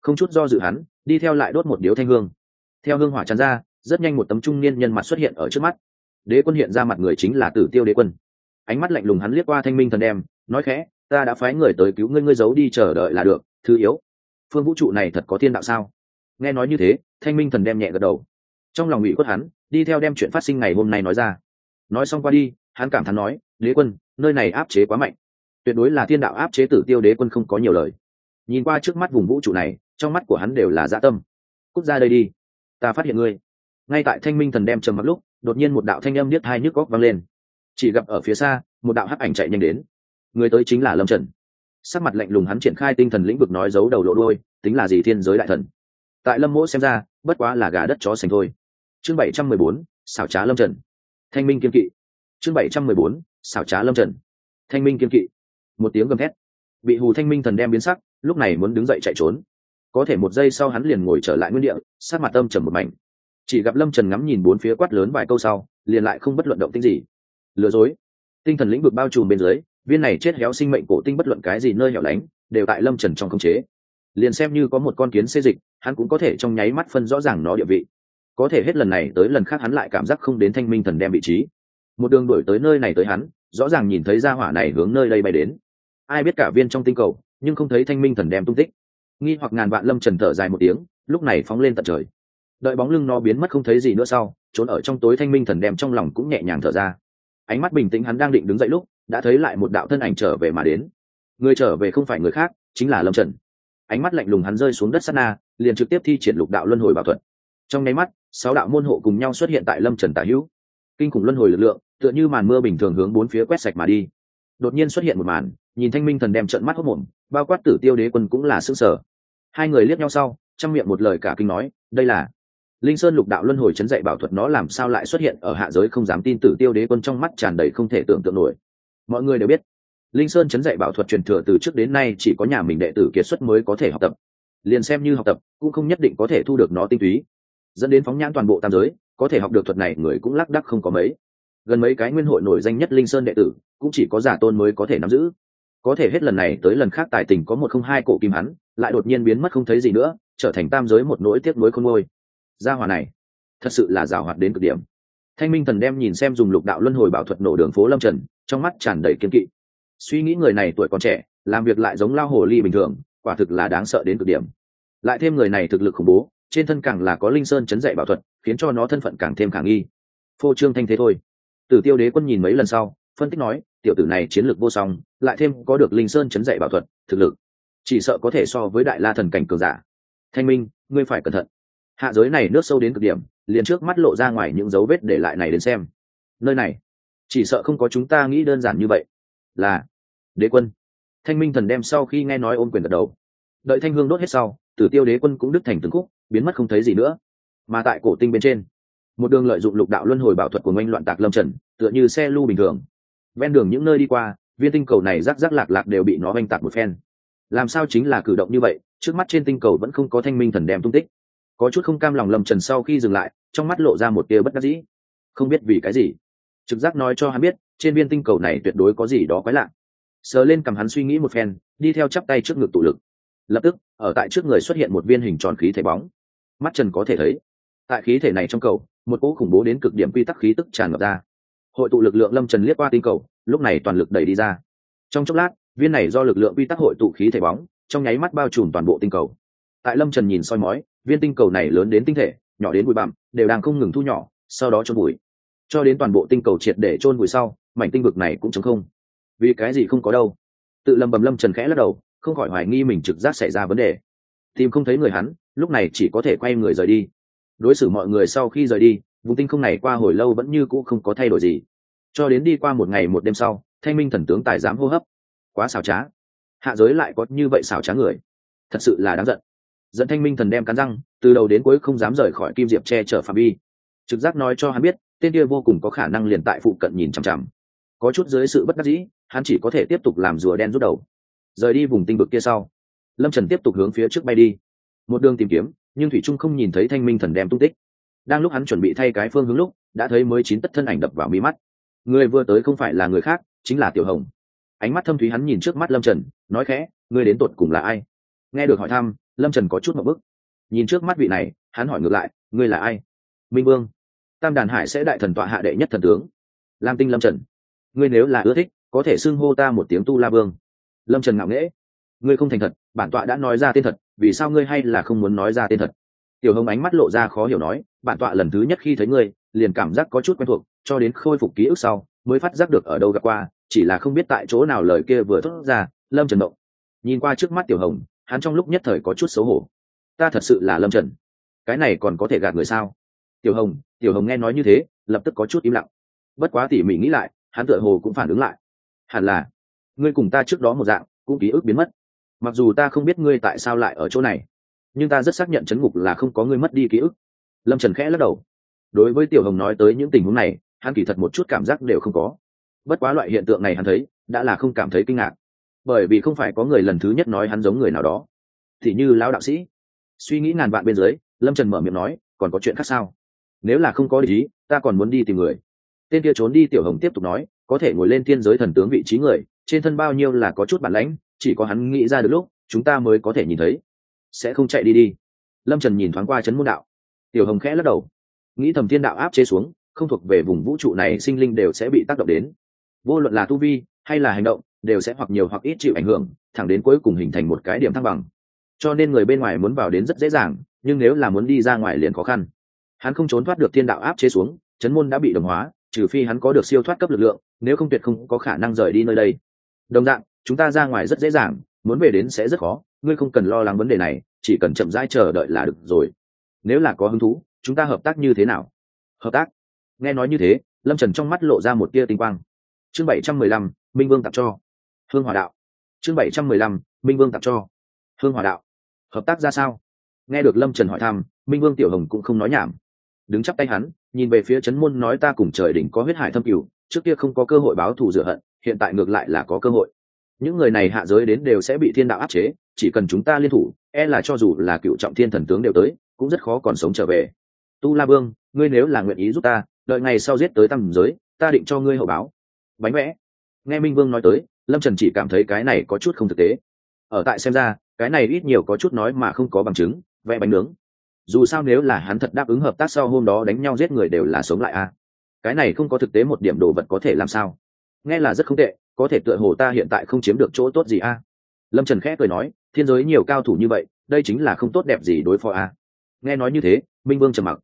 Không chút do dự hắn, đi theo lại đốt một điếu thanh hương. Theo hương hỏa tràn ra, rất nhanh một tấm trung niên nhân mặt xuất hiện ở trước mắt. Đế quân hiện ra mặt người chính là tử tiêu đế quân. Ánh mắt lạnh lùng hắn liếc qua thanh minh thần đem, nói khẽ, ta đã phái người tới cứu ngươi ngươi giấu đi chờ đợi là được, thứ yếu. Phương vũ trụ này thật có thiên đạo sao? Nghe nói như thế, thanh minh thần đem nhẹ gật đầu. Trong lòng ủy khuất hắn, đi theo đem chuyện phát sinh ngày hôm nay nói ra. Nói xong qua đi hắn cảm thán nói, đế quân, nơi này áp chế quá mạnh. Tuyệt đối là thiên đạo áp chế tử tiêu đế quân không có nhiều lời. Nhìn qua trước mắt vùng vũ trụ này, trong mắt của hắn đều là dã tâm. Cút ra đây đi, ta phát hiện ngươi. Ngay tại thanh minh thần đem trầm mặc lúc, đột nhiên một đạo thanh âm biết hai nhức góc vang lên. Chỉ gặp ở phía xa, một đạo hắc ảnh chạy nhanh đến. Người tới chính là lâm trần. Sắc mặt lạnh lùng hắn triển khai tinh thần lĩnh vực nói giấu đầu lộ đôi tính là gì thiên giới đại thần. Tại lâm mỗ xem ra, bất quá là gà đất chó sành thôi. Chương bảy trăm mười bốn, xảo trá lâm trần. Thanh minh kiên kỵ chương bảy trăm mười bốn, xảo trá lâm trần. Thanh minh kiên kỵ. Một tiếng gầm thét. Bị hù thanh minh thần đem biến sắc, lúc này muốn đứng dậy chạy trốn. Có thể một giây sau hắn liền ngồi trở lại nguyên địa sát mặt tâm trầm một mảnh. Chỉ gặp lâm trần ngắm nhìn bốn phía quát lớn vài câu sau, liền lại không bất luận động tinh gì. Lừa dối. Tinh thần lĩnh vực bao trùm bên dưới, viên này chết héo sinh mệnh cổ tinh bất luận cái gì nơi hẻo lánh, đều tại lâm trần trong khống chế. Liền xem như có một con kiến xê dịch, hắn cũng có thể trong nháy mắt phân rõ ràng nó địa vị. Có thể hết lần này tới lần khác hắn lại cảm giác không đến thanh minh thần đem vị trí một đường đổi tới nơi này tới hắn, rõ ràng nhìn thấy ra hỏa này hướng nơi đây bay đến. Ai biết cả viên trong tinh cầu, nhưng không thấy thanh minh thần đem tung tích. Nghi hoặc ngàn vạn lâm trần thở dài một tiếng, lúc này phóng lên tận trời. Đợi bóng lưng nó biến mất không thấy gì nữa sau, trốn ở trong tối thanh minh thần đem trong lòng cũng nhẹ nhàng thở ra. Ánh mắt bình tĩnh hắn đang định đứng dậy lúc, đã thấy lại một đạo thân ảnh trở về mà đến. Người trở về không phải người khác, chính là lâm trần. Ánh mắt lạnh lùng hắn rơi xuống đất sát na, liền trực tiếp thi triển lục đạo luân hồi bảo thuật. Trong nháy mắt, sáu đạo môn hộ cùng nhau xuất hiện tại lâm trần tả hữu. Kinh khủng luân hồi lực lượng tựa như màn mưa bình thường hướng bốn phía quét sạch mà đi. Đột nhiên xuất hiện một màn, nhìn thanh minh thần đem trận mắt hốc mồm, bao quát tử tiêu đế quân cũng là s ư sở hai người liếc nhau sau, trong miệng một lời cả kinh nói, đây là linh sơn lục đạo luân hồi chấn dạy bảo thuật nó làm sao lại xuất hiện ở hạ giới không dám tin tử tiêu đế quân trong mắt tràn đầy không thể tưởng tượng nổi. Mọi người đều biết, linh sơn chấn dạy bảo thuật truyền thừa từ trước đến nay chỉ có nhà mình đệ tử kiệt xuất mới có thể học tập. Liền xem như học tập, cũng không nhất định có thể thu được nó tinh túy. Dẫn đến phóng nhãn toàn bộ tam giới, có thể học được thuật này, người cũng lác đắc không có mấy gần mấy cái nguyên hội nổi danh nhất linh sơn đệ tử, cũng chỉ có giả tôn mới có thể nắm giữ. Có thể hết lần này tới lần khác tài tình có một không hai cổ kim hắn, lại đột nhiên biến mất không thấy gì nữa, trở thành tam giới một nỗi tiếc nuối khôn ngôi gia hòa này, thật sự là rào hoạt đến cực điểm. Thanh minh thần đem nhìn xem dùng lục đạo luân hồi bảo thuật nổ đường phố lâm trần, trong mắt tràn đầy kiên kỵ. Suy nghĩ người này tuổi còn trẻ, làm việc lại giống lao hồ ly bình thường, quả thực là đáng sợ đến cực điểm. Lại thêm người này thực lực khủng bố, trên thân càng là có linh sơn chấn dạy bảo thuật, khiến cho nó thân phận càng thêm khả nghi. Phô trương thanh thế thôi tử tiêu đế quân nhìn mấy lần sau, phân tích nói, tiểu tử này chiến lược vô song, lại thêm có được linh sơn chấn dạy bảo thuật, thực lực, chỉ sợ có thể so với đại la thần cảnh cường giả. Thanh minh, ngươi phải cẩn thận. Hạ giới này nước sâu đến cực điểm, liền trước mắt lộ ra ngoài những dấu vết để lại này đến xem. Nơi này, chỉ sợ không có chúng ta nghĩ đơn giản như vậy. Là, đế quân. Thanh minh thần đem sau khi nghe nói ôm quyền gật đầu. Đợi thanh hương đốt hết sau, tử tiêu đế quân cũng đứt thành từng khúc, biến mất không thấy gì nữa. Mà tại cổ tinh bên trên một đường lợi dụng lục đạo luân hồi bảo thuật của ngoanh loạn tạc lâm trần, tựa như xe lưu bình thường. Ven đường những nơi đi qua, viên tinh cầu này rắc rắc lạc lạc đều bị nó oanh tạc một phen. Làm sao chính là cử động như vậy? Trước mắt trên tinh cầu vẫn không có thanh minh thần đem tung tích. Có chút không cam lòng lâm trần sau khi dừng lại, trong mắt lộ ra một tia bất đắc dĩ. Không biết vì cái gì. Trực giác nói cho hắn biết, trên viên tinh cầu này tuyệt đối có gì đó quái lạ. Sờ lên cầm hắn suy nghĩ một phen, đi theo chắp tay trước ngực tụ lực. Lập tức, ở tại trước người xuất hiện một viên hình tròn khí thể bóng. Mắt trần có thể thấy, tại khí thể này trong cầu một cỗ khủng bố đến cực điểm quy tắc khí tức tràn ngập ra. Hội tụ lực lượng lâm trần liếc qua tinh cầu, lúc này toàn lực đẩy đi ra. Trong chốc lát, viên này do lực lượng quy tắc hội tụ khí thể bóng, trong nháy mắt bao trùm toàn bộ tinh cầu. Tại lâm trần nhìn soi mói, viên tinh cầu này lớn đến tinh thể, nhỏ đến bụi bặm, đều đang không ngừng thu nhỏ, sau đó trôn bụi cho đến toàn bộ tinh cầu triệt để trôn bụi sau, mảnh tinh vực này cũng chống không. Vì cái gì không có đâu? Tự lầm bầm lâm trần khẽ lắc đầu, không khỏi hoài nghi mình trực giác xảy ra vấn đề. Tìm không thấy người hắn, lúc này chỉ có thể quay người rời đi đối xử mọi người sau khi rời đi, vùng tinh không này qua hồi lâu vẫn như cũ không có thay đổi gì. Cho đến đi qua một ngày một đêm sau, thanh minh thần tướng tài giám hô hấp. Quá xảo trá. Hạ giới lại có như vậy xảo trá người. Thật sự là đáng giận. Dẫn thanh minh thần đem cắn răng, từ đầu đến cuối không dám rời khỏi kim diệp che chở phạm vi. Trực giác nói cho hắn biết, tên kia vô cùng có khả năng liền tại phụ cận nhìn chằm chằm. Có chút dưới sự bất đắc dĩ, hắn chỉ có thể tiếp tục làm rùa đen rút đầu. Rời đi vùng tinh vực kia sau, lâm trần tiếp tục hướng phía trước bay đi. Một đường tìm kiếm nhưng thủy trung không nhìn thấy thanh minh thần đem tung tích. Đang lúc hắn chuẩn bị thay cái phương hướng lúc, đã thấy mới chín tất thân ảnh đập vào mi mắt. Người vừa tới không phải là người khác, chính là tiểu hồng. Ánh mắt thâm thúy hắn nhìn trước mắt lâm trần, nói khẽ, ngươi đến tột cùng là ai? Nghe được hỏi thăm, lâm trần có chút một bức. Nhìn trước mắt vị này, hắn hỏi ngược lại, ngươi là ai? Minh vương. Tam đàn hải sẽ đại thần tọa hạ đệ nhất thần tướng. Lam tinh lâm trần. Ngươi nếu là ưa thích, có thể xưng hô ta một tiếng tu la vương. Lâm trần ngạo nghễ, ngươi không thành thật, bản tọa đã nói ra tên thật vì sao ngươi hay là không muốn nói ra tên thật? Tiểu hồng ánh mắt lộ ra khó hiểu nói, bản tọa lần thứ nhất khi thấy ngươi, liền cảm giác có chút quen thuộc, cho đến khôi phục ký ức sau, mới phát giác được ở đâu gặp qua, chỉ là không biết tại chỗ nào lời kia vừa thốt ra, lâm trần động nhìn qua trước mắt tiểu hồng, hắn trong lúc nhất thời có chút xấu hổ. Ta thật sự là lâm trần. Cái này còn có thể gạt người sao? Tiểu hồng tiểu hồng nghe nói như thế, lập tức có chút im lặng. Bất quá tỉ mỉ nghĩ lại, hắn tựa hồ cũng phản ứng lại. Hẳn là, ngươi cùng ta trước đó một dạng, cũng ký ức biến mất mặc dù ta không biết ngươi tại sao lại ở chỗ này, nhưng ta rất xác nhận chấn ngục là không có ngươi mất đi ký ức. Lâm trần khẽ lắc đầu. Đối với tiểu hồng nói tới những tình huống này, hắn kỳ thật một chút cảm giác đều không có. Bất quá loại hiện tượng này hắn thấy, đã là không cảm thấy kinh ngạc. Bởi vì không phải có người lần thứ nhất nói hắn giống người nào đó. Thì như lão đạo sĩ. Suy nghĩ ngàn vạn bên dưới, lâm trần mở miệng nói, còn có chuyện khác sao? Nếu là không có lý, ta còn muốn đi tìm người. Tên kia trốn đi tiểu hồng tiếp tục nói, có thể ngồi lên thiên giới thần tướng vị trí người, trên thân bao nhiêu là có chút bản lãnh chỉ có hắn nghĩ ra được lúc, chúng ta mới có thể nhìn thấy. Sẽ không chạy đi đi. Lâm trần nhìn thoáng qua chấn môn đạo. Tiểu hồng khẽ lắc đầu. Nghĩ thầm thiên đạo áp chế xuống, không thuộc về vùng vũ trụ này sinh linh đều sẽ bị tác động đến. Vô luận là tu vi, hay là hành động, đều sẽ hoặc nhiều hoặc ít chịu ảnh hưởng, thẳng đến cuối cùng hình thành một cái điểm thăng bằng. Cho nên người bên ngoài muốn vào đến rất dễ dàng, nhưng nếu là muốn đi ra ngoài liền khó khăn. Hắn không trốn thoát được thiên đạo áp chế xuống, chấn môn đã bị đồng hóa, trừ phi hắn có được siêu thoát cấp lực lượng, nếu không tuyệt không có khả năng rời đi nơi đây. Đồng dạng chúng ta ra ngoài rất dễ dàng, muốn về đến sẽ rất khó, ngươi không cần lo lắng vấn đề này, chỉ cần chậm rãi chờ đợi là được rồi. Nếu là có hứng thú, chúng ta hợp tác như thế nào? Hợp tác? Nghe nói như thế, lâm trần trong mắt lộ ra một tia tinh quang. Chương bảy trăm mười lăm, minh vương tặng cho. Hương hòa đạo. Chương bảy trăm mười lăm, minh vương tặng cho. Hương hòa đạo. Hợp tác ra sao? Nghe được lâm trần hỏi thăm, minh vương tiểu hồng cũng không nói nhảm. Đứng chắp tay hắn, nhìn về phía trấn môn nói ta cùng trời đỉnh có huyết hải thâm cửu, trước kia không có cơ hội báo thù rửa hận, hiện tại ngược lại là có cơ hội những người này hạ giới đến đều sẽ bị thiên đạo áp chế, chỉ cần chúng ta liên thủ e là cho dù là cựu trọng thiên thần tướng đều tới, cũng rất khó còn sống trở về. Tu la vương, ngươi nếu là nguyện ý giúp ta, đợi ngày sau giết tới tầm giới, ta định cho ngươi hậu báo. Bánh vẽ. Nghe minh vương nói tới, lâm trần chỉ cảm thấy cái này có chút không thực tế. Ở tại xem ra, cái này ít nhiều có chút nói mà không có bằng chứng, vẽ bánh nướng. Dù sao nếu là hắn thật đáp ứng hợp tác sau hôm đó đánh nhau giết người đều là sống lại a cái này không có thực tế một điểm đồ vật có thể làm sao. Nghe là rất không tệ có thể tựa hồ ta hiện tại không chiếm được chỗ tốt gì a? Lâm trần khẽ cười nói, thiên giới nhiều cao thủ như vậy, đây chính là không tốt đẹp gì đối phó a. Nghe nói như thế, minh vương trầm mặc.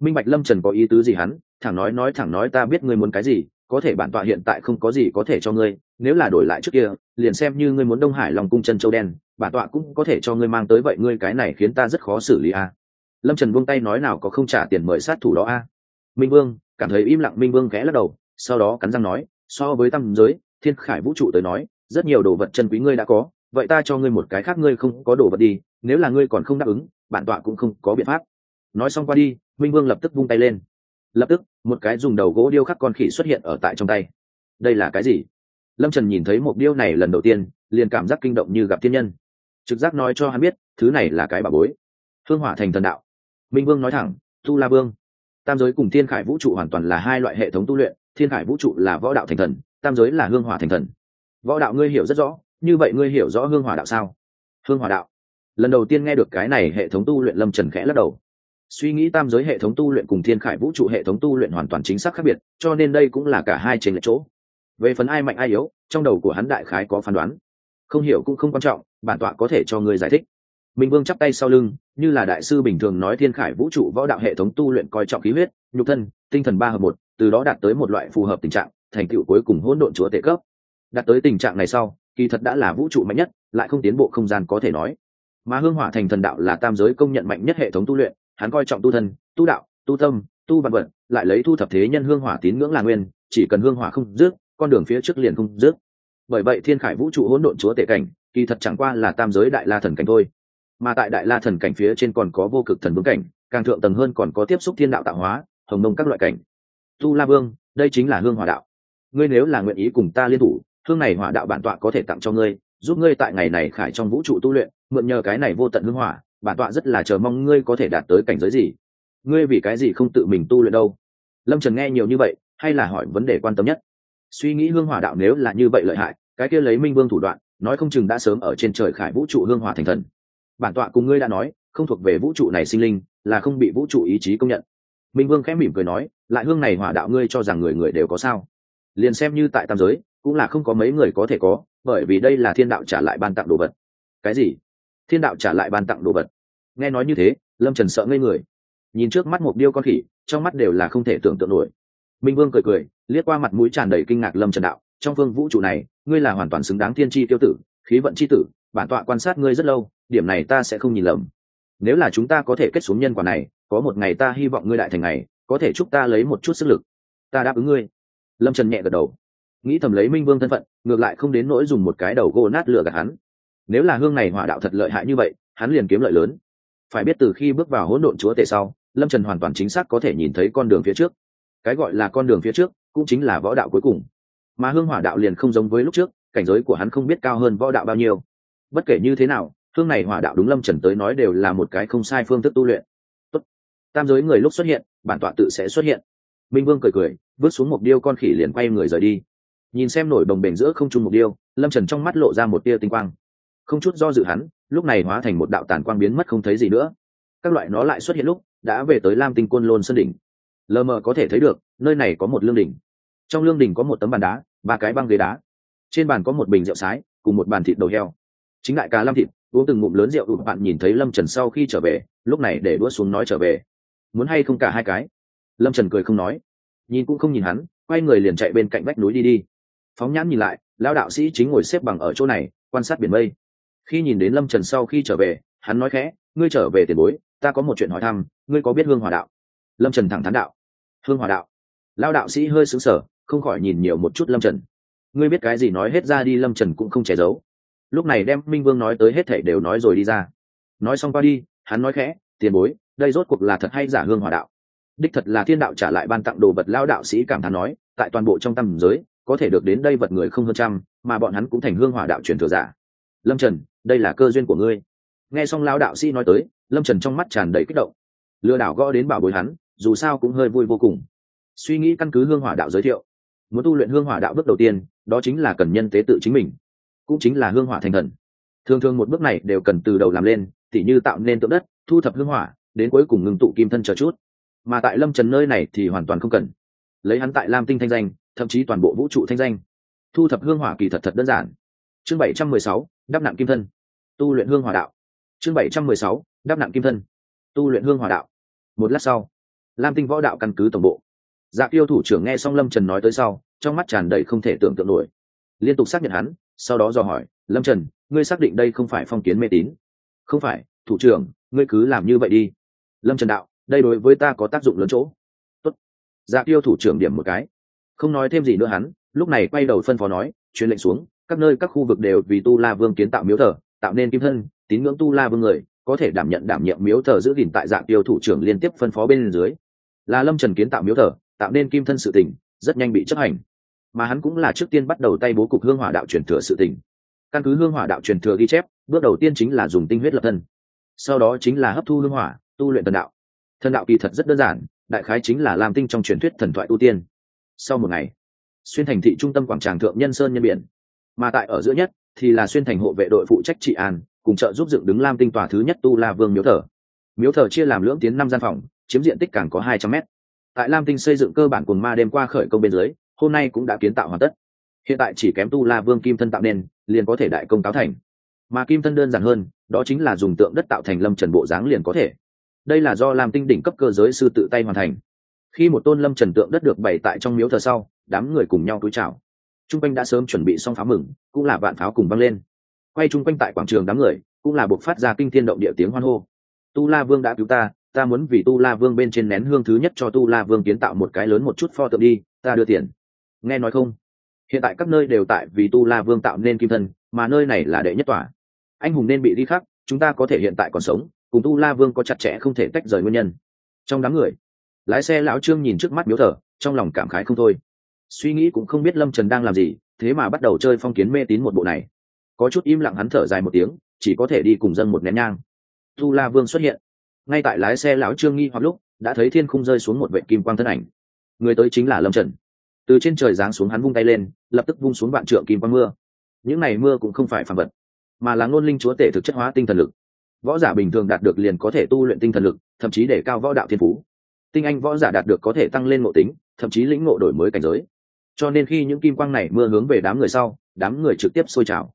Minh bạch lâm trần có ý tứ gì hắn? Thẳng nói nói thẳng nói ta biết ngươi muốn cái gì, có thể bản tọa hiện tại không có gì có thể cho ngươi, nếu là đổi lại trước kia, liền xem như ngươi muốn đông hải lòng cung chân châu đen, bản tọa cũng có thể cho ngươi mang tới vậy ngươi cái này khiến ta rất khó xử lý a. Lâm trần buông tay nói nào có không trả tiền mời sát thủ đó a. Minh vương, cảm thấy im lặng minh vương khẽ lắc đầu, sau đó cắn răng nói, so với tâm giới thiên khải vũ trụ tới nói, rất nhiều đồ vật chân quý ngươi đã có, vậy ta cho ngươi một cái khác ngươi không có đồ vật đi, nếu là ngươi còn không đáp ứng, bản tọa cũng không có biện pháp. Nói xong qua đi, minh vương lập tức vung tay lên. Lập tức, một cái dùng đầu gỗ điêu khắc con khỉ xuất hiện ở tại trong tay. Đây là cái gì? Lâm trần nhìn thấy một điêu này lần đầu tiên, liền cảm giác kinh động như gặp thiên nhân. Trực giác nói cho hắn biết, thứ này là cái bà bối. Hương hỏa thành thần đạo. Minh vương nói thẳng tu la vương, tam giới cùng thiên khải vũ trụ hoàn toàn là hai loại hệ thống tu luyện, thiên khải vũ trụ là võ đạo thành thần tam giới là hương hỏa thành thần. Võ đạo ngươi hiểu rất rõ, như vậy ngươi hiểu rõ hương hỏa đạo sao? Hương hỏa đạo. Lần đầu tiên nghe được cái này hệ thống tu luyện lâm trần khẽ lắc đầu. Suy nghĩ tam giới hệ thống tu luyện cùng thiên khải vũ trụ hệ thống tu luyện hoàn toàn chính xác khác biệt, cho nên đây cũng là cả hai trên lệch chỗ. Về phần ai mạnh ai yếu, trong đầu của hắn đại khái có phán đoán. Không hiểu cũng không quan trọng, bản tọa có thể cho người giải thích. Minh vương chắp tay sau lưng, như là đại sư bình thường nói thiên khải vũ trụ võ đạo hệ thống tu luyện coi trọng khí huyết, nhục thân, tinh thần ba hợp một, từ đó đạt tới một loại phù hợp tình trạng thành tựu cuối cùng hỗn độn chúa tể cấp. Đạt tới tình trạng này sau, kỳ thật đã là vũ trụ mạnh nhất, lại không tiến bộ không gian có thể nói. Mà hương hỏa thành thần đạo là tam giới công nhận mạnh nhất hệ thống tu luyện, hắn coi trọng tu thân, tu đạo, tu tâm, tu văn vận lại lấy thu thập thế nhân hương hỏa tín ngưỡng là nguyên, chỉ cần hương hỏa không dứt, con đường phía trước liền không dứt. Bởi vậy thiên khải vũ trụ hỗn độn chúa tể cảnh, kỳ thật chẳng qua là tam giới đại la thần cảnh thôi. Mà tại đại la thần cảnh phía trên còn có vô cực thần vương cảnh, càng thượng tầng hơn còn có tiếp xúc thiên đạo tạo hóa, hồng nông các loại cảnh. Tu la vương, đây chính là hương hỏa đạo ngươi nếu là nguyện ý cùng ta liên thủ hương này hỏa đạo bản tọa có thể tặng cho ngươi, giúp ngươi tại ngày này khải trong vũ trụ tu luyện, mượn nhờ cái này vô tận hương hỏa, bản tọa rất là chờ mong ngươi có thể đạt tới cảnh giới gì. Ngươi vì cái gì không tự mình tu luyện đâu? Lâm trần nghe nhiều như vậy, hay là hỏi vấn đề quan tâm nhất. Suy nghĩ hương hỏa đạo nếu là như vậy lợi hại, cái kia lấy minh vương thủ đoạn, nói không chừng đã sớm ở trên trời khải vũ trụ hương hỏa thành thần. Bản tọa cùng ngươi đã nói, không thuộc về vũ trụ này sinh linh, là không bị vũ trụ ý chí công nhận. Minh vương khẽ mỉm cười nói, lại hương này hỏa đạo ngươi cho rằng người người đều có sao? Liền xem như tại tam giới, cũng là không có mấy người có thể có, bởi vì đây là thiên đạo trả lại ban tặng đồ vật. Cái gì? Thiên đạo trả lại ban tặng đồ vật. Nghe nói như thế, lâm trần sợ ngây người. Nhìn trước mắt một điêu con khỉ, trong mắt đều là không thể tưởng tượng nổi. Minh vương cười cười, liếc qua mặt mũi tràn đầy kinh ngạc lâm trần đạo, trong phương vũ trụ này, ngươi là hoàn toàn xứng đáng thiên tri tiêu tử, khí vận c h i tử, bản tọa quan sát ngươi rất lâu, điểm này ta sẽ không nhìn lầm. Nếu là chúng ta có thể kết xuống nhân quả này, có một ngày ta hy vọng ngươi đại thành ngày có thể chúc ta lấy một chút sức lực. Ta đáp ứng ngươi lâm trần nhẹ gật đầu. Nghĩ thầm lấy minh vương thân phận, ngược lại không đến nỗi dùng một cái đầu gỗ nát lửa gạt hắn. Nếu là hương này hỏa đạo thật lợi hại như vậy, hắn liền kiếm lợi lớn. Phải biết từ khi bước vào hỗn độn chúa tể sau, lâm trần hoàn toàn chính xác có thể nhìn thấy con đường phía trước. Cái gọi là con đường phía trước, cũng chính là võ đạo cuối cùng. Mà hương hỏa đạo liền không giống với lúc trước, cảnh giới của hắn không biết cao hơn võ đạo bao nhiêu. Bất kể như thế nào, hương này hỏa đạo đúng lâm trần tới nói đều là một cái không sai phương thức tu luyện. Tốt. tam giới người lúc xuất hiện, bản tọa tự sẽ xuất hiện minh vương cười cười, vứt xuống một điêu con khỉ liền quay người rời đi. Nhìn xem nổi đồng bền giữa không trung một điêu, lâm trần trong mắt lộ ra một tia tinh quang. Không chút do dự hắn, lúc này hóa thành một đạo tàn quang biến mất không thấy gì nữa. Các loại nó lại xuất hiện lúc, đã về tới lam tinh quân lôn sơn đỉnh. Lờ mờ có thể thấy được, nơi này có một lương đỉnh. Trong lương đỉnh có một tấm bàn đá, ba cái băng ghế đá. Trên bàn có một bình rượu sái, cùng một bàn thịt đầu heo. Chính đại ca lam thịt, uống từng ngụm lớn rượu ụt bạn nhìn thấy lâm trần sau khi trở về, lúc này để đua xuống nói trở về. Muốn hay không cả hai cái? Lâm trần cười không nói. Nhìn cũng không nhìn hắn, quay người liền chạy bên cạnh vách núi đi đi. Phóng nhãn nhìn lại lao đạo sĩ chính ngồi xếp bằng ở chỗ này, quan sát biển mây. Khi nhìn đến lâm trần sau khi trở về, hắn nói khẽ, ngươi trở về tiền bối, ta có một chuyện hỏi thăm, ngươi có biết hương hòa đạo? Lâm trần thẳng thắn đạo, hương hòa đạo? Lao đạo sĩ hơi xứng sở không khỏi nhìn nhiều một chút lâm trần. Ngươi biết cái gì nói hết ra đi? Lâm trần cũng không che giấu. Lúc này đem minh vương nói tới hết thảy đều nói rồi đi ra. Nói xong qua đi, hắn nói khẽ, tiền bối, đây rốt cuộc là thật hay giả hương hòa đạo? Đích thật là thiên đạo trả lại ban tặng đồ vật lao đạo sĩ cảm thán nói, tại toàn bộ trong tâm giới, có thể được đến đây vật người không hơn trăm, mà bọn hắn cũng thành hương hỏa đạo truyền thừa giả. Lâm trần, đây là cơ duyên của ngươi. Nghe xong lao đạo sĩ nói tới, lâm trần trong mắt tràn đầy kích động. Lừa đảo gõ đến bảo bối hắn, dù sao cũng hơi vui vô cùng. Suy nghĩ căn cứ hương hỏa đạo giới thiệu, muốn tu luyện hương hỏa đạo bước đầu tiên, đó chính là cần nhân tế tự chính mình, cũng chính là hương hỏa thành thần. Thường thường một bước này đều cần từ đầu làm lên, tỉ như tạo nên tượng đất, thu thập hương hỏa, đến cuối cùng ngừng tụ kim thân chờ chút mà tại lâm trần nơi này thì hoàn toàn không cần. Lấy hắn tại lam tinh thanh danh, thậm chí toàn bộ vũ trụ thanh danh. Thu thập hương hỏa kỳ thật thật đơn giản. Chương bảy trăm mười sáu đắp nặng kim thân. Tu luyện hương hỏa đạo. Chương bảy trăm mười sáu đắp nặng kim thân. Tu luyện hương hỏa đạo. Một lát sau, lam tinh võ đạo căn cứ tổng bộ. Dạ tiêu thủ trưởng nghe xong lâm trần nói tới sau, trong mắt tràn đầy không thể tưởng tượng nổi. Liên tục xác nhận hắn, sau đó dò hỏi, lâm trần, ngươi xác định đây không phải phong kiến mê tín? Không phải, thủ trưởng, ngươi cứ làm như vậy đi. Lâm trần đạo đây đối với ta có tác dụng lớn chỗ. Tốt. dạ tiêu thủ trưởng điểm một cái. Không nói thêm gì nữa hắn, lúc này quay đầu phân phó nói, truyền lệnh xuống, các nơi, các khu vực đều vì tu la vương kiến tạo miếu thờ, tạo nên kim thân, tín ngưỡng tu la vương người, có thể đảm nhận đảm nhiệm miếu thờ giữ gìn tại dạng tiêu thủ trưởng liên tiếp phân phó bên dưới. Là lâm trần kiến tạo miếu thờ, tạo nên kim thân sự tình, rất nhanh bị chấp hành. Mà hắn cũng là trước tiên bắt đầu tay bố cục hương hỏa đạo truyền thừa sự tình. Căn cứ hương hỏa đạo truyền thừa ghi chép, bước đầu tiên chính là dùng tinh huyết lập thân. Sau đó chính là hấp thu hương hỏa, tu luyện tần đạo thần đạo kỳ thật rất đơn giản, đại khái chính là làm tinh trong truyền thuyết thần thoại ưu tiên. Sau một ngày, xuyên thành thị trung tâm quảng tràng thượng nhân sơn nhân biển. Mà tại ở giữa nhất, thì là xuyên thành hộ vệ đội phụ trách trị an, cùng trợ giúp dựng đứng lam tinh tòa thứ nhất tu la vương miếu thờ. Miếu thờ chia làm lưỡng tiến năm gian phòng, chiếm diện tích càng có hai trăm mét. Tại lam tinh xây dựng cơ bản cùng ma đêm qua khởi công bên dưới, hôm nay cũng đã kiến tạo hoàn tất. Hiện tại chỉ kém tu la vương kim thân tạo nên, liền có thể đại công cáo thành. Mà kim thân đơn giản hơn, đó chính là dùng tượng đất tạo thành lâm trần bộ dáng liền có thể đây là do làm tinh đỉnh cấp cơ giới sư tự tay hoàn thành. Khi một tôn lâm trần tượng đất được bày tại trong miếu thờ sau, đám người cùng nhau túi chào. T r u n g quanh đã sớm chuẩn bị xong pháo mừng, cũng là vạn pháo cùng văng lên. Quay chung quanh tại quảng trường đám người, cũng là buộc phát ra kinh thiên động địa tiếng hoan hô. Tu la vương đã cứu ta ta muốn vì tu la vương bên trên nén hương thứ nhất cho tu la vương kiến tạo một cái lớn một chút pho tượng đi, ta đưa tiền. Nghe nói không? Hiện tại các nơi đều tại vì tu la vương tạo nên kim thân, mà nơi này là đệ nhất tòa. Anh hùng nên bị đi khắc chúng ta có thể hiện tại còn sống cùng tu la vương có chặt chẽ không thể tách rời nguyên nhân. Trong đám người, lái xe lão trương nhìn trước mắt miếu thờ, trong lòng cảm khái không thôi. Suy nghĩ cũng không biết lâm trần đang làm gì, thế mà bắt đầu chơi phong kiến mê tín một bộ này. Có chút im lặng hắn thở dài một tiếng, chỉ có thể đi cùng dân một nén nhang. Tu la vương xuất hiện. Ngay tại lái xe lão trương nghi hoặc lúc, đã thấy thiên khung rơi xuống một vệ kim quang thân ảnh. Người tới chính là lâm trần. Từ trên trời giáng xuống hắn vung tay lên, lập tức vung xuống vạn trượng kim quang mưa. Những ngày mưa cũng không phải phản vật, mà là ngôn linh chúa tể thực chất hóa tinh thần lực võ giả bình thường đạt được liền có thể tu luyện tinh thần lực, thậm chí để cao võ đạo thiên phú. Tinh anh võ giả đạt được có thể tăng lên ngộ tính, thậm chí lĩnh ngộ đổi mới cảnh giới. Cho nên khi những kim quang này mưa hướng về đám người sau, đám người trực tiếp sôi trào.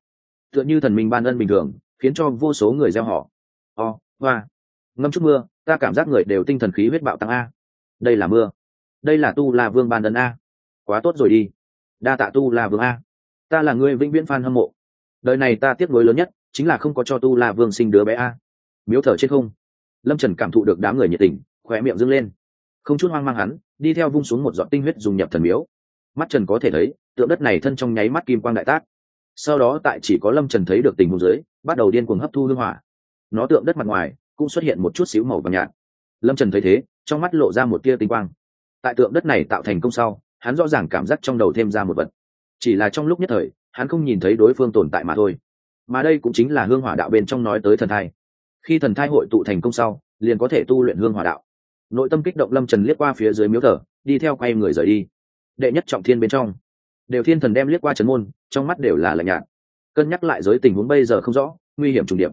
Tựa như thần minh ban ân bình thường, khiến cho vô số người gieo họ. O, hoa. Ngâm chút mưa, ta cảm giác người đều tinh thần khí huyết bạo tăng a. Đây là mưa. Đây là tu la vương ban ân a. Quá tốt rồi đi. Đa tạ tu la vương a. Ta là người vĩnh viễn phan hâm mộ. Đời này ta tiếc nuối lớn nhất chính là không có cho tu la vương sinh đứa bé a. Miếu thở trên không. Lâm trần cảm thụ được đám người nhiệt tình, khóe miệng dâng lên. Không chút hoang mang hắn, đi theo vung xuống một giọt tinh huyết dùng nhập thần miếu. Mắt trần có thể thấy, tượng đất này thân trong nháy mắt kim quang đại tác. Sau đó tại chỉ có lâm trần thấy được tình huống dưới, bắt đầu điên cuồng hấp thu hương hỏa. Nó tượng đất mặt ngoài, cũng xuất hiện một chút xíu màu vàng nhạt. Lâm trần thấy thế, trong mắt lộ ra một tia tinh quang. Tại tượng đất này tạo thành công sau, hắn rõ ràng cảm giác trong đầu thêm ra một vật. Chỉ là trong lúc nhất thời, hắn không nhìn thấy đối phương tồn tại mà thôi mà đây cũng chính là hương hỏa đạo bên trong nói tới thần thai. Khi thần thai hội tụ thành công sau, liền có thể tu luyện hương hỏa đạo. Nội tâm kích động lâm trần liếc qua phía dưới miếu thờ, đi theo quay người rời đi. Đệ nhất trọng thiên bên trong, đều thiên thần đem liếc qua trấn môn, trong mắt đều là lạnh nhạt. Cân nhắc lại giới tình huống bây giờ không rõ, nguy hiểm trùng điệp.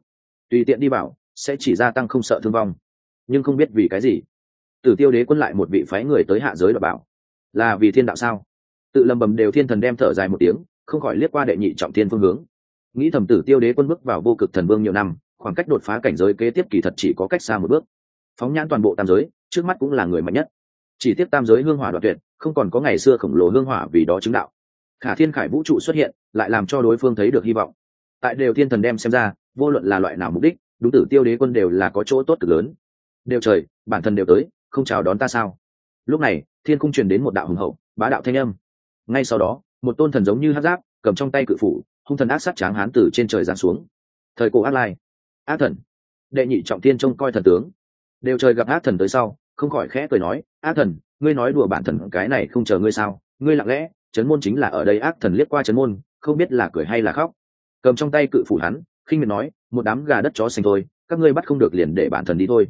Tùy tiện đi bảo, sẽ chỉ gia tăng không sợ thương vong. Nhưng không biết vì cái gì, tử tiêu đế quân lại một vị phái người tới hạ giới đọc bảo. Là vì thiên đạo sao? Tự lầm bầm đều thiên thần đem thở dài một tiếng, không khỏi liếc qua đệ nhị trọng thiên phương hướng nghĩ thầm tử tiêu đế quân bước vào vô cực thần vương nhiều năm, khoảng cách đột phá cảnh giới kế tiếp kỳ thật chỉ có cách xa một bước. Phóng nhãn toàn bộ tam giới, trước mắt cũng là người mạnh nhất. Chỉ tiếp tam giới hương hỏa đoạt tuyệt, không còn có ngày xưa khổng lồ hương hỏa vì đó chứng đạo. Khả thiên khải vũ trụ xuất hiện, lại làm cho đối phương thấy được hy vọng. Tại đều thiên thần đem xem ra, vô luận là loại nào mục đích, đúng tử tiêu đế quân đều là có chỗ tốt cực lớn. Đều trời, bản thân đều tới, không chào đón ta sao? Lúc này, thiên cung truyền đến một đạo hùng hậu, bá đạo thanh âm. Ngay sau đó, một tôn thần giống như hát giáp, cầm trong tay cự phủ hung thần ác sát tráng hán từ trên trời giáng xuống. Thời cổ ác lai. Ác thần. Đệ nhị trọng tiên trông coi thần tướng. Đều trời gặp ác thần tới sau, không khỏi khẽ cười nói, ác thần, ngươi nói đùa bản thần, cái này không chờ ngươi sao? Ngươi lặng lẽ, chấn môn chính là ở đây ác thần liếc qua chấn môn, không biết là cười hay là khóc. Cầm trong tay cự phủ hắn, khinh miệt nói, một đám gà đất chó xanh thôi, các ngươi bắt không được liền để bản thần đi thôi.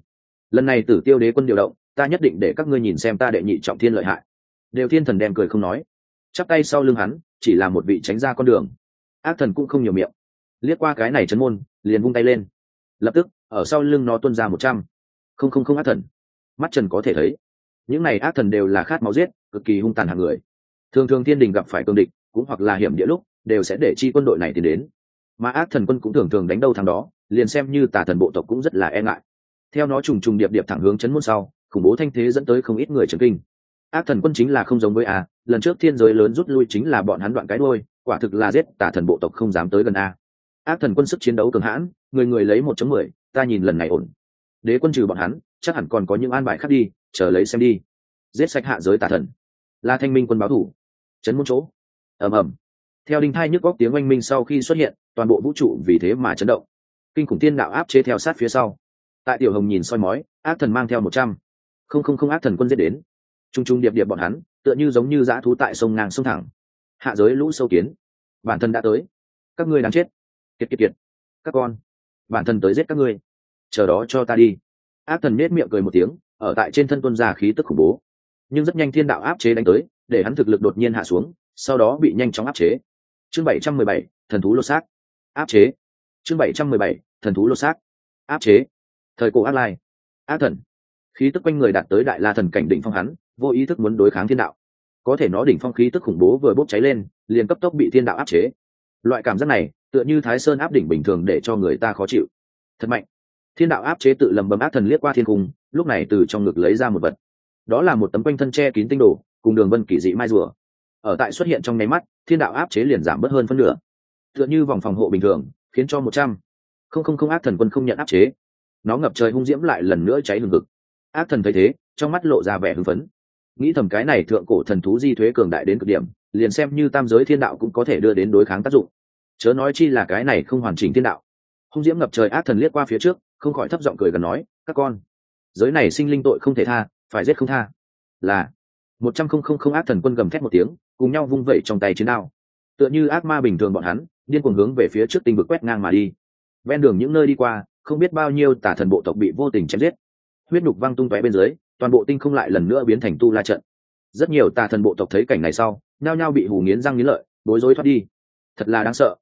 Lần này tử tiêu đế quân điều động, ta nhất định để các ngươi nhìn xem ta đệ nhị trọng thiên lợi hại. Đều thiên thần đem cười không nói. Chắp tay sau lưng hắn, chỉ là một vị tránh ra con đường ác thần cũng không nhiều miệng. Liếc qua cái này chấn môn, liền vung tay lên. Lập tức, ở sau lưng nó tuân ra một trăm. Không không không ác thần. Mắt trần có thể thấy. Những này ác thần đều là khát máu giết, cực kỳ hung tàn hàng người. Thường thường thiên đình gặp phải cương địch, cũng hoặc là hiểm địa lúc, đều sẽ để chi quân đội này tiến đến. Mà ác thần quân cũng thường thường đánh đâu thằng đó, liền xem như tà thần bộ tộc cũng rất là e ngại. Theo nó trùng trùng điệp điệp thẳng hướng chấn môn sau, khủng bố thanh thế dẫn tới không ít người trần kinh. Ác thần quân chính là không giống với a, lần trước thiên giới lớn rút lui chính là bọn hắn đoạn cái đôi quả thực là giết, tà thần bộ tộc không dám tới gần a. Ác thần quân sức chiến đấu cường hãn, người người lấy một chống mười, ta nhìn lần này ổn. Đế quân trừ bọn hắn, chắc hẳn còn có những an bài khác đi, chờ lấy xem đi. Giết sạch hạ giới tà thần. Là thanh minh quân báo thủ. Chấn môn chỗ. Ầm ầm. Theo đinh thai nhức góc tiếng oanh minh sau khi xuất hiện, toàn bộ vũ trụ vì thế mà chấn động. Kinh khủng tiên đạo áp chế theo sát phía sau. Tại tiểu hồng nhìn soi mói, ác thần mang theo một trăm. Không không không ác thần quân giết đến. T r u n g t r u n g điệp điệp bọn hắn, tựa như giống như dã thú tại sông ngang sông thẳng. Hạ giới lũ sâu kiến bản thân đã tới. Các ngươi đáng chết. Kiệt kiệt kiệt. Các con, bản thân tới giết các ngươi. Chờ đó cho ta đi. Ác thần nết miệng cười một tiếng, ở tại trên thân tuân ra khí tức khủng bố. Nhưng rất nhanh thiên đạo áp chế đánh tới, để hắn thực lực đột nhiên hạ xuống, sau đó bị nhanh chóng áp chế. Chương bảy trăm mười bảy, thần thú lô xác. Áp chế. Chương bảy trăm mười bảy, thần thú lô xác. Áp chế. Thời cổ ác lai. Ác thần. Khí tức quanh người đạt tới đại la thần cảnh định phong hắn, vô ý thức muốn đối kháng thiên đạo có thể nó đỉnh phong khí tức khủng bố vừa bốc cháy lên, liền cấp tốc bị thiên đạo áp chế. Loại cảm giác này, tựa như thái sơn áp đỉnh bình thường để cho người ta khó chịu. Thật mạnh. Thiên đạo áp chế tự lầm bầm áp thần liếc qua thiên cung, lúc này từ trong ngực lấy ra một vật. Đó là một tấm quanh thân che kín tinh đồ, cùng đường vân kỳ dị mai rùa. Ở tại xuất hiện trong nháy mắt, thiên đạo áp chế liền giảm bớt hơn phân nửa. Tựa như vòng phòng hộ bình thường, khiến cho một trăm. Không không không ác thần quân không nhận áp chế. Nó ngập trời hung diễm lại lần nữa cháy hừng hực. Ác thần thấy thế, trong mắt lộ ra vẻ hưng phấn nghĩ thầm cái này thượng cổ thần thú di thuế cường đại đến cực điểm, liền xem như tam giới thiên đạo cũng có thể đưa đến đối kháng tác dụng. Chớ nói chi là cái này không hoàn chỉnh thiên đạo. Hung diễm ngập trời ác thần liếc qua phía trước, không khỏi thấp giọng cười gần nói, các con, giới này sinh linh tội không thể tha, phải giết không tha. Là, một trăm không không không ác thần quân gầm thét một tiếng, cùng nhau vung vẩy trong tay chiến đao. Tựa như ác ma bình thường bọn hắn, điên cuồng hướng về phía trước tinh vực quét ngang mà đi. Ven đường những nơi đi qua, không biết bao nhiêu tả thần bộ tộc bị vô tình chém giết. Huyết nhục văng tung tóe bên dưới toàn bộ tinh không lại lần nữa biến thành tu la trận. Rất nhiều tà thần bộ tộc thấy cảnh này sau, nhao nhao bị hù nghiến răng nghiến lợi, bối rối thoát đi. Thật là đáng sợ.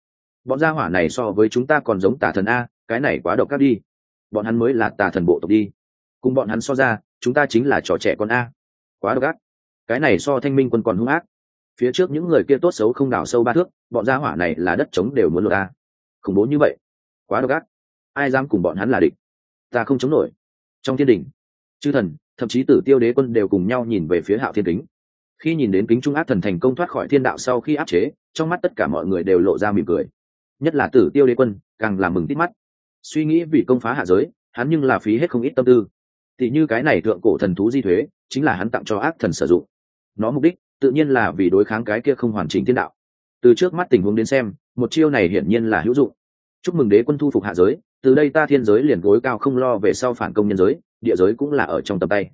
Bọn gia hỏa này so với chúng ta còn giống tà thần a, cái này quá độc ác đi. Bọn hắn mới là tà thần bộ tộc đi. Cùng bọn hắn so ra, chúng ta chính là trò trẻ con a. Quá độc ác. Cái này so thanh minh quân còn hung ác. Phía trước những người kia tốt xấu không đào sâu ba thước, bọn gia hỏa này là đất trống đều muốn lột a. Khủng bố như vậy. Quá độc ác. Ai dám cùng bọn hắn là địch? Ta không chống nổi. Trong thiên đình, chư thần thậm chí tử tiêu đế quân đều cùng nhau nhìn về phía hạo thiên kính. Khi nhìn đến kính trung ác thần thành công thoát khỏi thiên đạo sau khi áp chế, trong mắt tất cả mọi người đều lộ ra mỉm cười. Nhất là tử tiêu đế quân, càng làm mừng tít mắt. Suy nghĩ vì công phá hạ giới, hắn nhưng là phí hết không ít tâm tư. Thì như cái này thượng cổ thần thú di thuế, chính là hắn tặng cho ác thần sử dụng. Nó mục đích, tự nhiên là vì đối kháng cái kia không hoàn chỉnh thiên đạo. Từ trước mắt tình huống đến xem, một chiêu này hiển nhiên là hữu dụng. Chúc mừng đế quân thu phục hạ giới, từ đây ta thiên giới liền gối cao không lo về sau phản công nhân giới địa giới cũng là ở trong tầm tay.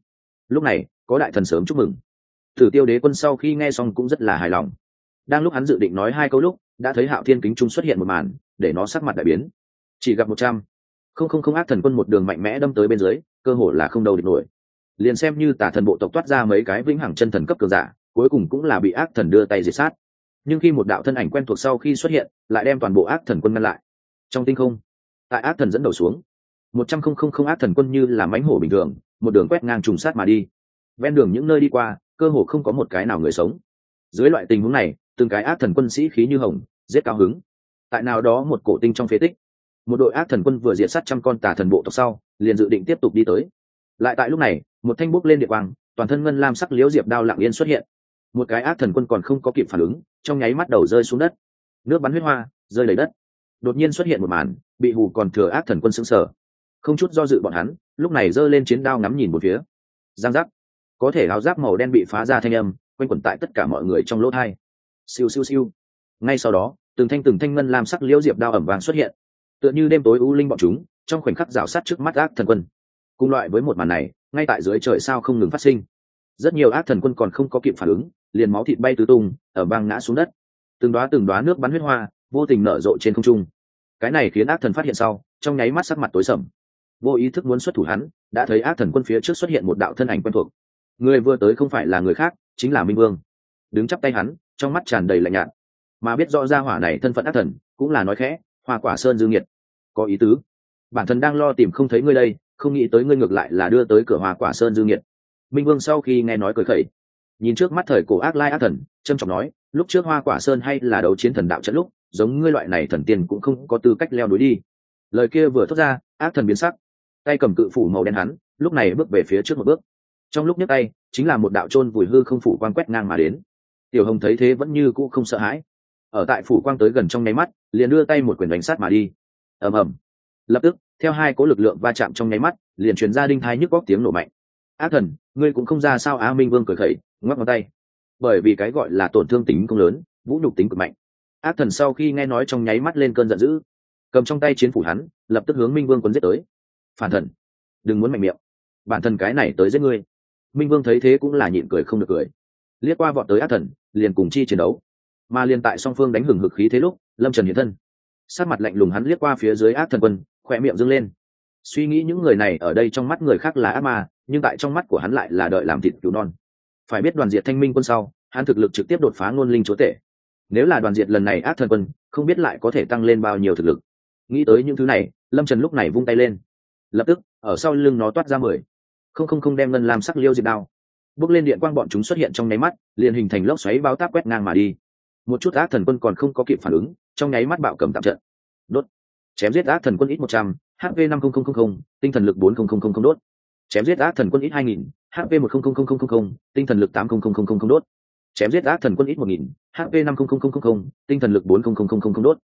Lúc này, có đại thần sớm chúc mừng. Thử tiêu đế quân sau khi nghe xong cũng rất là hài lòng. Đang lúc hắn dự định nói hai câu lúc, đã thấy hạo thiên kính trung xuất hiện một màn, để nó sắc mặt đại biến. Chỉ gặp một trăm. Không không không ác thần quân một đường mạnh mẽ đâm tới bên dưới, cơ hồ là không đầu địch nổi. Liền xem như tả thần bộ tộc toát ra mấy cái vĩnh hằng chân thần cấp cường giả, cuối cùng cũng là bị ác thần đưa tay diệt sát. Nhưng khi một đạo thân ảnh quen thuộc sau khi xuất hiện, lại đem toàn bộ ác thần quân ngăn lại. Trong tinh không, tại ác thần dẫn đầu xuống một trăm không không không ác thần quân như là mánh hổ bình thường, một đường quét ngang trùng sát mà đi. Ven đường những nơi đi qua, cơ hồ không có một cái nào người sống. Dưới loại tình huống này, từng cái ác thần quân sĩ khí như hồng, giết cao hứng. Tại nào đó một cổ tinh trong phế tích, một đội ác thần quân vừa diệt sát trăm con tà thần bộ tộc sau, liền dự định tiếp tục đi tới. Lại tại lúc này, một thanh bút lên địa quang, toàn thân ngân lam sắc liễu diệp đao lặng yên xuất hiện. Một cái ác thần quân còn không có kịp phản ứng, trong nháy mắt đầu rơi xuống đất. Nước bắn huyết hoa, rơi lấy đất. Đột nhiên xuất hiện một màn, bị hù còn thừa ác thần quân xứng sở không chút do dự bọn hắn lúc này giơ lên chiến đao ngắm nhìn một phía. Giang giáp, có thể áo giáp màu đen bị phá ra thanh âm quanh quẩn tại tất cả mọi người trong lỗ thai. Siêu siêu siêu. Ngay sau đó từng thanh từng thanh ngân làm sắc liễu diệp đao ẩm vàng xuất hiện. Tựa như đêm tối u linh bọn chúng trong khoảnh khắc rào sát trước mắt ác thần quân. Cùng loại với một màn này ngay tại dưới trời sao không ngừng phát sinh. Rất nhiều ác thần quân còn không có kịp phản ứng liền máu thịt bay tứ tung ở băng ngã xuống đất. Từng đoá từng đoá nước bắn huyết hoa vô tình nở rộ trên không trung. Cái này khiến ác thần phát hiện sau trong nháy mắt sắc mặt tối sầm vô ý thức muốn xuất thủ hắn, đã thấy ác thần quân phía trước xuất hiện một đạo thân ảnh quen thuộc. Người vừa tới không phải là người khác, chính là minh vương. Đứng chắp tay hắn, trong mắt tràn đầy lạnh nhạt. Mà biết rõ ra hỏa này thân phận ác thần, cũng là nói khẽ, hoa quả sơn dương nhiệt có ý tứ. Bản thân đang lo tìm không thấy ngươi đây, không nghĩ tới ngươi ngược lại là đưa tới cửa hoa quả sơn dương nhiệt minh vương sau khi nghe nói cười khẩy, nhìn trước mắt thời cổ ác lai ác thần trâm trọng nói, lúc trước hoa quả sơn hay là đấu chiến thần đạo trận lúc, giống ngươi loại này thần tiên cũng không có tư cách leo núi đi. Lời kia vừa thốt ra, ác thần biến sắc tay cầm cự phủ màu đen hắn, lúc này bước về phía trước một bước. Trong lúc nhấc tay, chính là một đạo trôn vùi hư không phủ quang quét ngang mà đến. Tiểu hồng thấy thế vẫn như cũ không sợ hãi. Ở tại phủ quang tới gần trong nháy mắt, liền đưa tay một quyền đánh sát mà đi. Ầm ầm. Lập tức, theo hai cố lực lượng va chạm trong nháy mắt, liền truyền ra đinh thai nhức góc tiếng nổ mạnh. Ác thần, ngươi cũng không ra sao á minh vương cười khẩy, ngoắc ngón tay. Bởi vì cái gọi là tổn thương tính không lớn, vũ nhục tính cực mạnh. Ác thần sau khi nghe nói trong nháy mắt lên cơn giận dữ, cầm trong tay chiến phủ hắn, lập tức hướng minh vương quấn giết tới phản thần. Đừng muốn mạnh miệng. Bản thân cái này tới giết ngươi. Minh vương thấy thế cũng là nhịn cười không được cười. Liếc qua vọt tới ác thần, liền cùng chi chiến đấu. Mà liền tại song phương đánh hừng hực khí thế lúc, lâm trần hiện thân. Sát mặt lạnh lùng hắn liếc qua phía dưới ác thần quân, khỏe miệng dâng lên. Suy nghĩ những người này ở đây trong mắt người khác là ác ma, nhưng tại trong mắt của hắn lại là đợi làm thịt cứu non. Phải biết đoàn diệt thanh minh quân sau, hắn thực lực trực tiếp đột phá ngôn linh chúa tể. Nếu là đoàn diệt lần này ác thần quân, không biết lại có thể tăng lên bao nhiêu thực lực. Nghĩ tới những thứ này, lâm trần lúc này vung tay lên lập tức ở sau lưng nó toát ra mười không không không đem ngân làm sắc liêu diệt đao bước lên điện quang bọn chúng xuất hiện trong nháy mắt liền hình thành lốc xoáy bao táp quét ngang mà đi một chút ác thần quân còn không có kịp phản ứng trong nháy mắt bạo cầm tạm trận đốt chém giết ác thần quân ít một trăm hp năm nghìn tinh thần lực bốn nghìn đốt chém giết ác thần quân ít hai nghìn hp một nghìn tinh thần lực tám nghìn đốt chém giết ác thần quân ít một nghìn hp năm nghìn tinh thần lực bốn nghìn đốt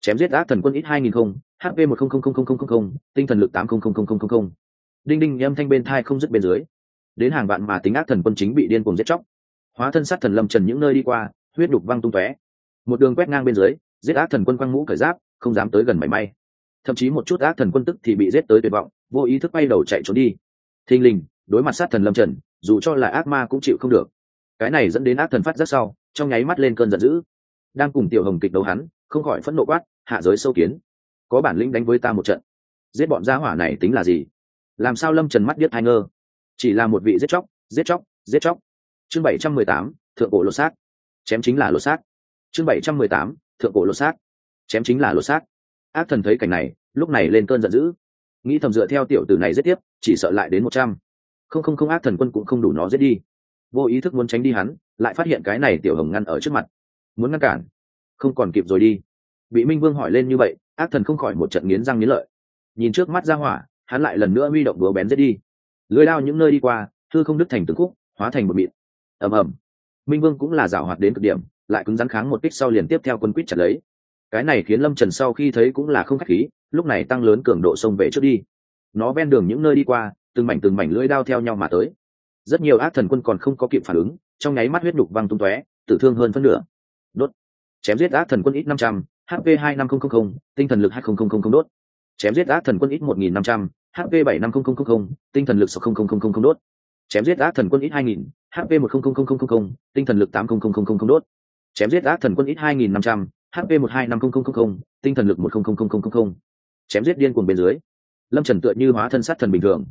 chém giết ác thần quân ít hai nghìn không hp một tinh thần lực tám đinh đinh, âm thanh bên thai không dứt bên dưới. Đến hàng vạn mà tính ác thần quân chính bị điên cuồng giết chóc. Hóa thân sát thần lâm trần những nơi đi qua, huyết đục văng tung tóe. Một đường quét ngang bên dưới, giết ác thần quân quăng mũ cởi giáp, không dám tới gần mảy may. Thậm chí một chút ác thần quân tức thì bị giết tới tuyệt vọng, vô ý thức bay đầu chạy trốn đi. Thình lình, đối mặt sát thần lâm trần, dù cho là ác ma cũng chịu không được. Cái này dẫn đến ác thần phát rất sau, trong nháy mắt lên cơn giận dữ. Đang cùng tiểu hồng kịch đấu hắn, không khỏi phẫn nộ quát, hạ giới sâu kiến có bản lĩnh đánh với ta một trận. Giết bọn gia hỏa này tính là gì? Làm sao lâm trần mắt biết hai ngơ? Chỉ là một vị giết chóc giết chóc giết chóc. Chương bảy trăm mười tám, thượng cổ lột xác. Chém chính là lột xác. Chương bảy trăm mười tám, thượng cổ lột xác. Chém chính là lột xác. Ác thần thấy cảnh này, lúc này lên cơn giận dữ. Nghĩ thầm dựa theo tiểu tử này giết tiếp, chỉ sợ lại đến một trăm. Không không không, ác thần quân cũng không đủ nó giết đi. Vô ý thức muốn tránh đi hắn, lại phát hiện cái này tiểu hồng ngăn ở trước mặt. Muốn ngăn cản. Không còn kịp rồi đi. Bị minh vương hỏi lên như vậy ác thần không khỏi một trận nghiến răng nghiến lợi. Nhìn trước mắt ra hỏa, hắn lại lần nữa huy động đũa bén giết đi. Lưới đao những nơi đi qua thư không đứt thành từng khúc, hóa thành một mịn. Ầm ầm. Minh vương cũng là giảo hoạt đến cực điểm, lại cứng rắn kháng một kích sau liền tiếp theo quân quýt chặt lấy. Cái này khiến lâm trần sau khi thấy cũng là không khách khí, lúc này tăng lớn cường độ sông về trước đi. Nó ven đường những nơi đi qua, từng mảnh từng mảnh lưỡi đao theo nhau mà tới. Rất nhiều ác thần quân còn không có kịp phản ứng, trong nháy mắt huyết đục văng tung tóe, tử thương hơn phân nửa. Đốt. Chém giết ác thần quân ít năm trăm hp hai năm nghìn tinh thần lực hai nghìn đốt chém giết ác thần quân ít một nghìn năm trăm hp bảy năm nghìn tinh thần lực sáu nghìn đốt chém giết ác thần quân ít hai nghìn hp một nghìn tinh thần lực tám nghìn đốt chém giết ác thần quân ít hai nghìn năm trăm hp một hai năm nghìn tinh thần lực một nghìn chém giết điên cuồng bên dưới lâm trần tựa như hóa thân sát thần bình thường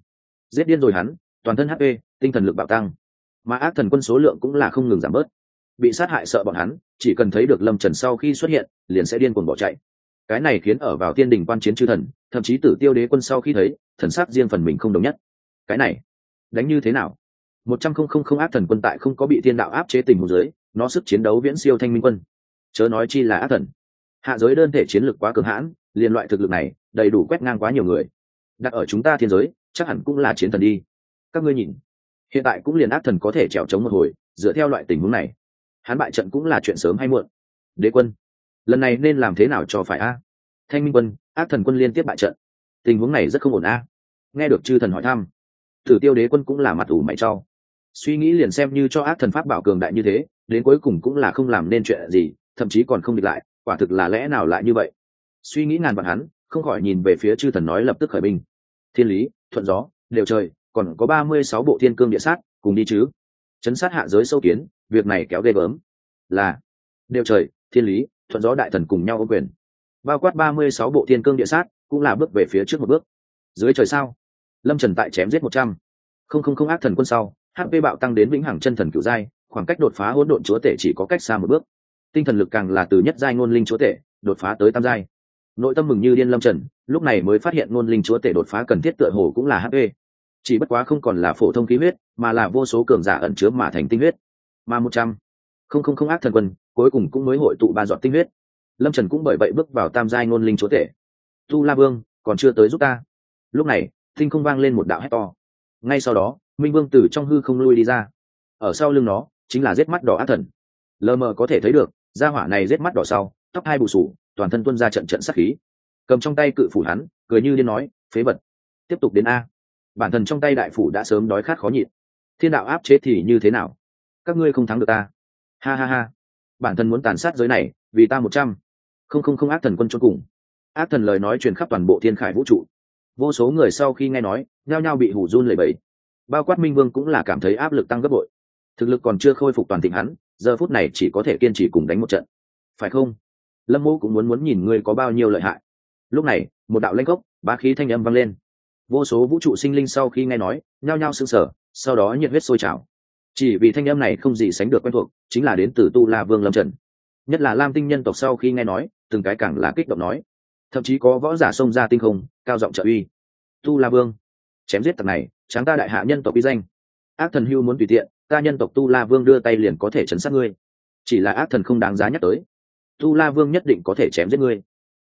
giết điên rồi hắn toàn thân hp tinh thần lực bạo tăng mà ác thần quân số lượng cũng là không ngừng giảm bớt bị sát hại sợ bọn hắn, chỉ cần thấy được lâm trần sau khi xuất hiện, liền sẽ điên cuồng bỏ chạy. Cái này khiến ở vào tiên đình quan chiến chư thần, thậm chí tử tiêu đế quân sau khi thấy, thần sắc riêng phần mình không đồng nhất. Cái này, đánh như thế nào? Một trăm không không không ác thần quân tại không có bị thiên đạo áp chế tình hồ dưới, nó sức chiến đấu viễn siêu thanh minh quân. Chớ nói chi là ác thần. Hạ giới đơn thể chiến lược quá cường hãn liên loại thực lực này, đầy đủ quét ngang quá nhiều người. Đặt ở chúng ta thiên giới, chắc hẳn cũng là chiến thần đi. Các ngươi nhìn, hiện tại cũng liền ác thần có thể trèo trống một hồi, dựa theo loại tình huống này hắn bại trận cũng là chuyện sớm hay muộn. Đế quân lần này nên làm thế nào cho phải a? Thanh minh quân ác thần quân liên tiếp bại trận. Tình huống này rất không ổn a. Nghe được chư thần hỏi thăm thử tiêu đế quân cũng là mặt ủ mày cho, suy nghĩ liền xem như cho ác thần pháp bảo cường đại như thế đến cuối cùng cũng là không làm nên chuyện gì thậm chí còn không địch lại quả thực là lẽ nào lại như vậy? Suy nghĩ ngàn vạn hắn không khỏi nhìn về phía chư thần nói lập tức khởi binh. Thiên lý thuận gió đều trời còn có ba mươi sáu bộ thiên cương địa sát cùng đi chứ. Chấn sát hạ giới sâu kiến việc này kéo ghê gớm. Là, đều trời, thiên lý, thuận gió đại thần cùng nhau ô quyền. Bao quát ba mươi sáu bộ thiên cương địa sát, cũng là bước về phía trước một bước. Dưới trời sao? Lâm trần tại chém giết một trăm. Không không không ác thần quân sau hp bạo tăng đến vĩnh hằng chân thần cựu giai, khoảng cách đột phá hỗn độn chúa tể chỉ có cách xa một bước. Tinh thần lực càng là từ nhất giai ngôn linh chúa tể, đột phá tới tam giai. Nội tâm mừng như điên lâm trần, lúc này mới phát hiện ngôn linh chúa tể đột phá cần thiết tựa hồ cũng là hp chỉ bất quá không còn là phổ thông khí huyết, mà là vô số cường giả ẩn chứa mà thành tinh huyết mà một trăm. Không không không ác thần quân, cuối cùng cũng mới hội tụ ba dọn tinh huyết. Lâm trần cũng bởi vậy bước vào tam giai ngôn linh chúa tể. Tu la vương, còn chưa tới giúp ta. Lúc này tinh không vang lên một đạo hét to. Ngay sau đó, minh vương từ trong hư không lui đi ra. Ở sau lưng nó, chính là rết mắt đỏ ác thần. Lờ mờ có thể thấy được da hỏa này rết mắt đỏ sau, tóc hai bù sủ toàn thân tuân ra trận trận sắc khí. Cầm trong tay cự phủ hắn, cười như điên nói, phế vật, tiếp tục đến a. Bản thân trong tay đại phủ đã sớm đói khát khó nhịn. Thiên đạo áp chế thì như thế nào? Các ngươi không thắng được ta. Ha ha ha. Bản thân muốn tàn sát giới này, vì ta một trăm. Không không không, ác thần quân cho cùng. Ác thần lời nói truyền khắp toàn bộ thiên khải vũ trụ. Vô số người sau khi nghe nói, nhao nhao bị hủ run lẩy bẩy. Bao quát minh vương cũng là cảm thấy áp lực tăng gấp bội. Thực lực còn chưa khôi phục toàn thịnh hắn, giờ phút này chỉ có thể kiên trì cùng đánh một trận. Phải không? Lâm mô cũng muốn muốn nhìn ngươi có bao nhiêu lợi hại. Lúc này, một đạo lanh gốc ba khí thanh âm vang lên. Vô số vũ trụ sinh linh sau khi nghe nói, nhao nhao sững sờ, sau đó nhiệt huyết sôi trào chỉ vì thanh âm này không gì sánh được quen thuộc, chính là đến từ tu la vương lâm trần. Nhất là lam tinh nhân tộc sau khi nghe nói, từng cái càng là kích động nói. Thậm chí có võ giả xông ra tinh không, cao giọng trợ uy. Tu la vương, chém giết tặc này, tráng ta đại hạ nhân tộc uy danh. Ác thần hưu muốn tùy tiện, ta nhân tộc tu la vương đưa tay liền có thể chấn sát ngươi. Chỉ là ác thần không đáng giá nhắc tới. Tu la vương nhất định có thể chém giết ngươi.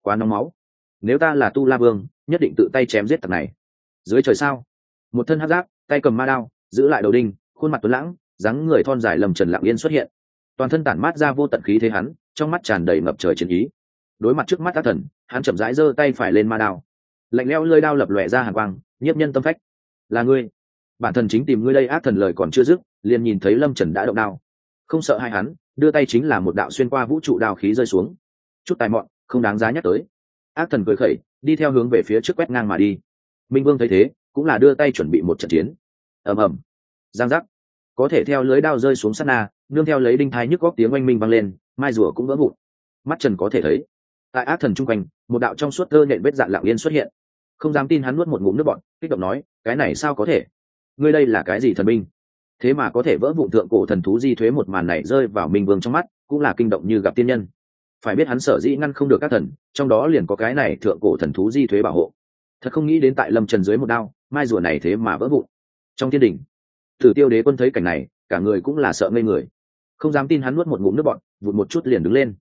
Quá nóng máu. Nếu ta là tu la vương, nhất định tự tay chém giết tặc này. Dưới trời sao? Một thân hát giáp, tay cầm ma đao, giữ lại đầu đinh khuôn mặt tuấn lãng, dáng người thon dài lầm trần lặng yên xuất hiện. Toàn thân tản mát ra vô tận khí thế hắn, trong mắt tràn đầy ngập trời chiến ý. Đối mặt trước mắt ác thần, hắn chậm rãi giơ tay phải lên ma đao. Lạnh leo lơi đao lập lòe ra hàng quang, nhiếp nhân tâm phách. Là ngươi. Bản thân chính tìm ngươi đây, ác thần lời còn chưa dứt, liền nhìn thấy lâm trần đã động đao. Không sợ hai hắn, đưa tay chính là một đạo xuyên qua vũ trụ đao khí rơi xuống. Chút tài mọn, không đáng giá nhắc tới. Ác thần cười khẩy, đi theo hướng về phía trước quét ngang mà đi. Minh vương thấy thế, cũng là đưa tay chuẩn bị một trận chiến. Ầm ầm giang giác. Có thể theo lưới đao rơi xuống sát na, nương theo lấy đinh thái nhức góc tiếng oanh minh vang lên, mai rùa cũng vỡ vụn. Mắt trần có thể thấy, tại ác thần chung quanh, một đạo trong suốt tơ nện vết dạn lặng yên xuất hiện. Không dám tin hắn nuốt một ngụm nước bọn kích động nói, cái này sao có thể? Ngươi đây là cái gì thần binh? Thế mà có thể vỡ vụn thượng cổ thần thú di thuế một màn này rơi vào minh vương trong mắt, cũng là kinh động như gặp tiên nhân. Phải biết hắn sở dĩ ngăn không được các thần, trong đó liền có cái này thượng cổ thần thú di thuế bảo hộ. Thật không nghĩ đến tại lâm trần dưới một đao, mai rùa này thế mà vỡ vụn. Trong thiên đình tử tiêu đế quân thấy cảnh này, cả người cũng là sợ ngây người. Không dám tin hắn nuốt một ngụm nước bọn vụt một chút liền đứng lên.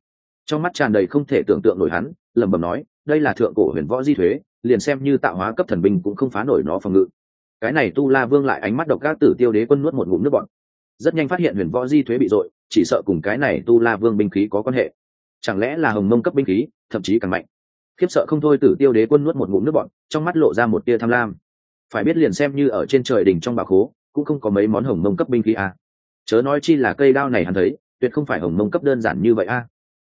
Trong mắt tràn đầy không thể tưởng tượng nổi hắn, lẩm bẩm nói, đây là thượng cổ huyền võ di thuế, liền xem như tạo hóa cấp thần binh cũng không phá nổi nó phòng ngự. Cái này tu la vương lại ánh mắt độc các tử tiêu đế quân nuốt một ngụm nước bọn rất nhanh phát hiện huyền võ di thuế bị dội chỉ sợ cùng cái này tu la vương binh khí có quan hệ. Chẳng lẽ là hồng mông cấp binh khí, thậm chí càng mạnh? Khiếp sợ không thôi tử tiêu đế quân nuốt một ngụm nước bọn trong mắt lộ ra một tia tham lam. Phải biết liền xem như ở trên trời đỉnh trong bà khố cũng không có mấy món hồng mông cấp binh khí a à. chớ nói chi là cây đao này hắn thấy, tuyệt không phải hồng mông cấp đơn giản như vậy a à.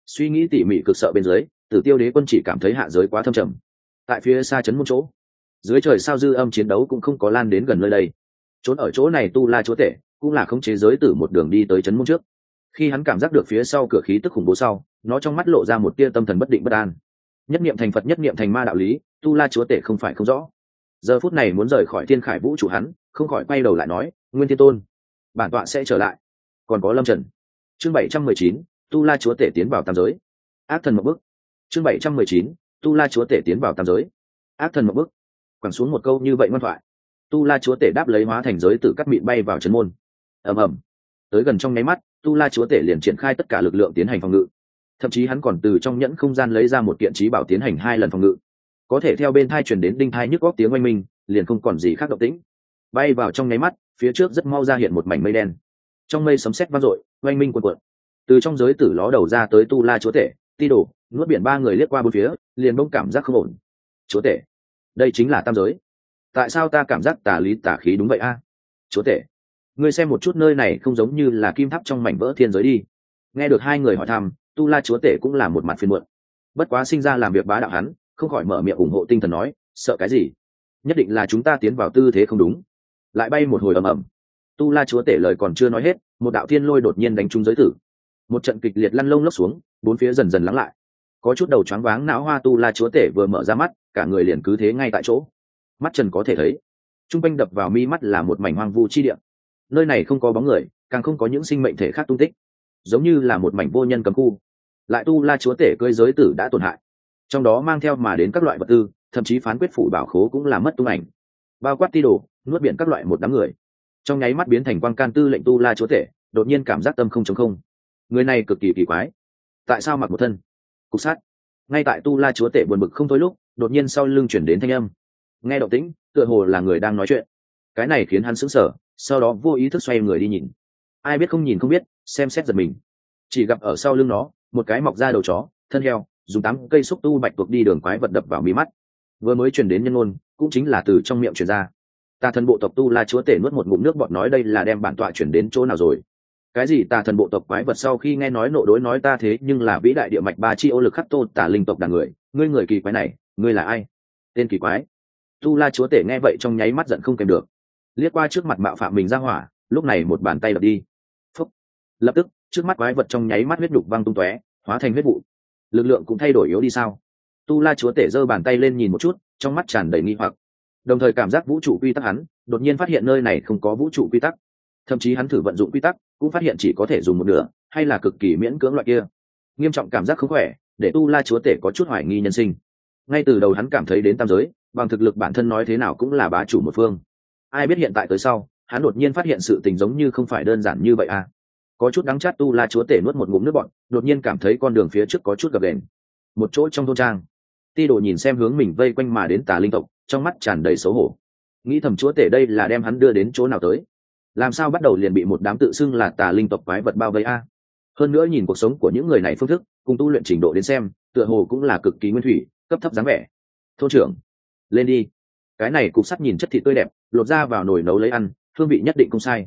suy nghĩ tỉ mỉ cực sợ bên dưới, tử tiêu đế quân chỉ cảm thấy hạ giới quá thâm trầm. Tại phía xa chấn một chỗ, dưới trời sao dư âm chiến đấu cũng không có lan đến gần nơi đây. Trốn ở chỗ này tu la chúa tể, cũng là không chế giới tử một đường đi tới chấn môn trước. Khi hắn cảm giác được phía sau cửa khí tức khủng bố sau, nó trong mắt lộ ra một tia tâm thần bất định bất an. Nhất niệm thành phật, nhất niệm thành ma đạo lý, tu la chúa tể không phải không rõ. Giờ phút này muốn rời khỏi thiên khải vũ trụ hắn không khỏi quay đầu lại nói, nguyên thiên tôn, bản tọa sẽ trở lại. Còn có lâm trần. Chương bảy trăm mười chín, tu la chúa tể tiến vào tam giới. Ác thần một bức chương bảy trăm mười chín, tu la chúa tể tiến vào tam giới. Ác thần một bức quẳng xuống một câu như vậy ngoan thoại. Tu la chúa tể đáp lấy hóa thành giới tự cắt mịn bay vào chân môn. Ầm ầm. Tới gần trong nháy mắt, tu la chúa tể liền triển khai tất cả lực lượng tiến hành phòng ngự. Thậm chí hắn còn từ trong nhẫn không gian lấy ra một kiện trí bảo tiến hành hai lần phòng ngự. Có thể theo bên thai chuyển đến đinh thai nhức góp tiếng oanh minh, liền không còn gì khác động tĩnh bay vào trong nháy mắt, phía trước rất mau ra hiện một mảnh mây đen. Trong mây sấm sét vang dội, oanh minh quần quận từ trong giới tử ló đầu ra tới tu la chúa tể, ti đổ nuốt biển ba người liếc qua bốn phía, liền bông cảm giác không ổn. Chúa tể, đây chính là tam giới. Tại sao ta cảm giác tà lý tà khí đúng vậy a? Chúa tể, ngươi xem một chút nơi này không giống như là kim tháp trong mảnh vỡ thiên giới đi. Nghe được hai người hỏi thăm, tu la chúa tể cũng là một mặt phiền muộn. Bất quá sinh ra làm việc bá đạo hắn, không khỏi mở miệng ủng hộ tinh thần nói, sợ cái gì? Nhất định là chúng ta tiến vào tư thế không đúng lại bay một hồi ầm ầm. Tu la chúa tể lời còn chưa nói hết, một đạo thiên lôi đột nhiên đánh trúng giới tử. Một trận kịch liệt lăn lông lốc xuống, bốn phía dần dần lắng lại. Có chút đầu choáng váng não hoa tu la chúa tể vừa mở ra mắt, cả người liền cứ thế ngay tại chỗ. Mắt trần có thể thấy t r u n g quanh đập vào mi mắt là một mảnh hoang vu chi điện nơi này không có bóng người, càng không có những sinh mệnh thể khác tung tích. Giống như là một mảnh vô nhân cấm khu. Lại tu la chúa tể cơi giới tử đã tổn hại. Trong đó mang theo mà đến các loại vật tư, thậm chí phán quyết phủ bảo khố cũng là mất tung ảnh bao quát ti đồ, nuốt biển các loại một đám người. Trong nháy mắt biến thành quan can tư lệnh tu la chúa tể, đột nhiên cảm giác tâm không chống không. Người này cực kỳ kỳ quái. Tại sao mặc một thân? Cục sát. Ngay tại tu la chúa tể buồn bực không thôi lúc, đột nhiên sau lưng chuyển đến thanh âm. Nghe động tĩnh, tựa hồ là người đang nói chuyện. Cái này khiến hắn sững sờ, sau đó vô ý thức xoay người đi nhìn. Ai biết không nhìn không biết, xem xét giật mình. Chỉ gặp ở sau lưng nó, một cái mọc ra đầu chó, thân heo, dùng tám cây xúc tu bạch tuộc đi đường quái vật đập vào mí mắt vừa mới truyền đến nhân ngôn, cũng chính là từ trong miệng truyền ra. Tà thần bộ tộc tu la chúa tể nuốt một ngụm nước bọt nói đây là đem bản tọa chuyển đến chỗ nào rồi? Cái gì tà thần bộ tộc quái vật sau khi nghe nói nộ đối nói ta thế nhưng là vĩ đại địa mạch ba chi ô lực khắc tô tả linh tộc đàn người, ngươi người kỳ quái này, ngươi là ai? Tên kỳ quái. Tu la chúa tể nghe vậy trong nháy mắt giận không kèm được. Liếc qua trước mặt mạo phạm mình ra hỏa, lúc này một bàn tay đập đi. Phúc. lập tức, trước mắt quái vật trong nháy mắt huyết đục văng tung tóe, hóa thành huyết vụ. Lực lượng cũng thay đổi yếu đi sao? Tu la chúa tể giơ bàn tay lên nhìn một chút, trong mắt tràn đầy nghi hoặc. Đồng thời cảm giác vũ trụ quy tắc hắn, đột nhiên phát hiện nơi này không có vũ trụ quy tắc. Thậm chí hắn thử vận dụng quy tắc, cũng phát hiện chỉ có thể dùng một nửa, hay là cực kỳ miễn cưỡng loại kia. Nghiêm trọng cảm giác không khỏe, để tu la chúa tể có chút hoài nghi nhân sinh. Ngay từ đầu hắn cảm thấy đến tam giới, bằng thực lực bản thân nói thế nào cũng là bá chủ một phương. Ai biết hiện tại tới sau, hắn đột nhiên phát hiện sự tình giống như không phải đơn giản như vậy à. Có chút đắng chát tu la chúa tể nuốt một ngụm nước bọn đột nhiên cảm thấy con đường phía trước có chút gập đền một chỗ trong thôn trang ti đồ nhìn xem hướng mình vây quanh mà đến tà linh tộc, trong mắt tràn đầy xấu hổ. Nghĩ thầm chúa tể đây là đem hắn đưa đến chỗ nào tới? Làm sao bắt đầu liền bị một đám tự xưng là tà linh tộc quái vật bao vây a? Hơn nữa nhìn cuộc sống của những người này phương thức, cùng tu luyện trình độ đến xem, tựa hồ cũng là cực kỳ nguyên thủy, cấp thấp dáng vẻ. Thôn trưởng, lên đi. Cái này cục sắt nhìn chất thịt tươi đẹp, lột ra vào nồi nấu lấy ăn, hương vị nhất định không sai.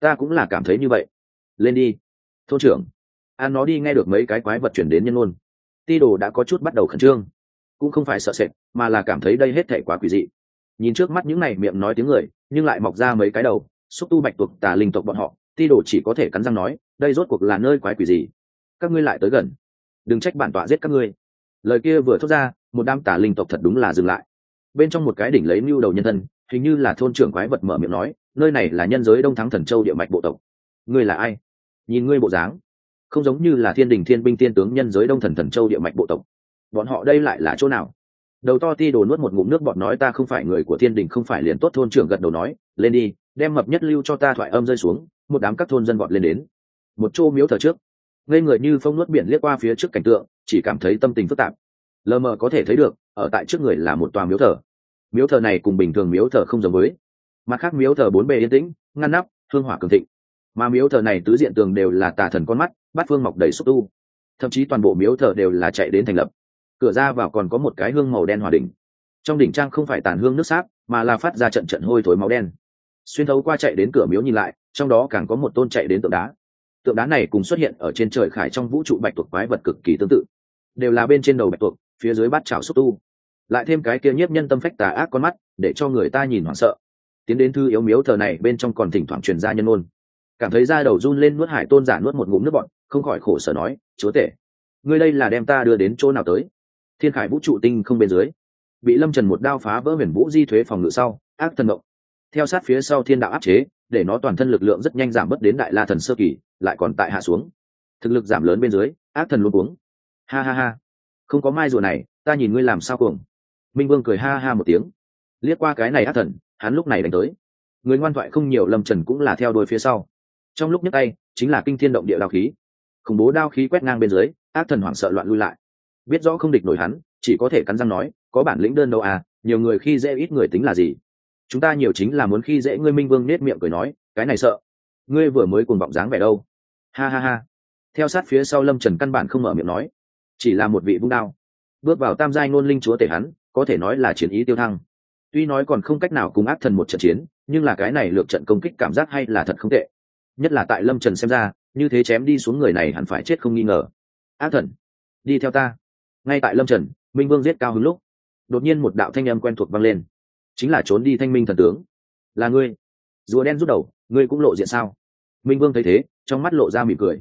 Ta cũng là cảm thấy như vậy. Lên đi. Thôn trưởng, ăn nó đi nghe được mấy cái quái vật chuyển đến nhân luôn ti đồ đã có chút bắt đầu khẩn trương cũng không phải sợ sệt, mà là cảm thấy đây hết thể quá quỷ dị. Nhìn trước mắt những này miệng nói tiếng người, nhưng lại mọc ra mấy cái đầu, xúc tu bạch tuộc tà linh tộc bọn họ, ti đồ chỉ có thể cắn răng nói, đây rốt cuộc là nơi quái quỷ gì? Các ngươi lại tới gần. Đừng trách bản tọa giết các ngươi. Lời kia vừa thốt ra, một đám tà linh tộc thật đúng là dừng lại. Bên trong một cái đỉnh lấy mưu đầu nhân thân, hình như là thôn trưởng quái vật mở miệng nói, nơi này là nhân giới đông thắng thần châu địa mạch bộ tộc. Ngươi là ai? Nhìn ngươi bộ dáng. Không giống như là thiên đình thiên binh tiên tướng nhân giới đông thần thần châu địa mạch bộ tộc bọn họ đây lại là chỗ nào? Đầu to ti đồ nuốt một ngụm nước bọn nói ta không phải người của thiên đình, không phải liền tốt thôn trưởng gật đầu nói, lên đi, đem mập nhất lưu cho ta thoại âm rơi xuống, một đám các thôn dân vọt lên đến. Một chỗ miếu thờ trước. Ngây người như phong nuốt biển liếc qua phía trước cảnh tượng, chỉ cảm thấy tâm tình phức tạp. Lờ mờ có thể thấy được, ở tại trước người là một tòa miếu thờ. Miếu thờ này cùng bình thường miếu thờ không giống với. Mặt khác miếu thờ bốn bề yên tĩnh, ngăn nắp, hương hỏa cường thịnh. Mà miếu thờ này tứ diện tường đều là tà thần con mắt, bát phương mọc đầy xúc tu. Thậm chí toàn bộ miếu thờ đều là chạy đến thành lập cửa ra vào còn có một cái hương màu đen hòa đỉnh. Trong đỉnh trang không phải tàn hương nước sáp, mà là phát ra trận trận hôi thối máu đen. Xuyên thấu qua chạy đến cửa miếu nhìn lại, trong đó càng có một tôn chạy đến tượng đá. Tượng đá này cùng xuất hiện ở trên trời khải trong vũ trụ bạch tuộc quái vật cực kỳ tương tự. Đều là bên trên đầu bạch tuộc, phía dưới bát trào xúc tu. Lại thêm cái kia nhiếp nhân tâm phách tà ác con mắt, để cho người ta nhìn hoảng sợ. Tiến đến thư yếu miếu thờ này, bên trong còn thỉnh thoảng truyền ra nhân ôn. Cảm thấy da đầu run lên nuốt hải tôn giả nuốt một ngụm nước bọn không khỏi khổ sở nói, chúa tể, ngươi đây là đem ta đưa đến chỗ nào tới? Thiên khải vũ trụ tinh không bên dưới, bị lâm trần một đao phá vỡ huyền vũ di thuế phòng ngự sau, ác thần động. Theo sát phía sau thiên đạo áp chế, để nó toàn thân lực lượng rất nhanh giảm bớt đến đại la thần sơ kỳ, lại còn tại hạ xuống. Thực lực giảm lớn bên dưới, ác thần luôn cuống. Ha ha ha. Không có mai rùa này, ta nhìn ngươi làm sao cuồng. Minh vương cười ha ha một tiếng. Liếc qua cái này ác thần, hắn lúc này đánh tới. Người ngoan thoại không nhiều lâm trần cũng là theo đôi phía sau. Trong lúc nhấc tay, chính là kinh thiên động địa đao khí. Khủng bố đao khí quét ngang bên dưới, ác thần hoảng sợ loạn lui lại biết rõ không địch nổi hắn, chỉ có thể cắn răng nói, có bản lĩnh đơn đâu à nhiều người khi dễ ít người tính là gì? Chúng ta nhiều chính là muốn khi dễ ngươi minh vương nết miệng cười nói, cái này sợ. Ngươi vừa mới cuồng vọng dáng vẻ đâu. Ha ha ha. Theo sát phía sau lâm trần căn bản không mở miệng nói, chỉ là một vị vung đao. Bước vào tam giai ngôn linh chúa tể hắn, có thể nói là chiến ý tiêu thăng. Tuy nói còn không cách nào cùng ác thần một trận chiến, nhưng là cái này lược trận công kích cảm giác hay là thật không tệ. Nhất là tại lâm trần xem ra, như thế chém đi xuống người này hẳn phải chết không nghi ngờ. Ác thần, đi theo ta ngay tại lâm trần, minh vương giết cao hứng lúc, đột nhiên một đạo thanh âm quen thuộc vang lên. Chính là trốn đi thanh minh thần tướng. Là ngươi. Rùa đen rút đầu, ngươi cũng lộ diện sao? Minh vương thấy thế, trong mắt lộ ra mỉm cười.